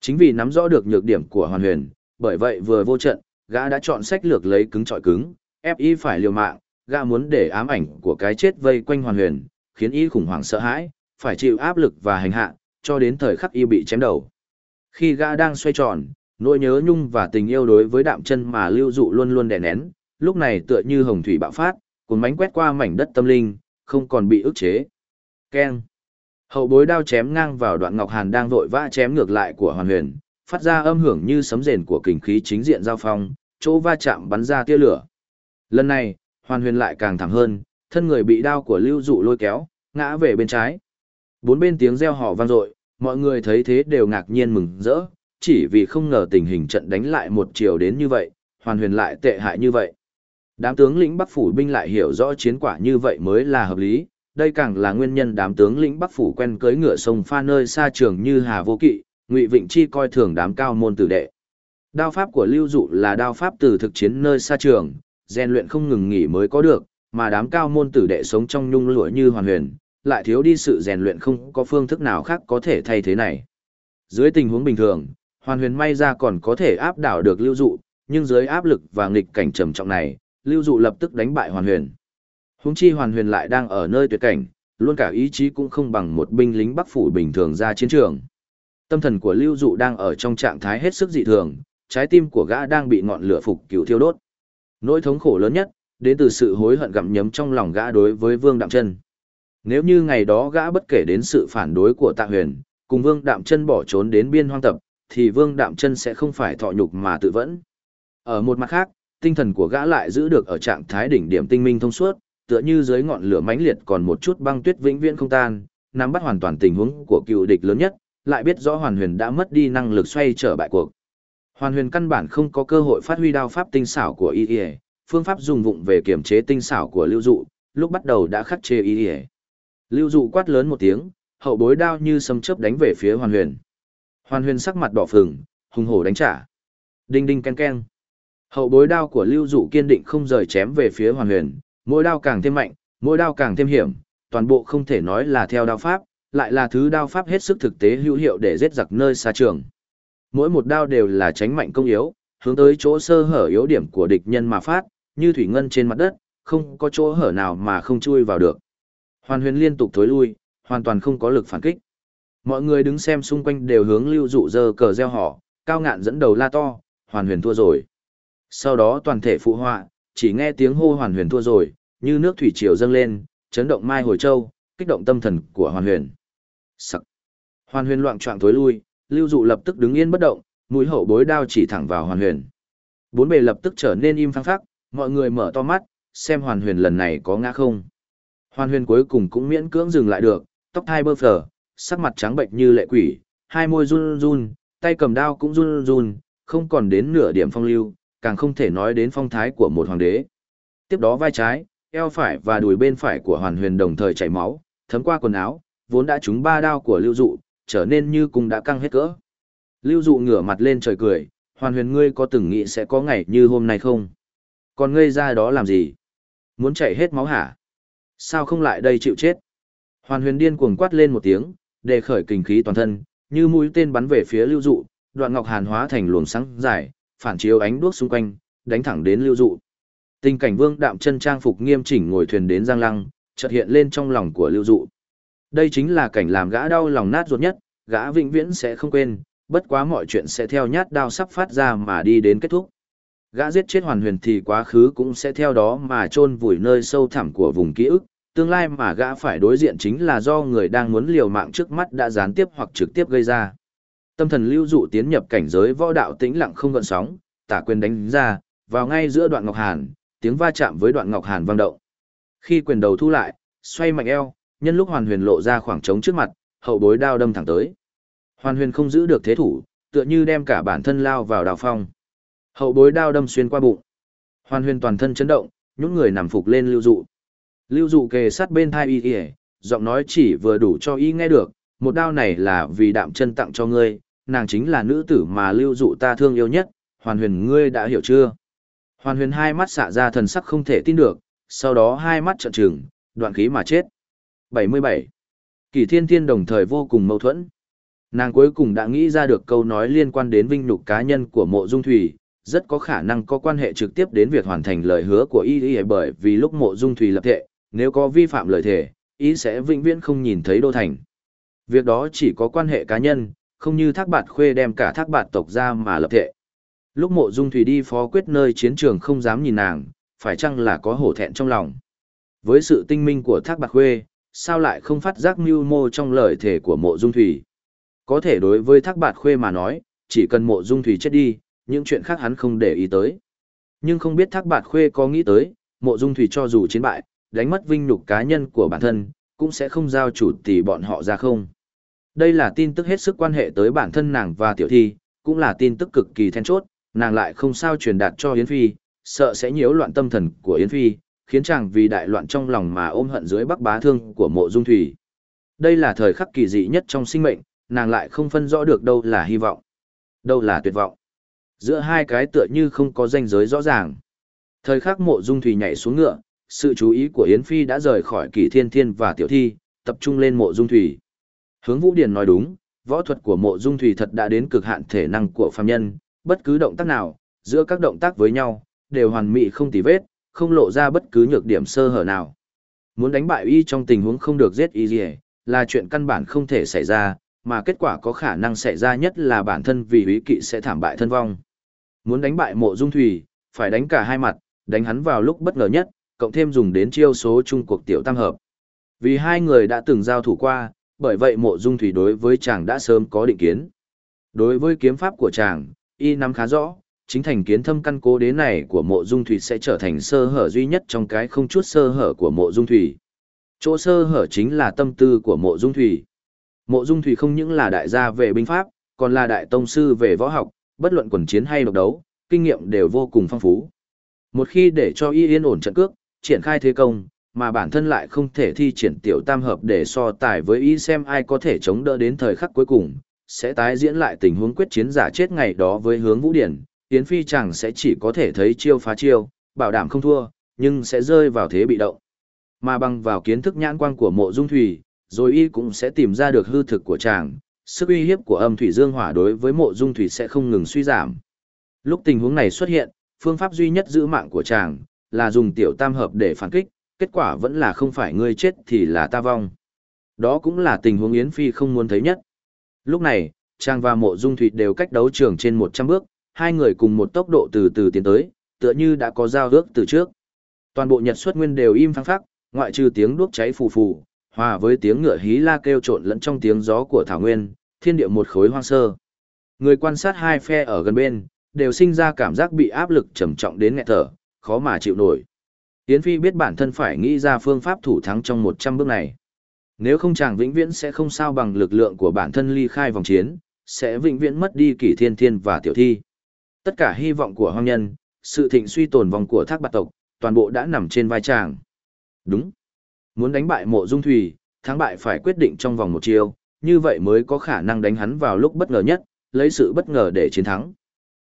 Chính vì nắm rõ được nhược điểm của hoàn huyền, bởi vậy vừa vô trận, gã đã chọn sách lược lấy cứng trọi cứng, ép y phải liều mạng, gã muốn để ám ảnh của cái chết vây quanh hoàn huyền, khiến y khủng hoảng sợ hãi, phải chịu áp lực và hành hạ, cho đến thời khắc y bị chém đầu. Khi gã đang xoay tròn, nỗi nhớ nhung và tình yêu đối với đạm chân mà lưu dụ luôn luôn đè nén, lúc này tựa như hồng thủy bạo phát, cuốn bánh quét qua mảnh đất tâm linh, không còn bị ức chế. Keng. Hậu bối đao chém ngang vào đoạn ngọc hàn đang vội vã chém ngược lại của hoàn huyền, phát ra âm hưởng như sấm rền của kình khí chính diện giao phong, chỗ va chạm bắn ra tia lửa. Lần này, hoàn huyền lại càng thẳng hơn, thân người bị đao của lưu dụ lôi kéo, ngã về bên trái. Bốn bên tiếng reo hò vang dội, mọi người thấy thế đều ngạc nhiên mừng rỡ, chỉ vì không ngờ tình hình trận đánh lại một chiều đến như vậy, hoàn huyền lại tệ hại như vậy. Đám tướng lĩnh Bắc phủ binh lại hiểu rõ chiến quả như vậy mới là hợp lý, đây càng là nguyên nhân đám tướng lĩnh Bắc phủ quen cưới ngựa sông pha nơi xa trường như Hà Vô Kỵ, Ngụy Vịnh Chi coi thường đám cao môn tử đệ. Đao pháp của Lưu Dụ là đao pháp từ thực chiến nơi xa trường, rèn luyện không ngừng nghỉ mới có được, mà đám cao môn tử đệ sống trong nhung lụa như hoàn huyền, lại thiếu đi sự rèn luyện không có phương thức nào khác có thể thay thế này. Dưới tình huống bình thường, hoàn huyền may ra còn có thể áp đảo được lưu dụ, nhưng dưới áp lực và nghịch cảnh trầm trọng này, lưu dụ lập tức đánh bại hoàn huyền. Húng chi hoàn huyền lại đang ở nơi tuyệt cảnh, luôn cả ý chí cũng không bằng một binh lính bắc phủ bình thường ra chiến trường. Tâm thần của lưu dụ đang ở trong trạng thái hết sức dị thường, trái tim của gã đang bị ngọn lửa phục cửu thiêu đốt. Nỗi thống khổ lớn nhất, đến từ sự hối hận gặm nhấm trong lòng gã đối với Vương Đạm Chân. Nếu như ngày đó gã bất kể đến sự phản đối của Tạ Huyền, cùng Vương Đạm Chân bỏ trốn đến biên hoang tập, thì Vương Đạm Chân sẽ không phải thọ nhục mà tự vẫn. Ở một mặt khác, tinh thần của gã lại giữ được ở trạng thái đỉnh điểm tinh minh thông suốt, tựa như dưới ngọn lửa mãnh liệt còn một chút băng tuyết vĩnh viễn không tan, nắm bắt hoàn toàn tình huống của cựu địch lớn nhất, lại biết rõ Hoàn Huyền đã mất đi năng lực xoay trở bại cuộc. Hoàn Huyền căn bản không có cơ hội phát huy đao pháp tinh xảo của y, Y, phương pháp dùng vụng về kiểm chế tinh xảo của Lưu Dụ, lúc bắt đầu đã khắc chế y. Lưu Dụ quát lớn một tiếng, hậu bối đao như sấm chớp đánh về phía Hoàn Huyền. Hoàn Huyền sắc mặt đỏ phừng, hùng hổ đánh trả. Đinh đinh ken ken. Hậu bối đao của Lưu Dụ kiên định không rời chém về phía Hoàn Huyền, mỗi đao càng thêm mạnh, mỗi đao càng thêm hiểm, toàn bộ không thể nói là theo đao pháp, lại là thứ đao pháp hết sức thực tế hữu hiệu để giết giặc nơi xa trường. Mỗi một đao đều là tránh mạnh công yếu, hướng tới chỗ sơ hở yếu điểm của địch nhân mà phát, như thủy ngân trên mặt đất, không có chỗ hở nào mà không chui vào được. Hoàn huyền liên tục thối lui, hoàn toàn không có lực phản kích. Mọi người đứng xem xung quanh đều hướng lưu dụ giơ cờ reo hò, cao ngạn dẫn đầu la to, hoàn huyền thua rồi. Sau đó toàn thể phụ họa, chỉ nghe tiếng hô hoàn huyền thua rồi, như nước thủy triều dâng lên, chấn động mai hồi châu, kích động tâm thần của hoàn huyền. Sắc. Hoàn huyền loạn trọng tối lui, lưu dụ lập tức đứng yên bất động, mũi hậu bối đao chỉ thẳng vào hoàn huyền. Bốn bề lập tức trở nên im phăng phắc, mọi người mở to mắt, xem hoàn huyền lần này có ngã không. Hoàn huyền cuối cùng cũng miễn cưỡng dừng lại được, tóc thai bơ phờ, sắc mặt trắng bệnh như lệ quỷ, hai môi run run, tay cầm đao cũng run run, không còn đến nửa điểm phong lưu, càng không thể nói đến phong thái của một hoàng đế. Tiếp đó vai trái, eo phải và đùi bên phải của hoàn huyền đồng thời chảy máu, thấm qua quần áo, vốn đã trúng ba đao của lưu dụ, trở nên như cùng đã căng hết cỡ. Lưu dụ ngửa mặt lên trời cười, hoàn huyền ngươi có từng nghĩ sẽ có ngày như hôm nay không? Còn ngươi ra đó làm gì? Muốn chảy hết máu hả? Sao không lại đây chịu chết? Hoàn huyền điên cuồng quát lên một tiếng, đề khởi kinh khí toàn thân, như mũi tên bắn về phía lưu dụ, đoạn ngọc hàn hóa thành luồng sáng dài, phản chiếu ánh đuốc xung quanh, đánh thẳng đến lưu dụ. Tình cảnh vương đạm chân trang phục nghiêm chỉnh ngồi thuyền đến giang lăng, chợt hiện lên trong lòng của lưu dụ. Đây chính là cảnh làm gã đau lòng nát ruột nhất, gã vĩnh viễn sẽ không quên, bất quá mọi chuyện sẽ theo nhát đao sắp phát ra mà đi đến kết thúc. Gã giết chết hoàn huyền thì quá khứ cũng sẽ theo đó mà chôn vùi nơi sâu thẳm của vùng ký ức, tương lai mà gã phải đối diện chính là do người đang muốn liều mạng trước mắt đã gián tiếp hoặc trực tiếp gây ra. Tâm thần lưu dụ tiến nhập cảnh giới võ đạo tĩnh lặng không gợn sóng, tả quyền đánh ra, vào ngay giữa đoạn ngọc hàn, tiếng va chạm với đoạn ngọc hàn vang động. Khi quyền đầu thu lại, xoay mạnh eo, nhân lúc hoàn huyền lộ ra khoảng trống trước mặt, hậu bối đao đâm thẳng tới. Hoàn huyền không giữ được thế thủ, tựa như đem cả bản thân lao vào đào phong. Hậu bối đao đâm xuyên qua bụng. Hoàn huyền toàn thân chấn động, những người nằm phục lên lưu dụ. Lưu dụ kề sát bên thai y y, giọng nói chỉ vừa đủ cho y nghe được, một đao này là vì đạm chân tặng cho ngươi, nàng chính là nữ tử mà lưu dụ ta thương yêu nhất, hoàn huyền ngươi đã hiểu chưa? Hoàn huyền hai mắt xạ ra thần sắc không thể tin được, sau đó hai mắt trợn trừng, đoạn khí mà chết. 77. Kỳ thiên thiên đồng thời vô cùng mâu thuẫn. Nàng cuối cùng đã nghĩ ra được câu nói liên quan đến vinh nhục cá nhân của mộ dung thủy, rất có khả năng có quan hệ trực tiếp đến việc hoàn thành lời hứa của y y bởi vì lúc mộ dung thủy lập thệ, nếu có vi phạm lời thề, Y sẽ vĩnh viễn không nhìn thấy đô thành. Việc đó chỉ có quan hệ cá nhân, không như thác bạt khuê đem cả thác bạt tộc ra mà lập thệ. Lúc mộ dung thủy đi phó quyết nơi chiến trường không dám nhìn nàng, phải chăng là có hổ thẹn trong lòng. Với sự tinh minh của thác bạt khuê, sao lại không phát giác mưu mô trong lời thể của mộ dung thủy. Có thể đối với thác bạt khuê mà nói, chỉ cần mộ dung thủy chết đi, những chuyện khác hắn không để ý tới. Nhưng không biết thác bạt khuê có nghĩ tới, mộ dung thủy cho dù chiến bại, đánh mất vinh nhục cá nhân của bản thân, cũng sẽ không giao chủ tỷ bọn họ ra không. Đây là tin tức hết sức quan hệ tới bản thân nàng và tiểu thi, cũng là tin tức cực kỳ then chốt, nàng lại không sao truyền đạt cho Yến Phi, sợ sẽ nhiễu loạn tâm thần của Yến Phi, khiến chàng vì đại loạn trong lòng mà ôm hận dưới bắc bá thương của mộ dung thủy. Đây là thời khắc kỳ dị nhất trong sinh mệnh, nàng lại không phân rõ được đâu là hy vọng, đâu là tuyệt vọng. Giữa hai cái tựa như không có ranh giới rõ ràng. Thời khắc mộ dung thủy nhảy xuống ngựa, sự chú ý của Yến Phi đã rời khỏi kỳ thiên thiên và tiểu thi, tập trung lên mộ dung thủy. Hướng Vũ Điển nói đúng, võ thuật của mộ dung thủy thật đã đến cực hạn thể năng của phàm nhân, bất cứ động tác nào, giữa các động tác với nhau, đều hoàn mỹ không tì vết, không lộ ra bất cứ nhược điểm sơ hở nào. Muốn đánh bại y trong tình huống không được giết y gì, là chuyện căn bản không thể xảy ra, mà kết quả có khả năng xảy ra nhất là bản thân vì ý kỵ sẽ thảm bại thân vong. Muốn đánh bại mộ dung thủy, phải đánh cả hai mặt, đánh hắn vào lúc bất ngờ nhất, cộng thêm dùng đến chiêu số chung cuộc tiểu tam hợp. Vì hai người đã từng giao thủ qua, bởi vậy mộ dung thủy đối với chàng đã sớm có định kiến. Đối với kiếm pháp của chàng, y nắm khá rõ, chính thành kiến thâm căn cố đế này của mộ dung thủy sẽ trở thành sơ hở duy nhất trong cái không chút sơ hở của mộ dung thủy. Chỗ sơ hở chính là tâm tư của mộ dung thủy. Mộ dung thủy không những là đại gia về binh pháp, còn là đại tông sư về võ học, bất luận quần chiến hay độc đấu, kinh nghiệm đều vô cùng phong phú. Một khi để cho y yên ổn trận cước, triển khai thế công, mà bản thân lại không thể thi triển tiểu tam hợp để so tài với y xem ai có thể chống đỡ đến thời khắc cuối cùng, sẽ tái diễn lại tình huống quyết chiến giả chết ngày đó với hướng vũ điển, Yến Phi chẳng sẽ chỉ có thể thấy chiêu phá chiêu, bảo đảm không thua, nhưng sẽ rơi vào thế bị động. Mà bằng vào kiến thức nhãn quang của mộ dung thủy, rồi y cũng sẽ tìm ra được hư thực của chàng, sức uy hiếp của âm thủy dương hỏa đối với mộ dung thủy sẽ không ngừng suy giảm. Lúc tình huống này xuất hiện, phương pháp duy nhất giữ mạng của chàng, là dùng tiểu tam hợp để phản kích, kết quả vẫn là không phải ngươi chết thì là ta vong. Đó cũng là tình huống Yến Phi không muốn thấy nhất. Lúc này, Trang và mộ dung Thụy đều cách đấu trường trên 100 bước, hai người cùng một tốc độ từ từ tiến tới, tựa như đã có giao ước từ trước. Toàn bộ Nhật xuất nguyên đều im phăng phắc, ngoại trừ tiếng đuốc cháy phù phù, hòa với tiếng ngựa hí la kêu trộn lẫn trong tiếng gió của thảo nguyên, thiên địa một khối hoang sơ. Người quan sát hai phe ở gần bên, đều sinh ra cảm giác bị áp lực trầm trọng đến nghẹt thở, khó mà chịu nổi. Yến Phi biết bản thân phải nghĩ ra phương pháp thủ thắng trong 100 bước này. Nếu không chàng vĩnh viễn sẽ không sao bằng lực lượng của bản thân ly khai vòng chiến, sẽ vĩnh viễn mất đi kỷ thiên thiên và tiểu thi. Tất cả hy vọng của hoang nhân, sự thịnh suy tồn vòng của thác bạc tộc, toàn bộ đã nằm trên vai chàng. Đúng. Muốn đánh bại mộ dung thủy, thắng bại phải quyết định trong vòng một chiều, như vậy mới có khả năng đánh hắn vào lúc bất ngờ nhất, lấy sự bất ngờ để chiến thắng.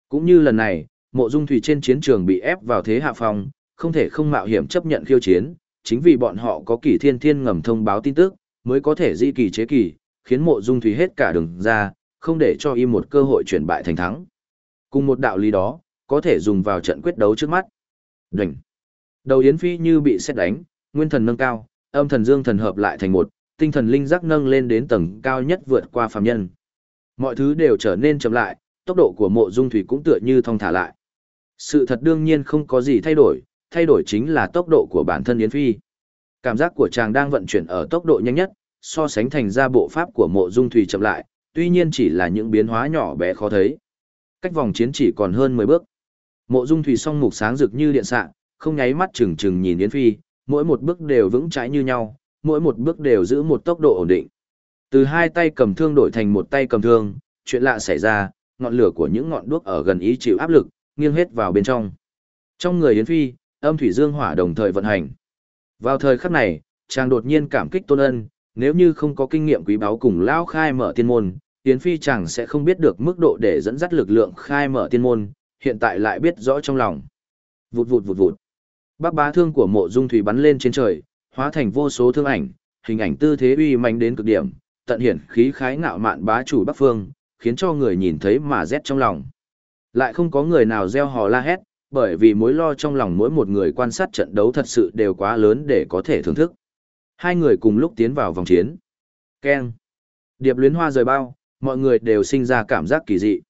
Cũng như lần này, mộ dung thủy trên chiến trường bị ép vào thế hạ phòng không thể không mạo hiểm chấp nhận khiêu chiến, chính vì bọn họ có kỳ thiên thiên ngầm thông báo tin tức, mới có thể di kỳ chế kỳ, khiến mộ dung thủy hết cả đường ra, không để cho y một cơ hội chuyển bại thành thắng. Cùng một đạo lý đó, có thể dùng vào trận quyết đấu trước mắt. Đỉnh. Đầu Yến Phi như bị xét đánh, nguyên thần nâng cao, âm thần dương thần hợp lại thành một, tinh thần linh giác nâng lên đến tầng cao nhất vượt qua phàm nhân. Mọi thứ đều trở nên chậm lại, tốc độ của mộ dung thủy cũng tựa như thong thả lại. Sự thật đương nhiên không có gì thay đổi, thay đổi chính là tốc độ của bản thân Yến Phi. Cảm giác của chàng đang vận chuyển ở tốc độ nhanh nhất, so sánh thành ra bộ pháp của mộ dung thủy chậm lại, tuy nhiên chỉ là những biến hóa nhỏ bé khó thấy. Cách vòng chiến chỉ còn hơn 10 bước. Mộ dung thủy song mục sáng rực như điện xạ, không nháy mắt chừng chừng nhìn Yến Phi, mỗi một bước đều vững chãi như nhau, mỗi một bước đều giữ một tốc độ ổn định. Từ hai tay cầm thương đổi thành một tay cầm thương, chuyện lạ xảy ra, ngọn lửa của những ngọn đuốc ở gần ý chịu áp lực, nghiêng hết vào bên trong. Trong người Yến Phi, âm thủy dương hỏa đồng thời vận hành. Vào thời khắc này, chàng đột nhiên cảm kích tôn ân, nếu như không có kinh nghiệm quý báu cùng lão khai mở tiên môn, Yến Phi chẳng sẽ không biết được mức độ để dẫn dắt lực lượng khai mở tiên môn, hiện tại lại biết rõ trong lòng. Vụt vụt vụt vụt. Bác bá thương của mộ dung thủy bắn lên trên trời, hóa thành vô số thương ảnh, hình ảnh tư thế uy manh đến cực điểm, tận hiển khí khái ngạo mạn bá chủ Bắc Phương, khiến cho người nhìn thấy mà rét trong lòng. Lại không có người nào gieo hò la hét, bởi vì mối lo trong lòng mỗi một người quan sát trận đấu thật sự đều quá lớn để có thể thưởng thức. Hai người cùng lúc tiến vào vòng chiến. Keng. Điệp luyến hoa rời bao, mọi người đều sinh ra cảm giác kỳ dị.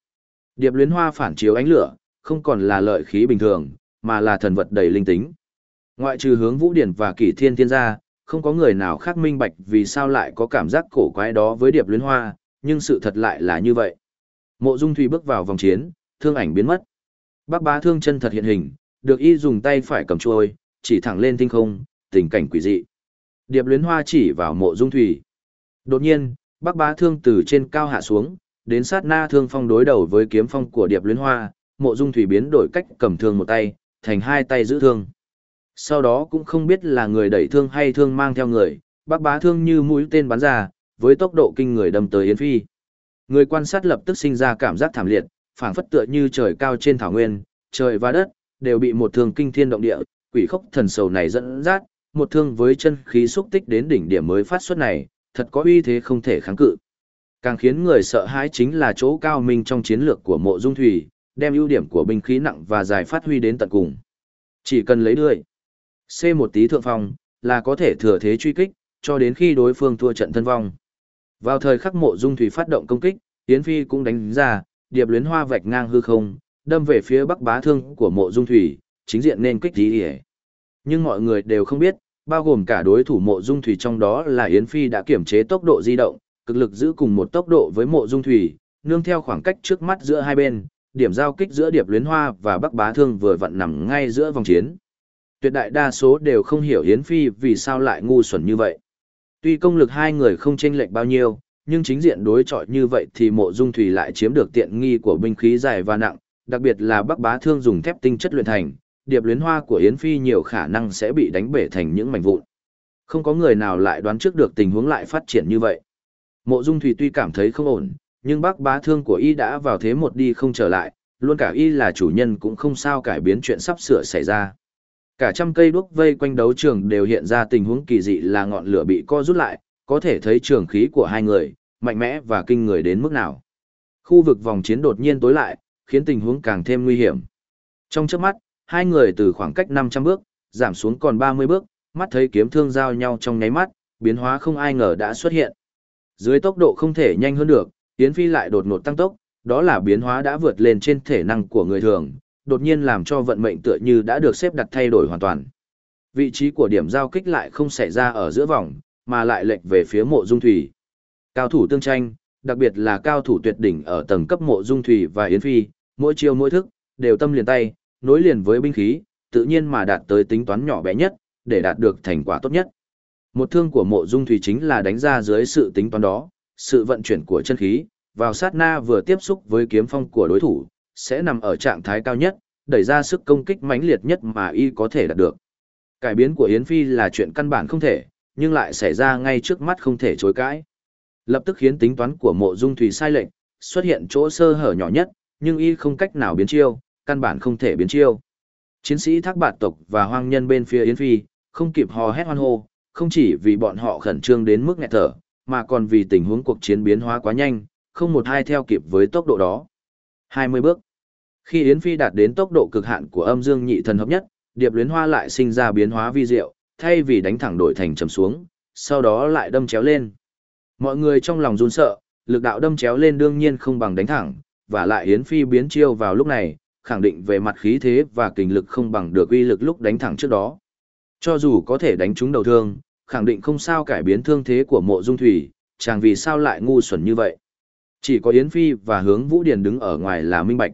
Điệp luyến hoa phản chiếu ánh lửa, không còn là lợi khí bình thường, mà là thần vật đầy linh tính. Ngoại trừ hướng vũ điển và kỷ thiên thiên gia, không có người nào khác minh bạch vì sao lại có cảm giác cổ quái đó với điệp luyến hoa, nhưng sự thật lại là như vậy. Mộ Dung Thủy bước vào vòng chiến, thương ảnh biến mất. Bác bá thương chân thật hiện hình, được y dùng tay phải cầm chuôi, chỉ thẳng lên tinh không, tình cảnh quỷ dị. Điệp luyến hoa chỉ vào mộ Dung Thủy. Đột nhiên, bác bá thương từ trên cao hạ xuống, đến sát na thương phong đối đầu với kiếm phong của điệp luyến hoa, mộ Dung Thủy biến đổi cách cầm thương một tay, thành hai tay giữ thương. Sau đó cũng không biết là người đẩy thương hay thương mang theo người, bác bá thương như mũi tên bắn ra, với tốc độ kinh người đâm tới Yến Phi. Người quan sát lập tức sinh ra cảm giác thảm liệt, phảng phất tựa như trời cao trên thảo nguyên, trời và đất, đều bị một thương kinh thiên động địa, quỷ khốc thần sầu này dẫn dắt, một thương với chân khí xúc tích đến đỉnh điểm mới phát xuất này, thật có uy thế không thể kháng cự. Càng khiến người sợ hãi chính là chỗ cao minh trong chiến lược của mộ dung thủy, đem ưu điểm của binh khí nặng và dài phát huy đến tận cùng. Chỉ cần lấy đuôi, C một tí thượng phong, là có thể thừa thế truy kích, cho đến khi đối phương thua trận thân vong. Vào thời khắc mộ dung thủy phát động công kích, Yến Phi cũng đánh ra, điệp luyến hoa vạch ngang hư không, đâm về phía bắc bá thương của mộ dung thủy, chính diện nên kích tí hề. Nhưng mọi người đều không biết, bao gồm cả đối thủ mộ dung thủy trong đó là Yến Phi đã kiểm chế tốc độ di động, cực lực giữ cùng một tốc độ với mộ dung thủy, nương theo khoảng cách trước mắt giữa hai bên, điểm giao kích giữa điệp luyến hoa và bắc bá thương vừa vặn nằm ngay giữa vòng chiến. Tuyệt đại đa số đều không hiểu Yến Phi vì sao lại ngu xuẩn như vậy. Tuy công lực hai người không chênh lệch bao nhiêu, nhưng chính diện đối chọi như vậy thì mộ dung thủy lại chiếm được tiện nghi của binh khí dài và nặng, đặc biệt là bắc bá thương dùng thép tinh chất luyện thành, điệp luyến hoa của Yến Phi nhiều khả năng sẽ bị đánh bể thành những mảnh vụn. Không có người nào lại đoán trước được tình huống lại phát triển như vậy. Mộ dung thủy tuy cảm thấy không ổn, nhưng bắc bá thương của y đã vào thế một đi không trở lại, luôn cả y là chủ nhân cũng không sao cải biến chuyện sắp sửa xảy ra. Cả trăm cây đuốc vây quanh đấu trường đều hiện ra tình huống kỳ dị là ngọn lửa bị co rút lại, có thể thấy trường khí của hai người, mạnh mẽ và kinh người đến mức nào. Khu vực vòng chiến đột nhiên tối lại, khiến tình huống càng thêm nguy hiểm. Trong chớp mắt, hai người từ khoảng cách 500 bước, giảm xuống còn 30 bước, mắt thấy kiếm thương giao nhau trong nháy mắt, biến hóa không ai ngờ đã xuất hiện. Dưới tốc độ không thể nhanh hơn được, Yến Phi lại đột ngột tăng tốc, đó là biến hóa đã vượt lên trên thể năng của người thường, đột nhiên làm cho vận mệnh tựa như đã được xếp đặt thay đổi hoàn toàn. Vị trí của điểm giao kích lại không xảy ra ở giữa vòng, mà lại lệch về phía mộ dung thủy. Cao thủ tương tranh, đặc biệt là cao thủ tuyệt đỉnh ở tầng cấp mộ dung thủy và yến phi, mỗi chiêu mỗi thức, đều tâm liền tay, nối liền với binh khí, tự nhiên mà đạt tới tính toán nhỏ bé nhất, để đạt được thành quả tốt nhất. Một thương của mộ dung thủy chính là đánh ra dưới sự tính toán đó, sự vận chuyển của chân khí, vào sát na vừa tiếp xúc với kiếm phong của đối thủ, sẽ nằm ở trạng thái cao nhất, đẩy ra sức công kích mãnh liệt nhất mà y có thể đạt được. Cải biến của Yến Phi là chuyện căn bản không thể, nhưng lại xảy ra ngay trước mắt không thể chối cãi. Lập tức khiến tính toán của mộ dung thủy sai lệch, xuất hiện chỗ sơ hở nhỏ nhất, nhưng y không cách nào biến chiêu, căn bản không thể biến chiêu. Chiến sĩ thác bạt tộc và hoang nhân bên phía Yến Phi, không kịp hò hét hoan hô, không chỉ vì bọn họ khẩn trương đến mức nghẹt thở, mà còn vì tình huống cuộc chiến biến hóa quá nhanh, không một ai theo kịp với tốc độ đó. 20 bước. Khi Yến Phi đạt đến tốc độ cực hạn của âm dương nhị thần hợp nhất, điệp luyến hoa lại sinh ra biến hóa vi diệu, thay vì đánh thẳng đổi thành chầm xuống, sau đó lại đâm chéo lên. Mọi người trong lòng run sợ, lực đạo đâm chéo lên đương nhiên không bằng đánh thẳng, và lại Yến Phi biến chiêu vào lúc này, khẳng định về mặt khí thế và kình lực không bằng được uy lực lúc đánh thẳng trước đó. Cho dù có thể đánh trúng đầu thương, khẳng định không sao cải biến thương thế của mộ dung thủy, chàng vì sao lại ngu xuẩn như vậy. Chỉ có Yến Phi và hướng Vũ Điền đứng ở ngoài là minh bạch.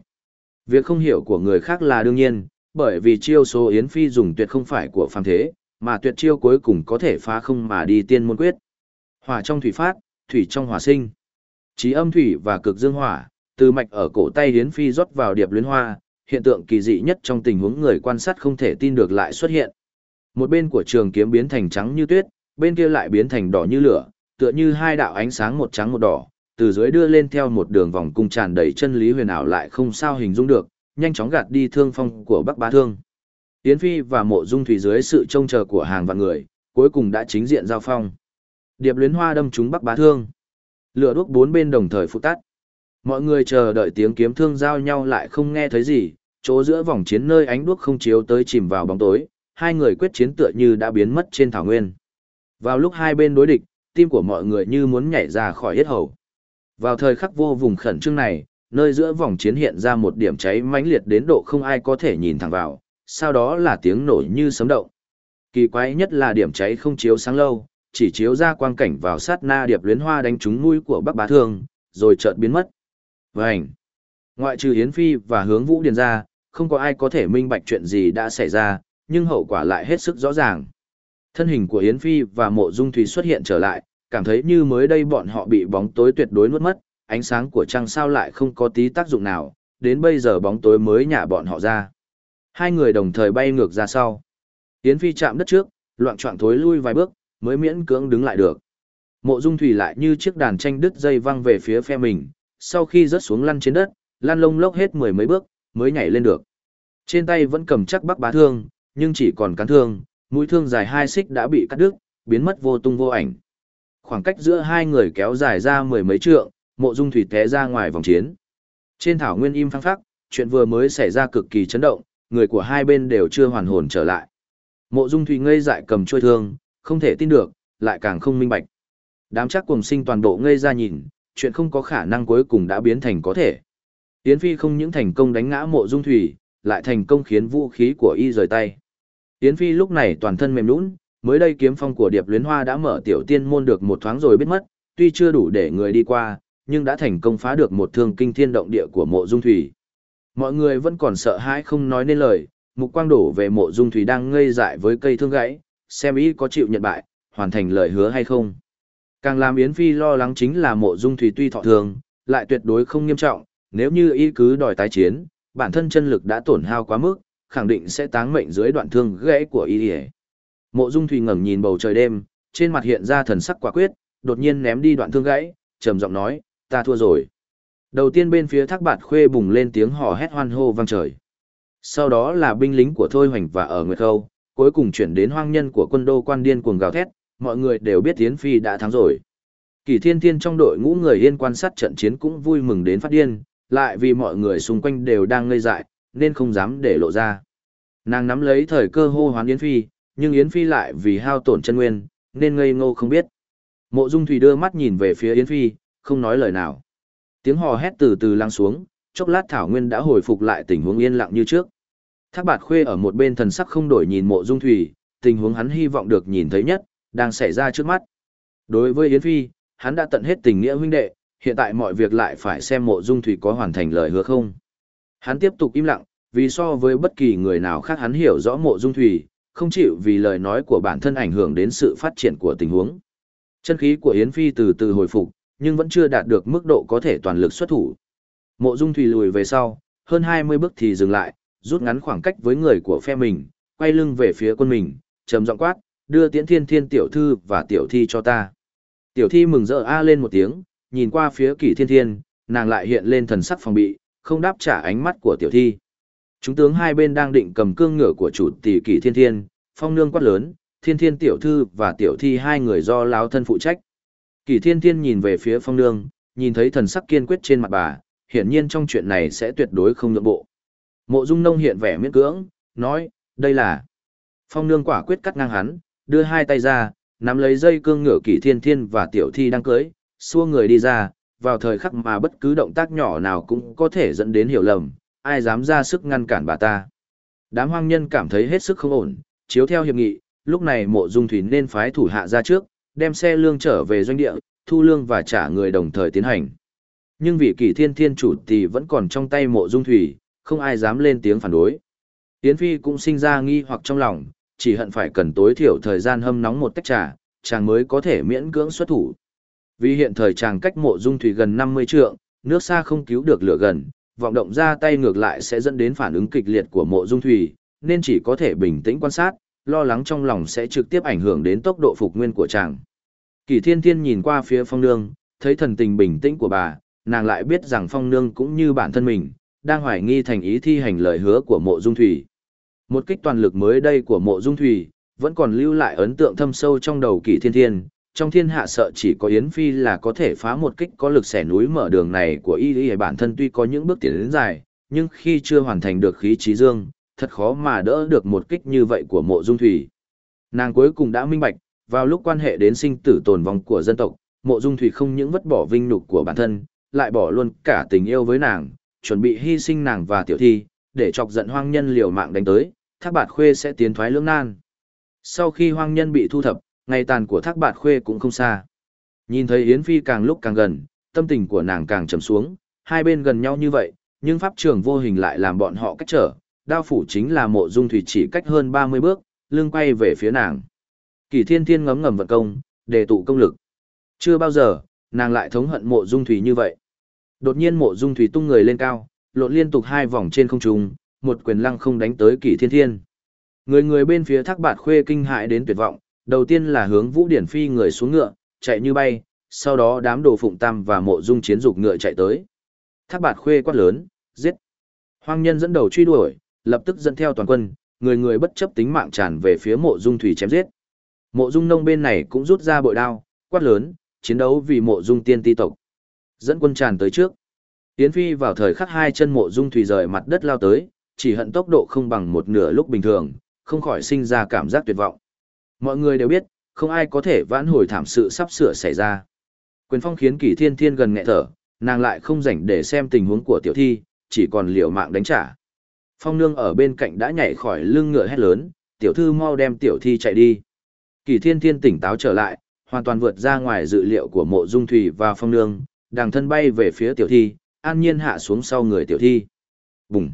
Việc không hiểu của người khác là đương nhiên, bởi vì chiêu số Yến Phi dùng tuyệt không phải của phàm thế, mà tuyệt chiêu cuối cùng có thể phá không mà đi tiên môn quyết. Hỏa trong thủy phát, thủy trong hỏa sinh. Chí âm thủy và cực dương hỏa, từ mạch ở cổ tay hiến Phi rót vào điệp luyến hoa, hiện tượng kỳ dị nhất trong tình huống người quan sát không thể tin được lại xuất hiện. Một bên của trường kiếm biến thành trắng như tuyết, bên kia lại biến thành đỏ như lửa, tựa như hai đạo ánh sáng một trắng một đỏ, từ dưới đưa lên theo một đường vòng cung tràn đầy chân lý huyền ảo lại không sao hình dung được, nhanh chóng gạt đi thương phong của Bắc Bá Thương. Yến Phi và Mộ Dung Thủy dưới sự trông chờ của hàng vạn người, cuối cùng đã chính diện giao phong. Điệp luyến hoa đâm trúng Bắc Bá Thương. Lửa đuốc bốn bên đồng thời phụ tắt. Mọi người chờ đợi tiếng kiếm thương giao nhau lại không nghe thấy gì, chỗ giữa vòng chiến nơi ánh đuốc không chiếu tới chìm vào bóng tối, hai người quyết chiến tựa như đã biến mất trên thảo nguyên. Vào lúc hai bên đối địch, tim của mọi người như muốn nhảy ra khỏi hết hầu. Vào thời khắc vô vùng khẩn trương này, nơi giữa vòng chiến hiện ra một điểm cháy mãnh liệt đến độ không ai có thể nhìn thẳng vào, sau đó là tiếng nổ như sấm động. Kỳ quái nhất là điểm cháy không chiếu sáng lâu, chỉ chiếu ra quang cảnh vào sát na điệp luyến hoa đánh trúng mũi của Bắc Bá Thương, rồi chợt biến mất. Vành! Ngoại trừ Yến Phi và hướng Vũ Điền ra, không có ai có thể minh bạch chuyện gì đã xảy ra, nhưng hậu quả lại hết sức rõ ràng. Thân hình của Yến Phi và mộ dung Thúy xuất hiện trở lại, cảm thấy như mới đây bọn họ bị bóng tối tuyệt đối nuốt mất, ánh sáng của trăng sao lại không có tí tác dụng nào, đến bây giờ bóng tối mới nhả bọn họ ra. Hai người đồng thời bay ngược ra sau. Yến Phi chạm đất trước, loạn trọng thối lui vài bước, mới miễn cưỡng đứng lại được. Mộ Dung Thủy lại như chiếc đàn tranh đứt dây văng về phía phe mình, sau khi rớt xuống lăn trên đất, lăn lông lốc hết mười mấy bước, mới nhảy lên được. Trên tay vẫn cầm chắc bắc bá thương, nhưng chỉ còn cán thương, mũi thương dài hai xích đã bị cắt đứt, biến mất vô tung vô ảnh. Khoảng cách giữa hai người kéo dài ra mười mấy trượng, mộ dung thủy té ra ngoài vòng chiến. Trên thảo nguyên im phăng phắc, chuyện vừa mới xảy ra cực kỳ chấn động, người của hai bên đều chưa hoàn hồn trở lại. Mộ dung thủy ngây dại cầm chuôi thương, không thể tin được, lại càng không minh bạch. Đám chắc cùng sinh toàn bộ ngây ra nhìn, chuyện không có khả năng cuối cùng đã biến thành có thể. Yến Phi không những thành công đánh ngã mộ dung thủy, lại thành công khiến vũ khí của y rời tay. Yến Phi lúc này toàn thân mềm nũng, mới đây kiếm phong của Điệp Luyến Hoa đã mở tiểu tiên môn được một thoáng rồi biết mất, tuy chưa đủ để người đi qua, nhưng đã thành công phá được một thương kinh thiên động địa của mộ dung thủy. Mọi người vẫn còn sợ hãi không nói nên lời, mục quang đổ về mộ dung thủy đang ngây dại với cây thương gãy, xem y có chịu nhận bại, hoàn thành lời hứa hay không. Càng làm Yến Phi lo lắng chính là mộ dung thủy tuy thọ thường, lại tuyệt đối không nghiêm trọng, nếu như y cứ đòi tái chiến, bản thân chân lực đã tổn hao quá mức, khẳng định sẽ táng mệnh dưới đoạn thương gãy của y. Mộ Dung Thủy ngẩng nhìn bầu trời đêm, trên mặt hiện ra thần sắc quả quyết, đột nhiên ném đi đoạn thương gãy, trầm giọng nói, ta thua rồi. Đầu tiên bên phía thác bạt khuê bùng lên tiếng hò hét hoan hô vang trời. Sau đó là binh lính của Thôi Hoành và ở Nguyệt Khâu, cuối cùng chuyển đến hoang nhân của quân đô quan điên cuồng gào thét, mọi người đều biết Tiến Phi đã thắng rồi. Kỳ Thiên Thiên trong đội ngũ người yên quan sát trận chiến cũng vui mừng đến phát điên, lại vì mọi người xung quanh đều đang ngây dại, nên không dám để lộ ra. Nàng nắm lấy thời cơ hô hoán Yến Phi, nhưng Yến Phi lại vì hao tổn chân nguyên, nên ngây ngô không biết. Mộ Dung Thủy đưa mắt nhìn về phía Yến Phi, không nói lời nào. Tiếng hò hét từ từ lắng xuống, chốc lát Thảo Nguyên đã hồi phục lại tình huống yên lặng như trước. Thác Bạt Khuê ở một bên thần sắc không đổi nhìn Mộ Dung Thủy, tình huống hắn hy vọng được nhìn thấy nhất, đang xảy ra trước mắt. Đối với Yến Phi, hắn đã tận hết tình nghĩa huynh đệ, hiện tại mọi việc lại phải xem Mộ Dung Thủy có hoàn thành lời hứa không. Hắn tiếp tục im lặng, Vì so với bất kỳ người nào khác hắn hiểu rõ mộ dung thủy, không chịu vì lời nói của bản thân ảnh hưởng đến sự phát triển của tình huống. Chân khí của Yến Phi từ từ hồi phục, nhưng vẫn chưa đạt được mức độ có thể toàn lực xuất thủ. Mộ Dung Thủy lùi về sau, hơn 20 bước thì dừng lại, rút ngắn khoảng cách với người của phe mình, quay lưng về phía quân mình, trầm giọng quát, đưa Tiễn Thiên Thiên tiểu thư và tiểu thi cho ta. Tiểu thi mừng rỡ a lên một tiếng, nhìn qua phía Kỷ Thiên Thiên, nàng lại hiện lên thần sắc phòng bị, không đáp trả ánh mắt của tiểu thi. Chúng tướng hai bên đang định cầm cương ngựa của chủ tỷ Kỷ Thiên Thiên, phong nương quát lớn, Thiên Thiên tiểu thư và tiểu thi hai người do Lão thân phụ trách. Kỳ Thiên Thiên nhìn về phía phong nương, nhìn thấy thần sắc kiên quyết trên mặt bà, hiển nhiên trong chuyện này sẽ tuyệt đối không nhượng bộ. Mộ Dung Nông hiện vẻ miễn cưỡng, nói, đây là. Phong nương quả quyết cắt ngang hắn, đưa hai tay ra, nắm lấy dây cương ngựa kỳ thiên thiên và tiểu thi đang cưới, xua người đi ra, vào thời khắc mà bất cứ động tác nhỏ nào cũng có thể dẫn đến hiểu lầm, ai dám ra sức ngăn cản bà ta. Đám hoang nhân cảm thấy hết sức không ổn, chiếu theo hiệp nghị, lúc này mộ dung thủy nên phái thủ hạ ra trước, đem xe lương trở về doanh địa, thu lương và trả người đồng thời tiến hành. Nhưng vị kỷ thiên thiên chủ thì vẫn còn trong tay mộ dung thủy, không ai dám lên tiếng phản đối. Yến Phi cũng sinh ra nghi hoặc trong lòng, chỉ hận phải cần tối thiểu thời gian hâm nóng một tách trà, chàng mới có thể miễn cưỡng xuất thủ. Vì hiện thời chàng cách mộ dung thủy gần 50 trượng, nước xa không cứu được lửa gần, vọng động ra tay ngược lại sẽ dẫn đến phản ứng kịch liệt của mộ dung thủy, nên chỉ có thể bình tĩnh quan sát, lo lắng trong lòng sẽ trực tiếp ảnh hưởng đến tốc độ phục nguyên của chàng. Kỳ thiên thiên nhìn qua phía phong nương, thấy thần tình bình tĩnh của bà, nàng lại biết rằng phong nương cũng như bản thân mình, đang hoài nghi thành ý thi hành lời hứa của mộ dung thủy. Một kích toàn lực mới đây của mộ dung thủy, vẫn còn lưu lại ấn tượng thâm sâu trong đầu kỳ thiên thiên, trong thiên hạ sợ chỉ có Yến Phi là có thể phá một kích có lực xẻ núi mở đường này của y y bản thân tuy có những bước tiến đến dài, nhưng khi chưa hoàn thành được khí trí dương, thật khó mà đỡ được một kích như vậy của mộ dung thủy. Nàng cuối cùng đã minh bạch, vào lúc quan hệ đến sinh tử tồn vong của dân tộc, mộ dung thủy không những vứt bỏ vinh nhục của bản thân, lại bỏ luôn cả tình yêu với nàng, chuẩn bị hy sinh nàng và tiểu thi, để chọc giận hoang nhân liều mạng đánh tới, thác bạt khuê sẽ tiến thoái lưỡng nan. Sau khi hoang nhân bị thu thập, ngày tàn của thác bạt khuê cũng không xa. Nhìn thấy Yến Phi càng lúc càng gần, tâm tình của nàng càng trầm xuống, hai bên gần nhau như vậy, nhưng pháp trường vô hình lại làm bọn họ cách trở, đao phủ chính là mộ dung thủy chỉ cách hơn 30 bước, lưng quay về phía nàng. Kỳ thiên thiên ngấm ngầm vận công, để tụ công lực. Chưa bao giờ, nàng lại thống hận mộ dung thủy như vậy. Đột nhiên mộ dung thủy tung người lên cao, lộn liên tục hai vòng trên không trung, một quyền lăng không đánh tới kỳ thiên thiên. Người người bên phía thác bạt khuê kinh hại đến tuyệt vọng, đầu tiên là hướng vũ điển phi người xuống ngựa, chạy như bay, sau đó đám đồ phụng tam và mộ dung chiến dục ngựa chạy tới. Thác bạt khuê quát lớn, giết. Hoang nhân dẫn đầu truy đuổi, lập tức dẫn theo toàn quân, người người bất chấp tính mạng tràn về phía mộ dung thủy chém giết. Mộ dung nông bên này cũng rút ra bội đao, quát lớn, chiến đấu vì mộ dung tiên ti tộc. Dẫn quân tràn tới trước. Yến Phi vào thời khắc hai chân mộ dung thủy rời mặt đất lao tới, chỉ hận tốc độ không bằng một nửa lúc bình thường, không khỏi sinh ra cảm giác tuyệt vọng. Mọi người đều biết, không ai có thể vãn hồi thảm sự sắp sửa xảy ra. Quyền phong khiến Kỷ Thiên Thiên gần nghẹt thở, nàng lại không rảnh để xem tình huống của tiểu thi, chỉ còn liều mạng đánh trả. Phong nương ở bên cạnh đã nhảy khỏi lưng ngựa hét lớn, tiểu thư mau đem tiểu thi chạy đi. kỳ Thiên Thiên tỉnh táo trở lại, hoàn toàn vượt ra ngoài dự liệu của mộ dung thủy và phong nương, đàng thân bay về phía tiểu thi, an nhiên hạ xuống sau người tiểu thi. Bùng!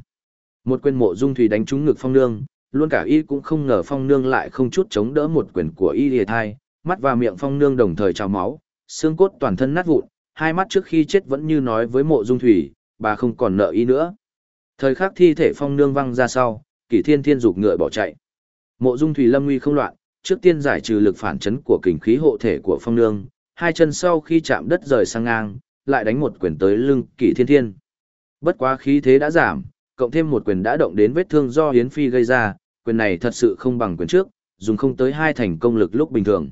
Một quyền mộ dung thủy đánh trúng ngực phong nương, luôn cả y cũng không ngờ phong nương lại không chút chống đỡ một quyền của y lìa thai, mắt và miệng phong nương đồng thời trào máu, xương cốt toàn thân nát vụn, hai mắt trước khi chết vẫn như nói với mộ dung thủy, bà không còn nợ y nữa. Thời khắc thi thể phong nương văng ra sau, kỷ thiên thiên dục ngựa bỏ chạy. Mộ dung thủy lâm nguy không loạn, trước tiên giải trừ lực phản chấn của kình khí hộ thể của phong nương, hai chân sau khi chạm đất rời sang ngang, lại đánh một quyền tới lưng kỷ thiên thiên. Bất quá khí thế đã giảm, cộng thêm một quyền đã động đến vết thương do Hiến Phi gây ra, quyền này thật sự không bằng quyền trước, dùng không tới hai thành công lực lúc bình thường.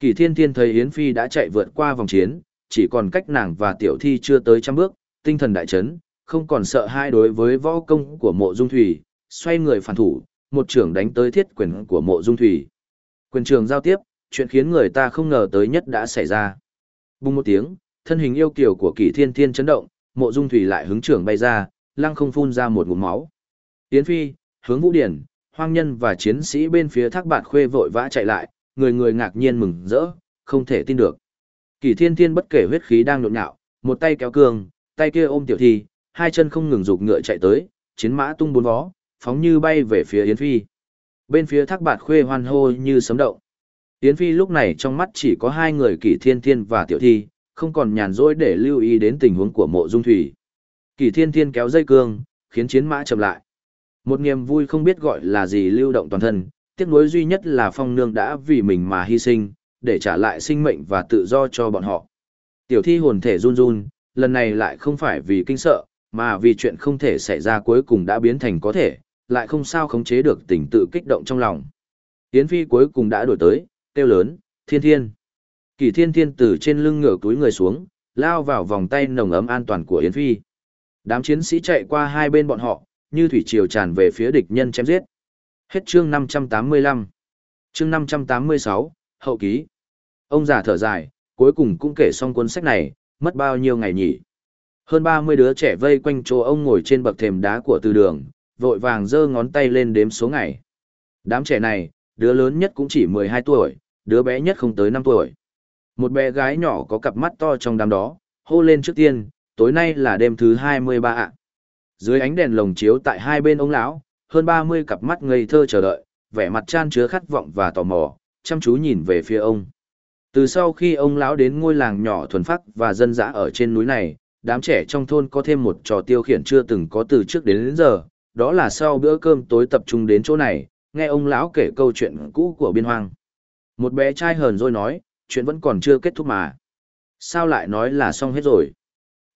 Kỳ Thiên Thiên thấy Hiến Phi đã chạy vượt qua vòng chiến, chỉ còn cách nàng và tiểu thi chưa tới trăm bước, tinh thần đại chấn, không còn sợ hai đối với võ công của mộ dung thủy, xoay người phản thủ, một trưởng đánh tới thiết quyền của mộ dung thủy. Quyền trường giao tiếp, chuyện khiến người ta không ngờ tới nhất đã xảy ra. Bùng một tiếng, thân hình yêu kiều của kỷ Thiên Thiên chấn động, mộ dung thủy lại hứng trưởng bay ra, lăng không phun ra một ngụm máu. tiến Phi, hướng Vũ Điển, hoang nhân và chiến sĩ bên phía thác bạt khuê vội vã chạy lại, người người ngạc nhiên mừng rỡ, không thể tin được. kỷ thiên thiên bất kể huyết khí đang nhộn nhạo, một tay kéo cường, tay kia ôm tiểu thi, hai chân không ngừng rục ngựa chạy tới, chiến mã tung bốn vó, phóng như bay về phía Yến Phi. Bên phía thác bạt khuê hoan hô như sấm động. Yến Phi lúc này trong mắt chỉ có hai người kỷ thiên thiên và tiểu thi, không còn nhàn rỗi để lưu ý đến tình huống của mộ dung thủy. Kỷ thiên thiên kéo dây cương, khiến chiến mã chậm lại. Một niềm vui không biết gọi là gì lưu động toàn thân, tiếc nuối duy nhất là phong nương đã vì mình mà hy sinh, để trả lại sinh mệnh và tự do cho bọn họ. Tiểu thi hồn thể run run, lần này lại không phải vì kinh sợ, mà vì chuyện không thể xảy ra cuối cùng đã biến thành có thể, lại không sao khống chế được tình tự kích động trong lòng. Yến Phi cuối cùng đã đổi tới, kêu lớn, thiên thiên. Kỳ thiên thiên từ trên lưng ngửa túi người xuống, lao vào vòng tay nồng ấm an toàn của Yến Phi. Đám chiến sĩ chạy qua hai bên bọn họ, như thủy triều tràn về phía địch nhân chém giết. Hết chương 585. Chương 586, hậu ký. Ông già thở dài, cuối cùng cũng kể xong cuốn sách này, mất bao nhiêu ngày nhỉ. Hơn 30 đứa trẻ vây quanh chỗ ông ngồi trên bậc thềm đá của từ đường, vội vàng giơ ngón tay lên đếm số ngày. Đám trẻ này, đứa lớn nhất cũng chỉ 12 tuổi, đứa bé nhất không tới 5 tuổi. Một bé gái nhỏ có cặp mắt to trong đám đó, hô lên trước tiên, tối nay là đêm thứ 23 ạ. Dưới ánh đèn lồng chiếu tại hai bên ông lão, hơn 30 cặp mắt ngây thơ chờ đợi, vẻ mặt chan chứa khát vọng và tò mò, chăm chú nhìn về phía ông. Từ sau khi ông lão đến ngôi làng nhỏ thuần phác và dân dã ở trên núi này, đám trẻ trong thôn có thêm một trò tiêu khiển chưa từng có từ trước đến, đến giờ, đó là sau bữa cơm tối tập trung đến chỗ này, nghe ông lão kể câu chuyện cũ của biên hoang. Một bé trai hờn rồi nói, chuyện vẫn còn chưa kết thúc mà. Sao lại nói là xong hết rồi?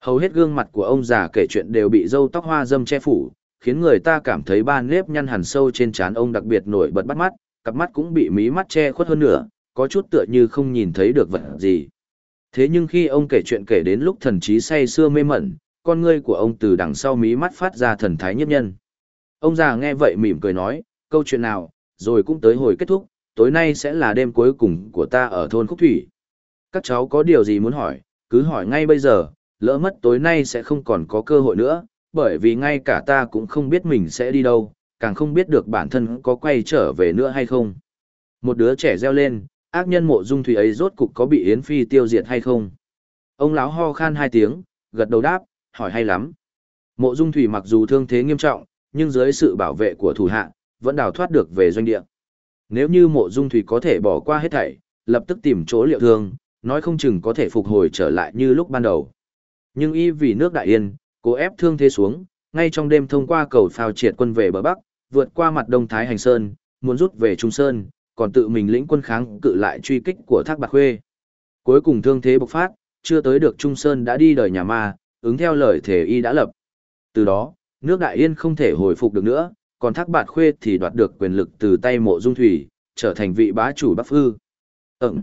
Hầu hết gương mặt của ông già kể chuyện đều bị râu tóc hoa dâm che phủ, khiến người ta cảm thấy ba nếp nhăn hẳn sâu trên trán ông đặc biệt nổi bật bắt mắt, cặp mắt cũng bị mí mắt che khuất hơn nữa, có chút tựa như không nhìn thấy được vật gì. Thế nhưng khi ông kể chuyện kể đến lúc thần trí say xưa mê mẩn, con ngươi của ông từ đằng sau mí mắt phát ra thần thái nhất nhân. Ông già nghe vậy mỉm cười nói, câu chuyện nào, rồi cũng tới hồi kết thúc, tối nay sẽ là đêm cuối cùng của ta ở thôn Khúc Thủy. Các cháu có điều gì muốn hỏi, cứ hỏi ngay bây giờ, lỡ mất tối nay sẽ không còn có cơ hội nữa, bởi vì ngay cả ta cũng không biết mình sẽ đi đâu, càng không biết được bản thân có quay trở về nữa hay không. Một đứa trẻ reo lên, ác nhân mộ dung thủy ấy rốt cục có bị Yến Phi tiêu diệt hay không? Ông lão ho khan hai tiếng, gật đầu đáp, hỏi hay lắm. Mộ dung thủy mặc dù thương thế nghiêm trọng, nhưng dưới sự bảo vệ của thủ hạ, vẫn đào thoát được về doanh địa. Nếu như mộ dung thủy có thể bỏ qua hết thảy, lập tức tìm chỗ liệu thương, nói không chừng có thể phục hồi trở lại như lúc ban đầu. Nhưng y vì nước đại yên, cố ép thương thế xuống, ngay trong đêm thông qua cầu phao triệt quân về bờ Bắc, vượt qua mặt Đông Thái Hành Sơn, muốn rút về Trung Sơn, còn tự mình lĩnh quân kháng cự lại truy kích của Thác Bạc Khuê. Cuối cùng thương thế bộc phát, chưa tới được Trung Sơn đã đi đời nhà ma, ứng theo lời thể y đã lập. Từ đó, nước Đại Yên không thể hồi phục được nữa, còn Thác Bạt Khuê thì đoạt được quyền lực từ tay mộ dung thủy, trở thành vị bá chủ Bắc Phư. Ừm.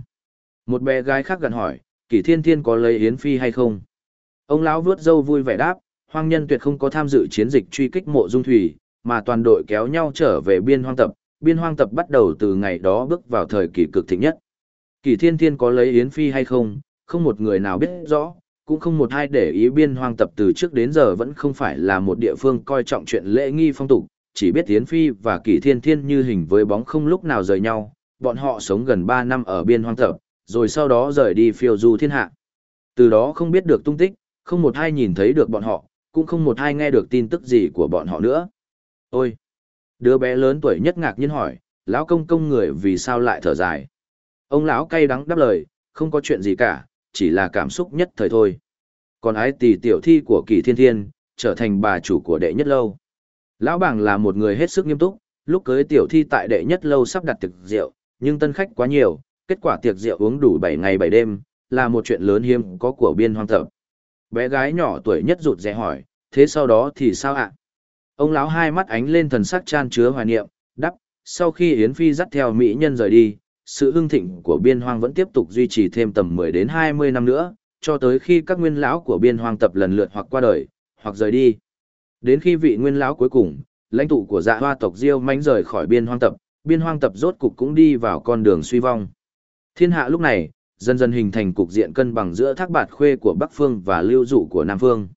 Một bé gái khác gần hỏi, Kỷ Thiên Thiên có lấy Yến Phi hay không? Ông lão vuốt râu vui vẻ đáp, hoang nhân tuyệt không có tham dự chiến dịch truy kích mộ dung thủy, mà toàn đội kéo nhau trở về biên hoang tập, biên hoang tập bắt đầu từ ngày đó bước vào thời kỳ cực thịnh nhất. Kỳ thiên thiên có lấy Yến Phi hay không, không một người nào biết rõ, cũng không một ai để ý biên hoang tập từ trước đến giờ vẫn không phải là một địa phương coi trọng chuyện lễ nghi phong tục, chỉ biết Yến Phi và Kỳ thiên thiên như hình với bóng không lúc nào rời nhau, bọn họ sống gần 3 năm ở biên hoang tập, rồi sau đó rời đi phiêu du thiên hạ. Từ đó không biết được tung tích, không một ai nhìn thấy được bọn họ, cũng không một ai nghe được tin tức gì của bọn họ nữa. Ôi! Đứa bé lớn tuổi nhất ngạc nhiên hỏi, lão công công người vì sao lại thở dài. Ông lão cay đắng đáp lời, không có chuyện gì cả, chỉ là cảm xúc nhất thời thôi. Còn ái tỷ tiểu thi của kỳ thiên thiên, trở thành bà chủ của đệ nhất lâu. Lão bảng là một người hết sức nghiêm túc, lúc cưới tiểu thi tại đệ nhất lâu sắp đặt tiệc rượu, nhưng tân khách quá nhiều, kết quả tiệc rượu uống đủ 7 ngày 7 đêm, là một chuyện lớn hiếm có của biên hoang thập Bé gái nhỏ tuổi nhất rụt rè hỏi, thế sau đó thì sao ạ? Ông lão hai mắt ánh lên thần sắc chan chứa hoài niệm, đắp, sau khi Yến Phi dắt theo mỹ nhân rời đi, sự hưng thịnh của biên hoang vẫn tiếp tục duy trì thêm tầm 10 đến 20 năm nữa, cho tới khi các nguyên lão của biên hoang tập lần lượt hoặc qua đời, hoặc rời đi. Đến khi vị nguyên lão cuối cùng, lãnh tụ của dạ hoa tộc Diêu mánh rời khỏi biên hoang tập, biên hoang tập rốt cục cũng đi vào con đường suy vong. Thiên hạ lúc này, dần dần hình thành cục diện cân bằng giữa thác bạt khuê của Bắc Phương và lưu dụ của Nam Phương.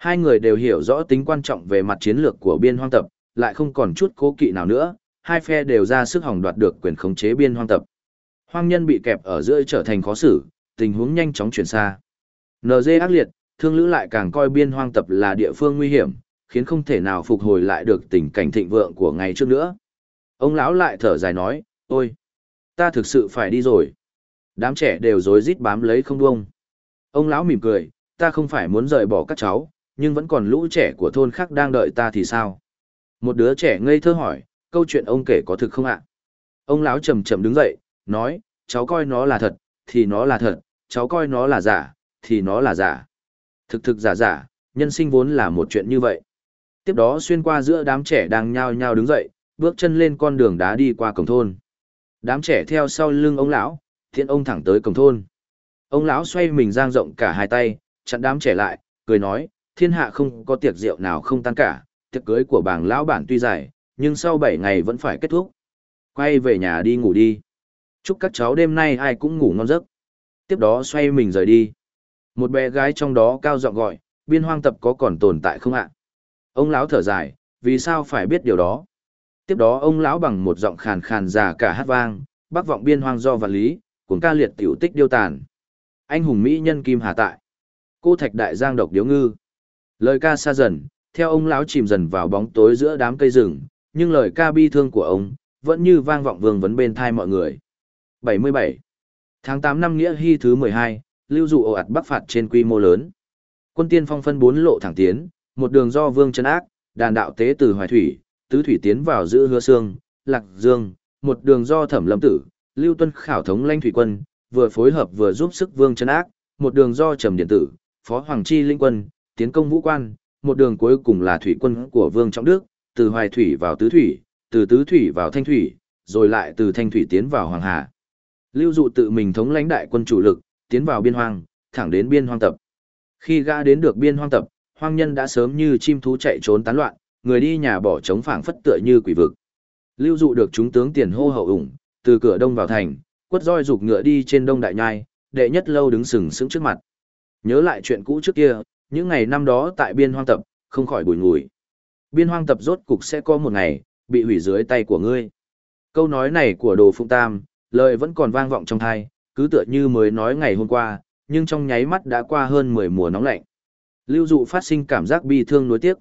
Hai người đều hiểu rõ tính quan trọng về mặt chiến lược của biên hoang tập, lại không còn chút cố kỵ nào nữa, hai phe đều ra sức hỏng đoạt được quyền khống chế biên hoang tập. Hoang nhân bị kẹp ở giữa trở thành khó xử, tình huống nhanh chóng chuyển xa. NG ác liệt, thương lữ lại càng coi biên hoang tập là địa phương nguy hiểm, khiến không thể nào phục hồi lại được tình cảnh thịnh vượng của ngày trước nữa. Ông lão lại thở dài nói, ôi, ta thực sự phải đi rồi. Đám trẻ đều rối rít bám lấy không buông. Ông lão mỉm cười, ta không phải muốn rời bỏ các cháu, nhưng vẫn còn lũ trẻ của thôn khác đang đợi ta thì sao? Một đứa trẻ ngây thơ hỏi, câu chuyện ông kể có thực không ạ? Ông lão chầm chậm đứng dậy, nói, cháu coi nó là thật, thì nó là thật, cháu coi nó là giả, thì nó là giả. Thực thực giả giả, nhân sinh vốn là một chuyện như vậy. Tiếp đó xuyên qua giữa đám trẻ đang nhao nhao đứng dậy, bước chân lên con đường đá đi qua cổng thôn. Đám trẻ theo sau lưng ông lão, thiện ông thẳng tới cổng thôn. Ông lão xoay mình giang rộng cả hai tay, chặn đám trẻ lại, cười nói, thiên hạ không có tiệc rượu nào không tan cả, tiệc cưới của bảng lão bản tuy dài, nhưng sau 7 ngày vẫn phải kết thúc. Quay về nhà đi ngủ đi. Chúc các cháu đêm nay ai cũng ngủ ngon giấc. Tiếp đó xoay mình rời đi. Một bé gái trong đó cao giọng gọi, biên hoang tập có còn tồn tại không ạ? Ông lão thở dài, vì sao phải biết điều đó? Tiếp đó ông lão bằng một giọng khàn khàn già cả hát vang, bác vọng biên hoang do và lý, cuốn ca liệt tiểu tích điêu tàn. Anh hùng mỹ nhân kim hà tại. Cô thạch đại giang độc điếu ngư. Lời ca xa dần, theo ông lão chìm dần vào bóng tối giữa đám cây rừng, nhưng lời ca bi thương của ông vẫn như vang vọng vương vấn bên thai mọi người. 77. Tháng 8 năm nghĩa hy thứ 12, lưu dụ ồ ạt bắc phạt trên quy mô lớn. Quân tiên phong phân bốn lộ thẳng tiến, một đường do vương chân ác, đàn đạo tế từ hoài thủy, tứ thủy tiến vào giữ hứa xương, lạc dương, một đường do thẩm lâm tử, lưu tuân khảo thống lanh thủy quân, vừa phối hợp vừa giúp sức vương chân ác, một đường do trầm điện tử, phó hoàng chi linh quân, tiến công vũ quan, một đường cuối cùng là thủy quân của vương trọng đức, từ hoài thủy vào tứ thủy, từ tứ thủy vào thanh thủy, rồi lại từ thanh thủy tiến vào hoàng hà. Lưu dụ tự mình thống lãnh đại quân chủ lực, tiến vào biên hoang, thẳng đến biên hoang tập. Khi gã đến được biên hoang tập, hoang nhân đã sớm như chim thú chạy trốn tán loạn, người đi nhà bỏ trống phảng phất tựa như quỷ vực. Lưu dụ được chúng tướng tiền hô hậu ủng, từ cửa đông vào thành, quất roi rục ngựa đi trên đông đại nhai, đệ nhất lâu đứng sừng sững trước mặt. Nhớ lại chuyện cũ trước kia, những ngày năm đó tại biên hoang tập, không khỏi bùi ngùi. Biên hoang tập rốt cục sẽ có một ngày, bị hủy dưới tay của ngươi. Câu nói này của đồ phụng tam, lời vẫn còn vang vọng trong thai, cứ tựa như mới nói ngày hôm qua, nhưng trong nháy mắt đã qua hơn 10 mùa nóng lạnh. Lưu dụ phát sinh cảm giác bi thương nuối tiếc.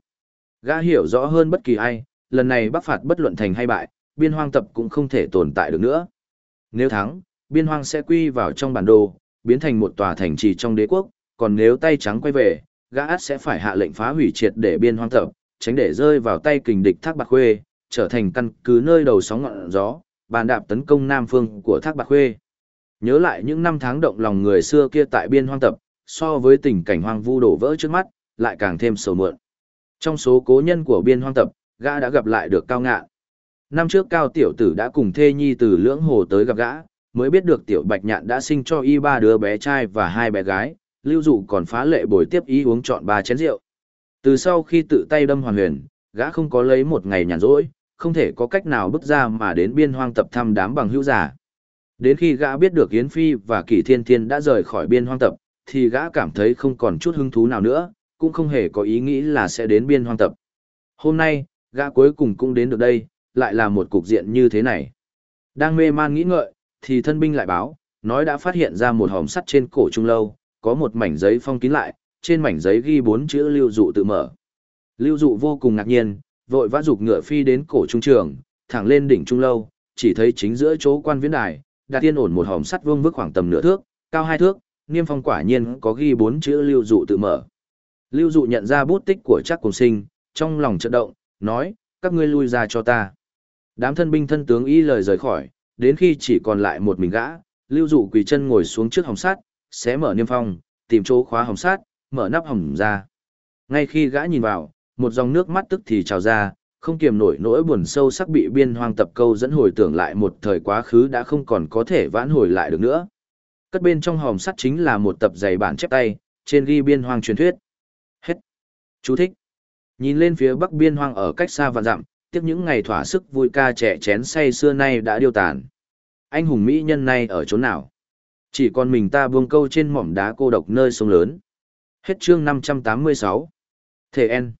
Gã hiểu rõ hơn bất kỳ ai, lần này bắc phạt bất luận thành hay bại, biên hoang tập cũng không thể tồn tại được nữa. Nếu thắng, biên hoang sẽ quy vào trong bản đồ, biến thành một tòa thành trì trong đế quốc, còn nếu tay trắng quay về, gã át sẽ phải hạ lệnh phá hủy triệt để biên hoang tập, tránh để rơi vào tay kình địch Thác Bạc Khuê, trở thành căn cứ nơi đầu sóng ngọn gió, bàn đạp tấn công nam phương của Thác Bạc Khuê. Nhớ lại những năm tháng động lòng người xưa kia tại biên hoang tập, so với tình cảnh hoang vu đổ vỡ trước mắt, lại càng thêm sầu muộn. Trong số cố nhân của biên hoang tập, gã đã gặp lại được Cao Ngạn. Năm trước Cao Tiểu Tử đã cùng Thê Nhi từ Lưỡng Hồ tới gặp gã, mới biết được Tiểu Bạch Nhạn đã sinh cho y ba đứa bé trai và hai bé gái, lưu dụ còn phá lệ bồi tiếp ý uống trọn ba chén rượu. Từ sau khi tự tay đâm hoàn huyền, gã không có lấy một ngày nhàn rỗi, không thể có cách nào bước ra mà đến biên hoang tập thăm đám bằng hữu giả. Đến khi gã biết được Yến Phi và Kỷ Thiên Thiên đã rời khỏi biên hoang tập, thì gã cảm thấy không còn chút hứng thú nào nữa, cũng không hề có ý nghĩ là sẽ đến biên hoang tập. Hôm nay, gã cuối cùng cũng đến được đây, lại là một cục diện như thế này. Đang mê man nghĩ ngợi, thì thân binh lại báo, nói đã phát hiện ra một hòm sắt trên cổ trung lâu, có một mảnh giấy phong kín lại, trên mảnh giấy ghi bốn chữ lưu dụ tự mở. Lưu dụ vô cùng ngạc nhiên, vội vã dục ngựa phi đến cổ trung trường, thẳng lên đỉnh trung lâu, chỉ thấy chính giữa chỗ quan viễn đài, đặt tiên ổn một hòm sắt vương vức khoảng tầm nửa thước, cao hai thước, niêm phong quả nhiên có ghi bốn chữ lưu dụ tự mở. Lưu dụ nhận ra bút tích của Trác cùng sinh, trong lòng chợt động, nói, các ngươi lui ra cho ta. Đám thân binh thân tướng y lời rời khỏi, đến khi chỉ còn lại một mình gã, lưu dụ quỳ chân ngồi xuống trước hòm sắt, xé mở niêm phong, tìm chỗ khóa hòm sắt, mở nắp hòm ra. Ngay khi gã nhìn vào, một dòng nước mắt tức thì trào ra, không kiềm nổi nỗi buồn sâu sắc bị biên hoang tập câu dẫn hồi tưởng lại một thời quá khứ đã không còn có thể vãn hồi lại được nữa. Cất bên trong hòm sắt chính là một tập giày bản chép tay, trên ghi biên hoang truyền thuyết. Hết. Chú thích. Nhìn lên phía bắc biên hoang ở cách xa vạn dặm, tiếp những ngày thỏa sức vui ca trẻ chén say xưa nay đã điêu tàn. Anh hùng Mỹ nhân này ở chỗ nào? Chỉ còn mình ta buông câu trên mỏm đá cô độc nơi sông lớn. Hết chương 586. Thể N.